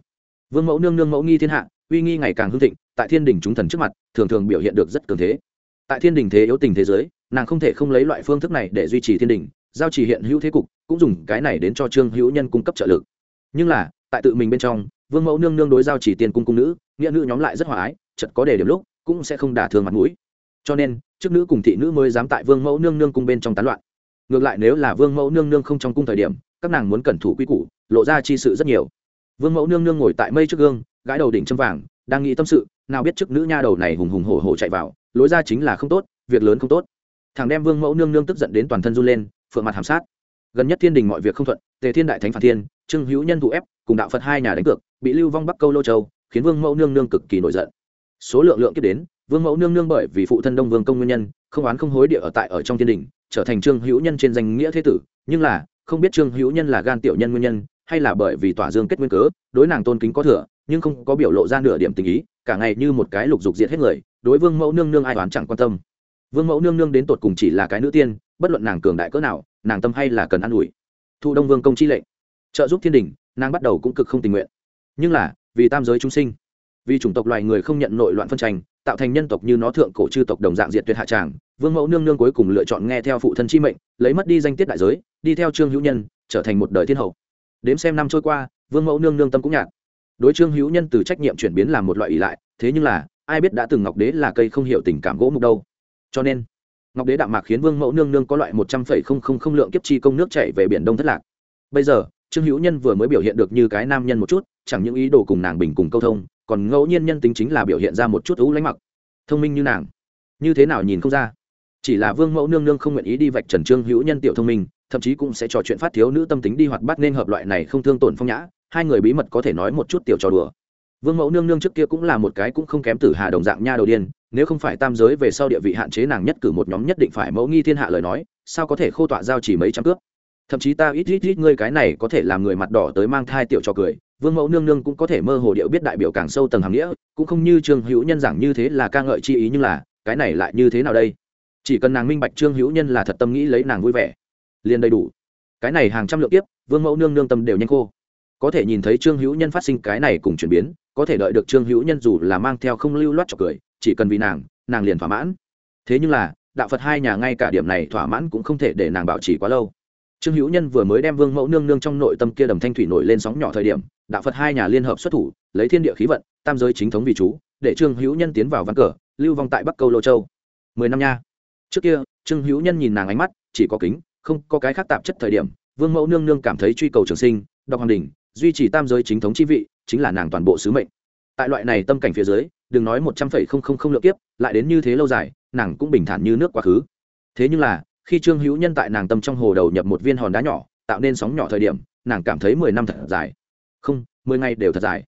Vương mẫu nương nương mẫu nghi thiên hạ, uy nghi ngày càng hưng thịnh, tại thiên đình chúng thần trước mặt, thường thường biểu hiện được rất cường thế. Tại thiên đình thế yếu tình thế giới nàng không thể không lấy loại phương thức này để duy trì thiên đình, giao chỉ hiện hữu thế cục, cũng dùng cái này đến cho trương hữu nhân cung cấp trợ lực. Nhưng là, tại tự mình bên trong, vương mẫu nương nương đối giao chỉ tiền cung cung nữ, nghĩa nữ nhóm lại rất hòa ái chật có đề điểm lúc, cũng sẽ không đả thương mặt mũi. Cho nên trước nữ cùng thị nữ mới dám tại vương mẫu nương nương cung bên trong tán loạn. Ngược lại nếu là vương mẫu nương nương không trong cung thời điểm, các nàng muốn cẩn thủ quy củ, lộ ra chi sự rất nhiều. Vương mẫu nương nương ngồi tại mây trước gương, gãi đầu đỉnh châm vàng, đang nghĩ tâm sự, nào biết trước nữ nha đầu này hùng hùng hổ hổ chạy vào, lối ra chính là không tốt, việc lớn không tốt thằng đem vương mẫu nương nương tức giận đến toàn thân run lên, phượng mặt hàm sát. Gần nhất thiên đình mọi việc không thuận, tề thiên đại thánh phản thiên, trương hữu nhân thụ ép, cùng đạo phật hai nhà đánh cược, bị lưu vong bắc câu lô châu, khiến vương mẫu nương nương cực kỳ nổi giận. Số lượng lượng kiếp đến, vương mẫu nương nương bởi vì phụ thân đông vương công nguyên nhân, không oán không hối địa ở tại ở trong thiên đình, trở thành trương hữu nhân trên danh nghĩa thế tử, nhưng là, không biết trương hữu nhân là gan tiểu nhân nguyên nhân, hay là bởi vì tỏa dương kết nguyên cớ, đối nàng tôn kính có thừa, nhưng không có biểu lộ ra nửa điểm tình ý, cả ngày như một cái lục dục diệt hết người, đối vương mẫu nương nương ai đoán chẳng quan tâm vương mẫu nương nương đến tột cùng chỉ là cái nữ tiên, bất luận nàng cường đại cỡ nào, nàng tâm hay là cần an ủi. Thụ đông vương công chi lệnh. Trợ giúp thiên đình, nàng bắt đầu cũng cực không tình nguyện. Nhưng là, vì tam giới chúng sinh, vì chủng tộc loài người không nhận nội loạn phân tranh, tạo thành nhân tộc như nó thượng cổ chư tộc đồng dạng diệt tuyệt hạ tràng, vương mẫu nương nương cuối cùng lựa chọn nghe theo phụ thân chi mệnh, lấy mất đi danh tiết đại giới, đi theo trương hữu nhân, trở thành một đời thiên hậu. Đếm xem năm trôi qua, vương mẫu nương nương tâm cũng nhạt. Đối trương hữu nhân từ trách nhiệm chuyển biến làm một loại ỷ lại, thế nhưng là, ai biết đã từng ngọc đế là cây không hiểu tình cảm gỗ mục đâu cho nên, ngọc đế đạm mạc khiến vương mẫu nương nương có loại một trăm phẩy không không không lượng kiếp chi công nước chảy về biển đông thất lạc. Bây giờ, trương hữu nhân vừa mới biểu hiện được như cái nam nhân một chút, chẳng những ý đồ cùng nàng bình cùng câu thông, còn ngẫu nhiên nhân tính chính là biểu hiện ra một chút ú lánh mặc. Thông minh như nàng. Như thế nào nhìn không ra. Chỉ là vương mẫu nương nương không nguyện ý đi vạch trần trương hữu nhân tiểu thông minh, thậm chí cũng sẽ trò chuyện phát thiếu nữ tâm tính đi hoạt bát nên hợp loại này không thương tổn phong nhã, hai người bí mật có thể nói một chút tiểu trò đùa. Vương mẫu nương nương trước kia cũng là một cái cũng không kém tử hà đồng dạng nha đầu điên nếu không phải tam giới về sau địa vị hạn chế nàng nhất cử một nhóm nhất định phải mẫu nghi thiên hạ lời nói, sao có thể khô tọa giao chỉ mấy trăm cướp thậm chí ta ít ít ít ngươi cái này có thể làm người mặt đỏ tới mang thai tiểu cho cười, vương mẫu nương nương cũng có thể mơ hồ điệu biết đại biểu càng sâu tầng hàm nghĩa, cũng không như trương hữu nhân giảng như thế là ca ngợi chi ý nhưng là, cái này lại như thế nào đây? Chỉ cần nàng minh bạch trương hữu nhân là thật tâm nghĩ lấy nàng vui vẻ, liền đầy đủ. Cái này hàng trăm lượng tiếp vương mẫu nương nương tâm đều nhanh khô. Có thể nhìn thấy trương hữu nhân phát sinh cái này cùng chuyển biến, có thể đợi được trương hữu nhân dù là mang theo không lưu loát trọc cười chỉ cần vì nàng nàng liền thỏa mãn. Thế nhưng là, đạo phật hai nhà ngay cả điểm này thỏa mãn cũng không thể để nàng bảo trì quá lâu. Trương hữu nhân vừa mới đem vương mẫu nương nương trong nội tâm kia đầm thanh thủy nổi lên sóng nhỏ thời điểm, đạo phật hai nhà liên hợp xuất thủ, lấy thiên địa khí vận, tam giới chính thống vì chú, để trương hữu nhân tiến vào văn cờ, lưu vong tại bắc câu lô châu. Mười năm nha. Trước kia, trương hữu nhân nhìn nàng ánh mắt, chỉ có kính, không có cái khác tạp chất thời điểm, vương mẫu nương nương cảm thấy truy cầu trường sinh, đọc hoàng đình, duy trì tam giới chính thống chi vị, chính là nàng toàn bộ sứ mệnh tại loại này tâm cảnh phía dưới, đừng nói một trăm phẩy không không không lượng kiếp, lại đến như thế lâu dài, nàng cũng bình thản như nước quá khứ. Thế nhưng là, khi trương hữu nhân tại nàng tâm trong hồ đầu nhập một viên hòn đá nhỏ, tạo nên sóng nhỏ thời điểm, nàng cảm thấy mười năm thật dài. Không, mười ngày đều thật dài.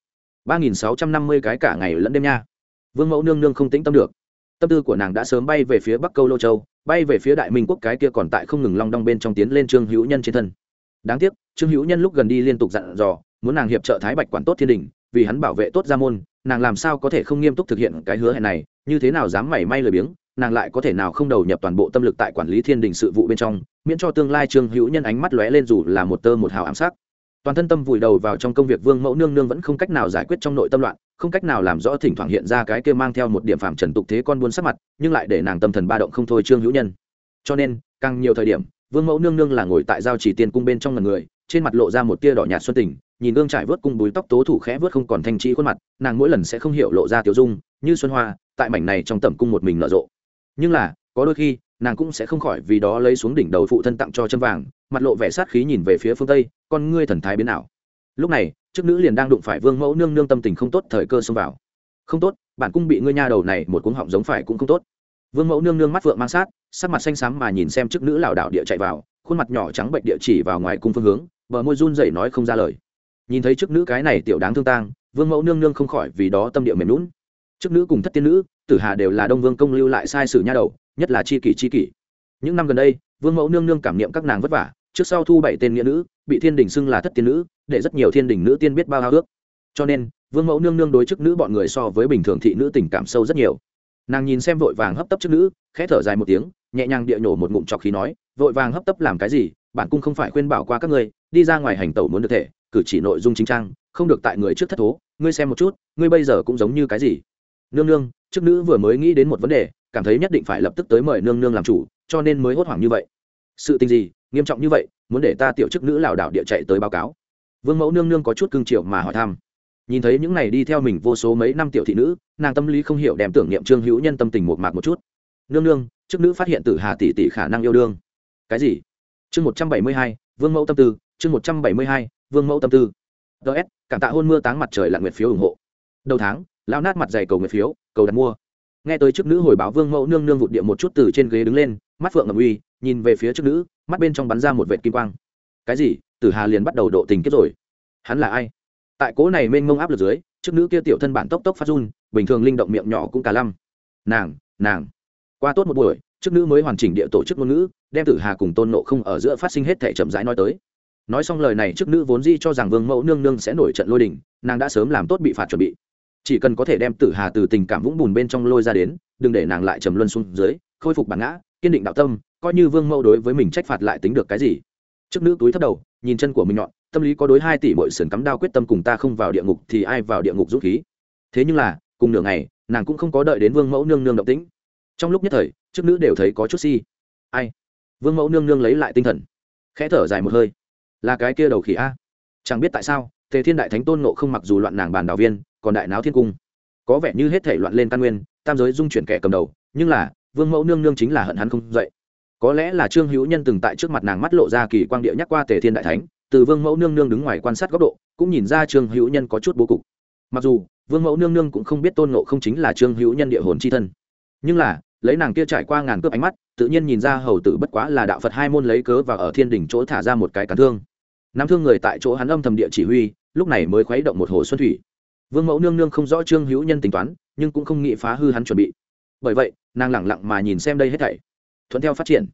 Ba nghìn sáu trăm năm mươi cái cả ngày lẫn đêm nha. Vương mẫu nương nương không tĩnh tâm được. Tâm tư của nàng đã sớm bay về phía bắc câu lô châu, bay về phía đại minh quốc cái kia còn tại không ngừng long đong bên trong tiến lên trương hữu nhân trên thân. Đáng tiếc, trương hữu nhân lúc gần đi liên tục dặn dò, muốn nàng hiệp trợ thái bạch quản tốt thiên đình vì hắn bảo vệ tốt gia môn, nàng làm sao có thể không nghiêm túc thực hiện cái hứa hẹn này, như thế nào dám mảy may lười biếng, nàng lại có thể nào không đầu nhập toàn bộ tâm lực tại quản lý thiên đình sự vụ bên trong, miễn cho tương lai trương hữu nhân ánh mắt lóe lên dù là một tơ một hào ám sát. Toàn thân tâm vùi đầu vào trong công việc vương mẫu nương nương vẫn không cách nào giải quyết trong nội tâm loạn, không cách nào làm rõ thỉnh thoảng hiện ra cái kia mang theo một điểm phạm trần tục thế con buôn sắc mặt, nhưng lại để nàng tâm thần ba động không thôi trương hữu nhân. Cho nên, càng nhiều thời điểm, vương mẫu nương nương là ngồi tại giao chỉ tiên cung bên trong ngần người, trên mặt lộ ra một tia đỏ nhạt xuân tình nhìn gương trải vớt cung búi tóc tố thủ khẽ vớt không còn thanh trí khuôn mặt, nàng mỗi lần sẽ không hiểu lộ ra tiểu dung, như xuân hoa, tại mảnh này trong tẩm cung một mình nở rộ. Nhưng là, có đôi khi, nàng cũng sẽ không khỏi vì đó lấy xuống đỉnh đầu phụ thân tặng cho chân vàng, mặt lộ vẻ sát khí nhìn về phía phương tây, con ngươi thần thái biến ảo. Lúc này chức nữ liền đang đụng phải vương mẫu nương nương tâm tình không tốt, thời cơ xông vào. Không tốt, bản cung bị ngươi nha đầu này một cuống họng giống phải cũng không tốt. Vương mẫu nương nương mắt vượng mang sát, sắc mặt xanh xám mà nhìn xem chức nữ lảo đảo địa chạy vào, khuôn mặt nhỏ trắng bệnh địa chỉ vào ngoài cung phương hướng, bờ môi run rẩy nói không ra lời nhìn thấy chức nữ cái này tiểu đáng thương tang, vương mẫu nương nương không khỏi vì đó tâm địa mềm lún chức nữ cùng thất tiên nữ, tử hà đều là đông vương công lưu lại sai sử nha đầu, nhất là chi kỷ chi kỷ. Những năm gần đây, vương mẫu nương nương cảm niệm các nàng vất vả, trước sau thu bảy tên nghĩa nữ, bị thiên đình xưng là thất tiên nữ, để rất nhiều thiên đình nữ tiên biết bao hao ước. Cho nên, vương mẫu nương nương đối chức nữ bọn người so với bình thường thị nữ tình cảm sâu rất nhiều. Nàng nhìn xem vội vàng hấp tấp chức nữ, khẽ thở dài một tiếng, nhẹ nhàng địa nhổ một ngụm trọc khí nói, vội vàng hấp tấp làm cái gì? Bản cung không phải khuyên bảo qua các ngươi, đi ra ngoài hành tẩu muốn được thể cử chỉ nội dung chính trang, không được tại người trước thất thố, ngươi xem một chút, ngươi bây giờ cũng giống như cái gì? Nương nương chức nữ vừa mới nghĩ đến một vấn đề, cảm thấy nhất định phải lập tức tới mời nương nương làm chủ, cho nên mới hốt hoảng như vậy. Sự tình gì, nghiêm trọng như vậy, muốn để ta tiểu chức nữ lảo đảo địa chạy tới báo cáo. Vương mẫu nương nương có chút cương triệu mà hỏi thăm. Nhìn thấy những này đi theo mình vô số mấy năm tiểu thị nữ, nàng tâm lý không hiểu đem tưởng niệm trương hữu nhân tâm tình một mạc một chút. Nương nương, chức nữ phát hiện tử hà tỷ tỷ khả năng yêu đương. Cái gì? Chương một trăm bảy mươi hai, vương mẫu tâm tư chương một trăm bảy mươi hai, vương mẫu tâm tư. Ts cảm tạ hôn mưa táng mặt trời lặn nguyệt phiếu ủng hộ. Đầu tháng lao nát mặt dày cầu nguyệt phiếu, cầu đặt mua. Nghe tới chức nữ hồi báo vương mẫu nương nương vụt địa một chút từ trên ghế đứng lên, mắt phượng ngầm uy, nhìn về phía chức nữ, mắt bên trong bắn ra một vệt kim quang. Cái gì? Tử hà liền bắt đầu độ tình kết rồi. Hắn là ai? Tại cố này mênh mông áp lực dưới chức nữ kia tiểu thân bản tốc tốc phát run, bình thường linh động miệng nhỏ cũng cả lăm. Nàng nàng. Qua tốt một buổi chức nữ mới hoàn chỉnh địa tổ chức ngôn ngữ, đem tử hà cùng tôn nộ không ở giữa phát sinh hết thể chậm rãi nói tới nói xong lời này, trước nữ vốn di cho rằng vương mẫu nương nương sẽ nổi trận lôi đình, nàng đã sớm làm tốt bị phạt chuẩn bị. Chỉ cần có thể đem tử hà từ tình cảm vũng bùn bên trong lôi ra đến, đừng để nàng lại trầm luân xuống dưới, khôi phục bản ngã, kiên định đạo tâm, coi như vương mẫu đối với mình trách phạt lại tính được cái gì. Trước nữ túi thấp đầu, nhìn chân của mình nhọn, tâm lý có đối hai tỷ bội sườn cắm đao quyết tâm cùng ta không vào địa ngục thì ai vào địa ngục rút khí. Thế nhưng là, cùng nửa ngày, nàng cũng không có đợi đến vương mẫu nương nương động tĩnh. Trong lúc nhất thời, trước nữ đều thấy có chút si. Ai? Vương mẫu nương nương lấy lại tinh thần, khẽ thở dài một hơi là cái kia đầu khỉ a. Chẳng biết tại sao, tề thiên đại thánh tôn nộ không mặc dù loạn nàng bàn đào viên, còn đại náo thiên cung. Có vẻ như hết thể loạn lên căn nguyên, tam giới dung chuyển kẻ cầm đầu, nhưng là, vương mẫu nương nương chính là hận hắn không dậy. Có lẽ là trương hữu nhân từng tại trước mặt nàng mắt lộ ra kỳ quang địa nhắc qua tề thiên đại thánh, từ vương mẫu nương nương đứng ngoài quan sát góc độ, cũng nhìn ra trương hữu nhân có chút bố cục. Mặc dù, vương mẫu nương nương cũng không biết tôn nộ không chính là trương hữu nhân địa hồn c h i thân. Nhưng là, lấy nàng kia trải qua ngàn cướp ánh mắt, tự nhiên nhìn ra hầu tử bất quá là đạo phật hai môn lấy cớ và ở thiên đỉnh chỗ thả ra một cái cắn thương nắm thương người tại chỗ hắn âm thầm địa chỉ huy, lúc này mới khuấy động một hồ xuân thủy. Vương mẫu nương nương không rõ trương hữu nhân tính toán, nhưng cũng không nghĩ phá hư hắn chuẩn bị. Bởi vậy, nàng lẳng lặng mà nhìn xem đây hết thảy. Thuận theo phát triển.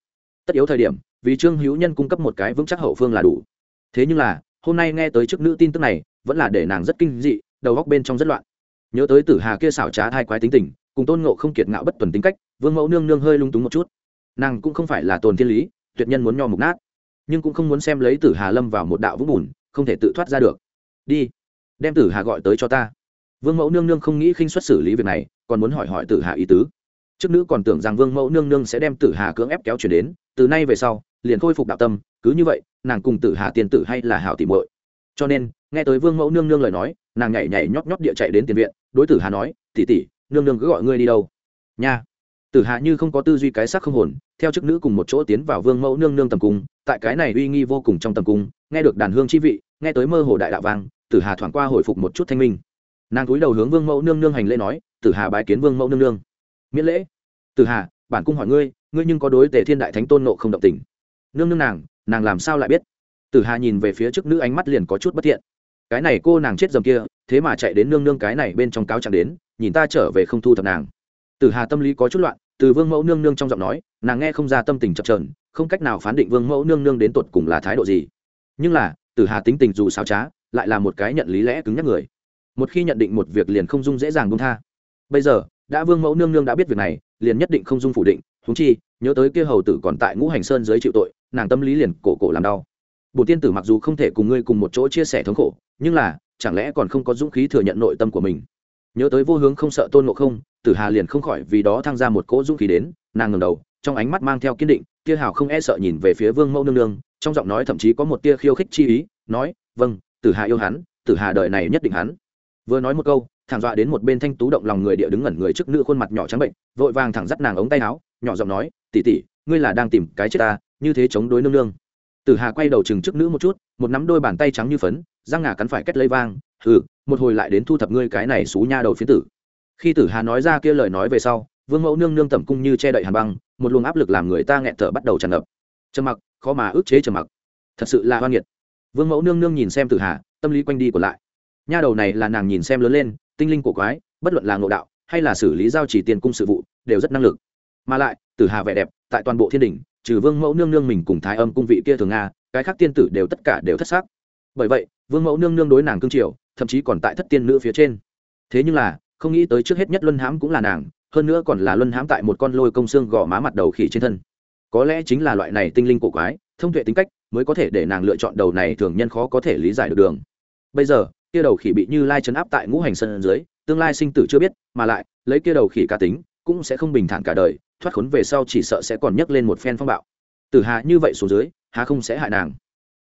Tất yếu thời điểm, vì trương hữu nhân cung cấp một cái vững chắc hậu phương là đủ. Thế nhưng là, hôm nay nghe tới chức nữ tin tức này, vẫn là để nàng rất kinh dị, đầu góc bên trong rất loạn. Nhớ tới tử hà kia xảo trá thai quái tính tình, cùng tôn ngộ không kiệt ngạo bất tuần tính cách, vương mẫu nương nương hơi lung túng một chút. Nàng cũng không phải là tồn thiên lý, tuyệt nhân muốn nho mục nát nhưng cũng không muốn xem lấy tử hà lâm vào một đạo vũng bùn, không thể tự thoát ra được. Đi, đem tử hà gọi tới cho ta. Vương mẫu nương nương không nghĩ khinh xuất xử lý việc này, còn muốn hỏi hỏi tử hà ý tứ. Trước nữ còn tưởng rằng vương mẫu nương nương sẽ đem tử hà cưỡng ép kéo chuyển đến, từ nay về sau, liền khôi phục đạo tâm, cứ như vậy, nàng cùng tử hà tiền tử hay là hảo tỉ muội. Cho nên, nghe tới vương mẫu nương nương lời nói, nàng nhảy nhảy nhót nhót địa chạy đến tiền viện, đối tử hà nói tỉ tỉ nương nương cứ gọi ngươi đi đâu? Nha. Tử hà như không có tư duy cái sắc không hồn theo chức nữ cùng một chỗ tiến vào vương mẫu nương nương tầm cung, tại cái này uy nghi vô cùng trong tầm cung, nghe được đàn hương chi vị, nghe tới mơ hồ đại đạo vang, tử hà thoảng qua hồi phục một chút thanh minh. Nàng cúi đầu hướng vương mẫu nương nương hành lễ nói, tử hà bái kiến vương mẫu nương nương. Miễn lễ. Tử hà, bản cung hỏi ngươi ngươi nhưng có đối tề thiên đại thánh tôn nộ không động tình? Nương nương nàng nàng làm sao lại biết? Tử hà nhìn về phía trước nữ ánh mắt liền có chút bất thiện. Cái này cô nàng chết dầm kia, thế mà chạy đến nương nương cái này bên trong cáo chẳng đến, nhìn ta trở về không thu thập nàng. Tử hà tâm lý có chút loạn, từ vương mẫu nương nương trong giọng nói nàng nghe không ra tâm tình chập trờn không cách nào phán định vương mẫu nương nương đến tột cùng là thái độ gì. Nhưng là, tử hà tính tình dù sao trá, lại là một cái nhận lý lẽ cứng nhắc người. Một khi nhận định một việc liền không dung dễ dàng buông tha. Bây giờ, đã vương mẫu nương nương đã biết việc này, liền nhất định không dung phủ định thúng chi, nhớ tới kia hầu tử còn tại ngũ hành sơn dưới chịu tội, nàng tâm lý liền cổ cổ làm đau. Bổ tiên tử mặc dù không thể cùng ngươi cùng một chỗ chia sẻ thống khổ, nhưng là, chẳng lẽ còn không có dũng khí thừa nhận nội tâm của mình? Nhớ tới vô hướng không sợ tôn ngộ không, tử hà liền không khỏi vì đó thăng ra một cỗ dũng khí đến, nàng ngầm đầu trong ánh mắt mang theo kiên định, tia hào không e sợ nhìn về phía vương mẫu nương nương, trong giọng nói thậm chí có một tia khiêu khích chi ý, nói vâng tử hà yêu hắn, tử hà đợi này nhất định hắn. Vừa nói một câu, thẳng dọa đến một bên thanh tú động lòng người địa đứng ngẩn người trước nữ khuôn mặt nhỏ trắng bệnh, vội vàng thẳng dắt nàng ống tay áo, nhỏ giọng nói tỉ tỉ ngươi là đang tìm cái chết ta, như thế chống đối nương nương. Tử hà quay đầu chừng trước nữ một chút, một nắm đôi bàn tay trắng như phấn, răng ngà cắn phải kết lấy vang, hừ, một hồi lại đến thu thập ngươi cái này xú nha đầu phiến tử. Khi tử hà nói ra kia lời nói về sau vương mẫu nương nương tẩm cung như che đậy hàn băng, một luồng áp lực làm người ta nghẹn thở bắt đầu tràn ngập. Trầm mặc, khó mà ước chế trầm mặc. Thật sự là hoan nghiệt. Vương mẫu nương nương nhìn xem tử hà, tâm lý quanh đi còn lại. Nha đầu này là nàng nhìn xem lớn lên, tinh linh của quái, bất luận là ngộ đạo, hay là xử lý giao chỉ tiền cung sự vụ, đều rất năng lực. Mà lại, tử hà vẻ đẹp, tại toàn bộ thiên đình, trừ vương mẫu nương nương mình cùng thái âm cung vị kia thường nga, cái khác tiên tử đều tất cả đều thất xác bởi vậy, vương mẫu nương nương đối nàng cương triều, thậm chí còn tại thất tiên nữ phía trên. Thế nhưng là, không nghĩ tới trước hết nhất luân hãm cũng là nàng hơn nữa còn là luân hãm tại một con lôi công xương gò má mặt đầu khỉ trên thân. Có lẽ chính là loại này tinh linh cổ quái, thông tuệ tính cách, mới có thể để nàng lựa chọn đầu này thường nhân khó có thể lý giải được đường. Bây giờ, kia đầu khỉ bị như lai chấn áp tại ngũ hành sân dưới, tương lai sinh tử chưa biết, mà lại, lấy kia đầu khỉ cá tính, cũng sẽ không bình thản cả đời, thoát khốn về sau chỉ sợ sẽ còn nhấc lên một phen phong bạo. Tử hà như vậy xuống dưới hà không sẽ hại nàng.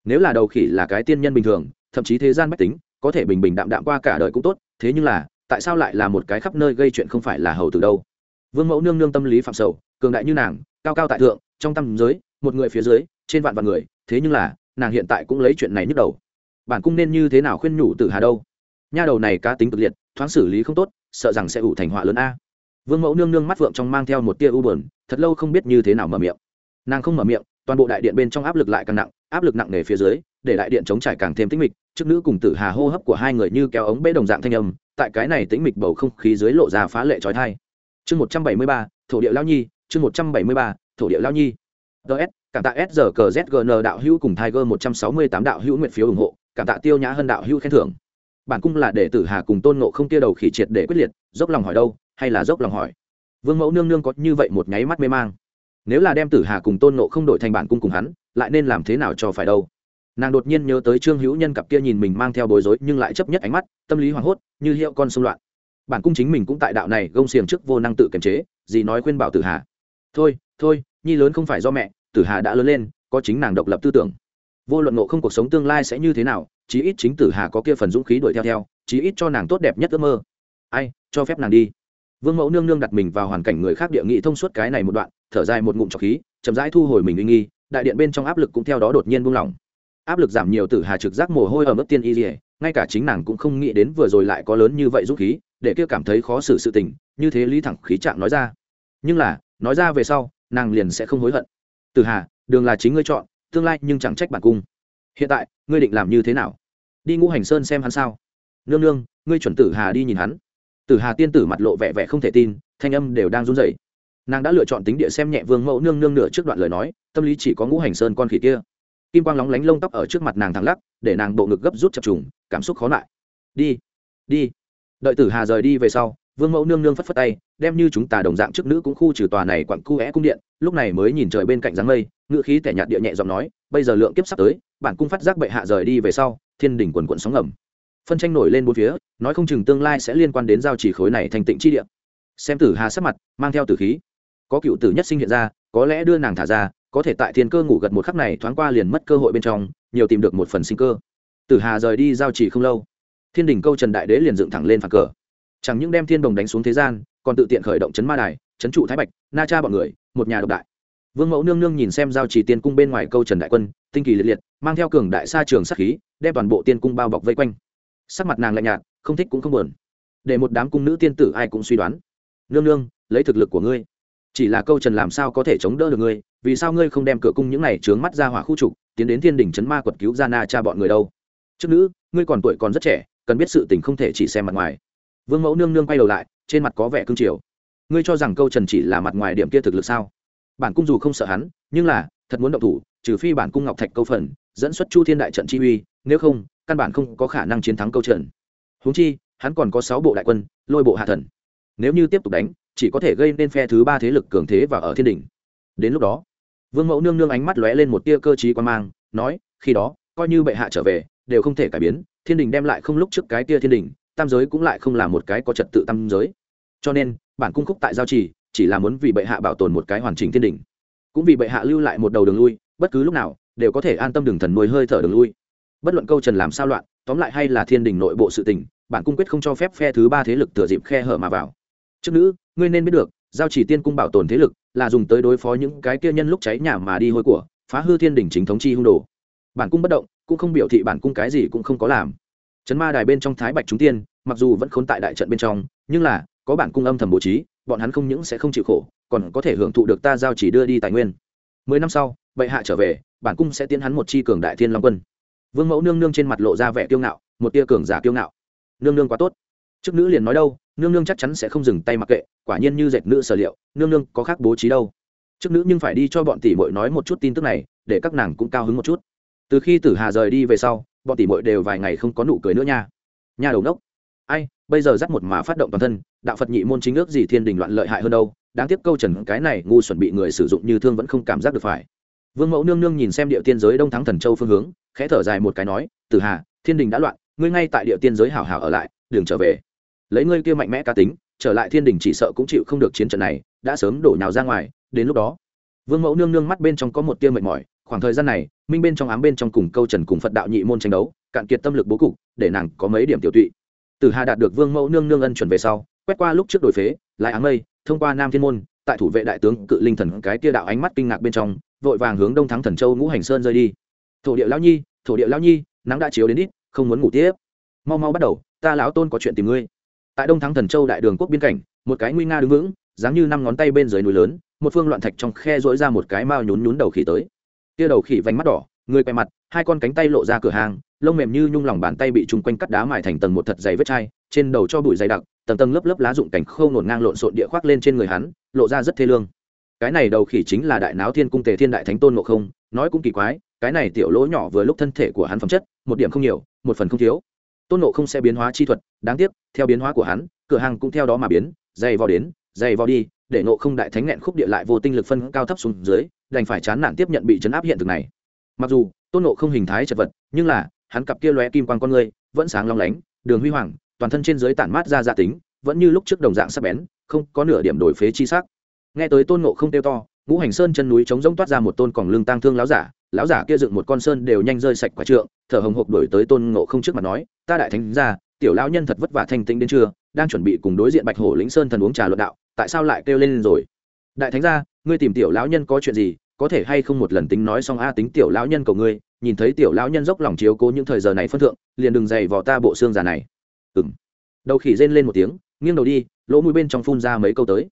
Nếu là đầu khỉ là cái tiên nhân bình thường, thậm chí thế gian mách tính, có thể bình bình đạm đạm qua cả đời cũng tốt, thế nhưng là tại sao lại là một cái khắp nơi gây chuyện không phải là hầu từ đâu? Vương mẫu nương nương tâm lý phạm sầu, cường đại như nàng, cao cao tại thượng, trong tâm giới, một người phía dưới, trên vạn vạn người, thế nhưng là, nàng hiện tại cũng lấy chuyện này nhức đầu. Bản cung nên như thế nào khuyên nhủ tử hà đâu? Nha đầu này cá tính cực liệt, thoáng xử lý không tốt, sợ rằng sẽ ủ thành họa lớn a. Vương mẫu nương nương mắt vượng trong mang theo một tia u bờn thật lâu không biết như thế nào mở miệng. Nàng không mở miệng, toàn bộ đại điện bên trong áp lực lại càng nặng, áp lực nặng nề phía dưới, để đại điện chống trải càng thêm tích mịch, trước nữ cùng tử hà hô hấp của hai người như kéo ống bê đồng dạng thanh âm tại cái này tĩnh mịch bầu không khí dưới lộ ra phá lệ trói thai. Chương một trăm bảy mươi ba, thổ địa lao nhi, chương một trăm bảy mươi ba, thổ địa lao nhi. Ts cảm tạ s giờ cờ zgn đạo hữu cùng tiger một trăm sáu mươi tám đạo hữu nguyện phiếu ủng hộ, cảm tạ tiêu nhã hơn đạo hữu khen thưởng. Bản cung là để tử hà cùng tôn nộ không tia đầu khỉ triệt để quyết liệt, dốc lòng hỏi đâu, hay là dốc lòng hỏi? Vương mẫu nương nương có như vậy một nháy mắt mê mang. Nếu là đem tử hà cùng tôn nộ không đổi thành bản cung cùng hắn, lại nên làm thế nào cho phải đâu? Nàng đột nhiên nhớ tới trương hữu nhân cặp kia nhìn mình mang theo bối rối nhưng lại chấp nhất ánh mắt, tâm lý hoảng hốt, như hiệu con xung loạn. Bản cung chính mình cũng tại đạo này gông xiềng trước vô năng tự kiềm chế, gì nói khuyên bảo tử hà. Thôi thôi, nhi lớn không phải do mẹ, tử hà đã lớn lên, có chính nàng độc lập tư tưởng. Vô luận nộ không cuộc sống tương lai sẽ như thế nào, chí ít chính tử hà có kia phần dũng khí đuổi theo theo, chí ít cho nàng tốt đẹp nhất ước mơ. Ai, cho phép nàng đi. Vương mẫu nương nương đặt mình vào hoàn cảnh người khác địa nghị thông suốt cái này một đoạn, thở dài một ngụm trọc khí, chậm rãi thu hồi mình uy nghi, đại điện bên trong áp lực cũng theo đó đột nhiên buông lỏng áp lực giảm nhiều tử hà trực giác mồ hôi ở mức tiên y dỉa ngay cả chính nàng cũng không nghĩ đến vừa rồi lại có lớn như vậy dũng khí, để kia cảm thấy khó xử sự tình, như thế lý thẳng khí trạng nói ra. Nhưng là, nói ra về sau, nàng liền sẽ không hối hận. Tử hà, đường là chính ngươi chọn, tương lai nhưng chẳng trách bản cung. Hiện tại, ngươi định làm như thế nào? Đi ngũ hành sơn xem hắn sao. Nương nương, ngươi chuẩn tử hà đi nhìn hắn. Tử hà tiên tử mặt lộ vẻ vẻ không thể tin, thanh âm đều đang run rẩy. Nàng đã lựa chọn tính địa xem nhẹ vương mẫu nương nương nửa trước đoạn lời nói, tâm lý chỉ có ngũ hành sơn con khỉ kia kim quang lóng lánh lông tóc ở trước mặt nàng thẳng lắc, để nàng bộ ngực gấp rút chập trùng, cảm xúc khó lại. Đi đi. Đợi tử hà rời đi về sau, vương mẫu nương nương phất phất tay, đem như chúng ta đồng dạng trước nữ cũng khu trừ tòa này quặng cu é cung điện, lúc này mới nhìn trời bên cạnh dáng mây ngựa khí tẻ nhạt địa nhẹ giọng nói, bây giờ lượng kiếp sắp tới, bản cung phát giác bệ hạ rời đi về sau, thiên đỉnh quần quận sóng ngầm. Phân tranh nổi lên bốn phía, nói không chừng tương lai sẽ liên quan đến giao chỉ khối này thành tịnh chi địa. Xem tử hà sắc mặt, mang theo tử khí. Có cựu tử nhất sinh hiện ra có lẽ đưa nàng thả ra, có thể tại thiên cơ ngủ gật một khắc này thoáng qua liền mất cơ hội bên trong, nhiều tìm được một phần sinh cơ. Tử hà rời đi giao chỉ không lâu. Thiên đình câu trần đại đế liền dựng thẳng lên phản cờ. Chẳng những đem thiên đồng đánh xuống thế gian, còn tự tiện khởi động chấn ma đài, chấn trụ thái bạch, na cha bọn người, một nhà độc đại. Vương mẫu nương nương nhìn xem giao chỉ tiên cung bên ngoài câu trần đại quân, tinh kỳ liệt liệt, mang theo cường đại sa trường sát khí, đem toàn bộ tiên cung bao bọc vây quanh. Sắc mặt nàng lạnh nhạt, không thích cũng không buồn. Để một đám cung nữ tiên tử ai cũng suy đoán. Nương nương, lấy thực lực của ngươi chỉ là câu trần làm sao có thể chống đỡ được ngươi, vì sao ngươi không đem cửa cung những này trướng mắt ra hỏa khu trục, tiến đến thiên đình chấn ma quật cứu ra na cha bọn người đâu? Trước nữ, ngươi còn tuổi còn rất trẻ, cần biết sự tình không thể chỉ xem mặt ngoài. Vương mẫu nương nương quay đầu lại, trên mặt có vẻ cương triều. Ngươi cho rằng câu trần chỉ là mặt ngoài điểm kia thực lực sao? Bản cung dù không sợ hắn, nhưng là, thật muốn động thủ, trừ phi bản cung ngọc thạch câu phần, dẫn xuất chu thiên đại trận chi uy, nếu không, căn bản không có khả năng chiến thắng câu trần. Huống chi, hắn còn có sáu bộ đại quân, lôi bộ hạ thần. Nếu như tiếp tục đánh chỉ có thể gây nên phe thứ ba thế lực cường thế và ở thiên đình đến lúc đó, vương mẫu nương nương ánh mắt lóe lên một tia cơ t r í quan mang, nói, khi đó, coi như bệ hạ trở về, đều không thể cải biến, thiên đình đem lại không lúc trước cái tia thiên đình tam giới cũng lại không là một cái có trật tự tam giới. Cho nên, bản cung khúc tại giao trì, chỉ là muốn vì bệ hạ bảo tồn một cái hoàn chỉnh thiên đình cũng vì bệ hạ lưu lại một đầu đường lui, bất cứ lúc nào, đều có thể an tâm đường thần nuôi hơi thở đường lui. Bất luận câu trần làm sao loạn, tóm lại hay là thiên đình nội bộ sự tình, bản cung quyết không cho phép phe thứ ba thế lực thừa dịp khe hở mà vào. Trước nữ ngươi nên biết được, giao chỉ tiên cung bảo tồn thế lực là dùng tới đối phó những cái kia nhân lúc cháy nhà mà đi hôi của, phá hư thiên đình chính thống chi hung đồ. Bản cung bất động, cũng không biểu thị bản cung cái gì cũng không có làm. Trấn ma đài bên trong thái bạch chúng tiên, mặc dù vẫn khốn tại đại trận bên trong, nhưng là, có bản cung âm thầm bố trí, bọn hắn không những sẽ không chịu khổ, còn có thể hưởng thụ được ta giao chỉ đưa đi tài nguyên. Mười năm sau, bệ hạ trở về, bản cung sẽ tiến hắn một chi cường đại thiên long quân. Vương mẫu nương nương trên mặt lộ ra vẻ kiêu ngạo, một tia cường giả kiêu ngạo. Nương nương quá tốt. Chức nữ liền nói đâu nương nương chắc chắn sẽ không dừng tay mặc kệ, quả nhiên như dệt nữ sở liệu, nương nương có khác bố trí đâu. Trước nữ nhưng phải đi cho bọn tỷ mội nói một chút tin tức này, để các nàng cũng cao hứng một chút. Từ khi tử hà rời đi về sau, bọn tỷ mội đều vài ngày không có nụ cười nữa nha. Nhà đầu đốc ai, bây giờ dắt một mà phát động toàn thân, đạo phật nhị môn chính ước gì thiên đình loạn lợi hại hơn đâu, đáng tiếc câu trần cái này ngu chuẩn bị người sử dụng như thương vẫn không cảm giác được phải. Vương mẫu nương nương nhìn xem địa tiên giới đông thắng thần châu phương hướng, khẽ thở dài một cái nói, tử hà, thiên đình đã loạn, ngươi ngay tại địa tiên giới hảo hảo ở lại đường trở về lấy ngươi kia mạnh mẽ cá tính, trở lại thiên đình chỉ sợ cũng chịu không được chiến trận này, đã sớm đổ nhào ra ngoài, đến lúc đó, vương mẫu nương nương mắt bên trong có một tia mệt mỏi, khoảng thời gian này, minh bên trong ám bên trong cùng câu trần cùng phật đạo nhị môn tranh đấu, cạn kiệt tâm lực bố cục, để nàng có mấy điểm tiểu tụy. Từ hà đạt được vương mẫu nương nương ân chuẩn về sau, quét qua lúc trước đổi phế, lại áng mây, thông qua nam thiên môn, tại thủ vệ đại tướng cự linh thần cái tia đạo ánh mắt kinh ngạc bên trong, vội vàng hướng đông thắng thần châu ngũ hành sơn rơi đi. Thổ địa lão nhi, thổ địa lão nhi, nắng đã chiếu đến ít, không muốn ngủ tiếp. Mau mau bắt đầu, ta lão tôn có chuyện tìm ngươi tại đông thắng thần châu đại đường quốc biên cảnh, một cái nguy nga đứng vững, dáng như năm ngón tay bên dưới núi lớn, một phương loạn thạch trong khe rỗi ra một cái mao nhún nhún đầu khỉ tới. Tia đầu khỉ vánh mắt đỏ, người quay mặt, hai con cánh tay lộ ra cửa hàng, lông mềm như nhung lòng bàn tay bị chung quanh cắt đá mài thành tầng một thật dày vết chai, trên đầu cho bụi dày đặc, tầng tầng lớp lớp lá dụng cảnh khâu nổn ngang lộn xộn địa khoác lên trên người hắn, lộ ra rất thê lương. Cái này đầu khỉ chính là đại náo thiên cung tề thiên đại thánh tôn ngộ không, nói cũng kỳ quái, cái này tiểu lỗ nhỏ vừa lúc thân thể của hắn phẩm chất, một điểm không nhiều, một phần không thiếu tôn nộ không sẽ biến hóa chi thuật, đáng tiếc, theo biến hóa của hắn, cửa hàng cũng theo đó mà biến, dày vào đến, dày vào đi, để nộ không đại thánh nghẹn khúc địa lại vô tinh lực phân cao thấp xuống dưới, đành phải chán nản tiếp nhận bị chấn áp hiện thực này. Mặc dù, tôn nộ không hình thái chật vật, nhưng là, hắn cặp kia lóe kim quan con người vẫn sáng long lánh, đường huy hoàng, toàn thân trên dưới tản mát ra gia tính, vẫn như lúc trước đồng dạng sắc bén, không có nửa điểm đổi phế chi sắc. Nghe tới tôn nộ không tiêu to, ngũ hành sơn chân núi chống rỗng toát ra một tôn còn lưng tang thương láo giả lão giả kia dựng một con sơn đều nhanh rơi sạch quả trượng, thở hồng hộc đổi tới tôn ngộ không trước mặt nói, ta đại thánh ra tiểu lão nhân thật vất vả thanh tĩnh đến trưa, đang chuẩn bị cùng đối diện bạch hổ lĩnh sơn thần uống trà luận đạo, tại sao lại kêu lên rồi? Đại thánh ra ngươi tìm tiểu lão nhân có chuyện gì, có thể hay không một lần tính nói xong a à, tính tiểu lão nhân cầu ngươi, nhìn thấy tiểu lão nhân dốc lòng chiếu cố những thời giờ này phân thượng, liền đừng dày vò ta bộ xương già này. Ừng đầu khỉ rên lên một tiếng, nghiêng đầu đi, lỗ mũi bên trong phun ra mấy câu tới.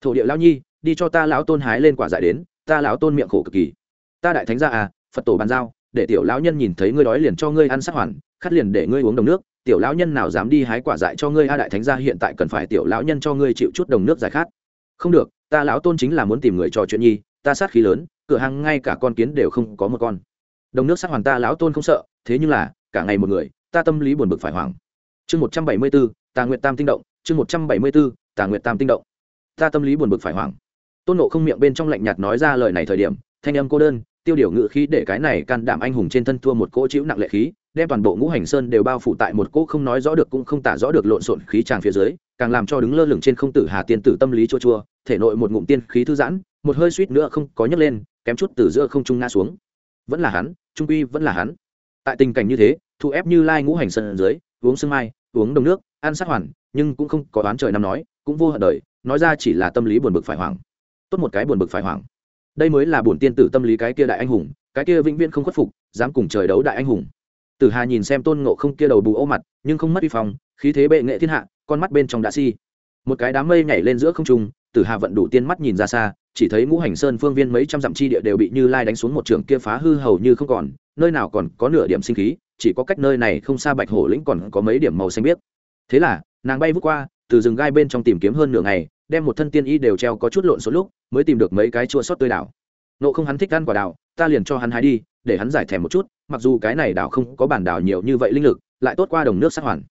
Thổ địa lão nhi, đi cho ta lão tôn hái lên quả dại đến, ta lão tôn miệng khổ cực kỳ ta đại thánh gia à phật tổ bàn giao, để tiểu lão nhân nhìn thấy ngươi đói liền cho ngươi ăn sát hoàn, khát liền để ngươi uống đồng nước, tiểu lão nhân nào dám đi hái quả dại cho ngươi a đại thánh gia hiện tại cần phải tiểu lão nhân cho ngươi chịu chút đồng nước giải khát. Không được, ta lão tôn chính là muốn tìm người trò chuyện nhi, ta sát khí lớn, cửa hàng ngay cả con kiến đều không có một con. Đồng nước sát hoàn ta lão tôn không sợ, thế nhưng là, cả ngày một người, ta tâm lý buồn bực phải hoảng. Chương một trăm bảy mươi b tà nguyệt tam tinh động, chương một trăm bảy mươi b tà nguyệt tam tinh động. Ta tâm lý buồn bực phải hoảng. Tôn nộ không miệng bên trong lạnh nhạt nói ra lời này thời điểm, thanh âm cô đơn tiêu điều ngự khí để cái này can đảm anh hùng trên thân thua một cỗ chịu nặng lệ khí, đem toàn bộ ngũ hành sơn đều bao phủ tại một cỗ không nói rõ được cũng không tả rõ được lộn xộn khí tràng phía dưới, càng làm cho đứng lơ lửng trên không tử hà tiên tử tâm lý chua chua, thể nội một ngụm tiên khí thư giãn, một hơi suýt nữa không có nhấc lên, kém chút từ giữa không trung ngã xuống. Vẫn là hắn, trung quy vẫn là hắn. Tại tình cảnh như thế, thu ép như lai ngũ hành sơn dưới, uống sương mai, uống đồng nước, ăn sát hoàn, nhưng cũng không có đoán trời năm nói, cũng vô hận đời, nói ra chỉ là tâm lý buồn bực phải hoảng. Tốt một cái buồn bực phải hoảng đây mới là bổn tiên tử tâm lý cái kia đại anh hùng, cái kia vĩnh viễn không khuất phục, dám cùng trời đấu đại anh hùng. Tử hà nhìn xem tôn ngộ không kia đầu bù ô mặt, nhưng không mất uy phong, khí thế bệ nghệ thiên hạ, con mắt bên trong đã si. Một cái đám mây nhảy lên giữa không trung, tử hà vận đủ tiên mắt nhìn ra xa, chỉ thấy ngũ hành sơn phương viên mấy trăm dặm chi địa đều bị như lai đánh xuống một trường kia phá hư hầu như không còn, nơi nào còn có nửa điểm sinh khí, chỉ có cách nơi này không xa bạch hổ lĩnh còn có mấy điểm màu xanh biếc. Thế là, nàng bay vút qua, từ rừng gai bên trong tìm kiếm hơn nửa ngày đem một thân tiên y đều treo có chút lộn số lúc, mới tìm được mấy cái chua sót tươi đảo. Nộ không hắn thích ăn quả đào ta liền cho hắn hái đi, để hắn giải thèm một chút, mặc dù cái này đào không có bản đào nhiều như vậy linh lực, lại tốt qua đồng nước sát hoàn.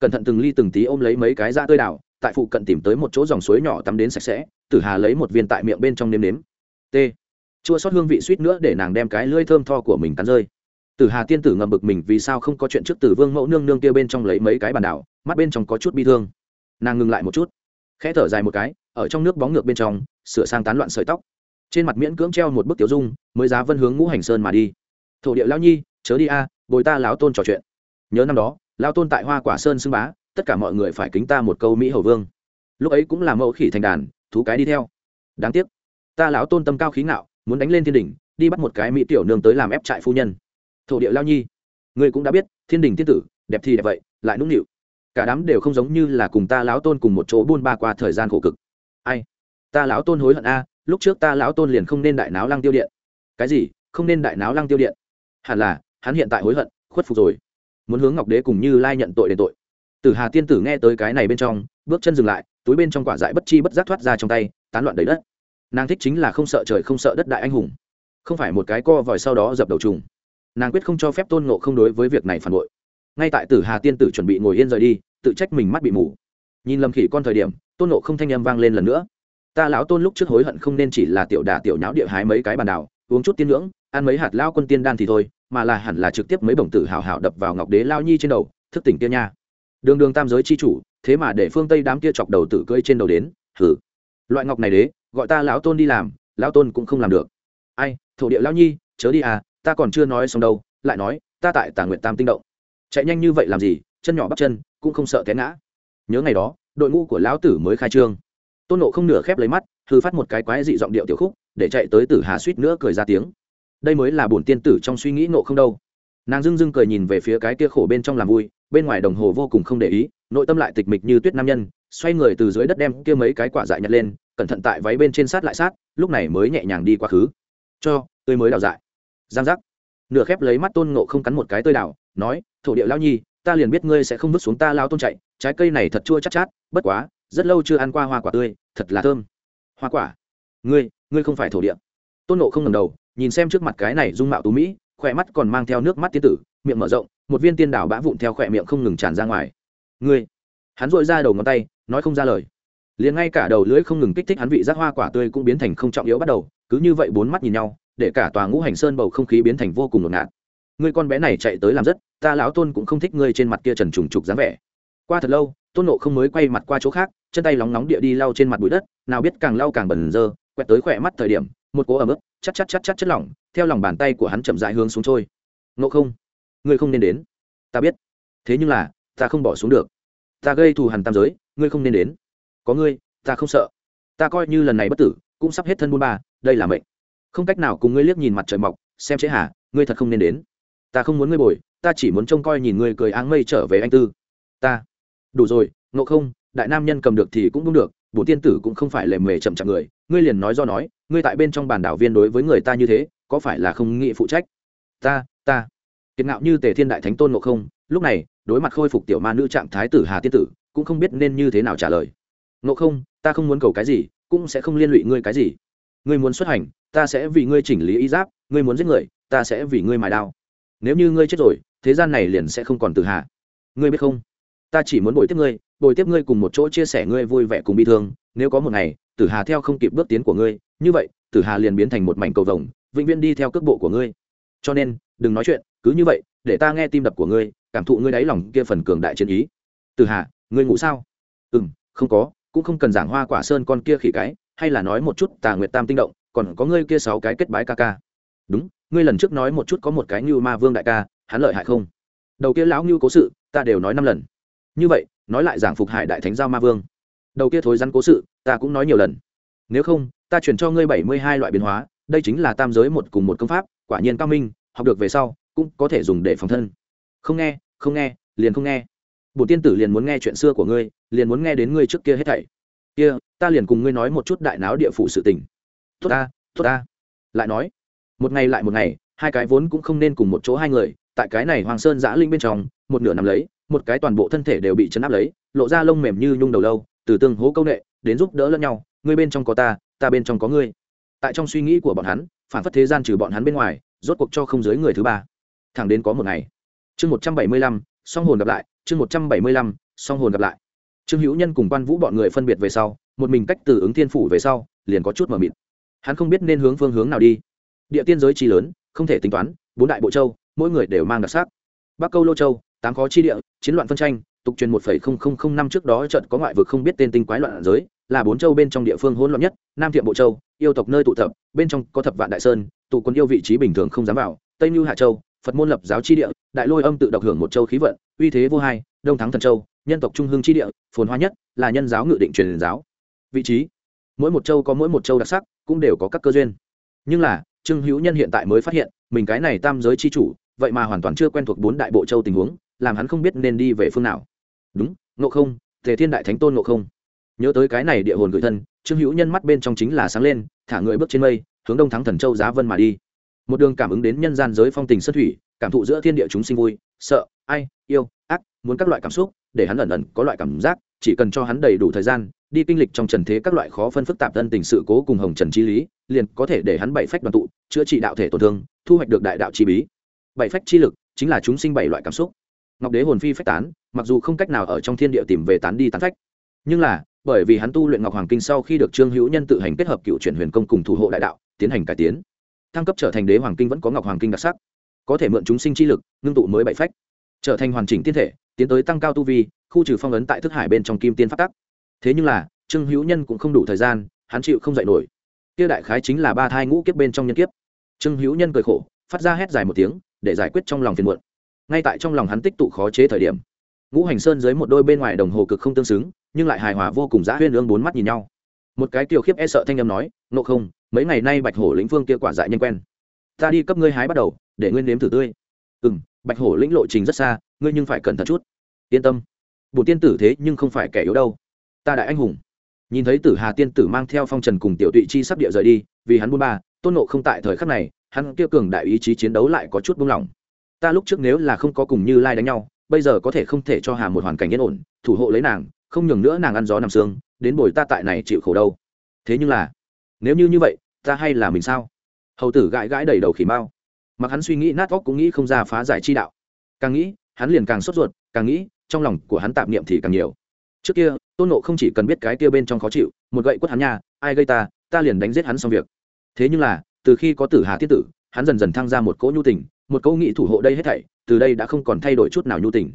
Cẩn thận từng ly từng tí ôm lấy mấy cái da tươi đào tại phụ cận tìm tới một chỗ dòng suối nhỏ tắm đến sạch sẽ, tử hà lấy một viên tại miệng bên trong nếm nếm. T. Chua sót hương vị suýt nữa để nàng đem cái lưỡi thơm tho của mình cắn rơi. Tử hà tiên tử ngầm bực mình vì sao không có chuyện trước tử vương mẫu nương nương kia bên trong lấy mấy cái bản đảo, mắt bên trong có chút bi thương. Nàng ngừng lại một chút khẽ thở dài một cái ở trong nước bóng ngược bên trong sửa sang tán loạn sợi tóc. Trên mặt miễn cưỡng treo một bức tiểu dung mới giá vân hướng ngũ hành sơn mà đi. Thổ địa lao nhi chớ đi a à, bồi ta lão tôn trò chuyện. Nhớ năm đó lao tôn tại hoa quả sơn xưng bá tất cả mọi người phải kính ta một câu mỹ hầu vương. Lúc ấy cũng là mẫu khỉ thành đàn thú cái đi theo. Đáng tiếc ta lão tôn tâm cao khí ngạo muốn đánh lên thiên đình đi bắt một cái mỹ tiểu nương tới làm ép trại phu nhân. Thổ địa lao nhi ngươi cũng đã biết thiên đình tiên tử đẹp thì đẹp vậy lại nũng nịu cả đám đều không giống như là cùng ta lão tôn cùng một chỗ buôn ba qua thời gian khổ cực. Ai? Ta lão tôn hối hận a, lúc trước ta lão tôn liền không nên đại náo lăng tiêu điện. Cái gì? Không nên đại náo lăng tiêu điện? Hẳn là, hắn hiện tại hối hận, khuất phục rồi. Muốn hướng ngọc đế cùng như lai nhận tội đền tội. Tử hà tiên tử nghe tới cái này bên trong, bước chân dừng lại, túi bên trong quả dại bất chi bất giác thoát ra trong tay, tán loạn đầy đất. Nàng thích chính là không sợ trời không sợ đất đại anh hùng. Không phải một cái co vòi sau đó dập đầu trùng. Nàng quyết không cho phép tôn nộ không đối với việc này phản bội ngay tại tử hà tiên tử chuẩn bị ngồi yên rời đi, tự trách mình mắt bị mù. Nhìn lầm khỉ con thời điểm, tôn nộ không thanh â m vang lên lần nữa. Ta lão tôn lúc trước hối hận không nên chỉ là tiểu đà tiểu nháo địa hái mấy cái bàn đảo, uống chút tiên ngưỡng, ăn mấy hạt lao quân tiên đan thì thôi, mà là hẳn là trực tiếp mấy bổng tử hào hào đập vào ngọc đế lao nhi trên đầu, thức tỉnh kia nha. Đường đường tam giới chi chủ, thế mà để phương tây đám kia chọc đầu tử cưỡi trên đầu đến thử loại ngọc này đế, gọi ta lão tôn đi làm, lão tôn cũng không làm được. Ai, thổ địa lao nhi, chớ đi à ta còn chưa nói xong đâu, lại nói, ta tại tà nguyện tam tinh động chạy nhanh như vậy làm gì, chân nhỏ bắp chân, cũng không sợ té ngã. Nhớ ngày đó, đội ngũ của lão tử mới khai trương. Tôn nộ không nửa khép lấy mắt hư phát một cái quái dị giọng điệu tiểu khúc, để chạy tới tử hà suýt nữa cười ra tiếng. Đây mới là bổn tiên tử trong suy nghĩ nộ không đâu. Nàng dưng dưng cười nhìn về phía cái kia khổ bên trong làm vui, bên ngoài đồng hồ vô cùng không để ý, nội tâm lại tịch mịch như tuyết nam nhân, xoay người từ dưới đất đem kia mấy cái quả dại nhặt lên, cẩn thận tại váy bên trên sát lại sát, lúc này mới nhẹ nhàng đi quá khứ. Cho, tươi mới đào dại. Giang giác. Nửa khép lấy mắt tôn ngộ không cắn một cái tơi đào nói thổ địa lao nhi ta liền biết ngươi sẽ không vứt xuống ta lao tôn chạy trái cây này thật chua chắc chát, chát bất quá rất lâu chưa ăn qua hoa quả tươi thật là thơm. Hoa quả? Ngươi ngươi không phải thổ địa. Tôn nộ không ngầm đầu nhìn xem trước mặt cái này dung mạo tú mỹ khỏe mắt còn mang theo nước mắt tiên tử miệng mở rộng một viên tiên đảo bã vụn theo khỏe miệng không ngừng tràn ra ngoài. Ngươi? Hắn dội ra đầu ngón tay nói không ra lời. Liền ngay cả đầu lưỡi không ngừng kích thích hắn vị giác hoa quả tươi cũng biến thành không trọng yếu bắt đầu cứ như vậy bốn mắt nhìn nhau để cả tòa ngũ hành sơn bầu không khí biến thành vô cùng ngột ngạt ngươi con bé này chạy tới làm rất ta lão tôn cũng không thích ngươi trên mặt kia trần trùng trục dáng vẻ. Qua thật lâu tôn nộ không mới quay mặt qua chỗ khác chân tay lóng nóng địa đi lau trên mặt bụi đất nào biết càng lau càng bẩn dơ quẹt tới khỏe mắt thời điểm một cố ẩm ướt chắc chắc chắc chắc chất lỏng theo lòng bàn tay của hắn chậm dại hướng xuống trôi. Nộ không ngươi không nên đến. Ta biết. Thế nhưng là ta không bỏ xuống được. Ta gây thù hằn tam giới ngươi không nên đến. Có ngươi ta không sợ. Ta coi như lần này bất tử cũng sắp hết thân buôn ba đây là mệnh. Không cách nào cùng ngươi liếc nhìn mặt trời mọc xem chế hà, ngươi thật không nên đến ta không muốn ngươi bồi, ta chỉ muốn trông coi nhìn ngươi cười áng mây trở về anh tư. Ta. Đủ rồi, ngộ không, đại nam nhân cầm được thì cũng đúng được, bổ tiên tử cũng không phải lề mề chậm chạp người. Ngươi liền nói do nói, ngươi tại bên trong bàn đảo viên đối với người ta như thế, có phải là không nghĩ phụ trách? Ta ta. Kiệt ngạo như tề thiên đại thánh tôn ngộ không, lúc này, đối mặt khôi phục tiểu ma nữ trạng thái tử hà tiên tử, cũng không biết nên như thế nào trả lời. Ngộ không, ta không muốn cầu cái gì, cũng sẽ không liên lụy ngươi cái gì. Ngươi muốn xuất hành, ta sẽ vì ngươi chỉnh lý y giáp, ngươi muốn giết người, ta sẽ vì ngươi mài đao nếu như ngươi chết rồi, thế gian này liền sẽ không còn tử hà. Ngươi biết không? Ta chỉ muốn bồi tiếp ngươi, bồi tiếp ngươi cùng một chỗ chia sẻ ngươi vui vẻ cùng bi thương. Nếu có một ngày, tử hà theo không kịp bước tiến của ngươi, như vậy, tử hà liền biến thành một mảnh cầu vồng, vĩnh viễn đi theo cước bộ của ngươi. Cho nên, đừng nói chuyện, cứ như vậy, để ta nghe tim đập của ngươi, cảm thụ ngươi đáy lòng kia phần cường đại chiến ý. Tử hà, ngươi ngủ sao? Ừ m không có, cũng không cần giảng hoa quả sơn con kia khỉ cái, hay là nói một chút tà nguyệt tam tinh động, còn có ngươi kia sáu cái kết bái ca ca. Đúng ngươi lần trước nói một chút có một cái như ma vương đại ca, hắn lợi hại không? Đầu kia lão như cố sự, ta đều nói năm lần. Như vậy, nói lại giảng phục hải đại thánh giao ma vương. Đầu kia thối rắn cố sự, ta cũng nói nhiều lần. Nếu không, ta chuyển cho ngươi bảy mươi hai loại biến hóa, đây chính là tam giới một cùng một công pháp, quả nhiên cao minh, học được về sau, cũng có thể dùng để phòng thân. Không nghe không nghe, liền không nghe. Bổn tiên tử liền muốn nghe chuyện xưa của ngươi, liền muốn nghe đến ngươi trước kia hết thảy. Kia, ta liền cùng ngươi nói một chút đại náo địa phủ sự tình. Tốt ta tốt ta. Lại nói một ngày lại một ngày, hai cái vốn cũng không nên cùng một chỗ hai người, tại cái này hoàng sơn giã linh bên trong, một nửa nằm lấy, một cái toàn bộ thân thể đều bị chấn áp lấy, lộ ra lông mềm như nhung đầu lâu, từ tương hố công nghệ đến giúp đỡ lẫn nhau, ngươi bên trong có ta ta bên trong có ngươi. Tại trong suy nghĩ của bọn hắn, phản phất thế gian trừ bọn hắn bên ngoài, rốt cuộc cho không giới người thứ ba. Thẳng đến có một ngày. Chương một trăm bảy mươi lăm, song hồn gặp lại, chương một trăm bảy mươi lăm, song hồn gặp lại. Trương hữu nhân cùng quan vũ bọn người phân biệt về sau, một mình cách từ ứng thiên phủ về sau, liền có chút mờ mịt. Hắn không biết nên hướng phương hướng nào đi địa tiên giới chi lớn, không thể tính toán, bốn đại bộ châu, mỗi người đều mang đặc sắc. Bắc câu lô châu, tám khó chi địa, chiến loạn phân tranh, tục truyền một phẩy không không không năm trước đó trận có ngoại vực không biết tên tinh quái loạn giới, là bốn châu bên trong địa phương hỗn loạn nhất, nam thiệm bộ châu, yêu tộc nơi tụ tập, bên trong có thập vạn đại sơn, tụ quân yêu vị trí bình thường không dám vào, tây mưu hạ châu, phật môn lập giáo chi địa, đại lôi âm tự độc hưởng một châu khí vận, uy thế vô hai, đông thắng thần châu, nhân tộc trung hương chi địa, phồn hoa nhất, là nhân giáo ngự định truyền giáo. Vị trí, mỗi một châu có mỗi một châu đặc sắc, cũng đều có các cơ duyên. Nhưng là trương hữu nhân hiện tại mới phát hiện, mình cái này tam giới chi chủ, vậy mà hoàn toàn chưa quen thuộc bốn đại bộ châu tình huống, làm hắn không biết nên đi về phương nào. Đúng, ngộ không, tề thiên đại thánh tôn ngộ không. Nhớ tới cái này địa hồn gửi thân, trương hữu nhân mắt bên trong chính là sáng lên, thả người bước trên mây, hướng đông thắng thần châu giá vân mà đi. Một đường cảm ứng đến nhân gian giới phong tình xuất thủy, cảm thụ giữa thiên địa chúng sinh vui, sợ, ai, yêu, ác, muốn các loại cảm xúc, để hắn ẩn ẩn có loại cảm giác, chỉ cần cho hắn đầy đủ thời gian đi kinh lịch trong trần thế các loại khó phân phức tạp tân tình sự cố cùng hồng trần chi lý, liền có thể để hắn bảy phách đoàn tụ, chữa trị đạo thể tổn thương, thu hoạch được đại đạo chi bí. Bảy phách chi lực chính là chúng sinh bảy loại cảm xúc. Ngọc đế hồn phi phách tán, mặc dù không cách nào ở trong thiên địa tìm về tán đi tán phách. Nhưng là, bởi vì hắn tu luyện ngọc hoàng kinh sau khi được trương hữu nhân tự hành kết hợp cựu chuyển huyền công cùng thủ hộ đại đạo, tiến hành cải tiến. Thăng cấp trở thành đế hoàng kinh vẫn có ngọc hoàng kinh đặc sắc. Có thể mượn chúng sinh chi lực, ngưng tụ mới bảy phách. Trở thành hoàn chỉnh tiên thể, tiến tới tăng cao tu vi, khu trừ phong ấn tại thức hải bên trong kim tiên phát tắc thế nhưng là, trương hữu nhân cũng không đủ thời gian, hắn chịu không dạy nổi. Kia đại khái chính là ba thai ngũ kiếp bên trong nhân kiếp. Trương hữu nhân cười khổ, phát ra hét dài một tiếng, để giải quyết trong lòng phiền muộn. Ngay tại trong lòng hắn tích tụ khó chế thời điểm, ngũ hành sơn dưới một đôi bên ngoài đồng hồ cực không tương xứng, nhưng lại hài hòa vô cùng giã huyên ương bốn mắt nhìn nhau. Một cái kiều khiếp e sợ thanh âm nói nộ không, mấy ngày nay bạch hổ lĩnh phương kia quả dại nhanh quen. Ta đi cấp ngươi hái bắt đầu, để nguyên nếm thử tươi. Ừ m bạch hổ lĩnh lộ trình rất xa, ngươi nhưng phải cẩn thận chút. Yên tâm. Bổ tiên tử thế nhưng không phải kẻ yếu đâu ta đại anh hùng. Nhìn thấy tử hà tiên tử mang theo phong trần cùng tiểu tụy chi sắp địa rời đi, vì hắn buôn ba, tôn nộ không tại thời khắc này, hắn kia cường đại ý chí chiến đấu lại có chút buông lỏng. Ta lúc trước nếu là không có cùng như lai đánh nhau, bây giờ có thể không thể cho hà một hoàn cảnh yên ổn, thủ hộ lấy nàng, không nhường nữa nàng ăn gió nằm xương đến bồi ta tại này chịu khổ đâu. Thế nhưng là, nếu như như vậy, ta hay là mình sao? Hầu tử gãi gãi đầy đầu khỉ mau. Mặc hắn suy nghĩ nát óc cũng nghĩ không ra phá giải chi đạo. Càng nghĩ, hắn liền càng sốt ruột, càng nghĩ, trong lòng của hắn tạp niệm thì càng nhiều. Trước kia tôn nộ không chỉ cần biết cái kia bên trong khó chịu, một gậy quất hắn nha, ai gây ta ta liền đánh giết hắn xong việc. Thế nhưng là, từ khi có tử hà tiết tử, hắn dần dần thăng ra một cỗ nhu tình, một cỗ nghị thủ hộ đây hết thảy, từ đây đã không còn thay đổi chút nào nhu tình.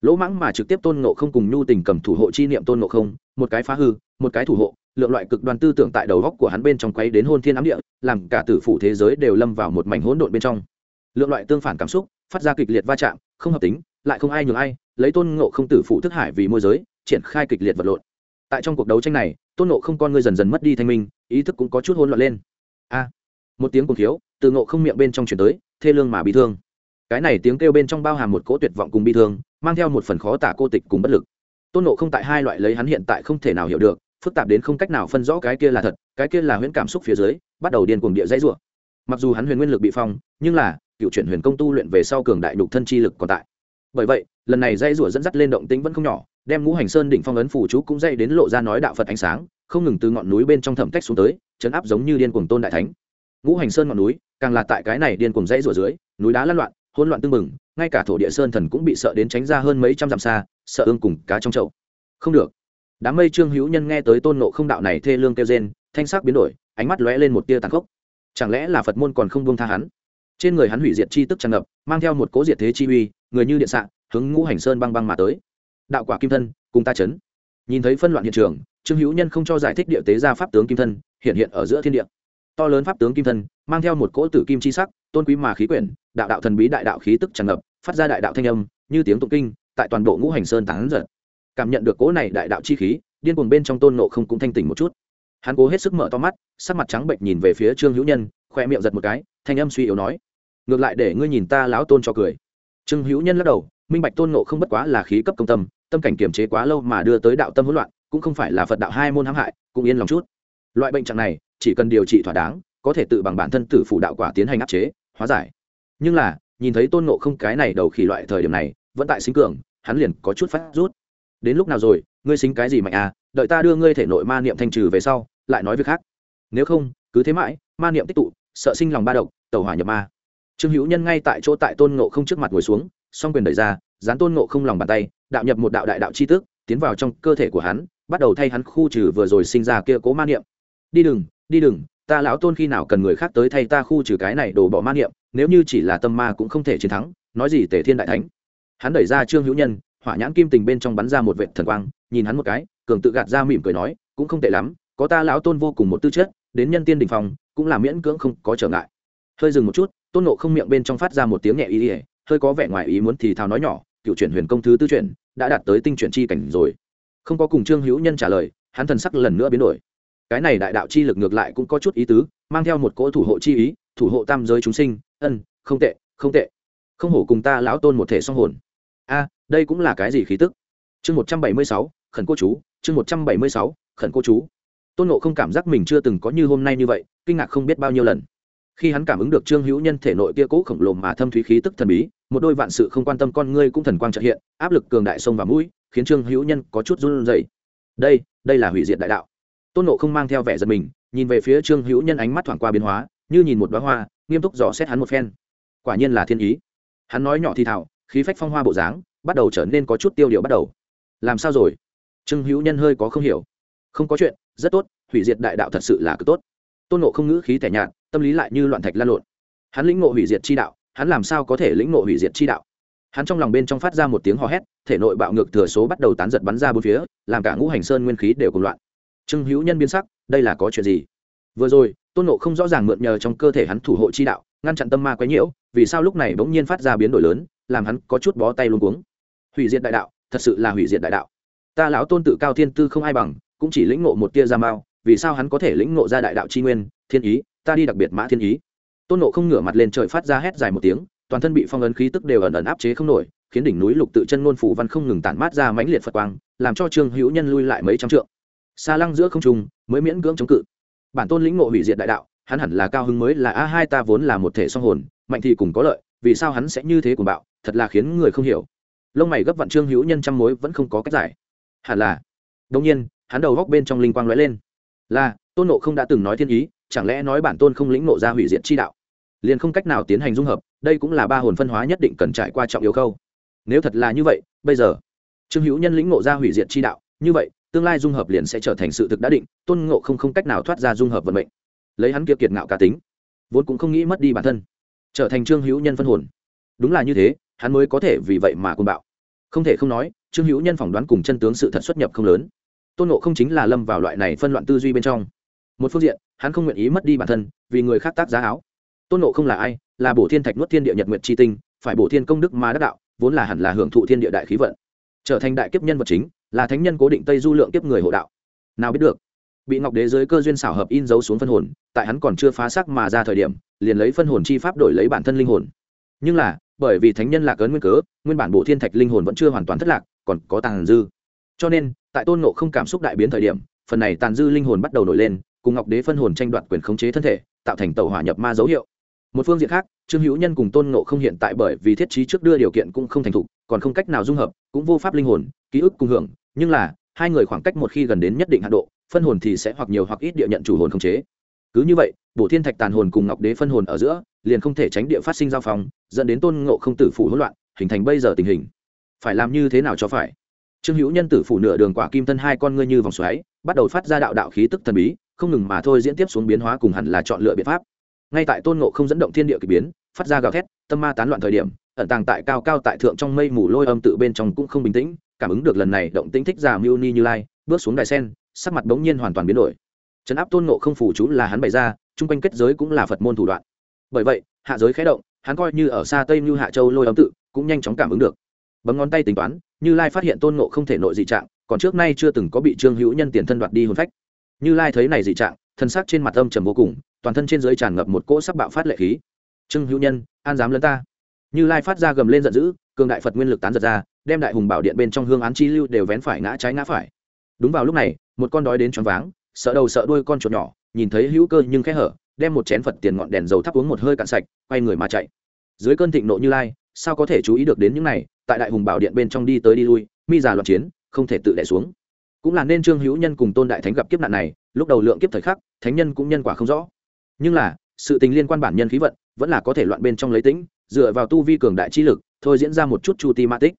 Lỗ mãng mà trực tiếp tôn nộ không cùng nhu tình cầm thủ hộ chi niệm tôn nộ không, một cái phá hư, một cái thủ hộ, lượng loại cực đoan tư tưởng tại đầu góc của hắn bên trong quấy đến hôn thiên ám địa, làm cả tử phủ thế giới đều lâm vào một mảnh hỗn độn bên trong. Lượng loại tương phản cảm xúc, phát ra kịch liệt va chạm, không hợp tính, lại không ai nhường ai, lấy tôn ngộ không tử phụ thức hải vì môi giới triển khai kịch liệt vật lộn. Tại trong cuộc đấu tranh này, tôn ngộ không con ngươi dần dần mất đi thanh minh, ý thức cũng có chút hỗn loạn lên. A! Một tiếng cùng thiếu từ ngộ không miệng bên trong chuyển tới, thê lương mà bị thương. Cái này tiếng kêu bên trong bao hàm một cỗ tuyệt vọng cùng bi thương, mang theo một phần khó tả cô tịch cùng bất lực. Tôn ngộ không tại hai loại lấy hắn hiện tại không thể nào hiểu được, phức tạp đến không cách nào phân rõ cái kia là thật, cái kia là huyễn cảm xúc phía dưới, bắt đầu điên cuồng địa dãy rủa. Mặc dù hắn huyền nguyên lực bị phong, nhưng là, cựu chuyển huyền công tu luyện về sau cường đại nhục thân chi lực còn tại. Bởi vậy lần này dây rủa dẫn dắt lên động tĩnh vẫn không nhỏ, đem ngũ hành sơn đỉnh phong ấn phủ chú cũng dây đến lộ ra nói đạo phật ánh sáng, không ngừng từ ngọn núi bên trong thẩm tách xuống tới, chấn áp giống như điên cuồng tôn đại thánh. Ngũ hành sơn ngọn núi, càng là tại cái này điên cuồng dây rủa dưới, núi đá lăn loạn, hỗn loạn tương mừng ngay cả thổ địa sơn thần cũng bị sợ đến tránh ra hơn mấy trăm dặm xa, sợ ương cùng cá trong chậu. Không được. Đám mây trương hữu nhân nghe tới tôn nộ không đạo này thê lương kêu rên, thanh sắc biến đổi, ánh mắt lóe lên một tia tàn khốc. Chẳng lẽ là phật môn còn không buông tha hắn? Trên người hắn hủy diệt chi tức tràn ngập, mang theo một cố diệt thế chi uy, người như điện xạ hướng ngũ hành sơn băng băng mà tới. Đạo quả kim thân, cùng ta chấn. Nhìn thấy phân loạn hiện trường, trương hữu nhân không cho giải thích địa tế ra pháp tướng kim thân, hiện hiện ở giữa thiên địa. To lớn pháp tướng kim thân, mang theo một cỗ tử kim chi sắc, tôn quý mà khí quyển, đạo đạo thần bí đại đạo khí tức tràn ngập, phát ra đại đạo thanh âm, như tiếng tụng kinh, tại toàn bộ ngũ hành sơn tán giật cảm nhận được cỗ này đại đạo chi khí, điên cuồng bên trong tôn nộ không cũng thanh tỉnh một chút. Hắn cố hết sức mở to mắt, sắc mặt trắng bệnh nhìn về phía trương hữu nhân, khoe miệng giật một cái, thanh âm suy yếu nói, ngược lại để ngươi nhìn ta lão tôn cho cười. Trương hữu nhân lắc đầu minh bạch tôn nộ không bất quá là khí cấp công tâm tâm cảnh kiềm chế quá lâu mà đưa tới đạo tâm hỗn loạn, cũng không phải là phật đạo hai môn hãm hại, cũng yên lòng chút. Loại bệnh trạng này, chỉ cần điều trị thỏa đáng, có thể tự bằng bản thân tử Phủ đạo quả tiến hành áp chế, hóa giải. Nhưng là, nhìn thấy tôn nộ không cái này đầu khỉ loại thời điểm này, vẫn tại sinh cường, hắn liền có chút phát rút. Đến lúc nào rồi, ngươi sinh cái gì mạnh à đợi ta đưa ngươi thể nội ma niệm thanh trừ về sau, lại nói việc khác. Nếu không, cứ thế mãi, ma niệm tích tụ, sợ sinh lòng ba độc tàu hỏa nhập ma. Trương hữu nhân ngay tại chỗ tại tôn nộ không trước mặt ngồi xuống song quyền đẩy ra dán tôn nộ không lòng bàn tay, đạo nhập một đạo đại đạo chi tức tiến vào trong cơ thể của hắn, bắt đầu thay hắn khu trừ vừa rồi sinh ra kia cố ma niệm. Đi đừng đi đừng, ta lão tôn khi nào cần người khác tới thay ta khu trừ cái này đổ bỏ ma niệm, nếu như chỉ là tâm ma cũng không thể chiến thắng, nói gì tề thiên đại thánh. Hắn đẩy ra trương hữu nhân, hỏa nhãn kim tình bên trong bắn ra một vệ thần quang, nhìn hắn một cái, cường tự gạt ra mỉm cười nói, cũng không tệ lắm, có ta lão tôn vô cùng một tư chất, đến nhân tiên đình phòng cũng là miễn cưỡng không có trở ngại. Hơi dừng một chút, tôn nộ không miệng bên trong phát ra một tiếng nhẹ ý ỉa hơi có vẻ ngoài ý muốn thì thào nói nhỏ, cựu chuyển huyền công thứ tư chuyển, đã đạt tới tinh chuyển chi cảnh rồi. Không có cùng trương hữu nhân trả lời, hắn thần sắc lần nữa biến đổi. Cái này đại đạo chi lực ngược lại cũng có chút ý tứ, mang theo một cỗ thủ hộ chi ý, thủ hộ tam giới chúng sinh, ân, không tệ không tệ. Không hổ cùng ta lão tôn một thể song hồn. A, đây cũng là cái gì khí tức? Chương một trăm bảy mươi sáu, khẩn cô chú, chương một trăm bảy mươi sáu, khẩn cô chú. Tôn nộ không cảm giác mình chưa từng có như hôm nay như vậy, kinh ngạc không biết bao nhiêu lần. Khi hắn cảm ứng được trương hữu nhân thể nội kia cố khổng lồ mà thâm thúy khí tức thần bí một đôi vạn sự không quan tâm con ngươi cũng thần quang trợ hiện, áp lực cường đại sông và mũi, khiến trương hữu nhân có chút run rẩy. Đây đây là hủy diệt đại đạo. Tôn nộ không mang theo vẻ giật mình, nhìn về phía trương hữu nhân ánh mắt thoảng qua biến hóa, như nhìn một đoá hoa, nghiêm túc dò xét hắn một phen. Quả nhiên là thiên ý. Hắn nói nhỏ thì thảo khí phách phong hoa bộ dáng, bắt đầu trở nên có chút tiêu điều bắt đầu. Làm sao rồi? Trương hữu nhân hơi có không hiểu. Không có chuyện, rất tốt, hủy diệt đại đạo thật sự là cực tốt. Tôn nộ không ngữ khí tẻ nhạt, tâm lý lại như loạn thạch lan lộn. Hắn lĩnh ngộ hủy diệt chi đạo hắn làm sao có thể lĩnh nộ hủy diệt chi đạo? Hắn trong lòng bên trong phát ra một tiếng hò hét, thể nội bạo ngược thừa số bắt đầu tán giật bắn ra bốn phía, làm cả ngũ hành sơn nguyên khí đều cùng loạn. Trương hữu nhân biến sắc, đây là có chuyện gì? Vừa rồi, tôn nộ không rõ ràng mượn nhờ trong cơ thể hắn thủ hộ chi đạo, ngăn chặn tâm ma quấy nhiễu, vì sao lúc này bỗng nhiên phát ra biến đổi lớn, làm hắn có chút bó tay luôn cuống. Hủy diệt đại đạo, thật sự là hủy diệt đại đạo. Ta lão tôn tự cao thiên tư không ai bằng, cũng chỉ lĩnh ngộ một tia ra mao, vì sao hắn có thể lĩnh ngộ ra đại đạo chi nguyên, thiên ý, ta đi đặc biệt mã thiên ý tôn nộ không ngửa mặt lên trời phát ra hét dài một tiếng, toàn thân bị phong ấn khí tức đều ẩn ẩn áp chế không nổi, khiến đỉnh núi lục tự chân ngôn phủ văn không ngừng tản mát ra mãnh liệt phật quang, làm cho trương hữu nhân lui lại mấy trăm trượng. Xa lăng giữa không trung, mới miễn cưỡng chống cự. Bản tôn lĩnh ngộ hủy diệt đại đạo, hắn hẳn là cao hứng mới là a hai ta vốn là một thể song hồn, mạnh thì cùng có lợi, vì sao hắn sẽ như thế cùng bạo, thật là khiến người không hiểu. Lông mày gấp vặn trương hữu nhân trăm mối vẫn không có cách giải. Hẳn là. Đông nhiên, hắn đầu góc bên trong linh quang lóe lên. Là, tôn nộ không đã từng nói thiên ý, chẳng lẽ nói bản tôn không lĩnh nộ ra hủy diệt chi đạo? Liền không cách nào tiến hành dung hợp, đây cũng là ba hồn phân hóa nhất định cần trải qua trọng yếu khâu. Nếu thật là như vậy, bây giờ, trương hữu nhân lĩnh ngộ ra hủy diệt chi đạo, như vậy, tương lai dung hợp liền sẽ trở thành sự thực đã định, tôn ngộ không không cách nào thoát ra dung hợp vận mệnh. Lấy hắn kia kiệt ngạo cá tính, vốn cũng không nghĩ mất đi bản thân, trở thành trương hữu nhân phân hồn. Đúng là như thế, hắn mới có thể vì vậy mà côn bạo. Không thể không nói, trương hữu nhân phỏng đoán cùng chân tướng sự thật xuất nhập không lớn. Tôn ngộ không chính là lâm vào loại này phân loạn tư duy bên trong. Một phương diện, hắn không nguyện ý mất đi bản thân, vì người khác tác giá áo tôn nộ không là ai? Là bổ thiên thạch nuốt thiên địa nhật nguyện tri tinh, phải bổ thiên công đức mà đắc đạo, vốn là hẳn là hưởng thụ thiên địa đại khí vận. Trở thành đại kiếp nhân vật chính, là thánh nhân cố định tây du lượng kiếp người hộ đạo. Nào biết được, bị ngọc đế giới cơ duyên xảo hợp in dấu xuống phân hồn, tại hắn còn chưa phá sắc mà ra thời điểm, liền lấy phân hồn chi pháp đổi lấy bản thân linh hồn. Nhưng là, bởi vì thánh nhân lạc ấn nguyên cớ, nguyên bản bộ thiên thạch linh hồn vẫn chưa hoàn toàn thất lạc, còn có tàn dư. Cho nên, tại tôn nộ không cảm xúc đại biến thời điểm, phần này tàn dư linh hồn bắt đầu nổi lên, cùng ngọc đế phân hồn tranh đoạt quyền khống chế thân thể, tạo thành tàu hỏa nhập ma dấu hiệu một phương diện khác, trương hữu nhân cùng tôn nộ không hiện tại bởi vì thiết trí trước đưa điều kiện cũng không thành thục, còn không cách nào dung hợp, cũng vô pháp linh hồn, ký ức cùng hưởng, nhưng là, hai người khoảng cách một khi gần đến nhất định hạ độ, phân hồn thì sẽ hoặc nhiều hoặc ít địa nhận chủ hồn không chế. Cứ như vậy, bổ thiên thạch tàn hồn cùng ngọc đế phân hồn ở giữa, liền không thể tránh địa phát sinh giao phong, dẫn đến tôn ngộ không tử phủ hỗn loạn, hình thành bây giờ tình hình. Phải làm như thế nào cho phải? Trương hữu nhân tử phủ nửa đường quả kim thân hai con ngươi như vòng xoáy, bắt đầu phát ra đạo đạo khí tức thần bí, không ngừng mà thôi diễn tiếp xuống biến hóa cùng hẳn là chọn lựa biện pháp ngay tại tôn ngộ không dẫn động thiên địa k ỳ biến, phát ra gào thét, tâm ma tán loạn thời điểm, ẩn tàng tại cao cao tại thượng trong mây mù lôi âm tự bên trong cũng không bình tĩnh, cảm ứng được lần này động tĩnh thích giả mưu ni như lai, bước xuống đài sen, sắc mặt bỗng nhiên hoàn toàn biến đổi. Trấn áp tôn ngộ không phủ chú là hắn bày ra, chung quanh kết giới cũng là phật môn thủ đoạn. Bởi vậy, hạ giới khé động, hắn coi như ở xa tây như hạ châu lôi âm tự, cũng nhanh chóng cảm ứng được. Bấm ngón tay tính toán, như lai phát hiện tôn nộ không thể nội dị trạng, còn trước nay chưa từng có bị trương hữu nhân tiền thân đoạt đi hồn phách. Như lai thấy này dị trạng, thân xác trên mặt âm trầm vô cùng toàn thân trên dưới tràn ngập một cỗ sắc bạo phát lệ khí. Trương hữu nhân, an dám lấn ta? Như lai phát ra gầm lên giận dữ, cường đại phật nguyên lực tán giật ra, đem đại hùng bảo điện bên trong hương án chi lưu đều vén phải ngã trái ngã phải. Đúng vào lúc này, một con đói đến choáng váng, sợ đầu sợ đuôi con chuột nhỏ, nhìn thấy hữu cơ nhưng khẽ hở, đem một chén phật tiền ngọn đèn dầu thắp uống một hơi cạn sạch, quay người mà chạy. Dưới cơn thịnh nộ như lai, sao có thể chú ý được đến những này, tại đại hùng bảo điện bên trong đi tới đi lui, mi già loạn chiến, không thể tự đẻ xuống. Cũng là nên trương hữu nhân cùng tôn đại thánh gặp kiếp nạn này, lúc đầu lượng kiếp thời khắc, thánh nhân cũng nhân quả không rõ nhưng là, sự tình liên quan bản nhân khí vận, vẫn là có thể loạn bên trong lấy tĩnh dựa vào tu vi cường đại chi lực, thôi diễn ra một chút chu ti ma tích.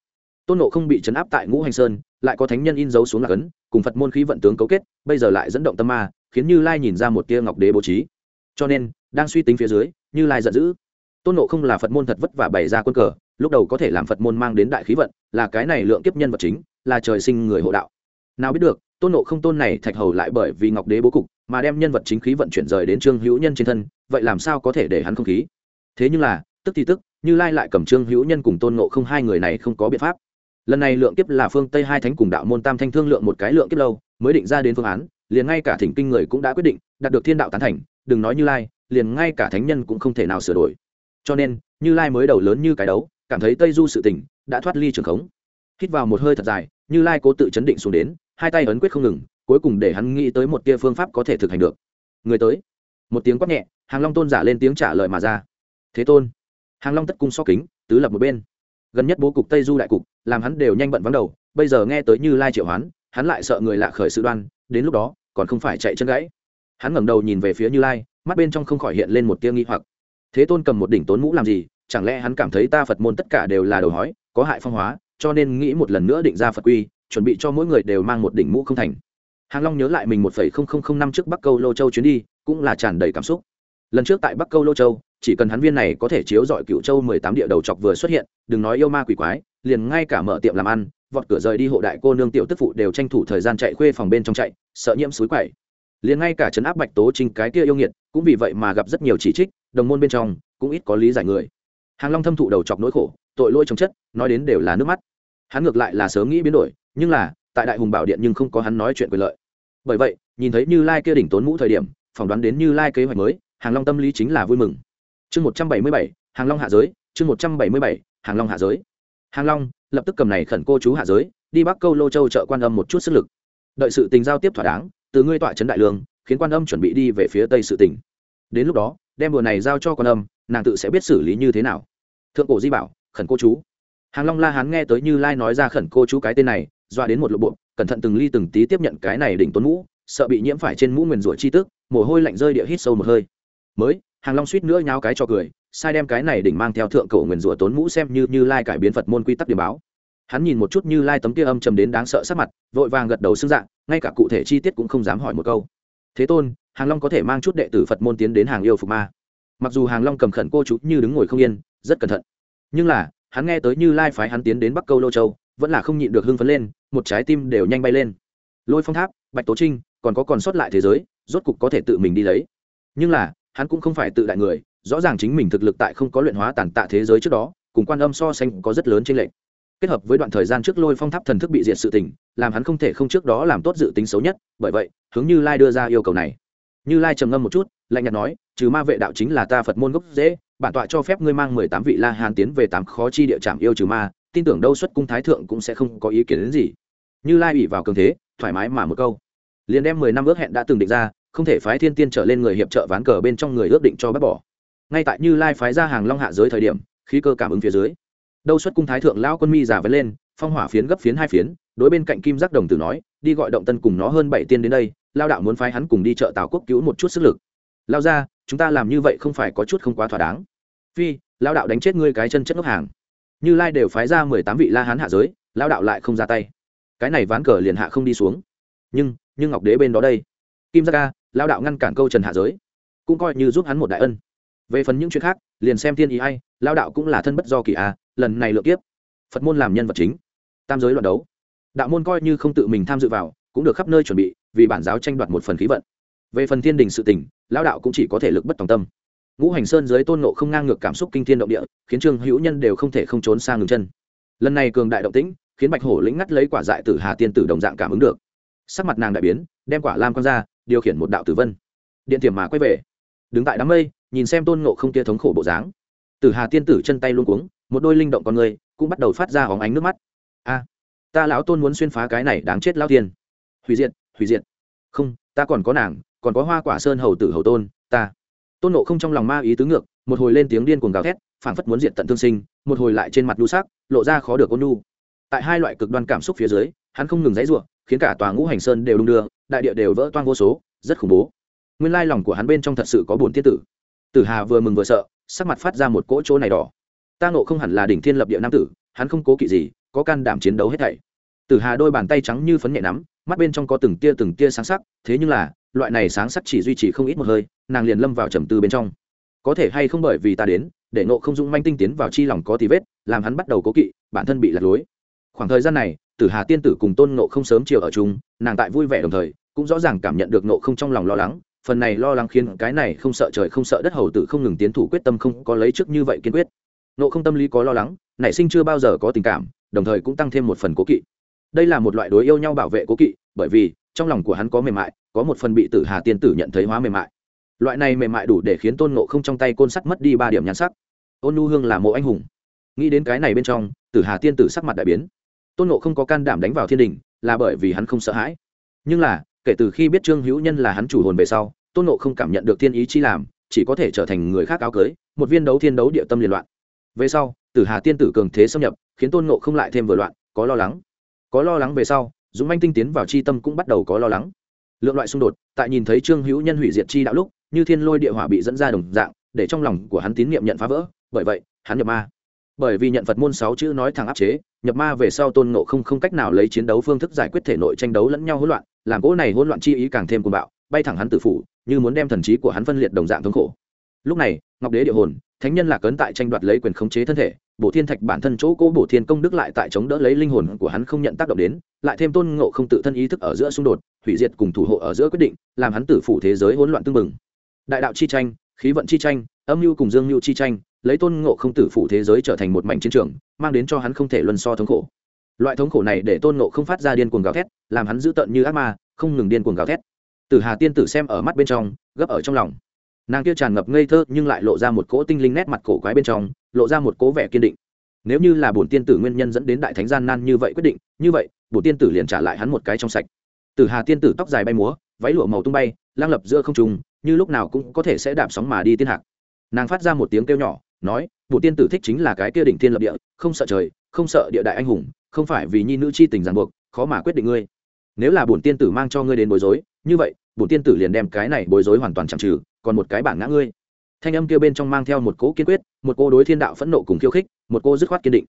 Tôn nộ không bị chấn áp tại ngũ hành sơn, lại có thánh nhân in dấu xuống lạc ấn cùng phật môn khí vận tướng cấu kết, bây giờ lại dẫn động tâm ma, khiến như lai nhìn ra một tia ngọc đế bố trí. Cho nên, đang suy tính phía dưới, như lai giận dữ. Tôn nộ không là phật môn thật vất vả bày ra quân cờ, lúc đầu có thể làm phật môn mang đến đại khí vận, là cái này lượng kiếp nhân vật chính, là trời sinh người hộ đạo. Nào biết được, tôn nộ không tôn này thạch hầu lại bởi vì ngọc đế bố cục mà đem nhân vật chính khí vận chuyển rời đến trương hữu nhân trên thân, vậy làm sao có thể để hắn không khí? Thế nhưng là, tức thì tức, như lai lại cầm trương hữu nhân cùng tôn nộ không hai người này không có biện pháp. Lần này lượng kiếp là phương tây hai thánh cùng đạo môn tam thanh thương lượng một cái lượng kiếp lâu, mới định ra đến phương án, liền ngay cả thỉnh kinh người cũng đã quyết định, đạt được thiên đạo tán thành, đừng nói như lai, liền ngay cả thánh nhân cũng không thể nào sửa đổi. Cho nên, như lai mới đầu lớn như cái đấu, cảm thấy tây du sự tỉnh đã thoát ly trường khống. Hít vào một hơi thật dài, như lai cố tự chấn định xuống đến, hai tay ấn quyết không ngừng cuối cùng để hắn nghĩ tới một tia phương pháp có thể thực hành được. Người tới. Một tiếng quát nhẹ, hàng long tôn giả lên tiếng trả lời mà ra. Thế tôn. Hàng long tất cung so kính, tứ lập một bên. Gần nhất bố cục tây du đại cục, làm hắn đều nhanh bận vắng đầu, bây giờ nghe tới như lai triệu hoán, hắn lại sợ người lạ khởi sự đoan, đến lúc đó, còn không phải chạy chân gãy. Hắn ngẩng đầu nhìn về phía như lai, mắt bên trong không khỏi hiện lên một tia nghi hoặc. Thế tôn cầm một đỉnh tốn mũ làm gì, chẳng lẽ hắn cảm thấy ta phật môn tất cả đều là đầu hói, có hại phong hóa, cho nên nghĩ một lần nữa định ra phật quy, chuẩn bị cho mỗi người đều mang một đỉnh mũ không thành hàng long nhớ lại mình một phẩy không không không năm trước bắc câu lô châu chuyến đi, cũng là tràn đầy cảm xúc. Lần trước tại bắc câu lô châu, chỉ cần hắn viên này có thể chiếu dọi cựu châu mười tám địa đầu chọc vừa xuất hiện, đừng nói yêu ma quỷ quái, liền ngay cả mở tiệm làm ăn, vọt cửa rời đi hộ đại cô nương tiểu tức phụ đều tranh thủ thời gian chạy khuê phòng bên trong chạy, sợ nhiễm suối quậy. Liền ngay cả trấn áp bạch tố trinh cái kia yêu nghiệt, cũng vì vậy mà gặp rất nhiều chỉ trích, đồng môn bên trong cũng ít có lý giải người. Hàng long thâm thụ đầu chọc nỗi khổ, tội lỗi trồng chất, nói đến đều là nước mắt. Hắn ngược lại là sớm nghĩ biến đổi, nhưng là, tại đại hùng bảo điện nhưng không có hắn nói chuyện quyền lợi bởi vậy, nhìn thấy như lai kia đỉnh tốn mũ thời điểm, phỏng đoán đến như lai kế hoạch mới, hàng long tâm lý chính là vui mừng. Chương một trăm bảy mươi bảy, hàng long hạ giới, chương một trăm bảy mươi bảy, hàng long hạ giới. Hàng long, lập tức cầm này khẩn cô chú hạ giới, đi bắc câu lô châu chợ quan âm một chút sức lực. Đợi sự tình giao tiếp thỏa đáng, từ ngươi tọa trấn đại lương, khiến quan âm chuẩn bị đi về phía tây sự tỉnh đến lúc đó, đem bùa này giao cho quan âm, nàng tự sẽ biết xử lý như thế nào. Thượng cổ di bảo, khẩn cô chú. Hàng long la hán nghe tới như lai nói ra khẩn cô chú cái tên này, dọa đến một lộ bộ cẩn thận từng ly từng tí tiếp nhận cái này đỉnh tuấn mũ, sợ bị nhiễm phải trên mũ nguyền rủa chi tức, mồ hôi lạnh rơi địa hít sâu một hơi. Mới, hàng long suýt nữa nháo cái cho cười, sai đem cái này đỉnh mang theo thượng cổ nguyền rủa tốn mũ xem như như lai cải biến phật môn quy tắc điểm báo. Hắn nhìn một chút như lai tấm kia âm trầm đến đáng sợ sắc mặt, vội vàng gật đầu xưng dạng, ngay cả cụ thể chi tiết cũng không dám hỏi một câu. Thế tôn, hàng long có thể mang chút đệ tử phật môn tiến đến hàng yêu phục ma. Mặc dù hàng long cầm khẩn cô chú như đứng ngồi không yên, rất cẩn thận. Nhưng là, hắn nghe tới như lai phái hắn tiến đến bắc câu lô châu vẫn là không nhịn được hưng phấn lên, một trái tim đều nhanh bay lên. Lôi phong tháp, bạch tố trinh, còn có còn sót lại thế giới, rốt cục có thể tự mình đi lấy. Nhưng là, hắn cũng không phải tự đại người, rõ ràng chính mình thực lực tại không có luyện hóa tàn tạ thế giới trước đó, cùng quan âm so sánh có rất lớn trên lệnh kết hợp với đoạn thời gian trước lôi phong tháp thần thức bị diệt sự tình, làm hắn không thể không trước đó làm tốt dự tính xấu nhất, bởi vậy, hướng như lai đưa ra yêu cầu này. Như lai trầm ngâm một chút, lạnh nhạt nói, trừ ma vệ đạo chính là ta phật môn gốc dễ bản tọa cho phép ngươi mang mười tám vị la hàn tiến về tám khó chi địa trạm yêu trừ ma tin tưởng đâu xuất cung thái thượng cũng sẽ không có ý kiến đến gì. Như lai ủy vào cường thế, thoải mái mà một câu. Liền đem mười năm ước hẹn đã từng định ra, không thể phái thiên tiên trở lên người hiệp trợ ván cờ bên trong người ước định cho bác bỏ. Ngay tại như lai phái ra hàng long hạ giới thời điểm, khí cơ cảm ứng phía dưới. Đâu xuất cung thái thượng lão quân mi giả vẫn lên, phong hỏa phiến gấp phiến hai phiến, đối bên cạnh kim giác đồng tử nói, đi gọi động tân cùng nó hơn bảy tiên đến đây lao đạo muốn phái hắn cùng đi chợ tào quốc cứu một chút sức lực. Lao ra chúng ta làm như vậy không phải có chút không quá thỏa đáng. Phi lao đạo đánh chết ngươi cái chân chất ngốc hàng như lai đều phái ra mười tám vị la hán hạ giới lao đạo lại không ra tay. Cái này ván cờ liền hạ không đi xuống. Nhưng nhưng ngọc đế bên đó đây. Kim giác ca lao đạo ngăn cản câu trần hạ giới. Cũng coi như giúp hắn một đại ân. Về phần những chuyện khác, liền xem thiên ý hay lao đạo cũng là thân bất do kỳ a, lần này lựa kiếp. Phật môn làm nhân vật chính. Tam giới luận đấu. Đạo môn coi như không tự mình tham dự vào, cũng được khắp nơi chuẩn bị, vì bản giáo tranh đoạt một phần khí vận. Về phần thiên đình sự tình, lão đạo cũng chỉ có thể lực bất tòng tâm ngũ hành sơn dưới tôn nộ không ngang ngược cảm xúc kinh thiên động địa, khiến trương hữu nhân đều không thể không trốn sang ngừng chân. Lần này cường đại động tĩnh, khiến bạch hổ lĩnh ngắt lấy quả dại tử hà tiên tử đồng dạng cảm ứng được. Sắc mặt nàng đại biến, đem quả lam quan ra, điều khiển một đạo tử vân. Điện tiềm mà quay về. Đứng tại đám mây, nhìn xem tôn nộ không kia thống khổ bộ dáng. Tử hà tiên tử chân tay luôn cuống, một đôi linh động con người cũng bắt đầu phát ra hóng ánh nước mắt. A, ta lão tôn muốn xuyên phá cái này đáng chết lao tiên. Hủy diệt hủy diệt. Không, ta còn có nàng, còn có hoa quả sơn hầu tử hầu tôn, ta tôn nộ không trong lòng ma ý tứ ngược một hồi lên tiếng điên cuồng gào thét phảng phất muốn diện tận thương sinh một hồi lại trên mặt đu xác, lộ ra khó được ôn nu tại hai loại cực đoan cảm xúc phía dưới hắn không ngừng dãy ruộng khiến cả tòa ngũ hành sơn đều đung đưa đại địa đều vỡ toang vô số rất khủng bố. Nguyên lai lòng của hắn bên trong thật sự có buồn tiết tử. Tử hà vừa mừng vừa sợ sắc mặt phát ra một cỗ chỗ này đỏ. Ta ngộ không hẳn là đỉnh thiên lập địa nam tử hắn không cố kỵ gì có can đảm chiến đấu hết thảy. Tử hà đôi bàn tay trắng như phấn nhẹ nắm mắt bên trong có từng tia từng tia sáng sắc, thế nhưng là, loại này sáng sắc chỉ duy trì không ít một hơi, nàng liền lâm vào trầm tư bên trong. Có thể hay không bởi vì ta đến, để nộ không dũng manh tinh tiến vào chi lòng có tí vết, làm hắn bắt đầu cố kỵ, bản thân bị lạc lối. Khoảng thời gian này, tử hà tiên tử cùng tôn nộ không sớm chiều ở chung, nàng tại vui vẻ đồng thời, cũng rõ ràng cảm nhận được nộ không trong lòng lo lắng, phần này lo lắng khiến cái này không sợ trời không sợ đất hầu tử không ngừng tiến thủ quyết tâm không có lấy trước như vậy kiên quyết. Nộ không tâm lý có lo lắng, nảy sinh chưa bao giờ có tình cảm, đồng thời cũng tăng thêm một phần cố kỵ đây là một loại đối yêu nhau bảo vệ cố kỵ, bởi vì trong lòng của hắn có mềm mại, có một phần bị tử hà tiên tử nhận thấy hóa mềm mại. Loại này mềm mại đủ để khiến tôn nộ không trong tay côn sắt mất đi ba điểm nhan sắc. Ôn nu hương là mộ anh hùng. Nghĩ đến cái này bên trong, tử hà tiên tử sắc mặt đại biến. Tôn nộ không có can đảm đánh vào thiên đình, là bởi vì hắn không sợ hãi. Nhưng là, kể từ khi biết trương hữu nhân là hắn chủ hồn về sau, tôn nộ không cảm nhận được thiên ý chi làm, chỉ có thể trở thành người khác áo cưới, một viên đấu thiên đấu địa tâm liên loạn. Về sau, tử hà tiên tử cường thế xâm nhập, khiến tôn nộ không lại thêm vừa loạn, có lo lắng có lo lắng về sau, dũng manh tinh tiến vào chi tâm cũng bắt đầu có lo lắng. Lượng loại xung đột, tại nhìn thấy trương hữu nhân hủy diệt chi đạo lúc, như thiên lôi địa hỏa bị dẫn ra đồng dạng, để trong lòng của hắn tín nhiệm nhận phá vỡ, bởi vậy, hắn nhập ma. Bởi vì nhận phật môn sáu chữ nói thẳng áp chế, nhập ma về sau tôn ngộ không không cách nào lấy chiến đấu phương thức giải quyết thể nội tranh đấu lẫn nhau hỗn loạn, làm cỗ này hỗn loạn chi ý càng thêm cuồng bạo, bay thẳng hắn tự phủ, như muốn đem thần trí của hắn phân liệt đồng dạng thống khổ. Lúc này, ngọc đế địa hồn, thánh nhân lạc cấn tại tranh đoạt lấy quyền khống chế thân thể bổ thiên thạch bản thân chỗ cố bổ thiên công đức lại tại chống đỡ lấy linh hồn của hắn không nhận tác động đến, lại thêm tôn ngộ không tự thân ý thức ở giữa xung đột, hủy diệt cùng thủ hộ ở giữa quyết định, làm hắn tử phủ thế giới hỗn loạn tương mừng đại đạo chi tranh, khí vận chi tranh, âm mưu cùng dương mưu chi tranh, lấy tôn ngộ không tử phủ thế giới trở thành một mảnh chiến trường, mang đến cho hắn không thể luân so thống khổ. Loại thống khổ này để tôn ngộ không phát ra điên cuồng gào thét, làm hắn dữ tợn như ác ma, không ngừng điên cuồng gào thét. Tử hà tiên tử xem ở mắt bên trong, gấp ở trong lòng. Nàng kia tràn ngập ngây thơ nhưng lại lộ ra một cỗ tinh linh nét mặt cổ quái bên trong lộ ra một cố vẻ kiên định. Nếu như là bổn tiên tử nguyên nhân dẫn đến đại thánh gian nan như vậy quyết định, như vậy, bổn tiên tử liền trả lại hắn một cái trong sạch. Tử hà tiên tử tóc dài bay múa, váy lụa màu tung bay, lang lập giữa không trùng như lúc nào cũng có thể sẽ đạp sóng mà đi tiên hạc. Nàng phát ra một tiếng kêu nhỏ, nói, bổn tiên tử thích chính là cái kia đỉnh thiên lập địa, không sợ trời, không sợ địa đại anh hùng, không phải vì nhi nữ chi tình ràng buộc, khó mà quyết định ngươi. Nếu là bổn tiên tử mang cho ngươi đến bối rối, như vậy, bổn tiên tử liền đem cái này bối rối hoàn toàn chẳng trừ, còn một cái bản ngã ngươi thanh âm kia bên trong mang theo một cỗ kiên quyết, một cô đối thiên đạo phẫn nộ cùng khiêu khích, một cô dứt khoát kiên định.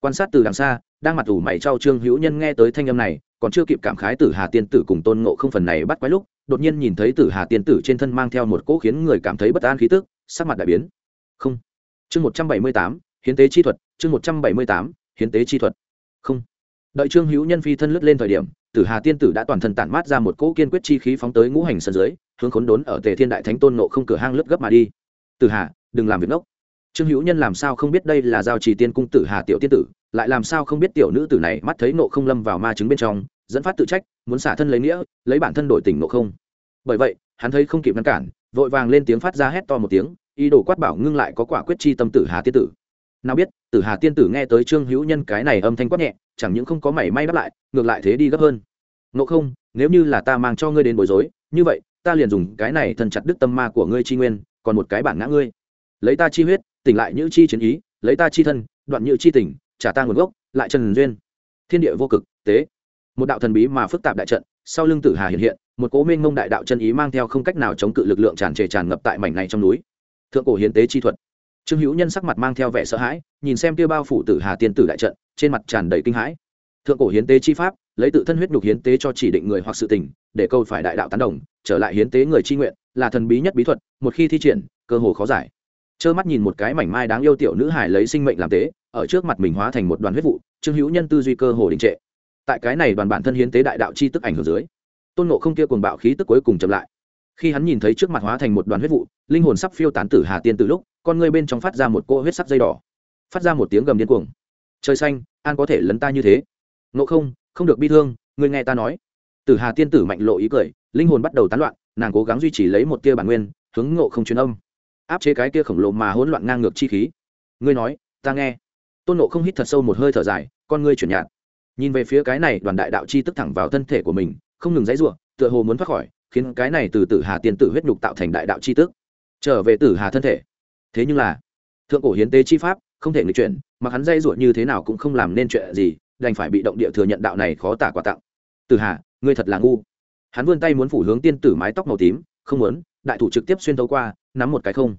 Quan sát từ đằng xa, đang mặt ủ mày trao trương hữu nhân nghe tới thanh âm này, còn chưa kịp cảm khái tử hà tiên tử cùng tôn ngộ không phần này bắt quái lúc, đột nhiên nhìn thấy tử hà tiên tử trên thân mang theo một cỗ khiến người cảm thấy bất an khí tức, sắc mặt đại biến. Không. Chương một trăm bảy mươi tám, hiến tế chi thuật, chương một trăm bảy mươi tám, hiến tế chi thuật. Không. Đợi trương hữu nhân phi thân lướt lên thời điểm, tử hà tiên tử đã toàn thân tản mát ra một cỗ kiên quyết chi khí phóng tới ngũ hành sân dưới, hướng khốn đốn ở tề thiên đại thánh tôn nộ không cửa hang lướt gấp mà đi tử hà, đừng làm việc ngốc. Trương hữu nhân làm sao không biết đây là giao trì tiên cung tử hà tiểu tiên tử, lại làm sao không biết tiểu nữ tử này mắt thấy nộ không lâm vào ma chứng bên trong, dẫn phát tự trách, muốn xả thân lấy nghĩa, lấy bản thân đổi tỉnh nộ không. Bởi vậy, hắn thấy không kịp ngăn cản, vội vàng lên tiếng phát ra hét to một tiếng, ý đồ quát bảo ngưng lại có quả quyết chi tâm tử hà tiên tử. Nào biết, tử hà tiên tử nghe tới trương hữu nhân cái này âm thanh quát nhẹ, chẳng những không có mảy may đáp lại, ngược lại thế đi gấp hơn. Nộ không, nếu như là ta mang cho ngươi đến bối rối, như vậy, ta liền dùng cái này thần chặt đức tâm ma của ngươi tri nguyên còn một cái bản ngã ngươi. Lấy ta chi huyết, tỉnh lại như chi chiến ý, lấy ta chi thân, đoạn như chi tỉnh, trả ta nguồn gốc, lại trần duyên. Thiên địa vô cực, tế. Một đạo thần bí mà phức tạp đại trận, sau lưng tử hà hiện hiện, một cố minh mông đại đạo chân ý mang theo không cách nào chống cự lực lượng tràn trề tràn ngập tại mảnh này trong núi. Thượng cổ hiến tế chi thuật. Trương hữu nhân sắc mặt mang theo vẻ sợ hãi, nhìn xem kia bao phủ tử hà tiên tử đại trận, trên mặt tràn đầy kinh hãi. Thượng cổ hiến tế chi pháp, lấy tự thân huyết nhục hiến tế cho chỉ định người hoặc sự tình, để câu phải đại đạo tán đồng trở lại hiến tế người chi nguyện, là thần bí nhất bí thuật, một khi thi triển, cơ hồ khó giải. Trơ mắt nhìn một cái mảnh mai đáng yêu tiểu nữ hải lấy sinh mệnh làm tế, ở trước mặt mình hóa thành một đoàn huyết vụ, trương hữu nhân tư duy cơ hồ đình trệ. Tại cái này đoàn bản thân hiến tế đại đạo chi tức ảnh hưởng dưới, tôn nộ không kia cuồng bạo khí tức cuối cùng chậm lại. Khi hắn nhìn thấy trước mặt hóa thành một đoàn huyết vụ, linh hồn sắp phiêu tán tử hà tiên từ lúc, con người bên trong phát ra một cô huyết sắc dây đỏ, phát ra một tiếng gầm điên cuồng. Trời xanh, an có thể lấn ta như thế? Nộ không không được bi thương người nghe ta nói. Tử hà tiên tử mạnh lộ ý cười linh hồn bắt đầu tán loạn, nàng cố gắng duy trì lấy một tia bản nguyên, hướng ngộ không truyền âm. Áp chế cái kia khổng lồ mà hỗn loạn ngang ngược chi khí. Ngươi nói, ta nghe. Tôn nộ không hít thật sâu một hơi thở dài, con ngươi chuyển nhạt. Nhìn về phía cái này đoàn đại đạo chi tức thẳng vào thân thể của mình, không ngừng dãy ruộng tựa hồ muốn thoát khỏi, khiến cái này từ tử hà tiên tử huyết nhục tạo thành đại đạo chi tức. Trở về tử hà thân thể. Thế nhưng là, thượng cổ hiến tế chi pháp, không thể nghịch chuyển, mà hắn dây ruột như thế nào cũng không làm nên chuyện gì, đành phải bị động địa thừa nhận đạo này khó tả quà tặng. Tử hà, ngươi thật là ngu hắn vươn tay muốn phủ hướng tiên tử mái tóc màu tím không muốn đại thủ trực tiếp xuyên tấu qua nắm một cái không.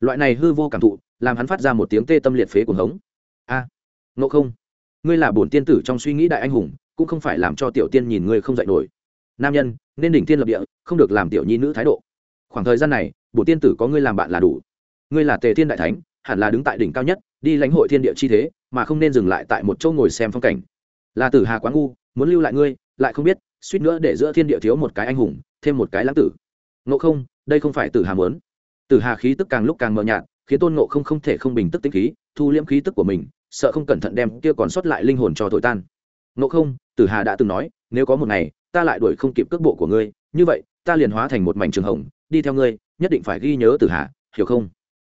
Loại này hư vô cảm thụ làm hắn phát ra một tiếng tê tâm liệt phế cuồng hống. A à, ngộ không ngươi là bổn tiên tử trong suy nghĩ đại anh hùng cũng không phải làm cho tiểu tiên nhìn ngươi không dạy nổi. Nam nhân nên đỉnh tiên lập địa không được làm tiểu nhi nữ thái độ. Khoảng thời gian này bổn tiên tử có ngươi làm bạn là đủ. Ngươi là tề thiên đại thánh hẳn là đứng tại đỉnh cao nhất đi lãnh hội thiên địa chi thế mà không nên dừng lại tại một chỗ ngồi xem phong cảnh. Là tử hà quá ngu muốn lưu lại ngươi lại không biết suýt nữa để giữa thiên địa thiếu một cái anh hùng, thêm một cái lãng tử. Ngộ không, đây không phải tử hà muốn. Tử hà khí tức càng lúc càng mờ nhạt, khiến tôn ngộ không không thể không bình tức tĩnh khí, thu liễm khí tức của mình, sợ không cẩn thận đem kia còn sót lại linh hồn cho thổi tan. Ngộ không, tử hà đã từng nói, nếu có một ngày, ta lại đuổi không kịp cước bộ của ngươi, như vậy, ta liền hóa thành một mảnh trường hồng, đi theo ngươi, nhất định phải ghi nhớ tử hà, hiểu không?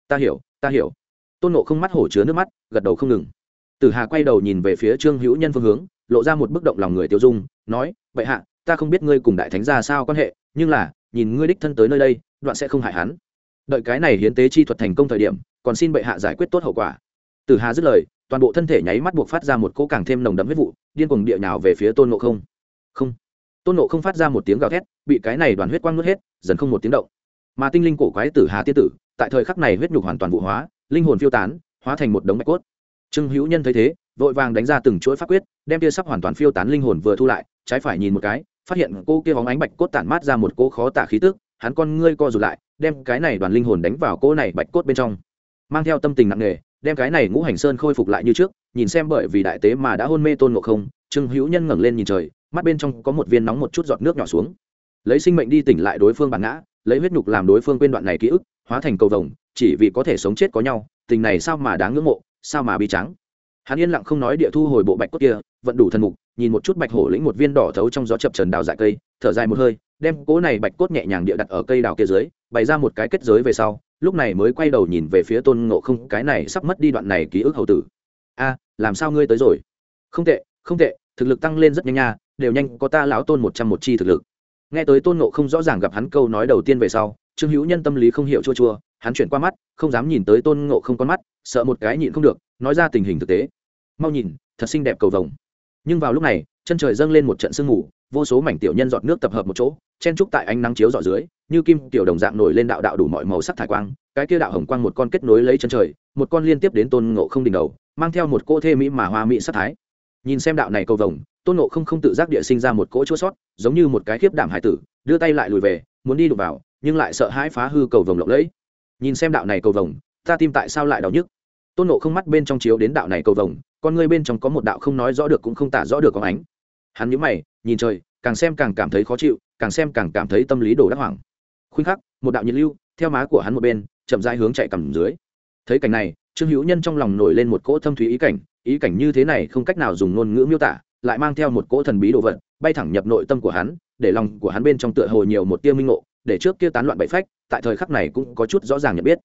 Ta hiểu ta hiểu. Tôn nộ không mắt hổ chứa nước mắt, gật đầu không ngừng. Tử hà quay đầu nhìn về phía trương hữu nhân phương hướng lộ ra một bức động lòng người tiêu dung, nói vậy hạ, ta không biết ngươi cùng đại thánh ra sao quan hệ, nhưng là, nhìn ngươi đích thân tới nơi đây, đoạn sẽ không hại hắn. Đợi cái này hiến tế chi thuật thành công thời điểm, còn xin bệ hạ giải quyết tốt hậu quả. Tử hà dứt lời, toàn bộ thân thể nháy mắt buộc phát ra một cỗ càng thêm nồng đậm huyết vụ, điên cuồng địa nhào về phía tôn nộ không. Không. Tôn nộ không phát ra một tiếng gào thét, bị cái này đoàn huyết quang nuốt hết, dần không một tiếng động. Mà tinh linh cổ quái tử hà tiên tử, tại thời khắc này huyết nhục hoàn toàn vụ hóa, linh hồn phiêu tán, hóa thành một đống bạch cốt. Trương hữu nhân thấy thế vội vàng đánh ra từng chuỗi pháp quyết, đem tia sắp hoàn toàn phiêu tán linh hồn vừa thu lại, trái phải nhìn một cái, phát hiện cô kia hóng ánh bạch cốt tản mát ra một cô khó tả khí tức, hắn con ngươi co rụt lại, đem cái này đoàn linh hồn đánh vào cô này bạch cốt bên trong. Mang theo tâm tình nặng nề, đem cái này ngũ hành sơn khôi phục lại như trước, nhìn xem bởi vì đại tế mà đã hôn mê tôn ngộ không, trương hữu nhân ngẩng lên nhìn trời, mắt bên trong có một viên nóng một chút giọt nước nhỏ xuống. Lấy sinh mệnh đi tỉnh lại đối phương bản ngã, lấy huyết nhục làm đối phương quên đoạn này ký ức, hóa thành cầu vồng, chỉ vì có thể sống chết có nhau, tình này sao mà đáng ngưỡng mộ, sao mà bi trắng hắn yên lặng không nói địa thu hồi bộ bạch cốt kia vẫn đủ thần mục, nhìn một chút bạch hổ lĩnh một viên đỏ thấu trong gió chập trần đào dại cây, thở dài một hơi, đem cỗ này bạch cốt nhẹ nhàng địa đặt ở cây đào kia dưới, bày ra một cái kết giới về sau, lúc này mới quay đầu nhìn về phía tôn ngộ không, cái này sắp mất đi đoạn này ký ức hầu tử. A, làm sao ngươi tới rồi? Không tệ không tệ, thực lực tăng lên rất nhanh nha, đều nhanh có ta lão tôn một trăm một chi thực lực. Nghe tới tôn ngộ không rõ ràng gặp hắn câu nói đầu tiên về sau, trương hữu nhân tâm lý không hiểu chua chua, hắn chuyển qua mắt, không dám nhìn tới tôn ngộ không con mắt, sợ một cái nhịn không được, nói ra tình hình thực tế mau nhìn, thật xinh đẹp cầu vồng. Nhưng vào lúc này, chân trời dâng lên một trận sương mù, vô số mảnh tiểu nhân giọt nước tập hợp một chỗ, chen trúc tại ánh nắng chiếu dọ dưới, như kim tiểu đồng dạng nổi lên đạo đạo đủ mọi màu sắc thải quang, cái kia đạo hồng quang một con kết nối lấy chân trời, một con liên tiếp đến tôn ngộ không đỉnh đầu, mang theo một cỗ thê mỹ mà hoa mỹ sắc thái. Nhìn xem đạo này cầu vồng, tôn ngộ không không tự giác địa sinh ra một cỗ chua sót, giống như một cái khiếp đảm hải tử, đưa tay lại lùi về, muốn đi đụng vào, nhưng lại sợ hãi phá hư cầu vồng lộng lẫy. Nhìn xem đạo này cầu vồng, ta tim tại sao lại đau nhức? Tôn nộ không mắt bên trong chiếu đến đạo này cầu vồng con ngươi bên trong có một đạo không nói rõ được cũng không tả rõ được có ánh. Hắn nhíu mày, nhìn trời, càng xem càng cảm thấy khó chịu, càng xem càng cảm thấy tâm lý đổ đắc hoảng. Khuynh khắc, một đạo nhiệt lưu, theo má của hắn một bên, chậm rãi hướng chạy cầm dưới. Thấy cảnh này, trương hữu nhân trong lòng nổi lên một cỗ thâm thúy ý cảnh ý cảnh như thế này không cách nào dùng ngôn ngữ miêu tả, lại mang theo một cỗ thần bí đồ vật, bay thẳng nhập nội tâm của hắn, để lòng của hắn bên trong tựa hồ nhiều một tia minh ngộ, để trước kia tán loạn bậy phách, tại thời khắc này cũng có chút rõ ràng nhận biết.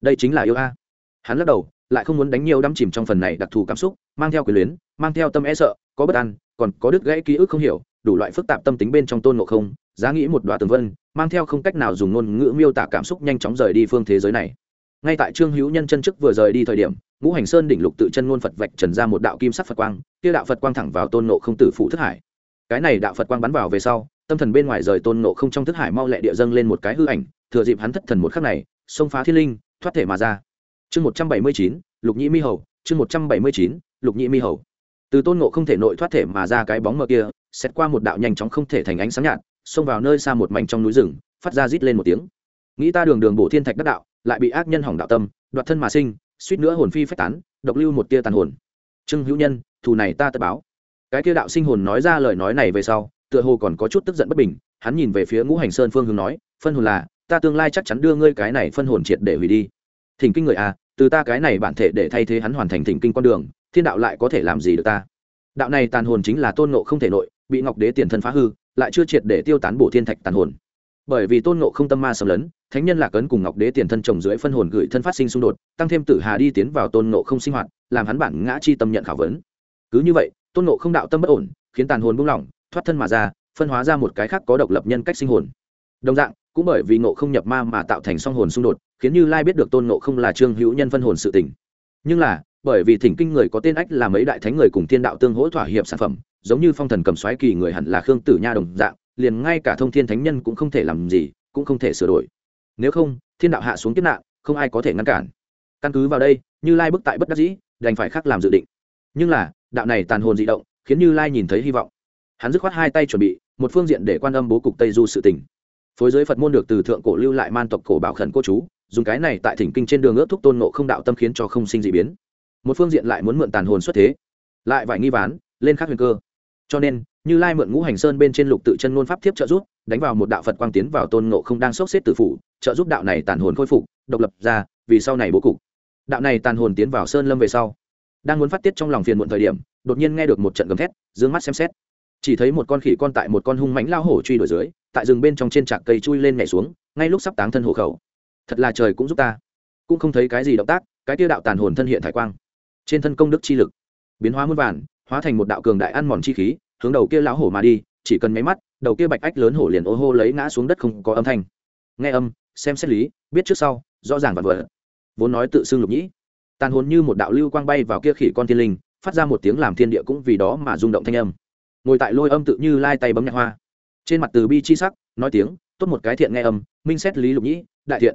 Đây chính là yêu a. Hắn lắc đầu lại không muốn đánh nhiều đắm chìm trong phần này đặc thù cảm xúc, mang theo quyền luyến, mang theo tâm e sợ, có bất an, còn có đứt gãy ký ức không hiểu, đủ loại phức tạp tâm tính bên trong tôn ngộ không, giá nghĩ một đoạn tường vân, mang theo không cách nào dùng ngôn ngữ miêu tả cảm xúc nhanh chóng rời đi phương thế giới này. Ngay tại trương hữu nhân chân chức vừa rời đi thời điểm, ngũ hành sơn đỉnh lục tự chân ngôn phật vạch trần ra một đạo kim sắc phật quang, kia đạo phật quang thẳng vào tôn nộ không tử phụ thức hải. Cái này đạo phật quang bắn vào về sau, tâm thần bên ngoài rời tôn nộ không trong thức hải mau lẹ địa dâng lên một cái hư ảnh, thừa dịp hắn thất thần một khắc này, xông phá thiên linh, thoát thể mà ra chương một trăm bảy mươi chín, lục nhĩ mi hầu. Chương một trăm bảy mươi chín, lục nhĩ mi hầu. Từ tôn nộ không thể nội thoát thể mà ra cái bóng mờ kia, xét qua một đạo nhanh chóng không thể thành ánh sáng nhạt, xông vào nơi xa một mảnh trong núi rừng, phát ra rít lên một tiếng. Nghĩ ta đường đường bổ thiên thạch đất đạo, lại bị ác nhân hỏng đạo tâm, đoạt thân mà sinh, suýt nữa hồn phi phách tán, độc lưu một tia tàn hồn. Trương hữu nhân, thù này ta tất báo. Cái kia đạo sinh hồn nói ra lời nói này về sau, tựa hồ còn có chút tức giận bất bình, hắn nhìn về phía ngũ hành sơn phương hướng nói, phân hồn là, ta tương lai chắc chắn đưa ngươi cái này phân hồn triệt để hủy đi. Thỉnh kinh người à từ ta cái này bản thể để thay thế hắn hoàn thành thỉnh kinh con đường, thiên đạo lại có thể làm gì được ta? Đạo này tàn hồn chính là tôn nộ không thể nội, bị ngọc đế tiền thân phá hư, lại chưa triệt để tiêu tán bổ thiên thạch tàn hồn. Bởi vì tôn nộ không tâm ma sầm lấn, thánh nhân lạc ấn cùng ngọc đế tiền thân trồng dưới phân hồn gửi thân phát sinh xung đột, tăng thêm tử hà đi tiến vào tôn nộ không sinh hoạt, làm hắn bản ngã chi tâm nhận khảo vấn. Cứ như vậy, tôn nộ không đạo tâm bất ổn, khiến tàn hồn buông lỏng, thoát thân mà ra, phân hóa ra một cái khác có độc lập nhân cách sinh hồn. Đồng dạng, cũng bởi vì nộ không nhập ma mà tạo thành song hồn xung đột khiến như lai biết được tôn nộ không là trương hữu nhân phân hồn sự tình. Nhưng là, bởi vì thỉnh kinh người có tên ách là mấy đại thánh người cùng thiên đạo tương hỗ thỏa hiệp sản phẩm, giống như phong thần cầm xoáy kỳ người hẳn là khương tử nha đồng dạng, liền ngay cả thông thiên thánh nhân cũng không thể làm gì, cũng không thể sửa đổi. Nếu không, thiên đạo hạ xuống kiếp nạn, không ai có thể ngăn cản. Căn cứ vào đây, như lai bức tại bất đắc dĩ, đành phải khác làm dự định. Nhưng là, đạo này tàn hồn dị động, khiến như lai nhìn thấy hy vọng. Hắn dứt khoát hai tay chuẩn bị, một phương diện để quan âm bố cục tây du sự tình. phối giới phật môn được từ thượng cổ lưu lại man tộc cổ bảo khẩn cô chú dùng cái này tại thỉnh kinh trên đường ước thúc tôn nộ không đạo tâm khiến cho không sinh dị biến. Một phương diện lại muốn mượn tàn hồn xuất thế, lại vải nghi ván, lên khắc huyền cơ. Cho nên, như lai mượn ngũ hành sơn bên trên lục tự chân ngôn pháp thiếp trợ giúp, đánh vào một đạo phật quang tiến vào tôn ngộ không đang sốc xếp tử phủ, trợ giúp đạo này tàn hồn khôi phục, độc lập ra, vì sau này bố cục. Đạo này tàn hồn tiến vào sơn lâm về sau, đang muốn phát tiết trong lòng phiền muộn thời điểm, đột nhiên nghe được một trận gầm thét d mắt xem xét. Chỉ thấy một con khỉ con tại một con hung mãnh lao hổ truy đuổi dưới, tại rừng bên trong trên trạc cây chui lên nhảy xuống, ngay lúc sắp táng thân hộ khẩu thật là trời cũng giúp ta. Cũng không thấy cái gì động tác, cái tiêu đạo tàn hồn thân hiện thải quang. Trên thân công đức chi lực, biến hóa muôn vàn, hóa thành một đạo cường đại ăn mòn chi khí, hướng đầu kia lão hổ mà đi, chỉ cần máy mắt, đầu kia bạch ách lớn hổ liền ô hô lấy ngã xuống đất không có âm thanh. Nghe âm, xem xét lý, biết trước sau, rõ ràng và vừa vốn nói tự xưng lục nhĩ. Tàn hồn như một đạo lưu quang bay vào kia khỉ con thiên linh, phát ra một tiếng làm thiên địa cũng vì đó mà rung động thanh âm. Ngồi tại lôi âm tự như lai tay bấm nhạc hoa. Trên mặt từ bi chi sắc, nói tiếng, tốt một cái thiện nghe âm, minh xét lý lục nhĩ, đại thiện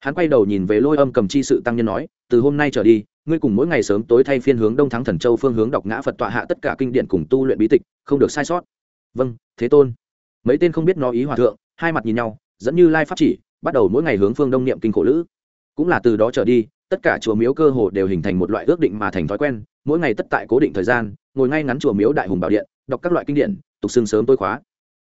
hắn quay đầu nhìn về lôi âm cầm chi sự tăng nhân nói, từ hôm nay trở đi, ngươi cùng mỗi ngày sớm tối thay phiên hướng đông thắng thần châu phương hướng đọc ngã phật tọa hạ tất cả kinh điển cùng tu luyện bí tịch, không được sai sót. Vâng thế tôn. Mấy tên không biết nó ý hòa thượng, hai mặt nhìn nhau, dẫn như lai pháp chỉ, bắt đầu mỗi ngày hướng phương đông niệm kinh khổ lữ. Cũng là từ đó trở đi, tất cả chùa miếu cơ hồ đều hình thành một loại ước định mà thành thói quen, mỗi ngày tất tại cố định thời gian, ngồi ngay ngắn chùa miếu đại hùng bảo điện, đọc các loại kinh điển, tục xương sớm tối khóa.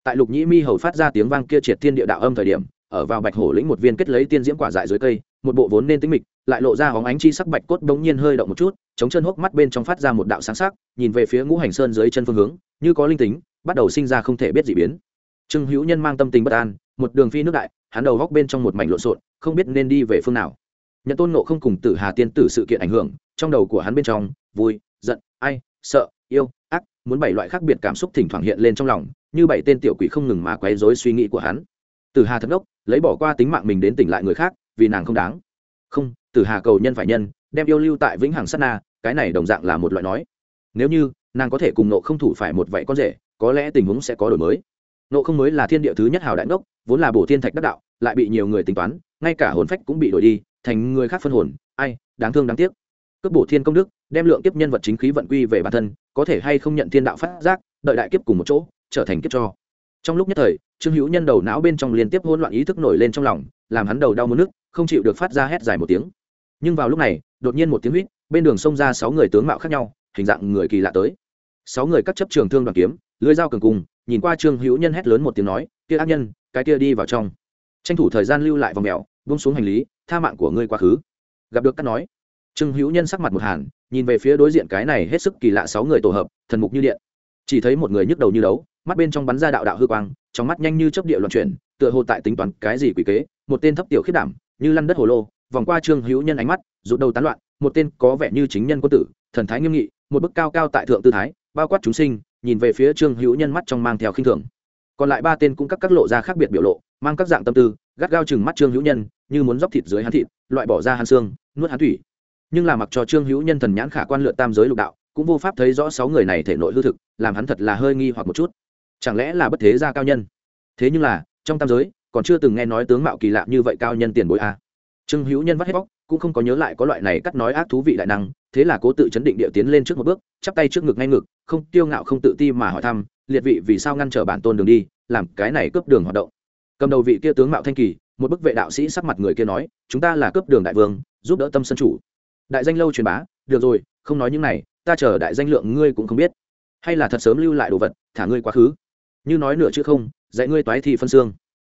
Tại lục nhĩ mi hầu phát ra tiếng vang kia triệt thiên địa đạo âm thời điểm ở vào bạch hổ lĩnh một viên kết lấy tiên diễm quả dại dưới cây, một bộ vốn nên tính mịch, lại lộ ra hóng ánh chi sắc bạch cốt đống nhiên hơi động một chút, chống chân hốc mắt bên trong phát ra một đạo sáng sắc, nhìn về phía ngũ hành sơn dưới chân phương hướng, như có linh tính, bắt đầu sinh ra không thể biết gì biến. Trương hữu nhân mang tâm tình bất an, một đường phi nước đại, hắn đầu góc bên trong một mảnh lộn xộn, không biết nên đi về phương nào. Nhận tôn nộ không cùng tử hà tiên tử sự kiện ảnh hưởng, trong đầu của hắn bên trong, vui, giận, ai, sợ, yêu, ác, muốn bảy loại khác biệt cảm xúc thỉnh thoảng hiện lên trong lòng, như bảy tên tiểu quỷ không ngừng mà quấy rối suy nghĩ của hắn tử hà thật ngốc, lấy bỏ qua tính mạng mình đến tỉnh lại người khác, vì nàng không đáng. Không, tử hà cầu nhân phải nhân, đem yêu lưu tại vĩnh hằng sát na, cái này đồng dạng là một loại nói. Nếu như, nàng có thể cùng nộ không thủ phải một vậy con rể, có lẽ tình huống sẽ có đổi mới. Nộ không mới là thiên địa thứ nhất hào đại ngốc, vốn là bổ thiên thạch đắc đạo, lại bị nhiều người tính toán, ngay cả hồn phách cũng bị đổi đi, thành người khác phân hồn, ai, đáng thương đáng tiếc. Cướp bổ thiên công đức, đem lượng kiếp nhân vật chính khí vận quy về bản thân, có thể hay không nhận thiên đạo phát giác, đợi đại kiếp cùng một chỗ, trở thành kiếp cho. Trong lúc nhất thời trương hữu nhân đầu não bên trong liên tiếp hỗn loạn ý thức nổi lên trong lòng, làm hắn đầu đau mất nước không chịu được phát ra hét dài một tiếng. Nhưng vào lúc này, đột nhiên một tiếng huýt, bên đường xông ra sáu người tướng mạo khác nhau, hình dạng người kỳ lạ tới. Sáu người cắt chấp trường thương đoàn kiếm, lưới dao cường cùng, nhìn qua trương hữu nhân hét lớn một tiếng nói, kia ác nhân, cái kia đi vào trong. Tranh thủ thời gian lưu lại vòng mèo bung xuống hành lý, tha mạng của ngươi quá khứ. Gặp được cắt nói, trương hữu nhân sắc mặt một hàn, nhìn về phía đối diện cái này hết sức kỳ lạ sáu người tổ hợp, thần mục như điện. Chỉ thấy một người nhức đầu như đấu, mắt bên trong bắn ra đạo đạo hư quang trong mắt nhanh như chớp địa loạn chuyển, tựa hồ tại tính toán cái gì quỷ kế, một tên thấp tiểu khiết đảm, như lăn đất hồ lô, vòng qua trương hữu nhân ánh mắt, rụt đầu tán loạn, một tên có vẻ như chính nhân quân tử, thần thái nghiêm nghị, một bức cao cao tại thượng tư thái, bao quát chúng sinh, nhìn về phía trương hữu nhân mắt trong mang theo khinh thường. Còn lại ba tên cũng các các lộ ra khác biệt biểu lộ, mang các dạng tâm tư, gắt gao chừng mắt trương hữu nhân, như muốn dóc thịt dưới hắn thịt, loại bỏ ra hắn xương, nuốt hắn thủy. Nhưng là mặc cho trương hữu nhân thần nhãn khả quan lượt tam giới lục đạo, cũng vô pháp thấy rõ sáu người này thể nội hư thực, làm hắn thật là hơi nghi hoặc một chút chẳng lẽ là bất thế gia cao nhân? Thế nhưng là, trong tam giới, còn chưa từng nghe nói tướng mạo kỳ lạ như vậy cao nhân tiền bối a. Trương hữu nhân vắt hết bóc, cũng không có nhớ lại có loại này cắt nói ác thú vị đại năng, thế là cố tự chấn định địa tiến lên trước một bước, chắp tay trước ngực ngay ngực, không tiêu ngạo không tự ti mà hỏi thăm, liệt vị, vì sao ngăn trở bản tôn đường đi, làm cái này cướp đường hoạt động? Cầm đầu vị kia tướng mạo thanh kỳ, một bức vệ đạo sĩ sắc mặt người kia nói, chúng ta là cướp đường đại vương, giúp đỡ tâm sân chủ. Đại danh lâu truyền bá, được rồi, không nói những này, ta chờ đại danh lượng ngươi cũng không biết. Hay là thật sớm lưu lại đồ vật, thả ngươi quá khứ như nói nửa chữ không, dạy ngươi toái thì phân xương.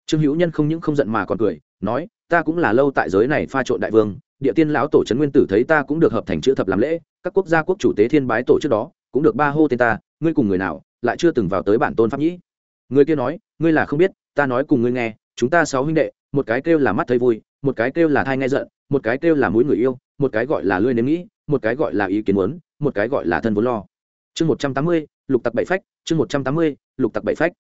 Trương hữu nhân không những không giận mà còn cười, nói, ta cũng là lâu tại giới này pha trộn đại vương, địa tiên lão tổ trấn nguyên tử thấy ta cũng được hợp thành chữ thập làm lễ, các quốc gia quốc chủ tế thiên bái tổ trước đó, cũng được ba hô tên ta, ngươi cùng người nào, lại chưa từng vào tới bản tôn pháp nhĩ. Người kia nói, ngươi là không biết, ta nói cùng ngươi nghe, chúng ta sáu huynh đệ, một cái kêu là mắt thấy vui, một cái kêu là thai nghe giận, một cái kêu là mũi người yêu, một cái gọi là lươi nếm nghĩ, một cái gọi là ý kiến muốn, một cái gọi là thân vốn lo. Chương một trăm tám mươi lục tặc bảy phách chương một trăm tám mươi lục tặc bảy phách.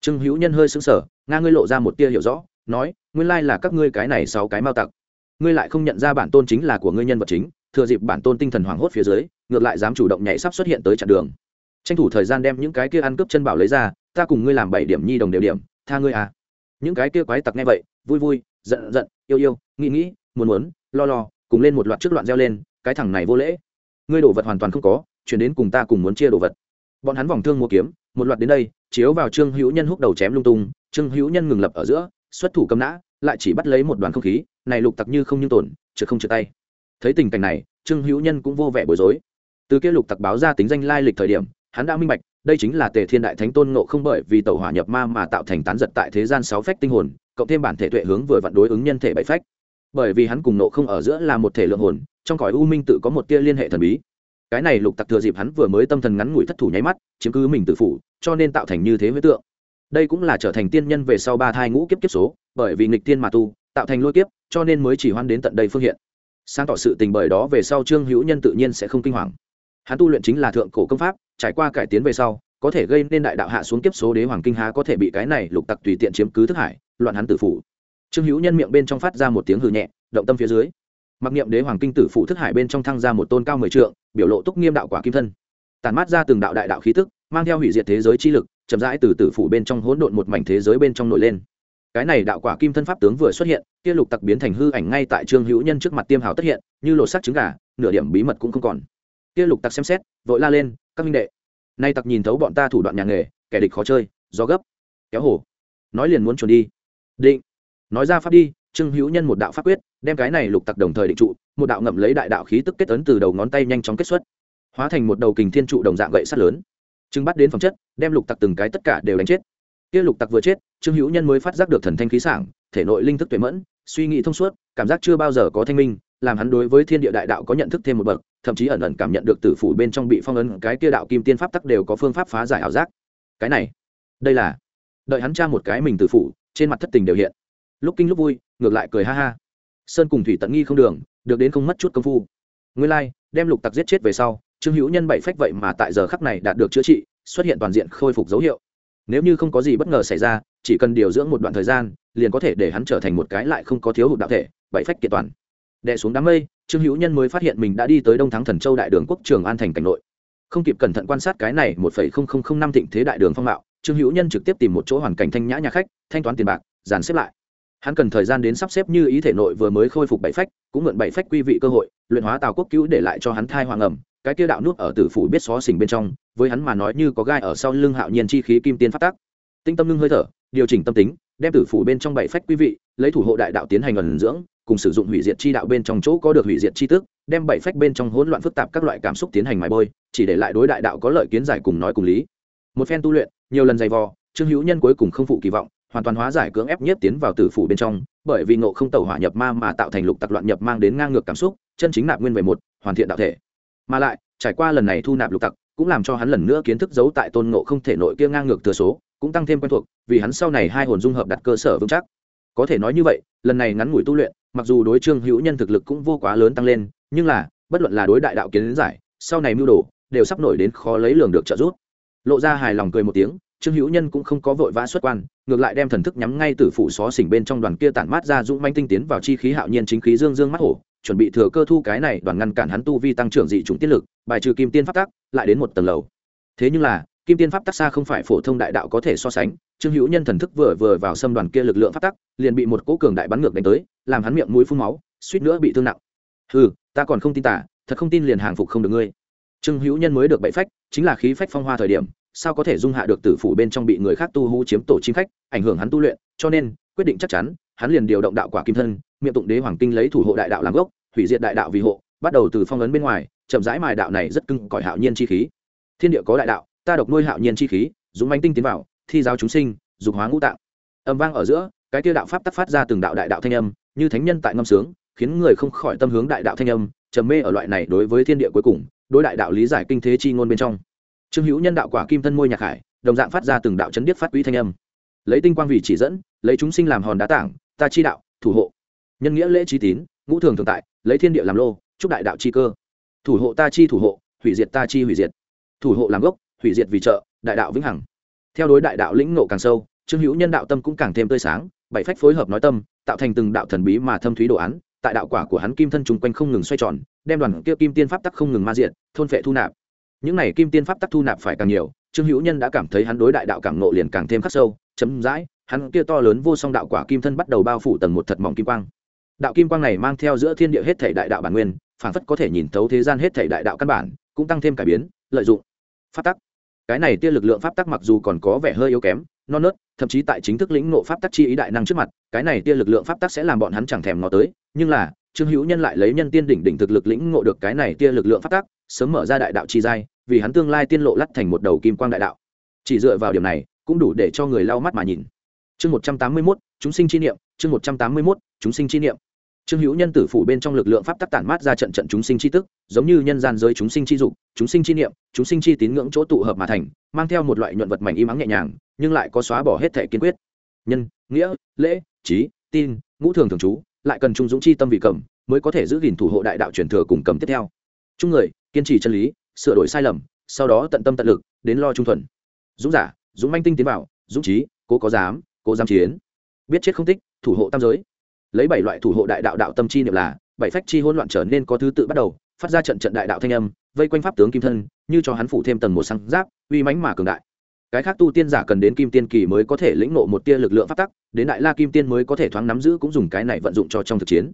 Trương hữu nhân hơi sững sở, nga ngươi lộ ra một tia hiểu rõ nói nguyên lai là các ngươi cái này sáu cái mao tặc. Ngươi lại không nhận ra bản tôn chính là của ngươi nhân vật chính thừa dịp bản tôn tinh thần hoảng hốt phía dưới ngược lại dám chủ động nhảy sắp xuất hiện tới chặn đường. Tranh thủ thời gian đem những cái kia ăn cướp chân bảo lấy ra ta cùng ngươi làm bảy điểm nhi đồng đều điểm tha ngươi à. Những cái kia quái tặc nghe vậy vui vui giận giận yêu yêu nghĩ nghĩ muốn muốn lo lo cùng lên một loạt trước loạn reo lên cái thằng này vô lễ. Ngươi đồ vật hoàn toàn không có chuyển đến cùng ta cùng muốn chia đồ vật bọn hắn vòng thương mua kiếm, một loạt đến đây, chiếu vào trương hữu nhân húc đầu chém lung tung, trương hữu nhân ngừng lập ở giữa, xuất thủ cầm nã, lại chỉ bắt lấy một đoàn không khí, này lục tặc như không như tổn chứ không trượt tay. Thấy tình cảnh này, trương hữu nhân cũng vô vẻ bối rối. Từ kia lục tặc báo ra tính danh lai lịch thời điểm, hắn đã minh bạch, đây chính là tề thiên đại thánh tôn ngộ không bởi vì tàu hỏa nhập ma mà tạo thành tán giật tại thế gian sáu phách tinh hồn, cộng thêm bản thể tuệ hướng vừa vặn đối ứng nhân thể bảy phách. Bởi vì hắn cùng nộ không ở giữa là một thể lượng hồn, trong cõi u minh tự có một tia liên hệ thần bí cái này lục tặc thừa dịp hắn vừa mới tâm thần ngắn ngủi thất thủ nháy mắt, chiếm cứ mình tự phủ, cho nên tạo thành như thế huế tượng. Đây cũng là trở thành tiên nhân về sau ba thai ngũ kiếp kiếp số, bởi vì nghịch tiên mà tu, tạo thành lôi kiếp, cho nên mới chỉ hoan đến tận đây phương hiện. Sáng tỏ sự tình bởi đó về sau trương hữu nhân tự nhiên sẽ không kinh hoàng. Hắn tu luyện chính là thượng cổ công pháp, trải qua cải tiến về sau, có thể gây nên đại đạo hạ xuống kiếp số đế hoàng kinh há có thể bị cái này lục tặc tùy tiện chiếm cứ thức hải, loạn hắn tử phủ. Trương hữu nhân miệng bên trong phát ra một tiếng hư nhẹ, động tâm phía dưới mặc niệm đế hoàng kinh tử phụ thức hải bên trong thăng ra một tôn cao mười trượng, biểu lộ túc nghiêm đạo quả kim thân. Tàn mát ra từng đạo đại đạo khí tức, mang theo hủy diệt thế giới chi lực, chậm rãi từ tử phủ bên trong hỗn độn một mảnh thế giới bên trong nổi lên. Cái này đạo quả kim thân pháp tướng vừa xuất hiện, kia lục tặc biến thành hư ảnh ngay tại trương hữu nhân trước mặt tiêm hào tất hiện, như lột sắc trứng gà, nửa điểm bí mật cũng không còn. Kia lục tặc xem xét, vội la lên, các minh đệ, nay tặc nhìn thấu bọn ta thủ đoạn nhà nghề, kẻ địch khó chơi do gấp, kéo hổ. Nói liền muốn chuồn đi. Định, nói ra pháp đi trương hữu nhân một đạo pháp quyết, đem cái này lục tặc đồng thời định trụ, một đạo ngậm lấy đại đạo khí tức kết ấn từ đầu ngón tay nhanh chóng kết xuất, hóa thành một đầu kình thiên trụ đồng dạng gậy sắt lớn. Trưng bắt đến phẩm chất, đem lục tặc từng cái tất cả đều đánh chết. Kia lục tặc vừa chết, trương hữu nhân mới phát giác được thần thanh khí sảng, thể nội linh thức tuệ mẫn, suy nghĩ thông suốt, cảm giác chưa bao giờ có thanh minh, làm hắn đối với thiên địa đại đạo có nhận thức thêm một bậc, thậm chí ẩn ẩn cảm nhận được tử phủ bên trong bị phong ấn, cái kia đạo kim tiên pháp tắc đều có phương pháp phá giải ảo giác. Cái này, đây là, đợi hắn tra một cái mình tử phủ, trên mặt thất tình đều hiện. Lúc kinh lúc vui ngược lại cười ha ha. Sơn cùng thủy tận nghi không đường, được đến không mất chút công phu. Nguyên lai, đem lục tặc giết chết về sau, trương hữu nhân bảy phách vậy mà tại giờ khắc này đạt được chữa trị, xuất hiện toàn diện khôi phục dấu hiệu. Nếu như không có gì bất ngờ xảy ra, chỉ cần điều dưỡng một đoạn thời gian, liền có thể để hắn trở thành một cái lại không có thiếu hụt đạo thể bảy phách kiện toàn. Đè xuống đám mây, trương hữu nhân mới phát hiện mình đã đi tới đông thắng thần châu đại đường quốc trường an thành cảnh nội. Không kịp cẩn thận quan sát cái này một phẩy không không không năm thịnh thế đại đường phong mạo, trương hữu nhân trực tiếp tìm một chỗ hoàn cảnh thanh nhã nhà khách, thanh toán tiền bạc, dàn xếp lại hắn cần thời gian đến sắp xếp như ý thể nội vừa mới khôi phục bảy phách, cũng mượn bảy phách quy vị cơ hội, luyện hóa tào quốc cứu để lại cho hắn thai hoàng ẩm. Cái kia đạo nuốt ở tử phủ biết xó xỉnh bên trong, với hắn mà nói như có gai ở sau lưng hạo nhiên chi khí kim tiên phát tác. Tinh tâm lưng hơi thở, điều chỉnh tâm tính, đem tử phủ bên trong bảy phách quý vị, lấy thủ hộ đại đạo tiến hành ẩn dưỡng, cùng sử dụng hủy diệt chi đạo bên trong chỗ có được hủy diệt chi tức đem bảy phách bên trong hỗn loạn phức tạp các loại cảm xúc tiến hành mài bôi, chỉ để lại đối đại đạo có lợi kiến giải cùng nói cùng lý. Một phen tu luyện, nhiều lần dày vò, trương hữu nhân cuối cùng không phụ kỳ vọng hoàn toàn hóa giải cưỡng ép nhất tiến vào tử phủ bên trong, bởi vì ngộ không tẩu hỏa nhập ma mà tạo thành lục tặc loạn nhập mang đến ngang ngược cảm xúc, chân chính nạp nguyên về một, hoàn thiện đạo thể. Mà lại, trải qua lần này thu nạp lục tặc, cũng làm cho hắn lần nữa kiến thức giấu tại tôn ngộ không thể nội kia ngang ngược thừa số, cũng tăng thêm quen thuộc, vì hắn sau này hai hồn dung hợp đặt cơ sở vững chắc. Có thể nói như vậy, lần này ngắn ngủi tu luyện, mặc dù đối trương hữu nhân thực lực cũng vô quá lớn tăng lên, nhưng là, bất luận là đối đại đạo kiến giải, sau này mưu đồ, đều sắp nổi đến khó lấy lường được trợ giúp. Lộ ra hài lòng cười một tiếng trương hữu nhân cũng không có vội vã xuất quan, ngược lại đem thần thức nhắm ngay từ phủ xó xỉnh bên trong đoàn kia tản mát ra dũng manh tinh tiến vào chi khí hạo nhiên chính khí dương dương mắt hổ, chuẩn bị thừa cơ thu cái này đoàn ngăn cản hắn tu vi tăng trưởng dị chủng tiết lực, bài trừ kim tiên pháp tắc, lại đến một tầng lầu. Thế nhưng là, kim tiên pháp tắc xa không phải phổ thông đại đạo có thể so sánh, trương hữu nhân thần thức vừa vừa vào xâm đoàn kia lực lượng pháp tắc, liền bị một cỗ cường đại bắn ngược đánh tới, làm hắn miệng mũi phun máu, suýt nữa bị thương nặng. Ừ ta còn không tin tả thật không tin liền hàng phục không được ngươi. Trương hữu nhân mới được bậy phách, chính là khí phách phong hoa thời điểm sao có thể dung hạ được tử phủ bên trong bị người khác tu hú chiếm tổ chim khách, ảnh hưởng hắn tu luyện, cho nên, quyết định chắc chắn, hắn liền điều động đạo quả kim thân, miệng tụng đế hoàng kinh lấy thủ hộ đại đạo làm gốc, hủy diệt đại đạo vì hộ, bắt đầu từ phong ấn bên ngoài, chậm rãi mài đạo này rất cưng cõi hạo nhiên chi khí. Thiên địa có đại đạo, ta độc nuôi hạo nhiên chi khí, dũng manh tinh tiến vào, thi giáo chúng sinh, dục hóa ngũ tạng. Âm vang ở giữa, cái tiêu đạo pháp tắc phát ra từng đạo đại đạo thanh âm, như thánh nhân tại ngâm sướng, khiến người không khỏi tâm hướng đại đạo thanh âm, trầm mê ở loại này đối với thiên địa cuối cùng, đối đại đạo lý giải kinh thế chi ngôn bên trong trương hữu nhân đạo quả kim thân môi nhạc hải, đồng dạng phát ra từng đạo chấn điếc phát quý thanh âm. Lấy tinh quang vì chỉ dẫn, lấy chúng sinh làm hòn đá tảng, ta chi đạo, thủ hộ. Nhân nghĩa lễ trí tín, ngũ thường thường tại, lấy thiên địa làm lô, chúc đại đạo chi cơ. Thủ hộ ta chi thủ hộ, hủy diệt ta chi hủy diệt. Thủ hộ làm gốc, hủy diệt vì trợ, đại đạo vĩnh hằng. Theo đối đại đạo lĩnh nộ càng sâu, trương hữu nhân đạo tâm cũng càng thêm tươi sáng, bảy phách phối hợp nói tâm, tạo thành từng đạo thần bí mà thâm thúy đồ án, tại đạo quả của hắn kim thân chung quanh không ngừng xoay tròn, đem đoàn kia kim tiên pháp tắc không ngừng ma diện thôn phệ thu nạp những này kim tiên pháp tắc thu nạp phải càng nhiều, trương hữu nhân đã cảm thấy hắn đối đại đạo cảm nộ liền càng thêm khắc sâu, chấm dãi, hắn kia to lớn vô song đạo quả kim thân bắt đầu bao phủ tầng một thật mỏng kim quang. Đạo kim quang này mang theo giữa thiên địa hết thể đại đạo bản nguyên phản phất có thể nhìn thấu thế gian hết thể đại đạo căn bản, cũng tăng thêm cải biến, lợi dụng pháp tắc. Cái này tia lực lượng pháp tắc mặc dù còn có vẻ hơi yếu kém, non nớt, thậm chí tại chính thức lĩnh nộ pháp tắc chi ý đại năng trước mặt, cái này tia lực lượng pháp tắc sẽ làm bọn hắn chẳng thèm nó tới, nhưng là, trương hữu nhân lại lấy nhân tiên đỉnh đỉnh thực lực lĩnh ngộ được cái này tia lực lượng pháp tắc sớm mở ra đại đạo chi giai, vì hắn tương lai tiên lộ lắt thành một đầu kim quang đại đạo. Chỉ dựa vào điểm này, cũng đủ để cho người lau mắt mà nhìn. Chương một trăm tám mươi mốt, chúng sinh chi niệm, chương một trăm tám mươi mốt, chúng sinh chi niệm. Trương hữu nhân tử phủ bên trong lực lượng pháp tắc tản mát ra trận trận chúng sinh chi tức, giống như nhân gian giới chúng sinh chi dục, chúng sinh chi niệm, chúng sinh chi tín ngưỡng chỗ tụ hợp mà thành, mang theo một loại nhuận vật mảnh im ắng nhẹ nhàng, nhưng lại có xóa bỏ hết thể kiên quyết. Nhân, nghĩa, lễ, trí, tin, ngũ thường thường trú, lại cần trung dũng chi tâm vị cầm, mới có thể giữ gìn thủ hộ đại đạo truyền thừa cùng cầm tiếp theo. Chung người kiên trì chân lý, sửa đổi sai lầm, sau đó tận tâm tận lực, đến lo trung thuần dũng giả, dũng manh tinh tiến vào, dũng trí cố có dám, cố dám chiến. Biết chết không tích, thủ hộ tam giới. Lấy bảy loại thủ hộ đại đạo đạo tâm chi niệm là, bảy phách chi hỗn loạn trở nên có thứ tự bắt đầu, phát ra trận trận đại đạo thanh âm, vây quanh pháp tướng kim thân, như cho hắn phủ thêm tầng một sáng giáp, uy mãnh mà cường đại. Cái khác tu tiên giả cần đến kim tiên kỳ mới có thể lĩnh nộ một tia lực lượng pháp tắc, đến đại la kim tiên mới có thể thoáng nắm giữ cũng dùng cái này vận dụng cho trong thực chiến.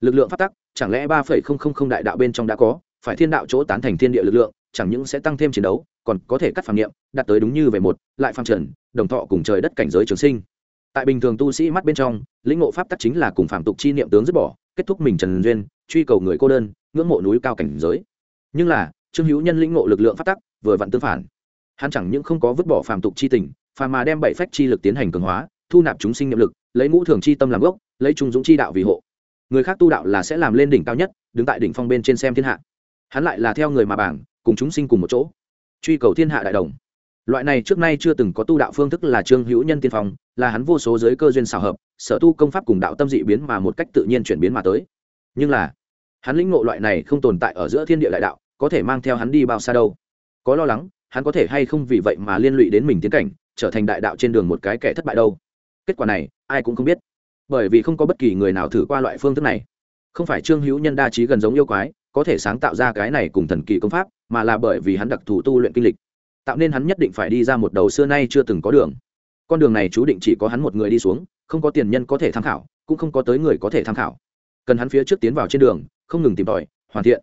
Lực lượng pháp tắc, chẳng lẽ ba phẩy không không không đại đạo bên trong đã có? Phải thiên đạo chỗ tán thành thiên địa lực lượng, chẳng những sẽ tăng thêm chiến đấu, còn có thể cắt phàm niệm, đạt tới đúng như về một, lại phàm trần, đồng thọ cùng trời đất cảnh giới trường sinh. Tại bình thường tu sĩ mắt bên trong, lĩnh ngộ pháp tắc chính là cùng phạm tục chi niệm tướng dứt bỏ, kết thúc mình trần duyên, truy cầu người cô đơn, ngưỡng mộ núi cao cảnh giới. Nhưng là, trương hữu nhân lĩnh ngộ lực lượng pháp tắc, vừa vặn tương phản. Hắn chẳng những không có vứt bỏ phạm tục chi tình, phàm mà đem bảy phách chi lực tiến hành cường hóa, thu nạp chúng sinh niệm lực, lấy ngũ thường chi tâm làm gốc, lấy trung dũng chi đạo vì hộ. Người khác tu đạo là sẽ làm lên đỉnh cao nhất, đứng tại đỉnh phong bên trên xem thiên hạ hắn lại là theo người mà bảng, cùng chúng sinh cùng một chỗ. Truy cầu thiên hạ đại đồng. Loại này trước nay chưa từng có tu đạo phương thức là trương hữu nhân tiên phong, là hắn vô số giới cơ duyên xào hợp, sở tu công pháp cùng đạo tâm dị biến mà một cách tự nhiên chuyển biến mà tới. Nhưng là, hắn lĩnh ngộ loại này không tồn tại ở giữa thiên địa đại đạo, có thể mang theo hắn đi bao xa đâu. Có lo lắng, hắn có thể hay không vì vậy mà liên lụy đến mình tiến cảnh, trở thành đại đạo trên đường một cái kẻ thất bại đâu. Kết quả này, ai cũng không biết. Bởi vì không có bất kỳ người nào thử qua loại phương thức này. Không phải trương hữu nhân đa trí gần giống yêu quái có thể sáng tạo ra cái này cùng thần kỳ công pháp, mà là bởi vì hắn đặc thù tu luyện kinh lịch. Tạo nên hắn nhất định phải đi ra một đầu xưa nay chưa từng có đường. Con đường này chú định chỉ có hắn một người đi xuống, không có tiền nhân có thể tham khảo, cũng không có tới người có thể tham khảo. Cần hắn phía trước tiến vào trên đường, không ngừng tìm tòi, hoàn thiện.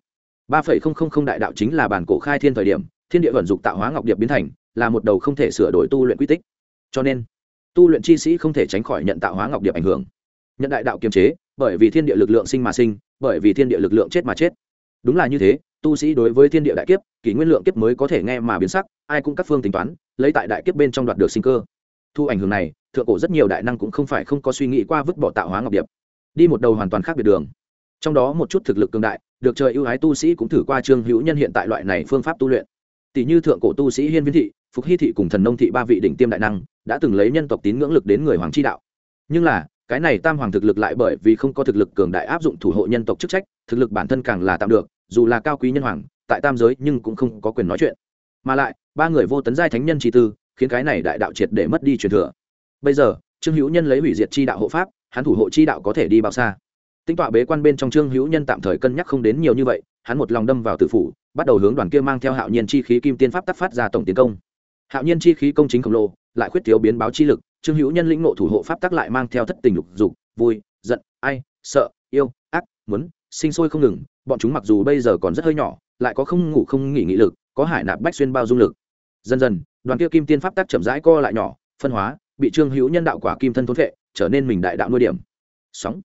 Ba phẩy không không không đại đạo chính là bản cổ khai thiên thời điểm, thiên địa vận dụng tạo hóa ngọc điệp biến thành, là một đầu không thể sửa đổi tu luyện quy tích. Cho nên, tu luyện chi sĩ không thể tránh khỏi nhận tạo hóa ngọc điệp ảnh hưởng. Nhận đại đạo kiềm chế, bởi vì thiên địa lực lượng sinh mà sinh, bởi vì thiên địa lực lượng chết mà chết đúng là như thế, tu sĩ đối với thiên địa đại kiếp, kỷ nguyên lượng kiếp mới có thể nghe mà biến sắc, ai cũng các phương tính toán, lấy tại đại kiếp bên trong đoạt được sinh cơ. Thu ảnh hưởng này, thượng cổ rất nhiều đại năng cũng không phải không có suy nghĩ qua vứt bỏ tạo hóa ngọc điệp, đi một đầu hoàn toàn khác biệt đường. Trong đó một chút thực lực cường đại, được trời ưu ái tu sĩ cũng thử qua trương hữu nhân hiện tại loại này phương pháp tu luyện. Tỷ như thượng cổ tu sĩ hiên viên thị, phục hy thị cùng thần nông thị ba vị đỉnh tiêm đại năng, đã từng lấy nhân tộc tín ngưỡng lực đến người hoàng chi đạo. Nhưng là, cái này tam hoàng thực lực lại bởi vì không có thực lực cường đại áp dụng thủ hộ nhân tộc chức trách, thực lực bản thân càng là tạm được dù là cao quý nhân hoàng, tại tam giới nhưng cũng không có quyền nói chuyện. Mà lại, ba người vô tấn giai thánh nhân chi tư, khiến cái này đại đạo triệt để mất đi truyền thừa. Bây giờ, trương hữu nhân lấy hủy diệt chi đạo hộ pháp, hắn thủ hộ chi đạo có thể đi bao xa? Tinh tọa bế quan bên trong trương hữu nhân tạm thời cân nhắc không đến nhiều như vậy, hắn một lòng đâm vào tử phủ, bắt đầu hướng đoàn kia mang theo hạo nhiên chi khí kim tiên pháp tác phát ra tổng tiến công. Hạo nhiên chi khí công chính khổng lồ, lại khuyết thiếu biến báo chi lực, trương hữu nhân lĩnh ngộ thủ hộ pháp tác lại mang theo thất tình lục dục, vui, giận, ai, sợ, yêu, ác, muốn sinh sôi không ngừng, bọn chúng mặc dù bây giờ còn rất hơi nhỏ, lại có không ngủ không nghỉ nghị lực, có hải nạp bách xuyên bao dung lực. Dần dần, đoàn kia kim tiên pháp tác chậm rãi co lại nhỏ, phân hóa, bị trương hữu nhân đạo quả kim thân thốn vệ trở nên mình đại đạo nuôi điểm. Sóng.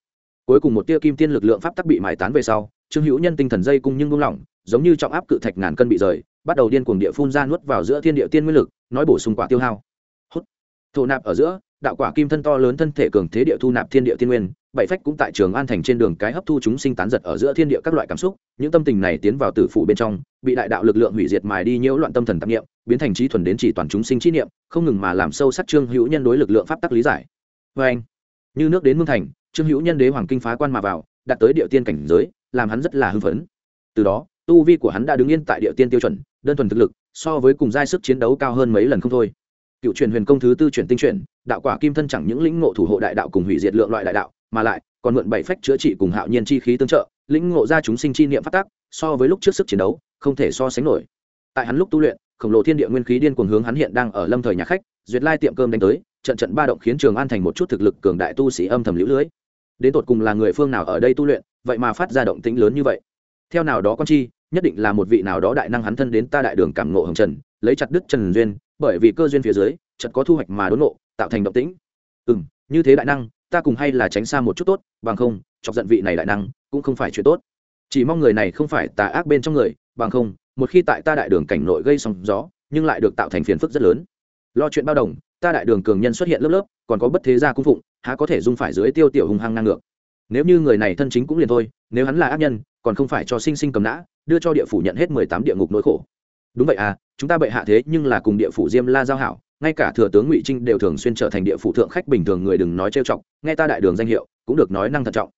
Cuối cùng một tia kim tiên lực lượng pháp tắc bị mài tán về sau, trương hữu nhân tinh thần dây cung nhưng buông lỏng, giống như trọng áp cự thạch ngàn cân bị rời, bắt đầu điên cuồng địa phun ra nuốt vào giữa thiên địa tiên nguyên lực, nói bổ sung quả tiêu hao. Hút. Thổ nạp ở giữa đạo quả kim thân to lớn thân thể cường thế địa thu nạp thiên địa thiên nguyên, bảy phách cũng tại trường an thành trên đường cái hấp thu chúng sinh tán giật ở giữa thiên địa các loại cảm xúc, những tâm tình này tiến vào tử phủ bên trong, bị đại đạo lực lượng hủy diệt mài đi nhiễu loạn tâm thần tạp niệm, biến thành trí thuần đến chỉ toàn chúng sinh trí niệm, không ngừng mà làm sâu sắc trương hữu nhân đối lực lượng pháp tắc lý giải. Vê anh, như nước đến mương thành, trương hữu nhân đế hoàng kinh phá quan mà vào, đạt tới địa tiên cảnh giới, làm hắn rất là hưng phấn. Từ đó, tu vi của hắn đã đứng yên tại địa tiên tiêu chuẩn, đơn thuần thực lực, so với cùng giai sức chiến đấu cao hơn mấy lần không thôi cựu truyền huyền công thứ tư chuyển tinh chuyển, đạo quả kim thân chẳng những lĩnh ngộ thủ hộ đại đạo cùng hủy diệt lượng loại đại đạo, mà lại còn mượn bảy phách chữa trị cùng hạo nhiên chi khí tương trợ, lĩnh ngộ ra chúng sinh chi niệm phát tác, so với lúc trước sức chiến đấu, không thể so sánh nổi. Tại hắn lúc tu luyện, khổng lồ thiên địa nguyên khí điên cuồng hướng hắn hiện đang ở lâm thời nhà khách, duyệt lai tiệm cơm đánh tới, trận trận ba động khiến trường an thành một chút thực lực cường đại tu sĩ âm thầm lũ lưới. Đến tột cùng là người phương nào ở đây tu luyện, vậy mà phát ra động tĩnh lớn như vậy. Theo nào đó con chi, nhất định là một vị nào đó đại năng hắn thân đến ta đại đường cảm ngộ hồng trần, lấy chặt đức trần duyên bởi vì cơ duyên phía dưới, chợt có thu hoạch mà đốn nộ tạo thành động tĩnh. Ừ m như thế đại năng, ta cùng hay là tránh xa một chút tốt, bằng không, chọc giận vị này đại năng, cũng không phải chuyện tốt. Chỉ mong người này không phải tà ác bên trong người, bằng không, một khi tại ta đại đường cảnh nội gây sóng gió, nhưng lại được tạo thành phiền phức rất lớn. Lo chuyện bao đồng, ta đại đường cường nhân xuất hiện lớp lớp, còn có bất thế gia cung phụng, há có thể dung phải dưới tiêu tiểu hùng hăng ngang ngược. Nếu như người này thân chính cũng liền thôi, nếu hắn là ác nhân, còn không phải cho sinh sinh cầm nã, đưa cho địa phủ nhận hết mười tám địa ngục nỗi khổ đúng vậy à chúng ta bệ hạ thế nhưng là cùng địa phủ diêm la giao hảo, ngay cả thừa tướng ngụy trinh đều thường xuyên trở thành địa phủ thượng khách bình thường người đừng nói trêu chọc, nghe ta đại đường danh hiệu, cũng được nói năng thận trọng.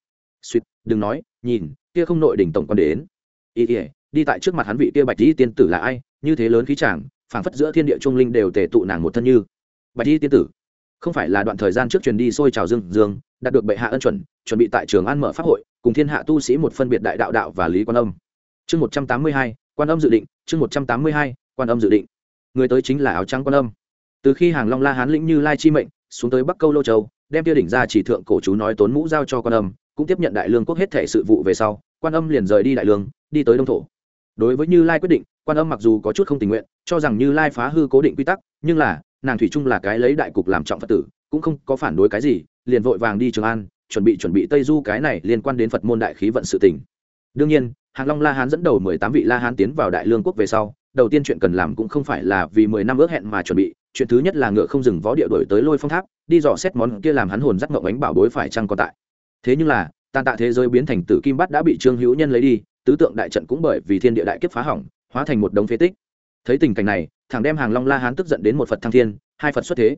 Suýt, đừng nói, nhìn, kia không nội đỉnh tổng quan đến. Ý ỉa đi tại trước mặt hắn vị kia bạch di tiên tử là ai, như thế lớn khí chàng, phảng phất giữa thiên địa trung linh đều tề tụ nàng một thân như. Bạch di tiên tử, không phải là đoạn thời gian trước truyền đi xôi trào dương dương, đạt được bệ hạ ân chuẩn chuẩn bị tại trường an mở pháp hội, cùng thiên hạ tu sĩ một phân biệt đại đạo đạo và lý quan âm. Chương một trăm tám mươi hai quan âm dự định, chương một trăm tám mươi hai, quan âm dự định. Người tới chính là áo trắng quan âm. Từ khi hàng long la hán lĩnh như lai chi mệnh, xuống tới bắc câu lô châu, đem tiêu đỉnh ra chỉ thượng cổ chú nói tốn mũ giao cho quan âm, cũng tiếp nhận đại lương quốc hết thể sự vụ về sau, quan âm liền rời đi đại lương, đi tới đông thổ. Đối với như lai quyết định, quan âm mặc dù có chút không tình nguyện, cho rằng như lai phá hư cố định quy tắc, nhưng là, nàng thủy chung là cái lấy đại cục làm trọng phật tử, cũng không có phản đối cái gì, liền vội vàng đi trường an, chuẩn bị chuẩn bị tây du cái này liên quan đến phật môn đại khí vận sự tỉnh đương nhiên hàng long la hán dẫn đầu mười tám vị la hán tiến vào đại lương quốc về sau, đầu tiên chuyện cần làm cũng không phải là vì mười năm ước hẹn mà chuẩn bị, chuyện thứ nhất là ngựa không dừng vó địa đổi tới lôi phong tháp, đi dò xét món kia làm hắn hồn rắc ngậm bánh bảo bối phải chăng còn tại. Thế nhưng là, tàn tạ thế giới biến thành tử kim bát đã bị trương hữu nhân lấy đi, tứ tượng đại trận cũng bởi vì thiên địa đại kiếp phá hỏng, hóa thành một đống phế tích. Thấy tình cảnh này, thằng đem hàng long la hán tức giận đến một phật thăng thiên, hai phật xuất thế.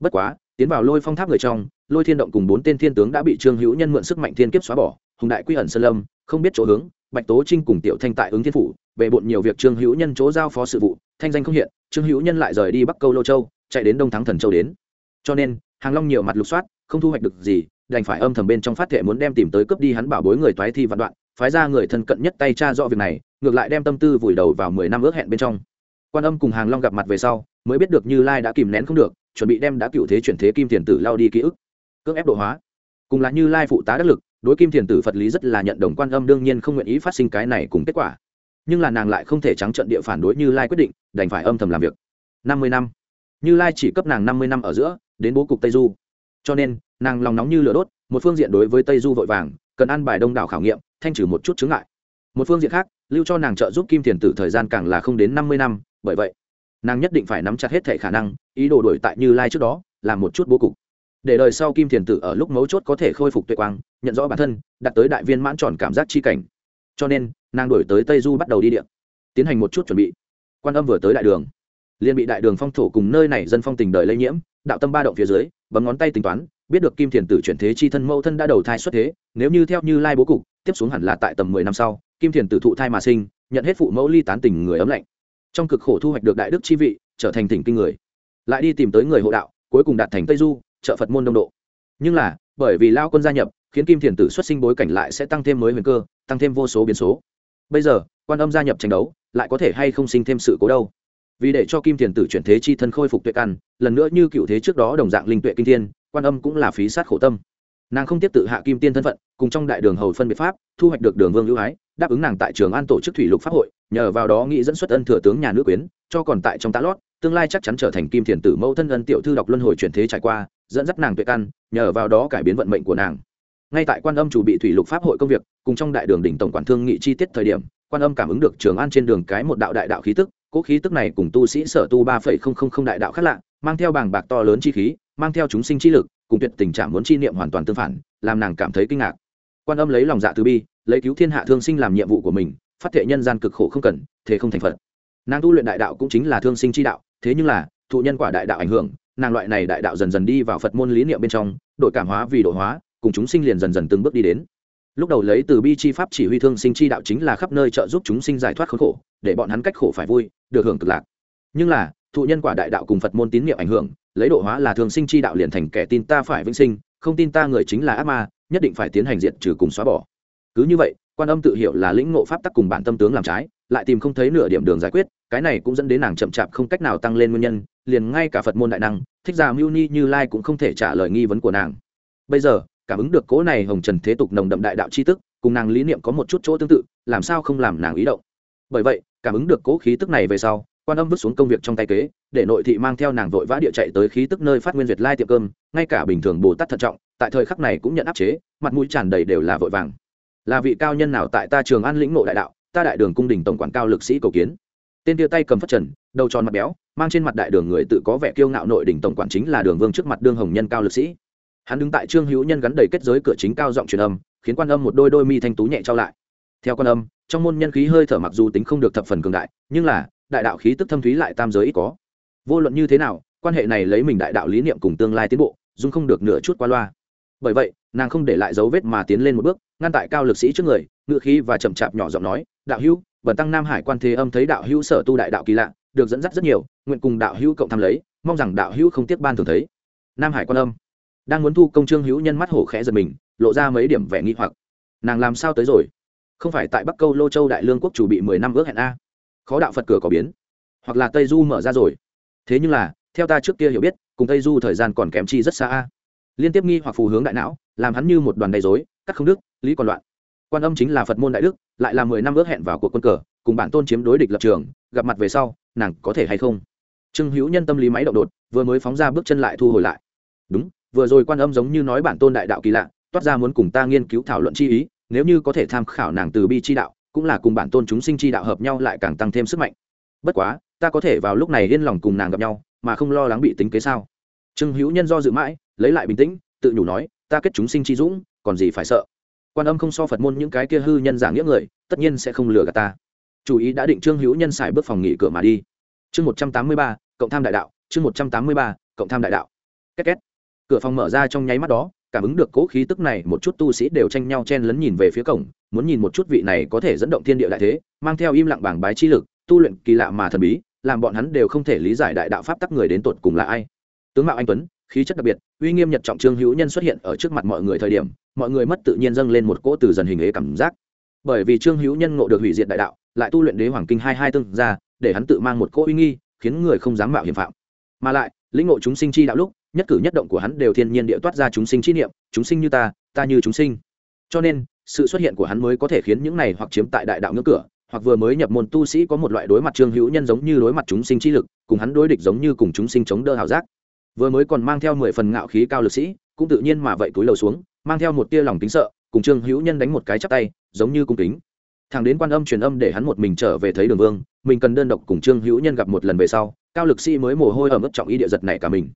Bất quá, tiến vào lôi phong tháp người trong, lôi thiên động cùng bốn tên thiên tướng đã bị trương hữu nhân mượn sức mạnh thiên kiếp xóa bỏ, hùng đại quy ẩn sơn lâm, không biết chỗ hướng bạch tố trinh cùng tiểu thanh tại ứng thiên phủ, về bộn nhiều việc trương hữu nhân chỗ giao phó sự vụ, thanh danh không hiện, trương hữu nhân lại rời đi bắc câu lô châu, chạy đến đông thắng thần châu đến. Cho nên, hàng long nhiều mặt lục soát, không thu hoạch được gì, đành phải âm thầm bên trong phát thệ muốn đem tìm tới cướp đi hắn bảo bối người toái thi vạn đoạn, phái ra người thân cận nhất tay cha rõ việc này, ngược lại đem tâm tư vùi đầu vào mười năm ước hẹn bên trong. Quan âm cùng hàng long gặp mặt về sau, mới biết được như lai đã kìm nén không được, chuẩn bị đem đã cựu thế chuyển thế kim tiền tử lao đi ký ức, cưỡng ép độ hóa. Cùng là như lai phụ tá đắc lực đối kim tiền tử phật lý rất là nhận đồng quan âm, đương nhiên không nguyện ý phát sinh cái này cùng kết quả. Nhưng là nàng lại không thể trắng trận địa phản đối như lai quyết định, đành phải âm thầm làm việc. Năm mươi năm. Như lai chỉ cấp nàng năm mươi năm ở giữa, đến bố cục tây du. Cho nên, nàng lòng nóng như lửa đốt, một phương diện đối với tây du vội vàng, cần ăn bài đông đảo khảo nghiệm, thanh trừ một chút chướng ngại. Một phương diện khác, lưu cho nàng trợ giúp kim tiền tử thời gian càng là không đến năm mươi năm, bởi vậy, nàng nhất định phải nắm chặt hết thể khả năng, ý đồ đổi tại như lai trước đó, làm một chút bố cục để đời sau kim thiền tử ở lúc mấu chốt có thể khôi phục tuệ quang, nhận rõ bản thân đặt tới đại viên mãn tròn cảm giác chi cảnh. Cho nên, nàng đổi tới tây du bắt đầu đi điện tiến hành một chút chuẩn bị. Quan âm vừa tới đại đường, liền bị đại đường phong thổ cùng nơi này dân phong tình đời lây nhiễm, đạo tâm ba động phía dưới, bấm ngón tay tính toán, biết được kim thiền tử chuyển thế chi thân mẫu thân đã đầu thai xuất thế, nếu như theo như lai bố cục, tiếp xuống hẳn là tại tầm mười năm sau, kim thiền tử thụ thai mà sinh, nhận hết phụ mẫu ly tán tình người ấm lạnh. Trong cực khổ thu hoạch được đại đức chi vị, trở thành tỉnh kinh người. Lại đi tìm tới người hộ đạo, cuối cùng đạt thành tây du trợ phật môn đông độ. Nhưng là, bởi vì lao quân gia nhập, khiến kim thiền tử xuất sinh bối cảnh lại sẽ tăng thêm mới huyền cơ, tăng thêm vô số biến số. Bây giờ, quan âm gia nhập tranh đấu, lại có thể hay không sinh thêm sự cố đâu? Vì để cho kim thiền tử chuyển thế chi thân khôi phục tuệ căn, lần nữa như cựu thế trước đó đồng dạng linh tuệ kinh thiên, quan âm cũng là phí sát khổ tâm. Nàng không tiếp tự hạ kim tiên thân phận, cùng trong đại đường hầu phân biệt pháp, thu hoạch được đường vương hữu ái, đáp ứng nàng tại trường an tổ chức thủy lục pháp hội, nhờ vào đó nghĩ dẫn xuất ân thừa tướng nhà nước quyến, cho còn tại trong tá lót tương lai chắc chắn trở thành kim thiền tử mẫu thân ân tiểu thư đọc luân hồi chuyển thế trải qua, dẫn dắt nàng tuệ căn, nhờ vào đó cải biến vận mệnh của nàng. Ngay tại quan âm chủ bị thủy lục pháp hội công việc, cùng trong đại đường đỉnh tổng quản thương nghị chi tiết thời điểm, quan âm cảm ứng được trường an trên đường cái một đạo đại đạo khí tức cỗ khí tức này cùng tu sĩ sở tu ba phẩy không không không đại đạo khác lạ, mang theo bàng bạc to lớn chi khí, mang theo chúng sinh chi lực, cùng tuyệt tình trạng muốn chi niệm hoàn toàn tương phản, làm nàng cảm thấy kinh ngạc. Quan âm lấy lòng dạ từ bi, lấy cứu thiên hạ thương sinh làm nhiệm vụ của mình, phát thệ nhân gian cực khổ không cần thế không thành phật. Nàng tu luyện đại đạo cũng chính là thương sinh chi đạo thế nhưng là, thụ nhân quả đại đạo ảnh hưởng, nàng loại này đại đạo dần dần đi vào phật môn lý niệm bên trong đội cảm hóa vì độ hóa, cùng chúng sinh liền dần dần từng bước đi đến. Lúc đầu lấy từ bi chi pháp chỉ huy thương sinh chi đạo chính là khắp nơi trợ giúp chúng sinh giải thoát khốn khổ, để bọn hắn cách khổ phải vui, được hưởng cực lạc. Nhưng là, thụ nhân quả đại đạo cùng phật môn tín niệm ảnh hưởng, lấy độ hóa là thương sinh chi đạo liền thành kẻ tin ta phải vĩnh sinh, không tin ta người chính là ác ma, nhất định phải tiến hành diệt trừ cùng xóa bỏ. Cứ như vậy, quan âm tự hiểu là lĩnh ngộ pháp tắc cùng bản tâm tướng làm trái lại tìm không thấy nửa điểm đường giải quyết, cái này cũng dẫn đến nàng chậm chạp không cách nào tăng lên nguyên nhân, liền ngay cả phật môn đại năng, thích giả mưu ni như lai cũng không thể trả lời nghi vấn của nàng. Bây giờ, cảm ứng được cố này hồng trần thế tục nồng đậm đại đạo c h i tức cùng nàng lý niệm có một chút chỗ tương tự, làm sao không làm nàng ý động? Bởi vậy, cảm ứng được cố khí tức này về sau, quan âm vứt xuống công việc trong tay kế, để nội thị mang theo nàng vội vã địa chạy tới khí tức nơi phát nguyên việt lai tiệm cơm, ngay cả bình thường bồ tát thận trọng, tại thời khắc này cũng nhận áp chế, mặt mũi tràn đầy đều là vội vàng. Là vị cao nhân nào tại ta trường an lĩnh ngộ đại đạo ta đại đường cung đình tổng quản cao lực sĩ cầu kiến. Tên tia tay cầm phất trần, đầu tròn mặt béo, mang trên mặt đại đường người tự có vẻ kiêu ngạo nội đình tổng quản chính là đường vương trước mặt đương hồng nhân cao lực sĩ. Hắn đứng tại trương hữu nhân gắn đầy kết giới cửa chính cao giọng truyền âm, khiến quan âm một đôi đôi mi thanh tú nhẹ trao lại. Theo quan âm, trong môn nhân khí hơi thở mặc dù tính không được thập phần cường đại, nhưng là, đại đạo khí tức thâm thúy lại tam giới ít có. Vô luận như thế nào, quan hệ này lấy mình đại đạo lý niệm cùng tương lai tiến bộ, dung không được nửa chút qua loa. Bởi vậy, nàng không để lại dấu vết mà tiến lên một bước, ngăn tại cao lực sĩ trước người, ngựa khí và chậm chạp nhỏ giọng nói đạo hữu, bần tăng nam hải quan thế âm thấy đạo hữu sở tu đại đạo kỳ lạ, được dẫn dắt rất nhiều, nguyện cùng đạo hữu cộng tham lấy, mong rằng đạo hữu không tiếc ban thường thấy. Nam hải quan âm. Đang muốn thu công trương hữu nhân mắt hổ khẽ giật mình, lộ ra mấy điểm vẻ nghi hoặc. Nàng làm sao tới rồi? Không phải tại bắc câu lô châu đại lương quốc chủ bị mười năm ước hẹn a? Khó đạo phật cửa có biến. Hoặc là tây du mở ra rồi. Thế nhưng là, theo ta trước kia hiểu biết, cùng tây du thời gian còn kém chi rất xa a. Liên tiếp nghi hoặc phù hướng đại não, làm hắn như một đoàn đầy dối cắt không đức lý còn loạn quan âm chính là phật môn đại đức lại là mười năm ước hẹn vào cuộc quân cờ cùng bản tôn chiếm đối địch lập trường gặp mặt về sau nàng có thể hay không trương hữu nhân tâm lý máy động đột vừa mới phóng ra bước chân lại thu hồi lại đúng vừa rồi quan âm giống như nói bản tôn đại đạo kỳ lạ toát ra muốn cùng ta nghiên cứu thảo luận chi ý nếu như có thể tham khảo nàng từ bi chi đạo cũng là cùng bản tôn chúng sinh chi đạo hợp nhau lại càng tăng thêm sức mạnh bất quá ta có thể vào lúc này yên lòng cùng nàng gặp nhau mà không lo lắng bị tính kế sao trương hữu nhân do dự mãi lấy lại bình tĩnh tự nhủ nói ta kết chúng sinh chi dũng còn gì phải sợ quan âm không so phật môn những cái kia hư nhân giả nghĩa người, tất nhiên sẽ không lừa gạt ta. Chủ ý đã định trương hữu nhân xài bước phòng nghỉ cửa mà đi. Chương một trăm tám mươi ba, cộng tham đại đạo, chương một trăm tám mươi ba, cộng tham đại đạo. Két két. Cửa phòng mở ra trong nháy mắt đó, cảm ứng được cố khí tức này, một chút tu sĩ đều tranh nhau chen lấn nhìn về phía cổng, muốn nhìn một chút vị này có thể dẫn động thiên địa đại thế, mang theo im lặng bảng bái chi lực, tu luyện kỳ lạ mà thần bí, làm bọn hắn đều không thể lý giải đại đạo pháp tắc người đến tột cùng là ai. Tướng mạo anh tuấn khí chất đặc biệt, uy nghiêm nhật trọng trương hữu nhân xuất hiện ở trước mặt mọi người thời điểm, mọi người mất tự nhiên dâng lên một cỗ từ dần hình ế cảm giác. Bởi vì trương hữu nhân ngộ được hủy diệt đại đạo, lại tu luyện đế hoàng kinh hai hai tương ra, để hắn tự mang một cỗ uy nghi, khiến người không dám mạo hiểm phạm. Mà lại, lĩnh ngộ chúng sinh chi đạo lúc, nhất cử nhất động của hắn đều thiên nhiên địa toát ra chúng sinh chi niệm, chúng sinh như ta ta như chúng sinh. Cho nên, sự xuất hiện của hắn mới có thể khiến những này hoặc chiếm tại đại đạo ngưỡng cửa, hoặc vừa mới nhập môn tu sĩ có một loại đối mặt trương hữu nhân giống như đối mặt chúng sinh chi lực, cùng hắn đối địch giống như cùng chúng sinh chống đỡ hào giác vừa mới còn mang theo mười phần ngạo khí cao lực sĩ, cũng tự nhiên mà vậy túi lầu xuống, mang theo một tia lòng tính sợ, cùng trương hữu nhân đánh một cái chắp tay, giống như cung kính. Thằng đến quan âm truyền âm để hắn một mình trở về thấy đường vương, mình cần đơn độc cùng trương hữu nhân gặp một lần về sau, cao lực sĩ mới mồ hôi ở mức trọng ý địa giật này cả mình.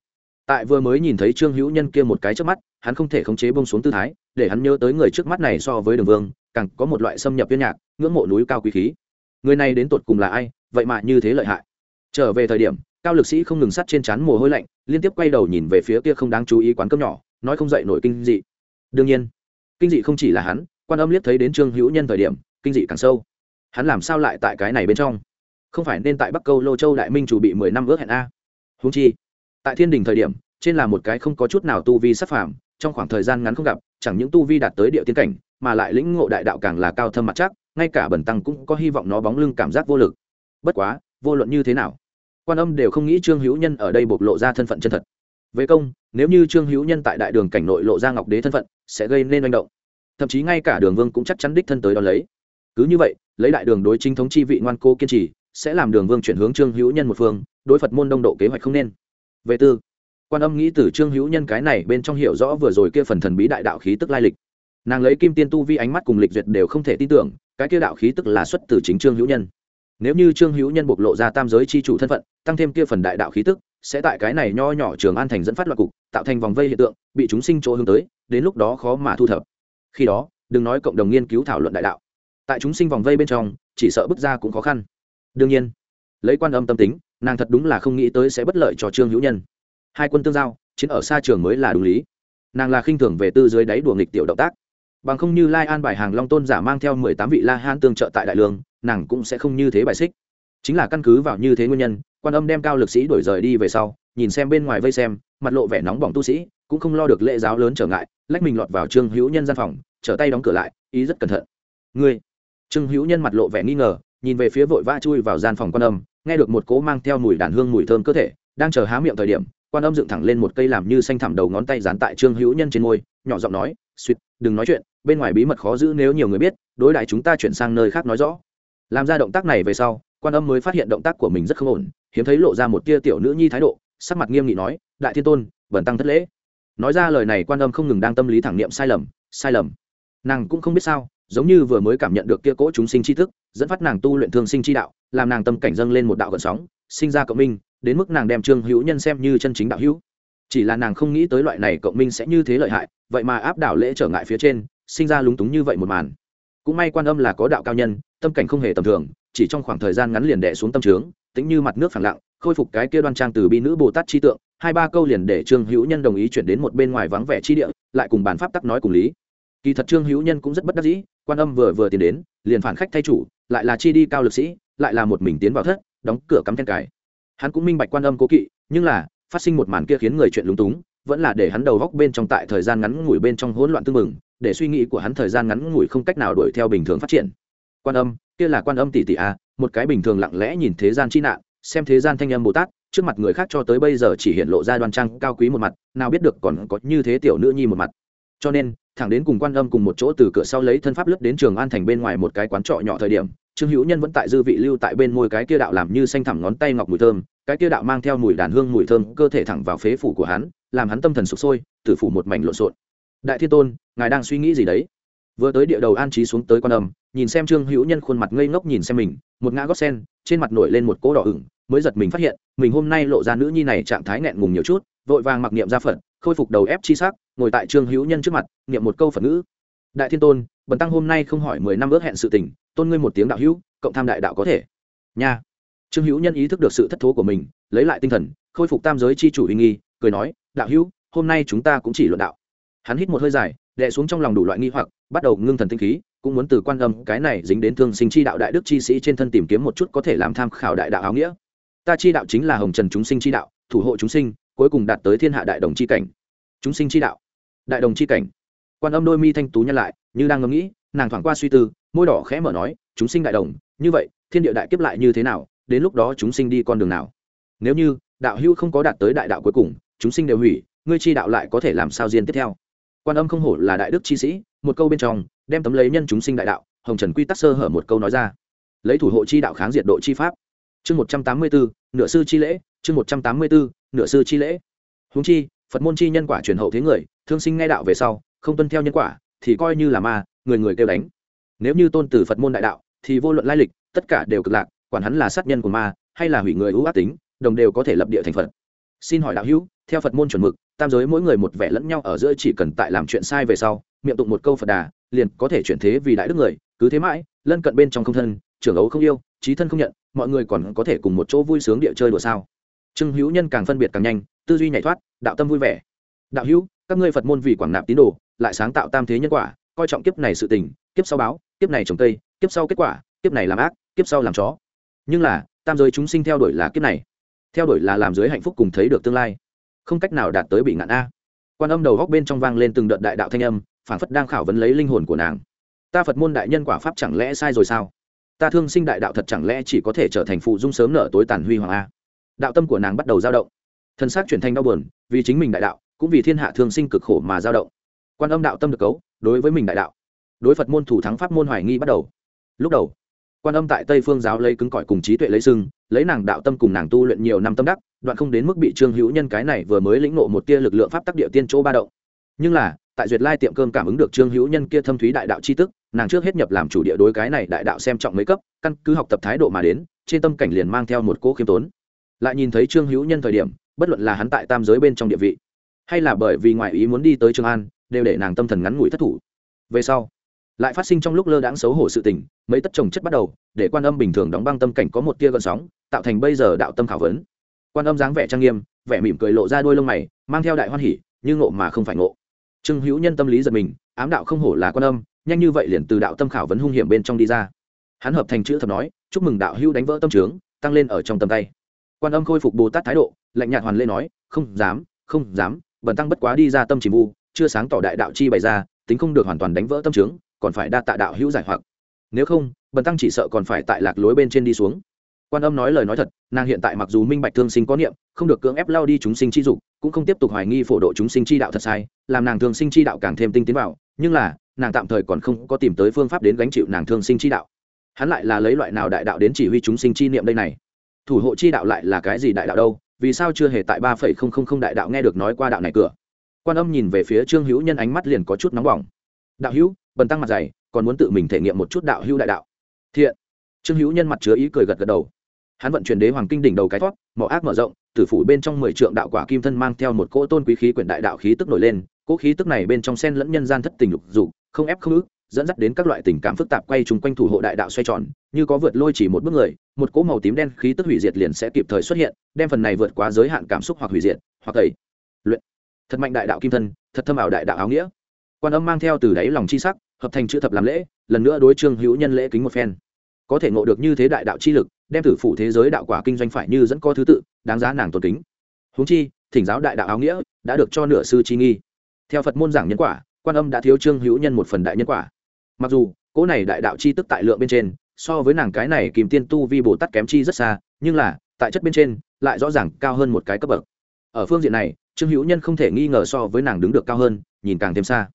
Tại vừa mới nhìn thấy trương hữu nhân kia một cái trước mắt, hắn không thể khống chế bông xuống tư thái, để hắn nhớ tới người trước mắt này so với đường vương, càng có một loại xâm nhập viên nhạc, ngưỡng mộ núi cao quý khí. Người này đến tột cùng là ai, vậy mà như thế lợi hại. Trở về thời điểm cao lực sĩ không ngừng sắt trên trán mồ hôi lạnh, liên tiếp quay đầu nhìn về phía kia không đáng chú ý quán cơm nhỏ, nói không dậy nổi kinh dị. Đương nhiên, kinh dị không chỉ là hắn, quan âm liếc thấy đến trương hữu nhân thời điểm, kinh dị càng sâu. Hắn làm sao lại tại cái này bên trong? Không phải nên tại bắc câu lô châu đại minh chủ bị mười năm ước hẹn a? Húng chi, tại thiên đình thời điểm, trên là một cái không có chút nào tu vi sắc phàm, trong khoảng thời gian ngắn không gặp, chẳng những tu vi đạt tới địa tiên cảnh, mà lại lĩnh ngộ đại đạo càng là cao thâm mặt chắc, ngay cả bẩn tăng cũng có hy vọng nó bóng lưng cảm giác vô lực. Bất quá, vô luận như thế nào quan âm đều không nghĩ trương hữu nhân ở đây bộc lộ ra thân phận chân thật. Về công, nếu như trương hữu nhân tại đại đường cảnh nội lộ ra ngọc đế thân phận, sẽ gây nên manh động. Thậm chí ngay cả đường vương cũng chắc chắn đích thân tới đón lấy. Cứ như vậy, lấy đại đường đối chính thống chi vị ngoan cô kiên trì, sẽ làm đường vương chuyển hướng trương hữu nhân một phương, đối phật môn đông độ kế hoạch không nên. Về tư, quan âm nghĩ từ trương hữu nhân cái này bên trong hiểu rõ vừa rồi kia phần thần bí đại đạo khí tức lai lịch. Nàng lấy kim tiên tu vi ánh mắt cùng lịch duyệt đều không thể tin tưởng, cái kia đạo khí tức là xuất từ chính trương hữu nhân. Nếu như trương hữu nhân bộc lộ ra tam giới c h i chủ thân phận tăng thêm kia phần đại đạo khí tức, sẽ tại cái này nho nhỏ trường an thành dẫn phát loạt cục, tạo thành vòng vây hiện tượng, bị chúng sinh chỗ hướng tới, đến lúc đó khó mà thu thập. Khi đó, đừng nói cộng đồng nghiên cứu thảo luận đại đạo. Tại chúng sinh vòng vây bên trong, chỉ sợ bước ra cũng khó khăn. Đương nhiên, lấy quan âm tâm tính, nàng thật đúng là không nghĩ tới sẽ bất lợi cho trương hữu nhân. Hai quân tương giao, chiến ở xa trường mới là đúng lý. Nàng là khinh thường về tư dưới đáy đùa nghịch tiểu động tác. Bằng không như lai an bài hàng long tôn giả mang theo mười tám vị la han tương trợ tại đại lương, nàng cũng sẽ không như thế bài xích. Chính là căn cứ vào như thế nguyên nhân quan âm đem cao lực sĩ đổi rời đi về sau, nhìn xem bên ngoài vây xem, mặt lộ vẻ nóng bỏng tu sĩ, cũng không lo được lễ giáo lớn trở ngại, lách mình lọt vào trương hữu nhân gian phòng, trở tay đóng cửa lại, ý rất cẩn thận. Ngươi? Trương hữu nhân mặt lộ vẻ nghi ngờ, nhìn về phía vội vã chui vào gian phòng quan âm, nghe được một cố mang theo mùi đàn hương mùi thơm cơ thể, đang chờ há miệng thời điểm, quan âm dựng thẳng lên một cây làm như xanh thẳm đầu ngón tay dán tại trương hữu nhân trên môi, nhỏ giọng nói suýt đừng nói chuyện, bên ngoài bí mật khó giữ nếu nhiều người biết, đối đại chúng ta chuyển sang nơi khác nói rõ. Làm ra động tác này về sau, quan âm mới phát hiện động tác của mình rất không ổn hiếm thấy lộ ra một tia tiểu nữ nhi thái độ, sắc mặt nghiêm nghị nói, đại thiên tôn, bẩn tăng thất lễ. Nói ra lời này quan âm không ngừng đang tâm lý thẳng niệm sai lầm sai lầm. Nàng cũng không biết sao, giống như vừa mới cảm nhận được kia cỗ chúng sinh tri thức, dẫn phát nàng tu luyện thương sinh chi đạo, làm nàng tâm cảnh dâng lên một đạo gần sóng, sinh ra cộng minh, đến mức nàng đem trương hữu nhân xem như chân chính đạo hữu. Chỉ là nàng không nghĩ tới loại này cộng minh sẽ như thế lợi hại, vậy mà áp đảo lễ trở ngại phía trên, sinh ra lúng túng như vậy một màn. Cũng may quan âm là có đạo cao nhân, tâm cảnh không hề tầm thường, chỉ trong khoảng thời gian ngắn liền đẻ xuống tâm trướng tính như mặt nước phẳng lặng, khôi phục cái kia đoan trang từ bi nữ bồ tát chi tượng, hai ba câu liền để trương hữu nhân đồng ý chuyển đến một bên ngoài vắng vẻ chi địa, lại cùng bản pháp tắc nói cùng lý. Kỳ thật trương hữu nhân cũng rất bất đắc dĩ, quan âm vừa vừa tiến đến, liền phản khách thay chủ, lại là chi đi cao lực sĩ, lại là một mình tiến vào thất, đóng cửa cắm then cài. Hắn cũng minh bạch quan âm cố kỵ, nhưng là, phát sinh một màn kia khiến người chuyện lúng túng, vẫn là để hắn đầu góc bên trong tại thời gian ngắn ngủi bên trong hỗn loạn tương mừng để suy nghĩ của hắn thời gian ngắn ngủi không cách nào đuổi theo bình thường phát triển. Quan âm kia là quan âm tỷ tỷ a, một cái bình thường lặng lẽ nhìn thế gian chi nạn, xem thế gian thanh âm bồ tát, trước mặt người khác cho tới bây giờ chỉ hiện lộ ra đoan trang cao quý một mặt, nào biết được còn có như thế tiểu nữ nhi một mặt. Cho nên, thẳng đến cùng quan âm cùng một chỗ từ cửa sau lấy thân pháp lướt đến trường an thành bên ngoài một cái quán trọ nhỏ thời điểm, trương hữu nhân vẫn tại dư vị lưu tại bên môi cái kia đạo làm như xanh thẳm ngón tay ngọc mùi thơm, cái kia đạo mang theo mùi đàn hương mùi thơm cơ thể thẳng vào phế phủ của hắn, làm hắn tâm thần sụp sôi, tử phủ một mảnh lộn xộn. Đại thiên tôn, ngài đang suy nghĩ gì đấy? Vừa tới địa đầu an trí xuống tới quan âm, nhìn xem trương hữu nhân khuôn mặt ngây ngốc nhìn xem mình, một ngã gót sen, trên mặt nổi lên một cỗ đỏ ửng, mới giật mình phát hiện, mình hôm nay lộ ra nữ nhi này trạng thái nghẹn ngùng nhiều chút, vội vàng mặc niệm ra phật, khôi phục đầu ép chi sắc, ngồi tại trương hữu nhân trước mặt, niệm một câu phật ngữ. Đại thiên tôn, bần tăng hôm nay không hỏi mười năm ước hẹn sự tình, tôn ngươi một tiếng đạo hữu, cộng tham đại đạo có thể. Nha. Trương hữu nhân ý thức được sự thất thố của mình, lấy lại tinh thần, khôi phục tam giới c h i chủ uy nghi, cười nói, đạo hữu, hôm nay chúng ta cũng chỉ luận đạo. Hắn hít một hơi dài đè xuống trong lòng đủ loại nghi hoặc, bắt đầu ngưng thần tinh khí, cũng muốn từ quan âm cái này dính đến thương sinh chi đạo đại đức chi sĩ trên thân tìm kiếm một chút có thể làm tham khảo đại đạo áo nghĩa. Ta chi đạo chính là hồng trần chúng sinh chi đạo, thủ hộ chúng sinh, cuối cùng đạt tới thiên hạ đại đồng chi cảnh. Chúng sinh chi đạo, đại đồng chi cảnh. Quan âm đôi mi thanh tú nhăn lại, như đang ngẫm nghĩ, nàng thoảng qua suy tư, môi đỏ khẽ mở nói, chúng sinh đại đồng, như vậy, thiên địa đại kiếp lại như thế nào, đến lúc đó chúng sinh đi con đường nào? Nếu như, đạo hữu không có đạt tới đại đạo cuối cùng, chúng sinh đều hủy, ngươi chi đạo lại có thể làm sao diên tiếp theo? Quan âm không hổ là đại đức chi sĩ, một câu bên trong, đem tấm lấy nhân chúng sinh đại đạo, hồng trần quy tắc sơ hở một câu nói ra. Lấy thủ hộ chi đạo kháng diệt độ chi pháp. Chương một trăm tám mươi bốn nửa sư chi lễ, chương một trăm tám mươi bốn nửa sư chi lễ. Húng chi, phật môn chi nhân quả truyền hậu thế người, thương sinh nghe đạo về sau, không tuân theo nhân quả, thì coi như là ma, người người kêu đánh. Nếu như tôn từ phật môn đại đạo, thì vô luận lai lịch, tất cả đều cực lạc, quản hắn là sát nhân của ma, hay là hủy người ưu ác tính, đồng đều có thể lập địa thành phật xin hỏi đạo hữu, theo phật môn chuẩn mực, tam giới mỗi người một vẻ lẫn nhau ở giữa chỉ cần tại làm chuyện sai về sau, miệng tụng một câu phật đà, liền có thể chuyển thế vì đại đức người, cứ thế mãi, lân cận bên trong không thân, trưởng ấu không yêu, trí thân không nhận, mọi người còn có thể cùng một chỗ vui sướng địa chơi đùa sao? Trương hữu nhân càng phân biệt càng nhanh, tư duy nhảy thoát, đạo tâm vui vẻ. Đạo hữu, các ngươi phật môn vì quảng nạp tín đồ, lại sáng tạo tam thế nhân quả, coi trọng kiếp này sự tình, kiếp sau báo, kiếp này trồng cây, kiếp sau kết quả, kiếp này làm ác, kiếp sau làm chó. Nhưng là, tam giới chúng sinh theo đuổi là kiếp này theo đuổi là làm dưới hạnh phúc cùng thấy được tương lai. Không cách nào đạt tới bị ngạn a. Quan âm đầu góc bên trong vang lên từng đợt đại đạo thanh âm, phảng phất đang khảo vấn lấy linh hồn của nàng. Ta phật môn đại nhân quả pháp chẳng lẽ sai rồi sao? Ta thương sinh đại đạo thật chẳng lẽ chỉ có thể trở thành phụ dung sớm nở tối tàn huy hoàng a? Đạo tâm của nàng bắt đầu dao động. Thân xác chuyển thành đau buồn, vì chính mình đại đạo, cũng vì thiên hạ thương sinh cực khổ mà dao động. Quan âm đạo tâm được cấu, đối với mình đại đạo. Đối phật môn thủ thắng pháp môn hoài nghi bắt đầu. Lúc đầu quan âm tại tây phương giáo lấy cứng cỏi cùng trí tuệ lấy sưng, lấy nàng đạo tâm cùng nàng tu luyện nhiều năm tâm đắc, đoạn không đến mức bị trương hữu nhân cái này vừa mới lĩnh nộ một tia lực lượng pháp tắc địa tiên chỗ ba động. Nhưng là, tại duyệt lai tiệm cơm cảm ứng được trương hữu nhân kia thâm thúy đại đạo c h i tức, nàng trước hết nhập làm chủ địa đối cái này đại đạo xem trọng mấy cấp, căn cứ học tập thái độ mà đến, trên tâm cảnh liền mang theo một cỗ khiêm tốn. Lại nhìn thấy trương hữu nhân thời điểm, bất luận là hắn tại tam giới bên trong địa vị, hay là bởi vì ngoại ý muốn đi tới trường an, đều để nàng tâm thần ngắn ngủi thất thủ. Về sau lại phát sinh trong lúc lơ đãng xấu hổ sự tình, mấy tất trồng chất bắt đầu, để quan âm bình thường đóng băng tâm cảnh có một tia gợn sóng, tạo thành bây giờ đạo tâm khảo vấn. Quan âm dáng vẻ trang nghiêm, vẻ mỉm cười lộ ra đôi lông mày, mang theo đại hoan hỉ, như ngộ mà không phải ngộ. Trương hữu nhân tâm lý giật mình, ám đạo không hổ là quan âm, nhanh như vậy liền từ đạo tâm khảo vấn hung hiểm bên trong đi ra. Hắn hợp thành chữ thập nói, chúc mừng đạo hữu đánh vỡ tâm trướng, tăng lên ở trong tầm tay. Quan âm khôi phục bồ tát thái độ, lạnh nhạt hoàn lê nói, không dám không dám, bần tăng bất quá đi ra tâm chỉ vu, chưa sáng tỏ đại đạo chi bày ra, tính không được hoàn toàn đánh vỡ tâm trướng còn phải đa tạ đạo hữu giải hoặc. Nếu không, bần tăng chỉ sợ còn phải tại lạc lối bên trên đi xuống. Quan âm nói lời nói thật, nàng hiện tại mặc dù minh bạch thương sinh có niệm, không được cưỡng ép lao đi chúng sinh chi dục, cũng không tiếp tục hoài nghi phổ độ chúng sinh chi đạo thật sai, làm nàng thương sinh chi đạo càng thêm tinh tiến vào, nhưng là, nàng tạm thời còn không có tìm tới phương pháp đến gánh chịu nàng thương sinh chi đạo. Hắn lại là lấy loại nào đại đạo đến chỉ huy chúng sinh chi niệm đây này? Thủ hộ chi đạo lại là cái gì đại đạo đâu? Vì sao chưa hề tại ba phẩy không không không đại đạo nghe được nói qua đạo này cửa? Quan âm nhìn về phía trương hữu nhân ánh mắt liền có chút nóng bỏng. Đạo hữu bần tăng mặt dày, còn muốn tự mình thể nghiệm một chút đạo hữu đại đạo. Thiện. Trương hữu nhân mặt chứa ý cười gật gật đầu. Hắn vận chuyển đế hoàng kinh đỉnh đầu cái thoát mỏ ác mở rộng, tử phủ bên trong mười trượng đạo quả kim thân mang theo một cỗ tôn quý khí quyển đại đạo khí tức nổi lên, cỗ khí tức này bên trong sen lẫn nhân gian thất tình lục dục, không ép không ức, dẫn dắt đến các loại tình cảm phức tạp quay chung quanh thủ hộ đại đạo xoay tròn, như có vượt lôi chỉ một bước người, một cỗ màu tím đen khí tức hủy diệt liền sẽ kịp thời xuất hiện, đem phần này vượt quá giới hạn cảm xúc hoặc hủy diệt, hoặc tẩy. Luyện. Thật mạnh đại đạo kim thân, thật thâm ảo đại đạo áo nghĩa. Quan âm mang theo từ đáy lòng chi sắc hợp thành chữ thập làm lễ, lần nữa đối trương hữu nhân lễ kính một phen. Có thể ngộ được như thế đại đạo chi lực, đem tử phủ thế giới đạo quả kinh doanh phải như dẫn có thứ tự, đáng giá nàng tột kính. Huống chi, thỉnh giáo đại đạo áo nghĩa, đã được cho nửa sư chi nghi. Theo phật môn giảng nhân quả, quan âm đã thiếu trương hữu nhân một phần đại nhân quả. Mặc dù, cỗ này đại đạo chi tức tại lượng bên trên, so với nàng cái này kìm tiên tu vi bồ tát kém chi rất xa, nhưng là, tại chất bên trên, lại rõ ràng cao hơn một cái cấp bậc. Ở phương diện này, trương hữu nhân không thể nghi ngờ so với nàng đứng được cao hơn, nhìn càng thêm xa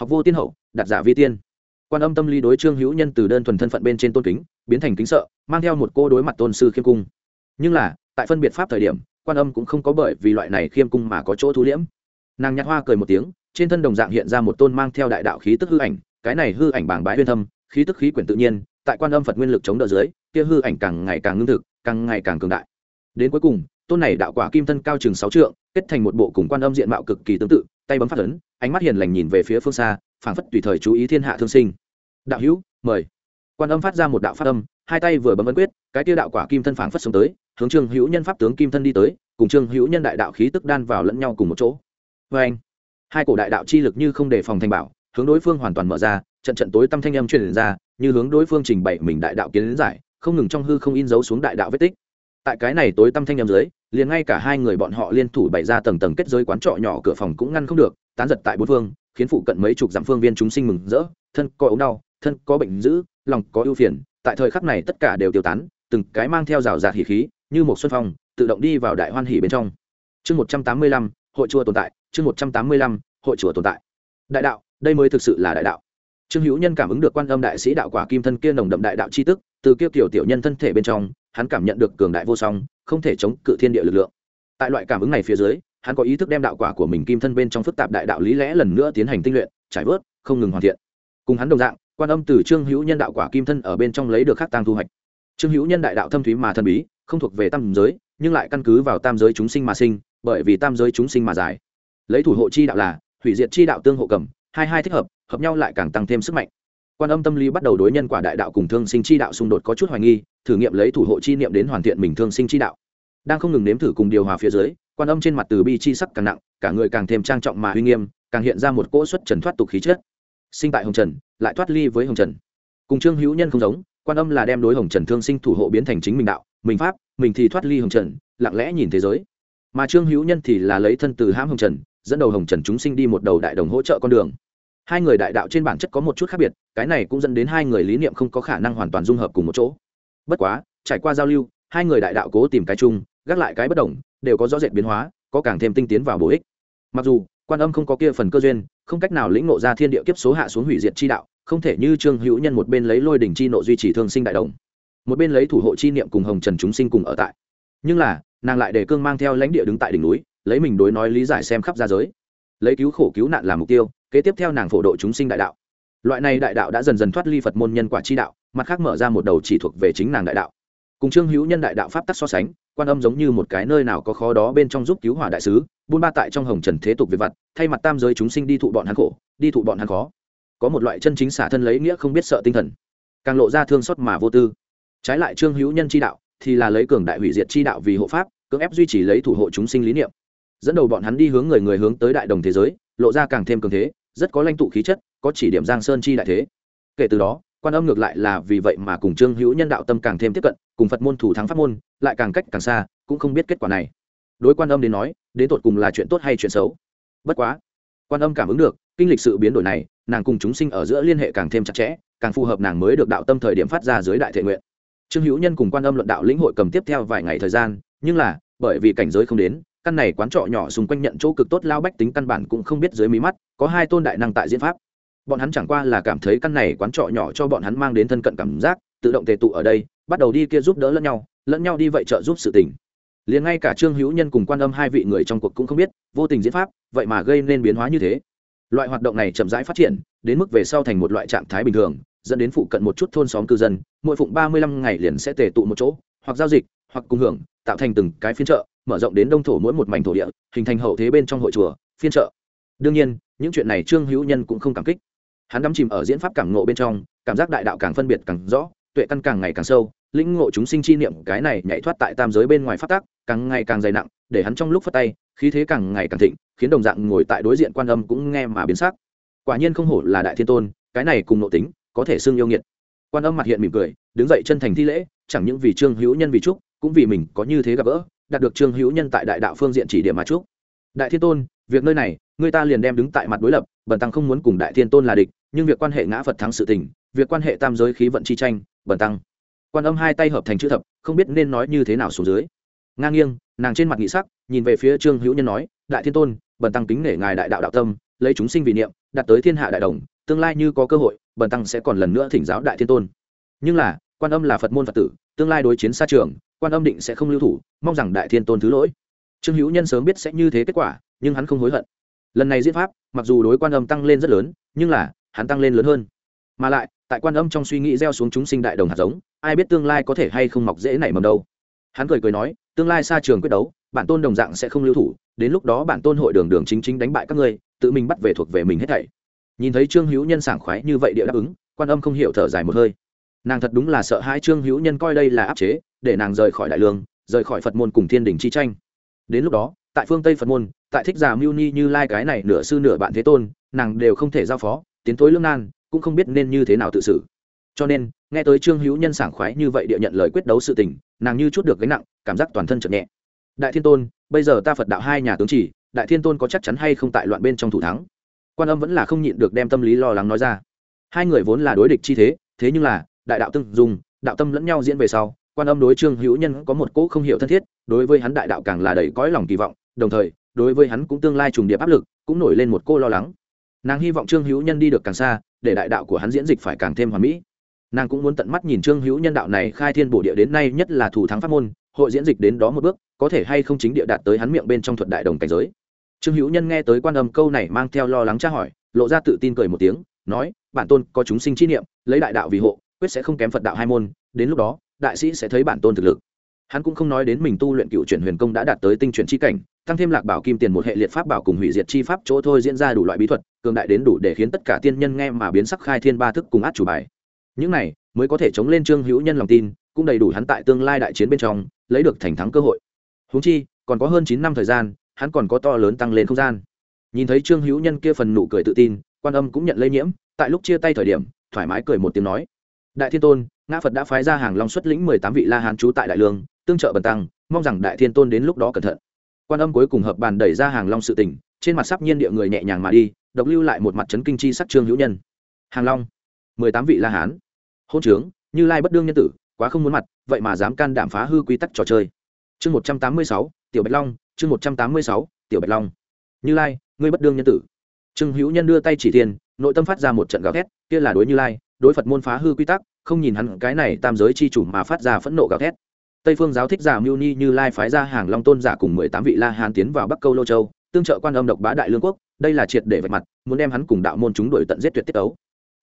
học vô tiên hậu đặt giả vi tiên. Quan âm tâm lý đối trương hữu nhân từ đơn thuần thân phận bên trên tôn kính, biến thành kính sợ, mang theo một cô đối mặt tôn sư khiêm cung. Nhưng là, tại phân biệt pháp thời điểm, quan âm cũng không có bởi vì loại này khiêm cung mà có chỗ thu liễm. Nàng nhặt hoa cười một tiếng, trên thân đồng dạng hiện ra một tôn mang theo đại đạo khí tức hư ảnh, cái này hư ảnh bảng bãi huyên thâm, khí tức khí quyển tự nhiên, tại quan âm phật nguyên lực chống đỡ dưới, kia hư ảnh càng ngày càng ngưng thực, càng ngày càng cường đại. Đến cuối cùng, tôn này đạo quả kim thân cao chừng sáu trượng kết thành một bộ cùng quan âm diện mạo cực kỳ tương tự, tay bấm phát ấn, ánh mắt hiền lành nhìn về phía phương xa, phảng phất tùy thời chú ý thiên hạ thương sinh. Đạo hữu, mời. Quan âm phát ra một đạo phát âm, hai tay vừa bấm ấn quyết, cái tiêu đạo quả kim thân phảng phất sống tới, hướng trương hữu nhân pháp tướng kim thân đi tới, cùng trương hữu nhân đại đạo khí tức đan vào lẫn nhau cùng một chỗ. Vê anh, hai cổ đại đạo chi lực như không đề phòng thành bảo, hướng đối phương hoàn toàn mở ra, trận trận tối tâm thanh âm truyền ra, như hướng đối phương trình bày mình đại đạo kiến giải, không ngừng trong hư không in dấu xuống đại đạo vết tích tại cái này tối tâm thanh nhầm dưới, liền ngay cả hai người bọn họ liên thủ bày ra tầng tầng kết giới quán trọ nhỏ cửa phòng cũng ngăn không được, tán giật tại bốn phương, khiến phụ cận mấy chục dặm phương viên chúng sinh mừng rỡ, thân có ống đau, thân có bệnh dữ, lòng có ưu phiền, tại thời khắc này tất cả đều tiêu tán, từng cái mang theo rào rạt hỉ khí, như một xuân phong, tự động đi vào đại hoan hỉ bên trong. Chương một trăm tám mươi lăm, hội chùa tồn tại, chương một trăm tám mươi lăm, hội chùa tồn tại. Đại đạo, đây mới thực sự là đại đạo. Trương hữu nhân cảm ứng được quan âm đại sĩ đạo quả kim thân kia nồng đậm đại đạo c h i tức, từ kia kiểu tiểu nhân thân thể bên trong hắn cảm nhận được cường đại vô song, không thể chống cự thiên địa lực lượng. Tại loại cảm ứng này phía dưới, hắn có ý thức đem đạo quả của mình kim thân bên trong phức tạp đại đạo lý lẽ lần nữa tiến hành tinh luyện, trải vớt, không ngừng hoàn thiện. Cùng hắn đồng dạng, quan âm từ trương hữu nhân đạo quả kim thân ở bên trong lấy được khắc tăng thu hoạch. Trương hữu nhân đại đạo thâm thúy mà thần bí, không thuộc về tam giới, nhưng lại căn cứ vào tam giới chúng sinh mà sinh, bởi vì tam giới chúng sinh mà giải. Lấy thủ hộ chi đạo là, hủy diệt chi đạo tương hộ cầm, hai hai thích hợp hợp nhau lại càng tăng thêm sức mạnh quan âm tâm lý bắt đầu đối nhân quả đại đạo cùng thương sinh chi đạo xung đột có chút hoài nghi, thử nghiệm lấy thủ hộ chi niệm đến hoàn thiện mình thương sinh chi đạo. Đang không ngừng nếm thử cùng điều hòa phía dưới, quan âm trên mặt từ bi chi sắc càng nặng, cả người càng thêm trang trọng mà uy nghiêm, càng hiện ra một cỗ xuất trần thoát tục khí chất. Sinh tại hồng trần, lại thoát ly với hồng trần. Cùng trương hữu nhân không giống, quan âm là đem đối hồng trần thương sinh thủ hộ biến thành chính mình đạo, mình pháp, mình thì thoát ly hồng trần, lặng lẽ nhìn thế giới. Mà trương hữu nhân thì là lấy thân từ hãm hồng trần, dẫn đầu hồng trần chúng sinh đi một đầu đại đồng hỗ trợ con đường hai người đại đạo trên bản chất có một chút khác biệt, cái này cũng dẫn đến hai người lý niệm không có khả năng hoàn toàn dung hợp cùng một chỗ. Bất quá, trải qua giao lưu, hai người đại đạo cố tìm cái chung, gác lại cái bất đồng, đều có rõ rệt biến hóa, có càng thêm tinh tiến vào bổ ích. Mặc dù, quan âm không có kia phần cơ duyên, không cách nào lĩnh ngộ ra thiên địa kiếp số hạ xuống hủy diệt chi đạo, không thể như trương hữu nhân một bên lấy lôi đỉnh chi nộ duy trì thương sinh đại đồng, một bên lấy thủ hộ chi niệm cùng hồng trần chúng sinh cùng ở tại. Nhưng là, nàng lại để cương mang theo lãnh địa đứng tại đỉnh núi, lấy mình đối nói lý giải xem khắp ra giới. Lấy cứu khổ cứu nạn làm mục tiêu kế tiếp theo nàng phổ độ chúng sinh đại đạo. Loại này đại đạo đã dần dần thoát ly phật môn nhân quả chi đạo, mặt khác mở ra một đầu chỉ thuộc về chính nàng đại đạo. Cùng trương hữu nhân đại đạo pháp tắc so sánh, quan âm giống như một cái nơi nào có khó đó bên trong giúp cứu hỏa đại sứ, buôn ba tại trong hồng trần thế tục về vặt, thay mặt tam giới chúng sinh đi thụ bọn hắn khổ, đi thụ bọn hắn khó. Có một loại chân chính xả thân lấy nghĩa không biết sợ tinh thần. Càng lộ ra thương xót mà vô tư. Trái lại trương hữu nhân chi đạo thì là lấy cường đại hủy diệt chi đạo vì hộ pháp, cưỡng ép duy trì lấy thủ hộ chúng sinh lý niệm. Dẫn đầu bọn hắn đi hướng người người hướng tới đại đồng thế giới lộ ra càng thêm cường thế, rất có lãnh tụ khí chất, có chỉ điểm giang sơn chi đại thế. Kể từ đó, quan âm ngược lại là vì vậy mà cùng trương hữu nhân đạo tâm càng thêm tiếp cận, cùng phật môn thủ thắng pháp môn, lại càng cách càng xa, cũng không biết kết quả này. Đối quan âm đến nói, đến tột cùng là chuyện tốt hay chuyện xấu? Bất quá, quan âm cảm ứng được, kinh lịch sự biến đổi này, nàng cùng chúng sinh ở giữa liên hệ càng thêm chặt chẽ, càng phù hợp nàng mới được đạo tâm thời điểm phát ra dưới đại thể nguyện. Trương hữu nhân cùng quan âm luận đạo lĩnh hội cầm tiếp theo vài ngày thời gian, nhưng là, bởi vì cảnh giới không đến căn này quán trọ nhỏ xung quanh nhận chỗ cực tốt lao bách tính căn bản cũng không biết dưới mí mắt, có hai tôn đại năng tại diễn pháp. Bọn hắn chẳng qua là cảm thấy căn này quán trọ nhỏ cho bọn hắn mang đến thân cận cảm giác, tự động tề tụ ở đây, bắt đầu đi kia giúp đỡ lẫn nhau lẫn nhau đi vậy trợ giúp sự tình. Liền ngay cả trương hữu nhân cùng quan âm hai vị người trong cuộc cũng không biết, vô tình diễn pháp, vậy mà gây nên biến hóa như thế. Loại hoạt động này chậm rãi phát triển, đến mức về sau thành một loại trạng thái bình thường, dẫn đến phụ cận một chút thôn xóm cư dân, mỗi phụng ba mươi lăm ngày liền sẽ tề tụ một chỗ, hoặc giao dịch, hoặc cùng hưởng, tạo thành từng cái phiên chợ mở rộng đến đông thổ mỗi một mảnh thổ địa hình thành hậu thế bên trong hội chùa phiên chợ. Đương nhiên những chuyện này trương hữu nhân cũng không cảm kích. Hắn đắm chìm ở diễn pháp cảm ngộ bên trong cảm giác đại đạo càng phân biệt càng rõ tuệ căn càng ngày càng sâu lĩnh ngộ chúng sinh chi niệm cái này nhảy thoát tại tam giới bên ngoài phát tác càng ngày càng dày nặng để hắn trong lúc phát tay khí thế càng ngày càng thịnh khiến đồng dạng ngồi tại đối diện quan âm cũng nghe mà biến sắc. Quả nhiên không hổ là đại thiên tôn cái này cùng nội tính có thể xưng yêu nghiệt. Quan âm mặt hiện mỉm cười đứng dậy chân thành thi lễ chẳng những vì trương hữu nhân vì trúc, cũng vì mình có như thế gặp gỡ đạt được trương hữu nhân tại đại đạo phương diện chỉ điểm mà chúc. Đại thiên tôn, việc nơi này, người ta liền đem đứng tại mặt đối lập, bần tăng không muốn cùng đại thiên tôn là địch, nhưng việc quan hệ ngã phật thắng sự tình, việc quan hệ tam giới khí vận chi tranh, bần tăng. Quan âm hai tay hợp thành chữ thập, không biết nên nói như thế nào xuống dưới. Ngang nghiêng, nàng trên mặt nghị sắc, nhìn về phía trương hữu nhân nói, đại thiên tôn, bần tăng kính nể ngài đại đạo đạo tâm, lấy chúng sinh vì niệm, đạt tới thiên hạ đại đồng, tương lai như có cơ hội, bần tăng sẽ còn lần nữa thỉnh giáo đại thiên tôn. Nhưng là, quan âm là phật môn phật tử, tương lai đối chiến xa trường quan âm định sẽ không lưu thủ, mong rằng đại thiên tôn thứ lỗi. Trương hữu nhân sớm biết sẽ như thế kết quả, nhưng hắn không hối hận. Lần này diễn pháp, mặc dù đối quan âm tăng lên rất lớn, nhưng là, hắn tăng lên lớn hơn. Mà lại, tại quan âm trong suy nghĩ gieo xuống chúng sinh đại đồng hạt giống, ai biết tương lai có thể hay không mọc dễ nảy mầm đâu. Hắn cười cười nói, tương lai xa trường quyết đấu, bản tôn đồng dạng sẽ không lưu thủ, đến lúc đó bản tôn hội đường đường chính chính đánh bại các ngươi, tự mình bắt về thuộc về mình hết thảy. Nhìn thấy trương hữu nhân sảng khoái như vậy địa đáp ứng, quan âm không hiểu thở dài một hơi nàng thật đúng là sợ hai trương hữu nhân coi đây là áp chế, để nàng rời khỏi đại lương, rời khỏi phật môn cùng thiên đình chi tranh. Đến lúc đó, tại phương tây phật môn, tại thích giả mưu ni như lai cái này nửa sư nửa bạn thế tôn, nàng đều không thể giao phó, tiến tối lương nan, cũng không biết nên như thế nào tự xử. Cho nên, nghe tới trương hữu nhân sảng khoái như vậy địa nhận lời quyết đấu sự tình, nàng như chút được gánh nặng, cảm giác toàn thân chậm nhẹ. Đại thiên tôn, bây giờ ta phật đạo hai nhà tướng chỉ, đại thiên tôn có chắc chắn hay không tại loạn bên trong thủ thắng? Quan âm vẫn là không nhịn được đem tâm lý lo lắng nói ra. Hai người vốn là đối địch chi thế thế nhưng là đại đạo tương dùng đạo tâm lẫn nhau diễn về sau, quan âm đối trương hữu nhân có một cỗ không hiểu thân thiết, đối với hắn đại đạo càng là đầy cõi lòng kỳ vọng, đồng thời, đối với hắn cũng tương lai trùng điệp áp lực, cũng nổi lên một cô lo lắng. Nàng hy vọng trương hữu nhân đi được càng xa, để đại đạo của hắn diễn dịch phải càng thêm hoàn mỹ. Nàng cũng muốn tận mắt nhìn trương hữu nhân đạo này khai thiên bổ địa đến nay nhất là thủ thắng pháp môn, hội diễn dịch đến đó một bước, có thể hay không chính địa đạt tới hắn miệng bên trong thuật đại đồng cảnh giới. Trương hữu nhân nghe tới quan âm câu này mang theo lo lắng tra hỏi, lộ ra tự tin cười một tiếng, nói, bản tôn có chúng sinh chi niệm, lấy đại đạo vì hộ quyết sẽ không kém phật đạo hai môn, đến lúc đó, đại sĩ sẽ thấy bản tôn thực lực. Hắn cũng không nói đến mình tu luyện cựu chuyển huyền công đã đạt tới tinh chuyển chi cảnh, tăng thêm lạc bảo kim tiền một hệ liệt pháp bảo cùng hủy diệt chi pháp chỗ thôi diễn ra đủ loại bí thuật, cường đại đến đủ để khiến tất cả tiên nhân nghe mà biến sắc khai thiên ba thức cùng át chủ bài. Những này mới có thể chống lên trương hữu nhân lòng tin, cũng đầy đủ hắn tại tương lai đại chiến bên trong, lấy được thành thắng cơ hội. Húng chi, còn có hơn chín năm thời gian, hắn còn có to lớn tăng lên không gian. Nhìn thấy trương hữu nhân kia phần nụ cười tự tin, quan âm cũng nhận lây nhiễm, tại lúc chia tay thời điểm, thoải mái cười một tiếng nói đại thiên tôn, ngã phật đã phái ra hàng long xuất lĩnh mười tám vị la hán trú tại đại lương, tương trợ bần tăng, mong rằng đại thiên tôn đến lúc đó cẩn thận. Quan âm cuối cùng hợp bàn đẩy ra hàng long sự tình, trên mặt sắp nhiên địa người nhẹ nhàng mà đi, độc lưu lại một mặt trấn kinh chi sắc trương hữu nhân. Hàng long, mười tám vị la hán. Hôn trướng, như lai bất đương nhân tử, quá không muốn mặt, vậy mà dám can đảm phá hư quy tắc trò chơi. Chương một trăm tám mươi sáu, tiểu bạch long, chương một trăm tám mươi sáu, tiểu bạch long. Như lai, ngươi bất đương nhân tử. Trương hữu nhân đưa tay chỉ thiên, nội tâm phát ra một trận gào thét, kia là đối như lai đối phật môn phá hư quy tắc, không nhìn hắn cái này tam giới chi chủ mà phát ra phẫn nộ gào thét. Tây phương giáo thích giả mưu ni như lai phái ra hàng long tôn giả cùng mười tám vị la hán tiến vào bắc câu lô châu, tương trợ quan âm độc bá đại lương quốc, đây là triệt để vạch mặt, muốn đem hắn cùng đạo môn chúng đuổi tận giết tuyệt tiết ấu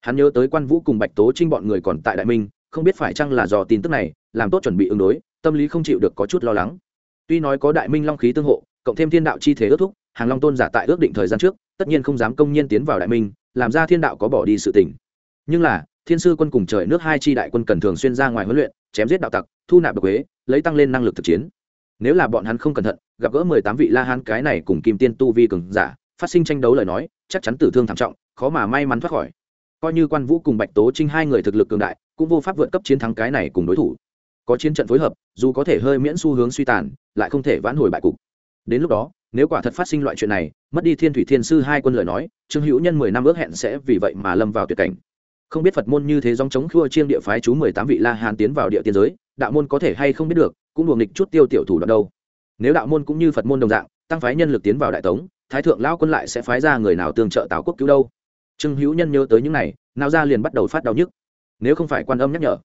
hắn nhớ tới quan vũ cùng bạch tố trinh bọn người còn tại đại minh, không biết phải chăng là do tin tức này, làm tốt chuẩn bị ứng đối, tâm lý không chịu được có chút lo lắng. Tuy nói có đại minh long khí tương hộ, cộng thêm thiên đạo chi thế ước thúc, hàng long tôn giả tại ước định thời gian trước, tất nhiên không dám công nhiên tiến vào đại minh, làm ra thiên đạo có bỏ đi sự tình nhưng là, thiên sư quân cùng trời nước hai chi đại quân cần thường xuyên ra ngoài huấn luyện, chém giết đạo tặc, thu nạp độc huế lấy tăng lên năng lực thực chiến. Nếu là bọn hắn không cẩn thận, gặp gỡ mười tám vị la hán, cái này cùng kim tiên tu vi cường giả, phát sinh tranh đấu lời nói, chắc chắn tử thương thảm trọng, khó mà may mắn thoát khỏi. Coi như quan vũ cùng bạch tố trinh hai người thực lực cường đại, cũng vô pháp vượt cấp chiến thắng cái này cùng đối thủ. Có chiến trận phối hợp, dù có thể hơi miễn xu hướng suy tàn, lại không thể vãn hồi bại cục. Đến lúc đó, nếu quả thật phát sinh loại chuyện này, mất đi thiên thủy thiên sư hai quân lời nói, trương hữu nhân mười năm ước hẹn sẽ vì vậy mà lâm vào tuyệt cảnh không biết phật môn như thế dòng chống khua chiêng địa phái chú mười tám vị la hàn tiến vào địa tiên giới, đạo môn có thể hay không biết được, cũng đùa nghịch chút tiêu tiểu thủ đoạn đâu. Nếu đạo môn cũng như phật môn đồng dạng, tăng phái nhân lực tiến vào đại tống, thái thượng lao quân lại sẽ phái ra người nào tương trợ tào quốc cứu đâu? Trương hữu nhân nhớ tới những này, nào ra liền bắt đầu phát đau nhức. Nếu không phải quan âm nhắc nhở,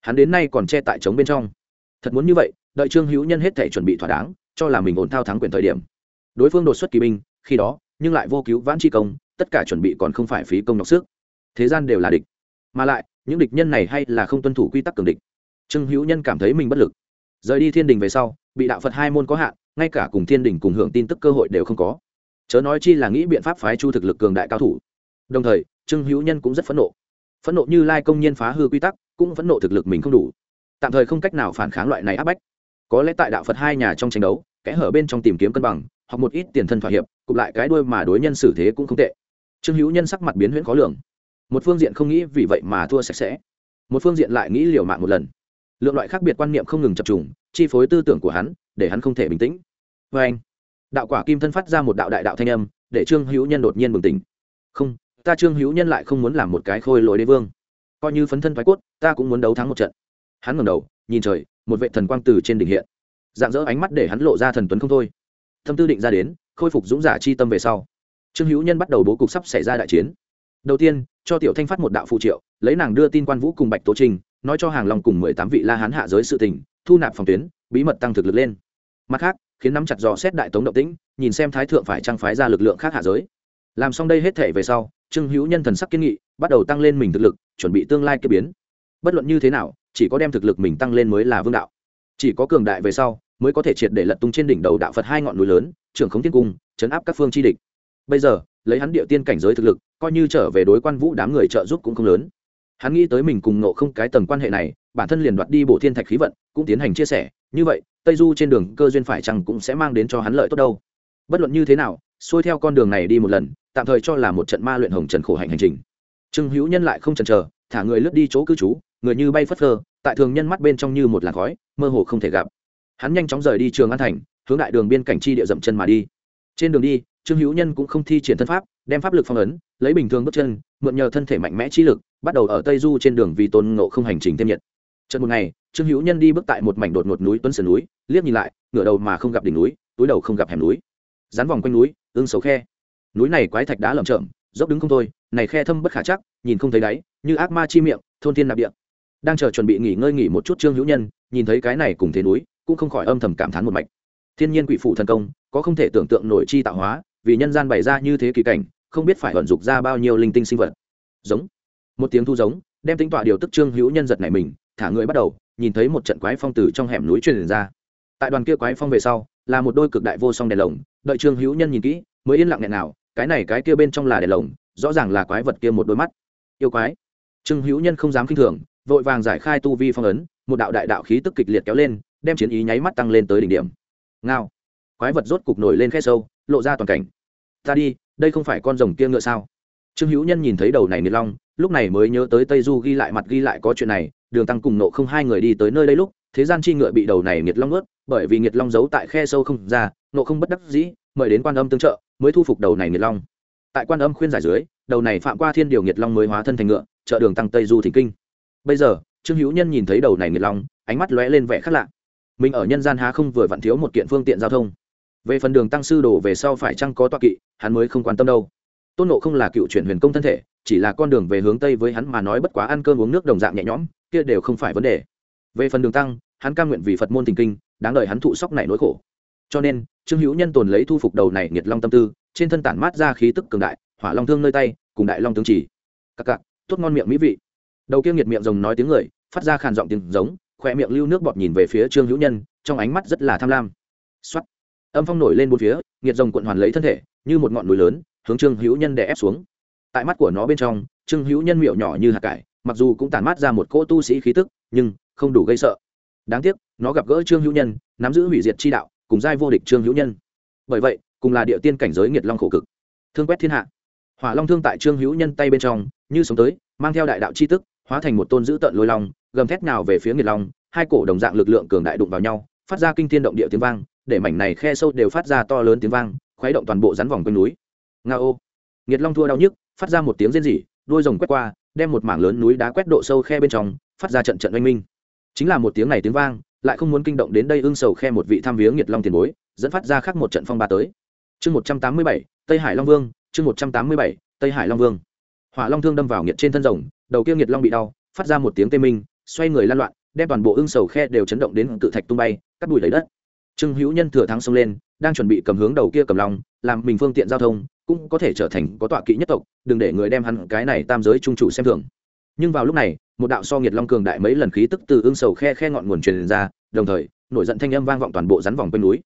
hắn đến nay còn che tại trống bên trong. Thật muốn như vậy, đợi trương hữu nhân hết thể chuẩn bị thỏa đáng, cho là mình ổn thao thắng quyền thời điểm. Đối phương đột xuất kỳ binh, khi đó, nhưng lại vô cứu vãn chi công, tất cả chuẩn bị còn không phải phí công nhọc sức. Thế gian đều là địch mà lại, những địch nhân này hay là không tuân thủ quy tắc cường địch. Trương hữu nhân cảm thấy mình bất lực. Rời đi thiên đình về sau, bị đạo phật hai môn có hạn, ngay cả cùng thiên đình cùng hưởng tin tức cơ hội đều không có. Chớ nói chi là nghĩ biện pháp phái chu thực lực cường đại cao thủ. Đồng thời, trương hữu nhân cũng rất phẫn nộ. Phẫn nộ như lai công nhiên phá hư quy tắc, cũng phẫn nộ thực lực mình không đủ. Tạm thời không cách nào phản kháng loại này áp bách. Có lẽ tại đạo phật hai nhà trong tranh đấu, kẽ hở bên trong tìm kiếm cân bằng, hoặc một ít tiền thân thỏa hiệp, cụp lại cái đuôi mà đối nhân xử thế cũng không tệ. Trương hữu nhân sắc mặt biến huyễn khó lường một phương diện không nghĩ vì vậy mà thua sạch sẽ, một phương diện lại nghĩ liều mạng một lần. Lượng loại khác biệt quan niệm không ngừng chập trùng, chi phối tư tưởng của hắn, để hắn không thể bình tĩnh. Vê anh, đạo quả kim thân phát ra một đạo đại đạo thanh âm, để trương hữu nhân đột nhiên bừng tỉnh. Không, ta trương hữu nhân lại không muốn làm một cái khôi lỗi đế vương. Coi như phấn thân thoái cốt, ta cũng muốn đấu thắng một trận. Hắn ngẩng đầu, nhìn trời, một vệ thần quang từ trên đỉnh hiện. Dạng dỡ ánh mắt để hắn lộ ra thần tuấn không thôi. Thâm tư định ra đến, khôi phục dũng giả chi tâm về sau. Trương hữu nhân bắt đầu bố cục sắp xảy ra đại chiến. Đầu tiên cho tiểu thanh phát một đạo phụ triệu, lấy nàng đưa tin quan vũ cùng bạch tố trình, nói cho hàng long cùng mười tám vị la hán hạ giới sự tình, thu nạp phòng tuyến, bí mật tăng thực lực lên. Mặt khác, khiến nắm chặt dò xét đại tống động tĩnh, nhìn xem thái thượng phải trang phái ra lực lượng khác hạ giới. Làm xong đây hết thể về sau, trương hữu nhân thần sắc kiến nghị, bắt đầu tăng lên mình thực lực, chuẩn bị tương lai kế biến. Bất luận như thế nào, chỉ có đem thực lực mình tăng lên mới là vương đạo. Chỉ có cường đại về sau, mới có thể triệt để lật tung trên đỉnh đầu đạo phật hai ngọn núi lớn, trưởng khống thiên cung, chấn áp các phương chi địch. Bây giờ lấy hắn địa tiên cảnh giới thực lực, coi như trở về đối quan vũ đám người trợ giúp cũng không lớn. Hắn nghĩ tới mình cùng nộ không cái tầng quan hệ này, bản thân liền đoạt đi bộ thiên thạch khí vận, cũng tiến hành chia sẻ. Như vậy, tây du trên đường cơ duyên phải chăng cũng sẽ mang đến cho hắn lợi tốt đâu? Bất luận như thế nào, xuôi theo con đường này đi một lần, tạm thời cho là một trận ma luyện hồng trần khổ hạnh hành trình. Trương hữu nhân lại không chần chờ, thả người lướt đi chỗ cư trú, người như bay phất phơ, tại thường nhân mắt bên trong như một làn khói, mơ hồ không thể gặp. Hắn nhanh chóng rời đi trường an thành, hướng đại đường biên cảnh chi địa dậm chân mà đi. Trên đường đi trương hữu nhân cũng không thi triển thân pháp, đem pháp lực phong ấn, lấy bình thường bước chân, mượn nhờ thân thể mạnh mẽ trí lực, bắt đầu ở tây du trên đường vì tôn ngộ không hành trình thêm nhiệt. Trận một ngày, trương hữu nhân đi bước tại một mảnh đột ngột núi tuấn sườn núi, liếc nhìn lại, ngửa đầu mà không gặp đỉnh núi, túi đầu không gặp hẻm núi. Dán vòng quanh núi, ương xấu khe. Núi này quái thạch đá lởm chởm, dốc đứng không thôi, này khe thâm bất khả chắc, nhìn không thấy đáy, như ác ma chi miệng, thôn thiên nạp địa. Đang chờ chuẩn bị nghỉ ngơi nghỉ một chút trương hữu nhân, nhìn thấy cái này cùng thế núi, cũng không khỏi âm thầm cảm thán một mạch. Thiên nhiên quỷ phụ thần công, có không thể tưởng tượng nổi chi tạo hóa vì nhân gian bày ra như thế kỳ cảnh, không biết phải vận dụng ra bao nhiêu linh tinh sinh vật. Giống. Một tiếng thu giống, đem tính tọa điều tức trương hữu nhân giật này mình, thả người bắt đầu, nhìn thấy một trận quái phong từ trong hẻm núi truyền ra. Tại đoàn kia quái phong về sau, là một đôi cực đại vô song đèn lồng, đợi trương hữu nhân nhìn kỹ, mới yên lặng nghẹn nào, cái này cái kia bên trong là đèn lồng, rõ ràng là quái vật kia một đôi mắt. Yêu quái. Trương hữu nhân không dám kinh thường, vội vàng giải khai tu vi phong ấn, một đạo đại đạo khí tức kịch liệt kéo lên, đem chiến ý nháy mắt tăng lên tới đỉnh điểm. Ngao. Quái vật rốt cục nổi lên khe sâu, lộ ra toàn cảnh ta đi, đây không phải con rồng kia ngựa sao? Trương hữu nhân nhìn thấy đầu này nghiệt long, lúc này mới nhớ tới tây du ghi lại mặt ghi lại có chuyện này, đường tăng cùng nộ không hai người đi tới nơi đây lúc, thế gian chi ngựa bị đầu này nghiệt long ướt bởi vì nghiệt long giấu tại khe sâu không ra, nộ không bất đắc dĩ, mời đến quan âm tương trợ, mới thu phục đầu này nghiệt long. Tại quan âm khuyên giải dưới, đầu này phạm qua thiên điều nghiệt long mới hóa thân thành ngựa, trợ đường tăng tây du thỉnh kinh. Bây giờ, trương hữu nhân nhìn thấy đầu này nghiệt long, ánh mắt lóe lên vẻ khác lạ. Mình ở nhân gian há không vừa vặn thiếu một kiện phương tiện giao thông về phần đường tăng sư đổ về sau phải chăng có toa kỵ, hắn mới không quan tâm đâu. Tôn nộ không là cựu chuyển huyền công thân thể, chỉ là con đường về hướng tây với hắn mà nói bất quá ăn cơm uống nước đồng dạng nhẹ nhõm, kia đều không phải vấn đề. Về phần đường tăng, hắn cam nguyện vì phật môn tình kinh, đáng đợi hắn thụ sóc này nỗi khổ. Cho nên, trương hữu nhân tồn lấy thu phục đầu này nghiệt long tâm tư, trên thân tản mát ra khí tức cường đại, hỏa long thương nơi tay, cùng đại long tướng chỉ. Cặc cặc, tốt ngon miệng mỹ vị. Đầu kia nghiệt miệng rồng nói tiếng người, phát ra khàn giọng tiếng giống khỏe miệng lưu nước bọt nhìn về phía trương hữu nhân, trong ánh mắt rất là tham lam. Xoắt âm phong nổi lên bốn phía, nghiệt rồng cuộn hoàn lấy thân thể, như một ngọn núi lớn, hướng trương hữu nhân đè ép xuống. Tại mắt của nó bên trong, trương hữu nhân miệu nhỏ như hạt cải, mặc dù cũng tản mát ra một cỗ tu sĩ khí tức, nhưng không đủ gây sợ. Đáng tiếc, nó gặp gỡ trương hữu nhân, nắm giữ hủy diệt chi đạo, cùng giai vô địch trương hữu nhân. Bởi vậy, cùng là địa tiên cảnh giới nghiệt long khổ cực. Thương quét thiên hạ. Hỏa long thương tại trương hữu nhân tay bên trong, như sống tới, mang theo đại đạo chi tức, hóa thành một tôn dữ tợn lôi long, gầm thét nào về phía nghiệt long, hai cổ đồng dạng lực lượng cường đại đụng vào nhau, phát ra kinh thiên động địa tiếng vang để mảnh này khe sâu đều phát ra to lớn tiếng vang, khuấy động toàn bộ rắn vòng quanh núi. Nga ô. Nghiệt long thua đau nhức, phát ra một tiếng rên rỉ đôi rồng quét qua, đem một mảng lớn núi đá quét độ sâu khe bên trong, phát ra trận trận oanh minh. Chính là một tiếng này tiếng vang, lại không muốn kinh động đến đây ưng sầu khe một vị tham viếng nghiệt long tiền bối, dẫn phát ra khác một trận phong ba tới. Chương một trăm tám mươi bảy, tây hải long vương, chương một trăm tám mươi bảy, tây hải long vương. Hỏa long thương đâm vào nghiệt trên thân rồng, đầu kia nghiệt long bị đau, phát ra một tiếng tê minh, xoay người lan loạn, đem toàn bộ ưng sầu khe đều chấn động đến cự thạch tung bay, cắt bụi lấy đất trương hữu nhân thừa thắng xông lên, đang chuẩn bị cầm hướng đầu kia cầm lòng làm mình phương tiện giao thông, cũng có thể trở thành có tọa kỵ nhất tộc, đừng để người đem hắn cái này tam giới trung chủ xem thường. Nhưng vào lúc này, một đạo so nghiệt long cường đại mấy lần khí tức từ ương sầu khe khe ngọn nguồn truyền ra, đồng thời, nổi giận thanh âm vang vọng toàn bộ rắn vòng quanh núi.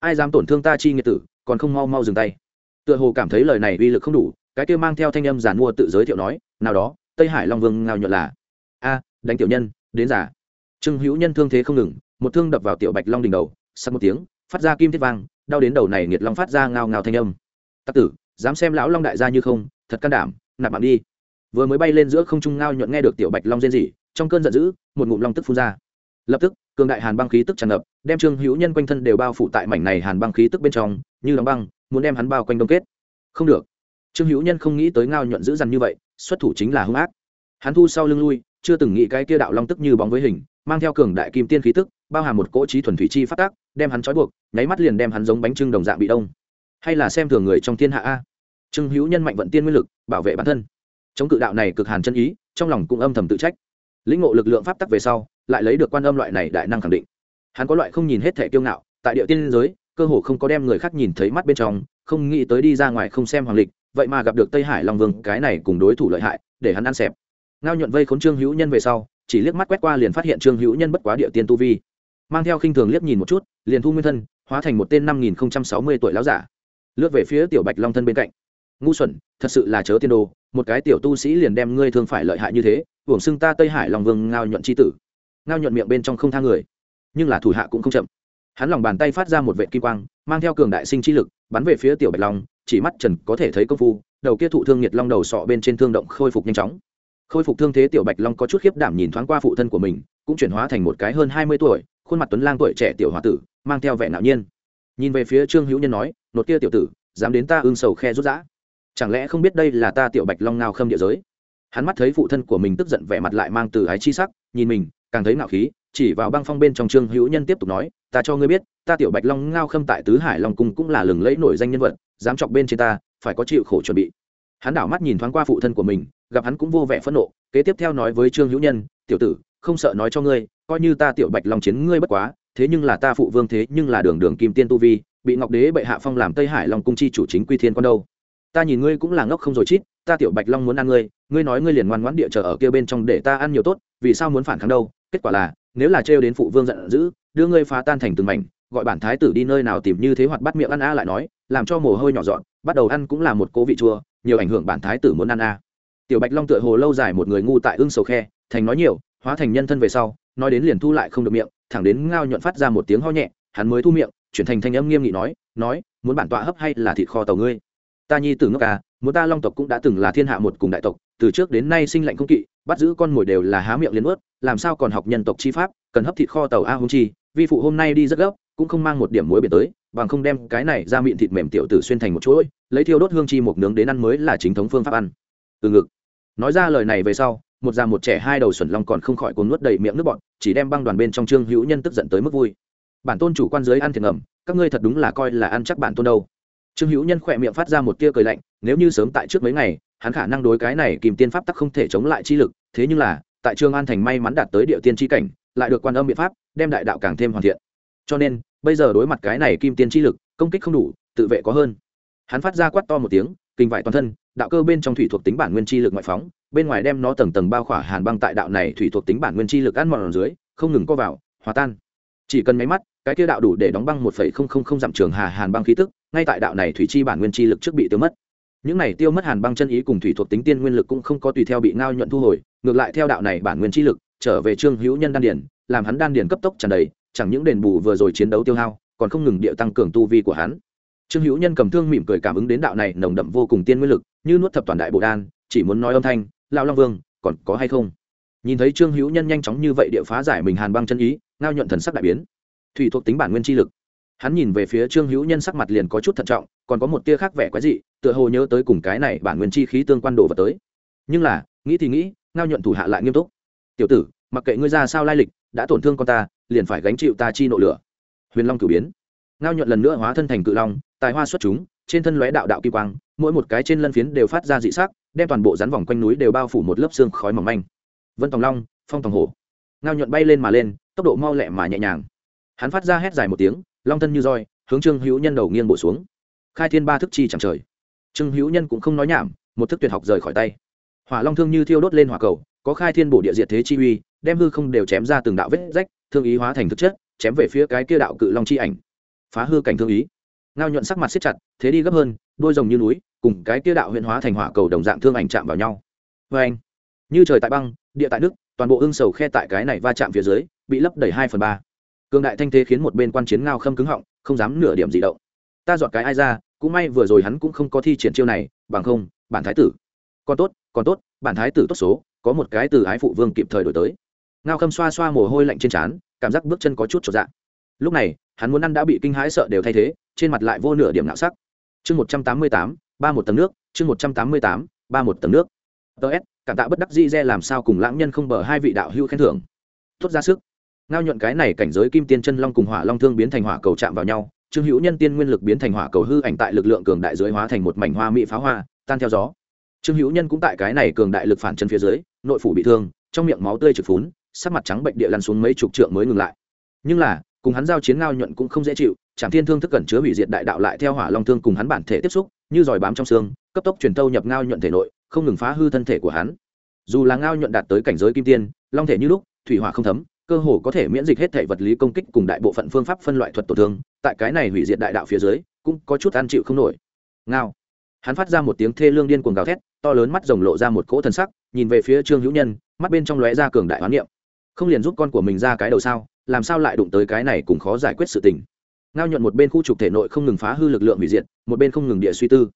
Ai dám tổn thương ta chi nghiệt tử, còn không mau mau dừng tay. Tựa hồ cảm thấy lời này uy lực không đủ, cái kia mang theo thanh âm giàn mua tự giới thiệu nói, nào đó, tây hải long vương ngao nhuận là. A, đánh tiểu nhân, đến giả trương hữu nhân thương thế không ngừng, một thương đập vào tiểu bạch long đỉnh đầu sắc một tiếng, phát ra kim thiết vang, đau đến đầu này nghiệt long phát ra ngao ngao thanh âm. Tắc tử, dám xem lão long đại gia như không, thật can đảm, nạp mạng đi. Vừa mới bay lên giữa không trung ngao nhuận nghe được tiểu bạch long rên rỉ, trong cơn giận dữ, một ngụm long tức phun ra. Lập tức, cường đại hàn băng khí tức tràn ngập, đem trương hữu nhân quanh thân đều bao phủ tại mảnh này hàn băng khí tức bên trong, như đóng băng, muốn đem hắn bao quanh đông kết. Không được. Trương hữu nhân không nghĩ tới ngao nhuận dữ dằn như vậy, xuất thủ chính là hung ác. Hắn thu sau lưng lui, chưa từng nghĩ cái kia đạo long tức như bóng với hình, mang theo cường đại kim tiên khí tức, bao hàm một cỗ trí thuần thủy chi phát tác đem hắn trói buộc, nháy mắt liền đem hắn giống bánh trưng đồng dạng bị đông. Hay là xem thường người trong thiên hạ a. Trương hữu nhân mạnh vận tiên nguyên lực, bảo vệ bản thân. Chống cự đạo này cực hàn chân ý, trong lòng cũng âm thầm tự trách. Lĩnh ngộ lực lượng pháp tắc về sau, lại lấy được quan âm loại này đại năng khẳng định. Hắn có loại không nhìn hết thể kiêu ngạo, tại địa tiên giới, cơ hồ không có đem người khác nhìn thấy mắt bên trong, không nghĩ tới đi ra ngoài không xem hoàng lịch, vậy mà gặp được tây hải long vương, cái này cùng đối thủ lợi hại, để hắn ăn xẹp. Ngao nhuận vây khốn trương hữu nhân về sau, chỉ liếc mắt quét qua liền phát hiện trương hữu nhân bất quá địa tiên tu vi mang theo khinh thường liếc nhìn một chút, liền thu nguyên thân, hóa thành một tên năm nghìn sáu mươi tuổi láo giả. Lướt về phía tiểu bạch long thân bên cạnh. Ngu xuẩn, thật sự là chớ tiên đồ, một cái tiểu tu sĩ liền đem ngươi thương phải lợi hại như thế, hưởng xưng ta tây hải long vương ngao nhuận c h i tử. Ngao nhuận miệng bên trong không tha người, nhưng là thủ hạ cũng không chậm. Hắn lòng bàn tay phát ra một vệ kim quang, mang theo cường đại sinh chi lực, bắn về phía tiểu bạch long, chỉ mắt trần có thể thấy công phu, đầu kia thụ thương nhiệt long đầu sọ bên trên thương động khôi phục nhanh chóng. Khôi phục thương thế tiểu bạch long có chút khiếp đảm nhìn thoáng qua phụ thân của mình, cũng chuyển hóa thành một cái hơn hai mươi tuổi khuôn mặt tuấn lang tuổi trẻ tiểu h o a tử, mang theo vẻ ngạo nhiên. Nhìn về phía trương hữu nhân nói, nột kia tiểu tử, dám đến ta ương sầu khe rút giã chẳng lẽ không biết đây là ta tiểu bạch long ngao khâm địa giới? Hắn mắt thấy phụ thân của mình tức giận, vẻ mặt lại mang từ ái chi sắc, nhìn mình, càng thấy nạo khí, chỉ vào băng phong bên trong trương hữu nhân tiếp tục nói, ta cho ngươi biết, ta tiểu bạch long ngao khâm tại tứ hải long cung cũng là lừng lẫy nổi danh nhân vật, dám chọc bên trên ta, phải có chịu khổ chuẩn bị. Hắn đảo mắt nhìn thoáng qua phụ thân của mình, gặp hắn cũng vô vẻ phẫn nộ, kế tiếp theo nói với trương hữu nhân, tiểu tử không sợ nói cho ngươi, coi như ta tiểu bạch long chiến ngươi bất quá, thế nhưng là ta phụ vương thế nhưng là đường đường kim tiên tu vi, bị ngọc đế bệ hạ phong làm tây hải long cung chi chủ chính quy thiên quan đâu. Ta nhìn ngươi cũng là ngốc không rồi chít, ta tiểu bạch long muốn ăn ngươi ngươi nói ngươi liền ngoan ngoãn địa chờ ở kia bên trong để ta ăn nhiều tốt, vì sao muốn phản kháng đâu? Kết quả là, nếu là trêu đến phụ vương giận dữ, đưa ngươi phá tan thành từng mảnh, gọi bản thái tử đi nơi nào tìm như thế hoạt bắt miệng ăn a lại nói, làm cho mồ hôi nhỏ dọn, bắt đầu ăn cũng là một cố vị chua, nhiều ảnh hưởng bản thái tử muốn ăn a tiểu bạch long tựa hồ lâu dài một người ngu tại ưng sầu khe, thành nói nhiều hóa thành nhân thân về sau, nói đến liền thu lại không được miệng, thẳng đến ngao nhuận phát ra một tiếng ho nhẹ, hắn mới thu miệng, chuyển thành thanh âm nghiêm nghị nói nói, muốn bản tọa hấp hay là thịt kho tàu ngươi? Ta nhi tử ngốc à muốn ta long tộc cũng đã từng là thiên hạ một cùng đại tộc, từ trước đến nay sinh lệnh không kỵ, bắt giữ con mồi đều là há miệng liền ướt làm sao còn học nhân tộc chi pháp, cần hấp thịt kho tàu a hung chi, vi phụ hôm nay đi rất gấp, cũng không mang một điểm muối biển tới, bằng không đem cái này ra miệng thịt mềm tiểu tử xuyên thành một chuỗi, lấy thiêu đốt hương chi một nướng đến ăn mới là chính thống phương pháp ăn. Từ ngực. Nói ra lời này về sau một già một trẻ hai đầu xuẩn long còn không khỏi cuốn nuốt đầy miệng nước bọn chỉ đem băng đoàn bên trong trương hữu nhân tức giận tới mức vui. Bản tôn chủ quan dưới ăn thiệt ngầm, các ngươi thật đúng là coi là ăn chắc bản tôn đâu. Trương hữu nhân khỏe miệng phát ra một tia cười lạnh, nếu như sớm tại trước mấy ngày, hắn khả năng đối cái này kìm tiên pháp tắc không thể chống lại chi lực, thế nhưng là, tại trương an thành may mắn đạt tới địa tiên chi cảnh, lại được quan âm biện pháp, đem đại đạo càng thêm hoàn thiện. Cho nên, bây giờ đối mặt cái này kim tiên chi lực, công kích không đủ, tự vệ có hơn. Hắn phát ra quát to một tiếng, kinh vải toàn thân, đạo cơ bên trong thủy thuộc tính bản nguyên chi lực ngoại phóng bên ngoài đem nó tầng tầng bao khỏa hàn băng tại đạo này thủy thuộc tính bản nguyên chi lực ăn mòn ở dưới, không ngừng co vào, hòa tan. Chỉ cần máy mắt, cái kia đạo đủ để đóng băng một phẩy không không không dặm trường hà hàn băng khí tức, ngay tại đạo này thủy chi bản nguyên chi lực trước bị tiêu mất. Những này tiêu mất hàn băng chân ý cùng thủy thuộc tính tiên nguyên lực cũng không có tùy theo bị ngao nhuận thu hồi, ngược lại theo đạo này bản nguyên chi lực, trở về trương hữu nhân đan điển làm hắn đan điển cấp tốc tràn đầy, chẳng những đền bù vừa rồi chiến đấu tiêu hao, còn không ngừng địa tăng cường tu vi của hắn. Trương hữu nhân cầm thương mỉm cười cảm ứng đến đạo này nồng đậm vô cùng tiên nguyên lực, như nuốt thập toàn đại bộ đan, chỉ muốn nói âm thanh lao long vương, còn có hay không? Nhìn thấy trương hữu nhân nhanh chóng như vậy địa phá giải mình hàn băng chân ý, ngao nhuận thần sắc đại biến. Thủy thuộc tính bản nguyên chi lực. Hắn nhìn về phía trương hữu nhân sắc mặt liền có chút thận trọng, còn có một tia khác vẻ quái dị, tựa hồ nhớ tới cùng cái này bản nguyên chi khí tương quan đồ vật tới. Nhưng là, nghĩ thì nghĩ, ngao nhuận thủ hạ lại nghiêm túc. Tiểu tử, mặc kệ ngươi ra sao lai lịch, đã tổn thương con ta, liền phải gánh chịu ta chi nộ lửa. Huyền long cử biến. Ngao nhuận lần nữa hóa thân thành cự long, tài hoa xuất chúng trên thân lóe đạo đạo kỳ quang, mỗi một cái trên lân phiến đều phát ra dị sắc, đem toàn bộ rắn vòng quanh núi đều bao phủ một lớp xương khói mỏng manh. Vân tòng long, phong tòng hổ. Ngao nhuận bay lên mà lên, tốc độ mau lẹ mà nhẹ nhàng. Hắn phát ra hét dài một tiếng, long thân như roi, hướng trương hữu nhân đầu nghiêng bổ xuống. Khai thiên ba thức chi chẳng trời. Trương hữu nhân cũng không nói nhảm, một thức tuyệt học rời khỏi tay. Hỏa long thương như thiêu đốt lên hỏa cầu, có khai thiên bổ địa diệt thế chi uy, đem hư không đều chém ra từng đạo vết rách, thương ý hóa thành thực chất, chém về phía cái kia đạo cự long chi ảnh. Phá hư cảnh thương ý ngao nhuận sắc mặt siết chặt, thế đi gấp hơn đôi rồng như núi, cùng cái kia đạo huyện hóa thành hỏa cầu đồng dạng thương ảnh chạm vào nhau. Vê anh, như trời tại băng, địa tại nước, toàn bộ ưng sầu khe tại cái này va chạm phía dưới, bị lấp đầy hai phần ba. Cường đại thanh thế khiến một bên quan chiến ngao khâm cứng họng, không dám nửa điểm gì động. Ta dọn cái ai ra, cũng may vừa rồi hắn cũng không có thi triển chiêu này, bằng không, bản thái tử. Còn tốt còn tốt, bản thái tử tốt số, có một cái từ ái phụ vương kịp thời đổi tới. Ngao khâm xoa xoa mồ hôi lạnh trên trán, cảm giác bước chân có chút trọn dạng lúc này, hắn muốn ăn đã bị kinh hãi sợ đều thay thế trên mặt lại vô nửa điểm nạo sắc. Chương một trăm tám mươi tám, ba một tầng nước, chương một trăm tám mươi tám, ba một tầng nước. Ts cảm tạ bất đắc di re làm sao cùng lãng nhân không bờ hai vị đạo hữu khen thưởng. Tốt ra sức. Ngao nhuận cái này cảnh giới kim tiên chân long cùng hỏa long thương biến thành hỏa cầu chạm vào nhau, trương hữu nhân tiên nguyên lực biến thành hỏa cầu hư ảnh tại lực lượng cường đại dưới hóa thành một mảnh hoa mỹ pháo hoa, tan theo gió. Trương hữu nhân cũng tại cái này cường đại lực phản chân phía dưới, nội phủ bị thương, trong miệng máu tươi trực phún, sắc mặt trắng bệnh địa lăn xuống mấy chục trượng mới ngừng lại. Nhưng là cùng hắn giao chiến ngao nhuận cũng không dễ chịu trạm thiên thương thức cẩn chứa hủy diệt đại đạo lại theo hỏa long thương cùng hắn bản thể tiếp xúc, như giỏi bám trong xương, cấp tốc truyền tâu nhập ngao nhuận thể nội, không ngừng phá hư thân thể của hắn. Dù là ngao nhuận đạt tới cảnh giới kim tiên, long thể như lúc, thủy hỏa không thấm, cơ hồ có thể miễn dịch hết thể vật lý công kích cùng đại bộ phận phương pháp phân loại thuật tổn thương, tại cái này hủy diệt đại đạo phía dưới, cũng có chút ăn chịu không nổi. Ngao. Hắn phát ra một tiếng thê lương điên cuồng gào thét, to lớn mắt rồng lộ ra một cỗ thần sắc, nhìn về phía trương hữu nhân, mắt bên trong lóe ra cường đại hoán niệm. Không liền giúp con của mình ra cái đầu sao? Làm sao lại đụng tới cái này cũng khó giải quyết sự tình. Ngao nhuận một bên khu trục thể nội không ngừng phá hư lực lượng hủy diệt, một bên không ngừng địa suy tư.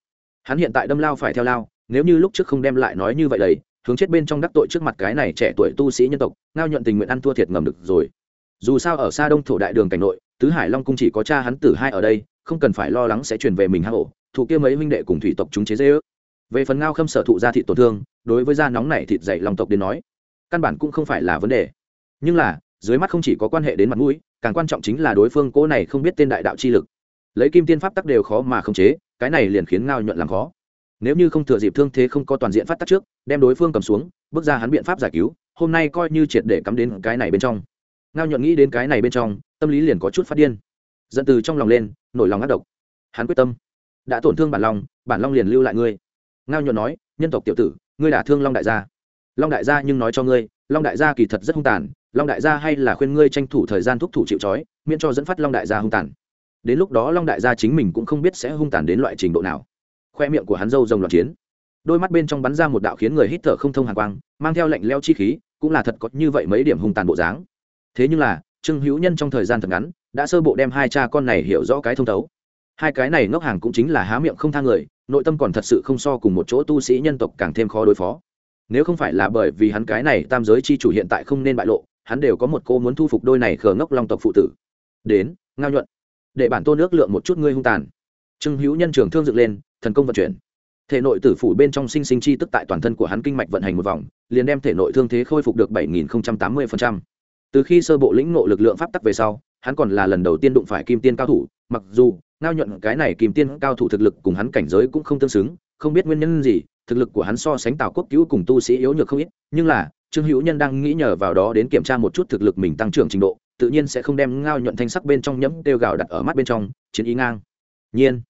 Hắn hiện tại đâm lao phải theo lao, nếu như lúc trước không đem lại nói như vậy đấy, hướng chết bên trong đắc tội trước mặt cái này trẻ tuổi tu sĩ nhân tộc, ngao nhuận tình nguyện ăn thua thiệt ngầm được rồi. Dù sao ở xa đông thổ đại đường cảnh nội, tứ hải long cung chỉ có cha hắn tử hai ở đây, không cần phải lo lắng sẽ chuyển về mình hạ hộ thủ kia mấy huynh đệ cùng thủy tộc chúng chế dễ ước về phần ngao khâm sở thụ ra thị tổn thương, đối với da nóng này thịt dày lòng tộc đến nói, căn bản cũng không phải là vấn đề. Nhưng là dưới mắt không chỉ có quan hệ đến mặt mũi, càng quan trọng chính là đối phương cố này không biết tên đại đạo chi lực. Lấy kim tiên pháp tắc đều khó mà không chế, cái này liền khiến ngao nhuận làm khó. Nếu như không thừa dịp thương thế không có toàn diện phát tắc trước, đem đối phương cầm xuống, bước ra hắn biện pháp giải cứu, hôm nay coi như triệt để cắm đến cái này bên trong. Ngao nhuận nghĩ đến cái này bên trong, tâm lý liền có chút phát điên. Dẫn từ trong lòng lên, nổi lòng ác độc. Hắn quyết tâm. Đã tổn thương bản long bản long liền lưu lại ngươi. Ngao nhuận nói, nhân tộc tiểu tử, ngươi đả thương long đại gia. Long đại gia nhưng nói cho ngươi, long đại gia kỳ thật rất hung tàn long đại gia hay là khuyên ngươi tranh thủ thời gian thúc thủ chịu trói, miễn cho dẫn phát long đại gia hung tàn. Đến lúc đó long đại gia chính mình cũng không biết sẽ hung tàn đến loại trình độ nào. Khoe miệng của hắn dâu rồng loạn chiến. Đôi mắt bên trong bắn ra một đạo khiến người hít thở không thông hàng quang, mang theo lệnh leo chi khí, cũng là thật có như vậy mấy điểm hung tàn bộ dáng. Thế nhưng là, trương hữu nhân trong thời gian thật ngắn, đã sơ bộ đem hai cha con này hiểu rõ cái thông thấu. Hai cái này ngốc hàng cũng chính là há miệng không tha người, nội tâm còn thật sự không so cùng một chỗ tu sĩ nhân tộc càng thêm khó đối phó. Nếu không phải là bởi vì hắn cái này tam giới chi chủ hiện tại không nên bại lộ hắn đều có một cô muốn thu phục đôi này khờ ngốc long tộc phụ tử. Đến, ngao nhuận, để bản tôn ước lượng một chút ngươi hung tàn. Trương hữu nhân trường thương dựng lên, thần công vận chuyển. Thể nội tử phủ bên trong sinh sinh chi tức tại toàn thân của hắn kinh mạch vận hành một vòng, liền đem thể nội thương thế khôi phục được bảy nghìn tám mươi từ khi sơ bộ lĩnh ngộ lực lượng pháp tắc về sau, hắn còn là lần đầu tiên đụng phải kim tiên cao thủ, mặc dù ngao nhuận cái này kim tiên cao thủ thực lực cùng hắn cảnh giới cũng không tương xứng, không biết nguyên nhân gì, thực lực của hắn so sánh tào quốc cứu cùng tu sĩ yếu nhược không ít, nhưng là trương hữu nhân đang nghĩ nhờ vào đó đến kiểm tra một chút thực lực mình tăng trưởng trình độ, tự nhiên sẽ không đem ngao nhuận thanh sắc bên trong nhẫm tiêu gạo đặt ở mắt bên trong, chiến ý ngang. Nhiên.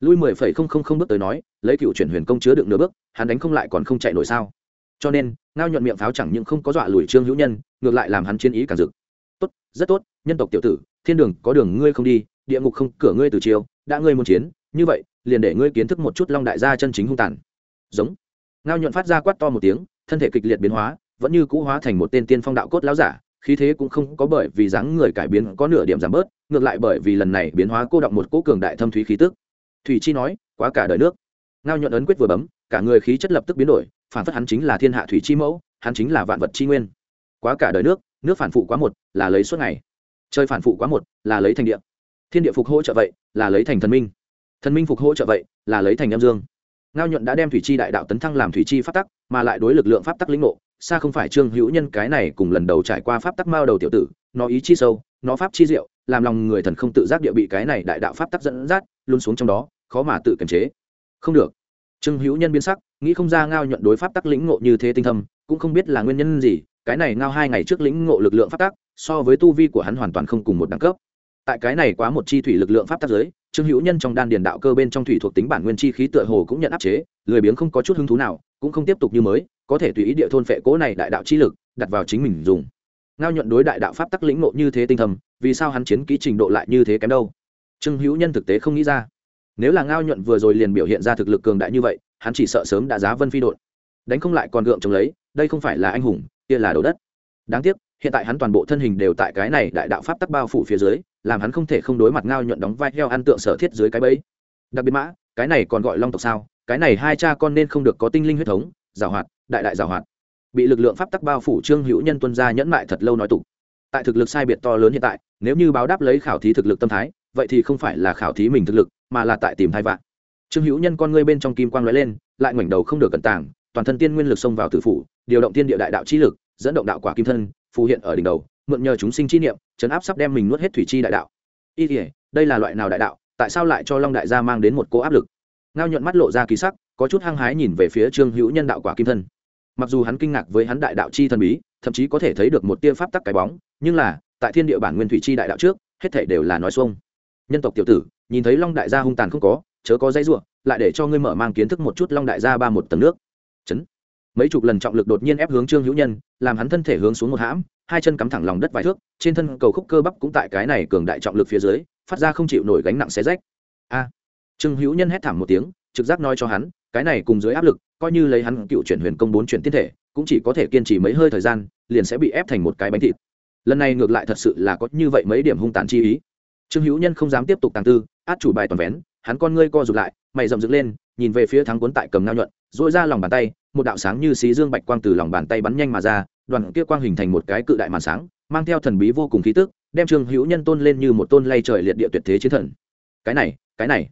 Lui mười phẩy không không không bước tới nói, lấy cựu chuyển huyền công chứa đựng nửa bước, hắn đánh không lại còn không chạy nổi sao. Cho nên, ngao nhuận miệng pháo chẳng những không có dọa lùi trương hữu nhân, ngược lại làm hắn chiến ý càng rực. Tốt, rất tốt, nhân tộc tiểu tử, thiên đường có đường ngươi không đi, địa ngục không cửa ngươi từ chiều đã ngươi muốn chiến, như vậy, liền để ngươi kiến thức một chút long đại gia chân chính hung tàn. Giống. Ngao nhuận phát ra quát to một tiếng, thân thể kịch liệt biến hóa vẫn như cũ hóa thành một tên tiên phong đạo cốt lão giả, khí thế cũng không có bởi vì dáng người cải biến có nửa điểm giảm bớt, ngược lại bởi vì lần này biến hóa cô động một cỗ cường đại thâm thúy khí tức. Thủy chi nói, quá cả đời nước. Ngao nhuận ấn quyết vừa bấm, cả người khí chất lập tức biến đổi, phản phất hắn chính là thiên hạ thủy chi mẫu, hắn chính là vạn vật chi nguyên. Quá cả đời nước nước phản phụ quá một, là lấy suốt ngày. Chơi phản phụ quá một, là lấy thành địa. Thiên địa phục hỗ trợ vậy, là lấy thành thần minh. Thần minh phục hỗ trợ vậy, là lấy thành âm dương. Ngao nhuận đã đem thủy chi đại đạo tấn thăng làm thủy chi pháp tắc, mà lại đối lực lượng pháp tắc lĩnh ngộ xa không phải trương hữu nhân cái này cùng lần đầu trải qua pháp tắc mao đầu tiểu tử, nó ý chi sâu, nó pháp chi diệu, làm lòng người thần không tự giác địa bị cái này đại đạo pháp tắc dẫn dắt, luôn xuống trong đó, khó mà tự kiềm chế. Không được. Trương hữu nhân biến sắc, nghĩ không ra ngao nhuận đối pháp tắc lĩnh ngộ như thế tinh thâm, cũng không biết là nguyên nhân gì, cái này ngao hai ngày trước lĩnh ngộ lực lượng pháp tắc, so với tu vi của hắn hoàn toàn không cùng một đẳng cấp. Tại cái này quá một chi thủy lực lượng pháp tắc giới, trương hữu nhân trong đan điền đạo cơ bên trong thủy thuộc tính bản nguyên chi khí tựa hồ cũng nhận áp chế, lười biếng không có chút hứng thú nào, cũng không tiếp tục như mới có thể tùy ý địa thôn phệ cố này đại đạo chi lực, đặt vào chính mình dùng. Ngao nhuận đối đại đạo pháp tắc lĩnh ngộ như thế tinh thầm, vì sao hắn chiến kỹ trình độ lại như thế kém đâu? Trương hữu nhân thực tế không nghĩ ra. Nếu là ngao nhuận vừa rồi liền biểu hiện ra thực lực cường đại như vậy, hắn chỉ sợ sớm đã giá vân phi đột đánh không lại còn gượng chống lấy, đây không phải là anh hùng, kia là đồ đất. Đáng tiếc, hiện tại hắn toàn bộ thân hình đều tại cái này đại đạo pháp tắc bao phủ phía dưới, làm hắn không thể không đối mặt ngao nhuận đóng vai theo ăn tượng sở thiết dưới cái bẫy. Đặc biệt mã, cái này còn gọi long tộc sao? Cái này hai cha con nên không được có tinh linh huyết thống giảo hoạt, đại đại giảo hoạt. Bị lực lượng pháp tắc bao phủ, trương hữu nhân tuân gia nhẫn mại thật lâu nói tục. Tại thực lực sai biệt to lớn hiện tại, nếu như báo đáp lấy khảo thí thực lực tâm thái, vậy thì không phải là khảo thí mình thực lực, mà là tại tìm thai vạn. Trương hữu nhân con ngươi bên trong kim quang lóe lên, lại ngoảnh đầu không được cẩn tàng, toàn thân tiên nguyên lực xông vào tử phủ, điều động tiên địa đại đạo chi lực, dẫn động đạo quả kim thân, phù hiện ở đỉnh đầu, mượn nhờ chúng sinh chi niệm chấn áp sắp đem mình nuốt hết thủy chi đại đạo. Y thể đây là loại nào đại đạo, tại sao lại cho long đại gia mang đến một cô áp lực? Ngao nhuận mắt lộ ra kỳ sắc có chút hăng hái nhìn về phía trương hữu nhân đạo quả kim thân. Mặc dù hắn kinh ngạc với hắn đại đạo chi thần bí, thậm chí có thể thấy được một tia pháp tắc cái bóng, nhưng là, tại thiên địa bản nguyên thủy chi đại đạo trước, hết thể đều là nói xuông. Nhân tộc tiểu tử, nhìn thấy long đại gia hung tàn không có, chớ có dãy ruộng lại để cho ngươi mở mang kiến thức một chút long đại gia ba một tầng nước. Chấn. Mấy chục lần trọng lực đột nhiên ép hướng trương hữu nhân, làm hắn thân thể hướng xuống một hãm, hai chân cắm thẳng lòng đất vài thước, trên thân cầu khúc cơ bắp cũng tại cái này cường đại trọng lực phía dưới, phát ra không chịu nổi gánh nặng xé rách. A. Trương hữu nhân hét thảm một tiếng trực giác nói cho hắn, cái này cùng dưới áp lực, coi như lấy hắn cựu chuyển huyền công bốn chuyển tiên thể, cũng chỉ có thể kiên trì mấy hơi thời gian, liền sẽ bị ép thành một cái bánh thịt. Lần này ngược lại thật sự là có như vậy mấy điểm hung tàn chi ý. Trương hữu nhân không dám tiếp tục tàng tư, át chủ bài toàn vén, hắn con ngươi co rụt lại, mày rậm dựng lên, nhìn về phía thắng cuốn tại cầm nao nhuận dội ra lòng bàn tay, một đạo sáng như xí dương bạch quang từ lòng bàn tay bắn nhanh mà ra, đoàn kia quang hình thành một cái cự đại màn sáng, mang theo thần bí vô cùng khí tức, đem trương hữu nhân tôn lên như một tôn lay trời liệt địa tuyệt thế chiến thần. Cái này cái này.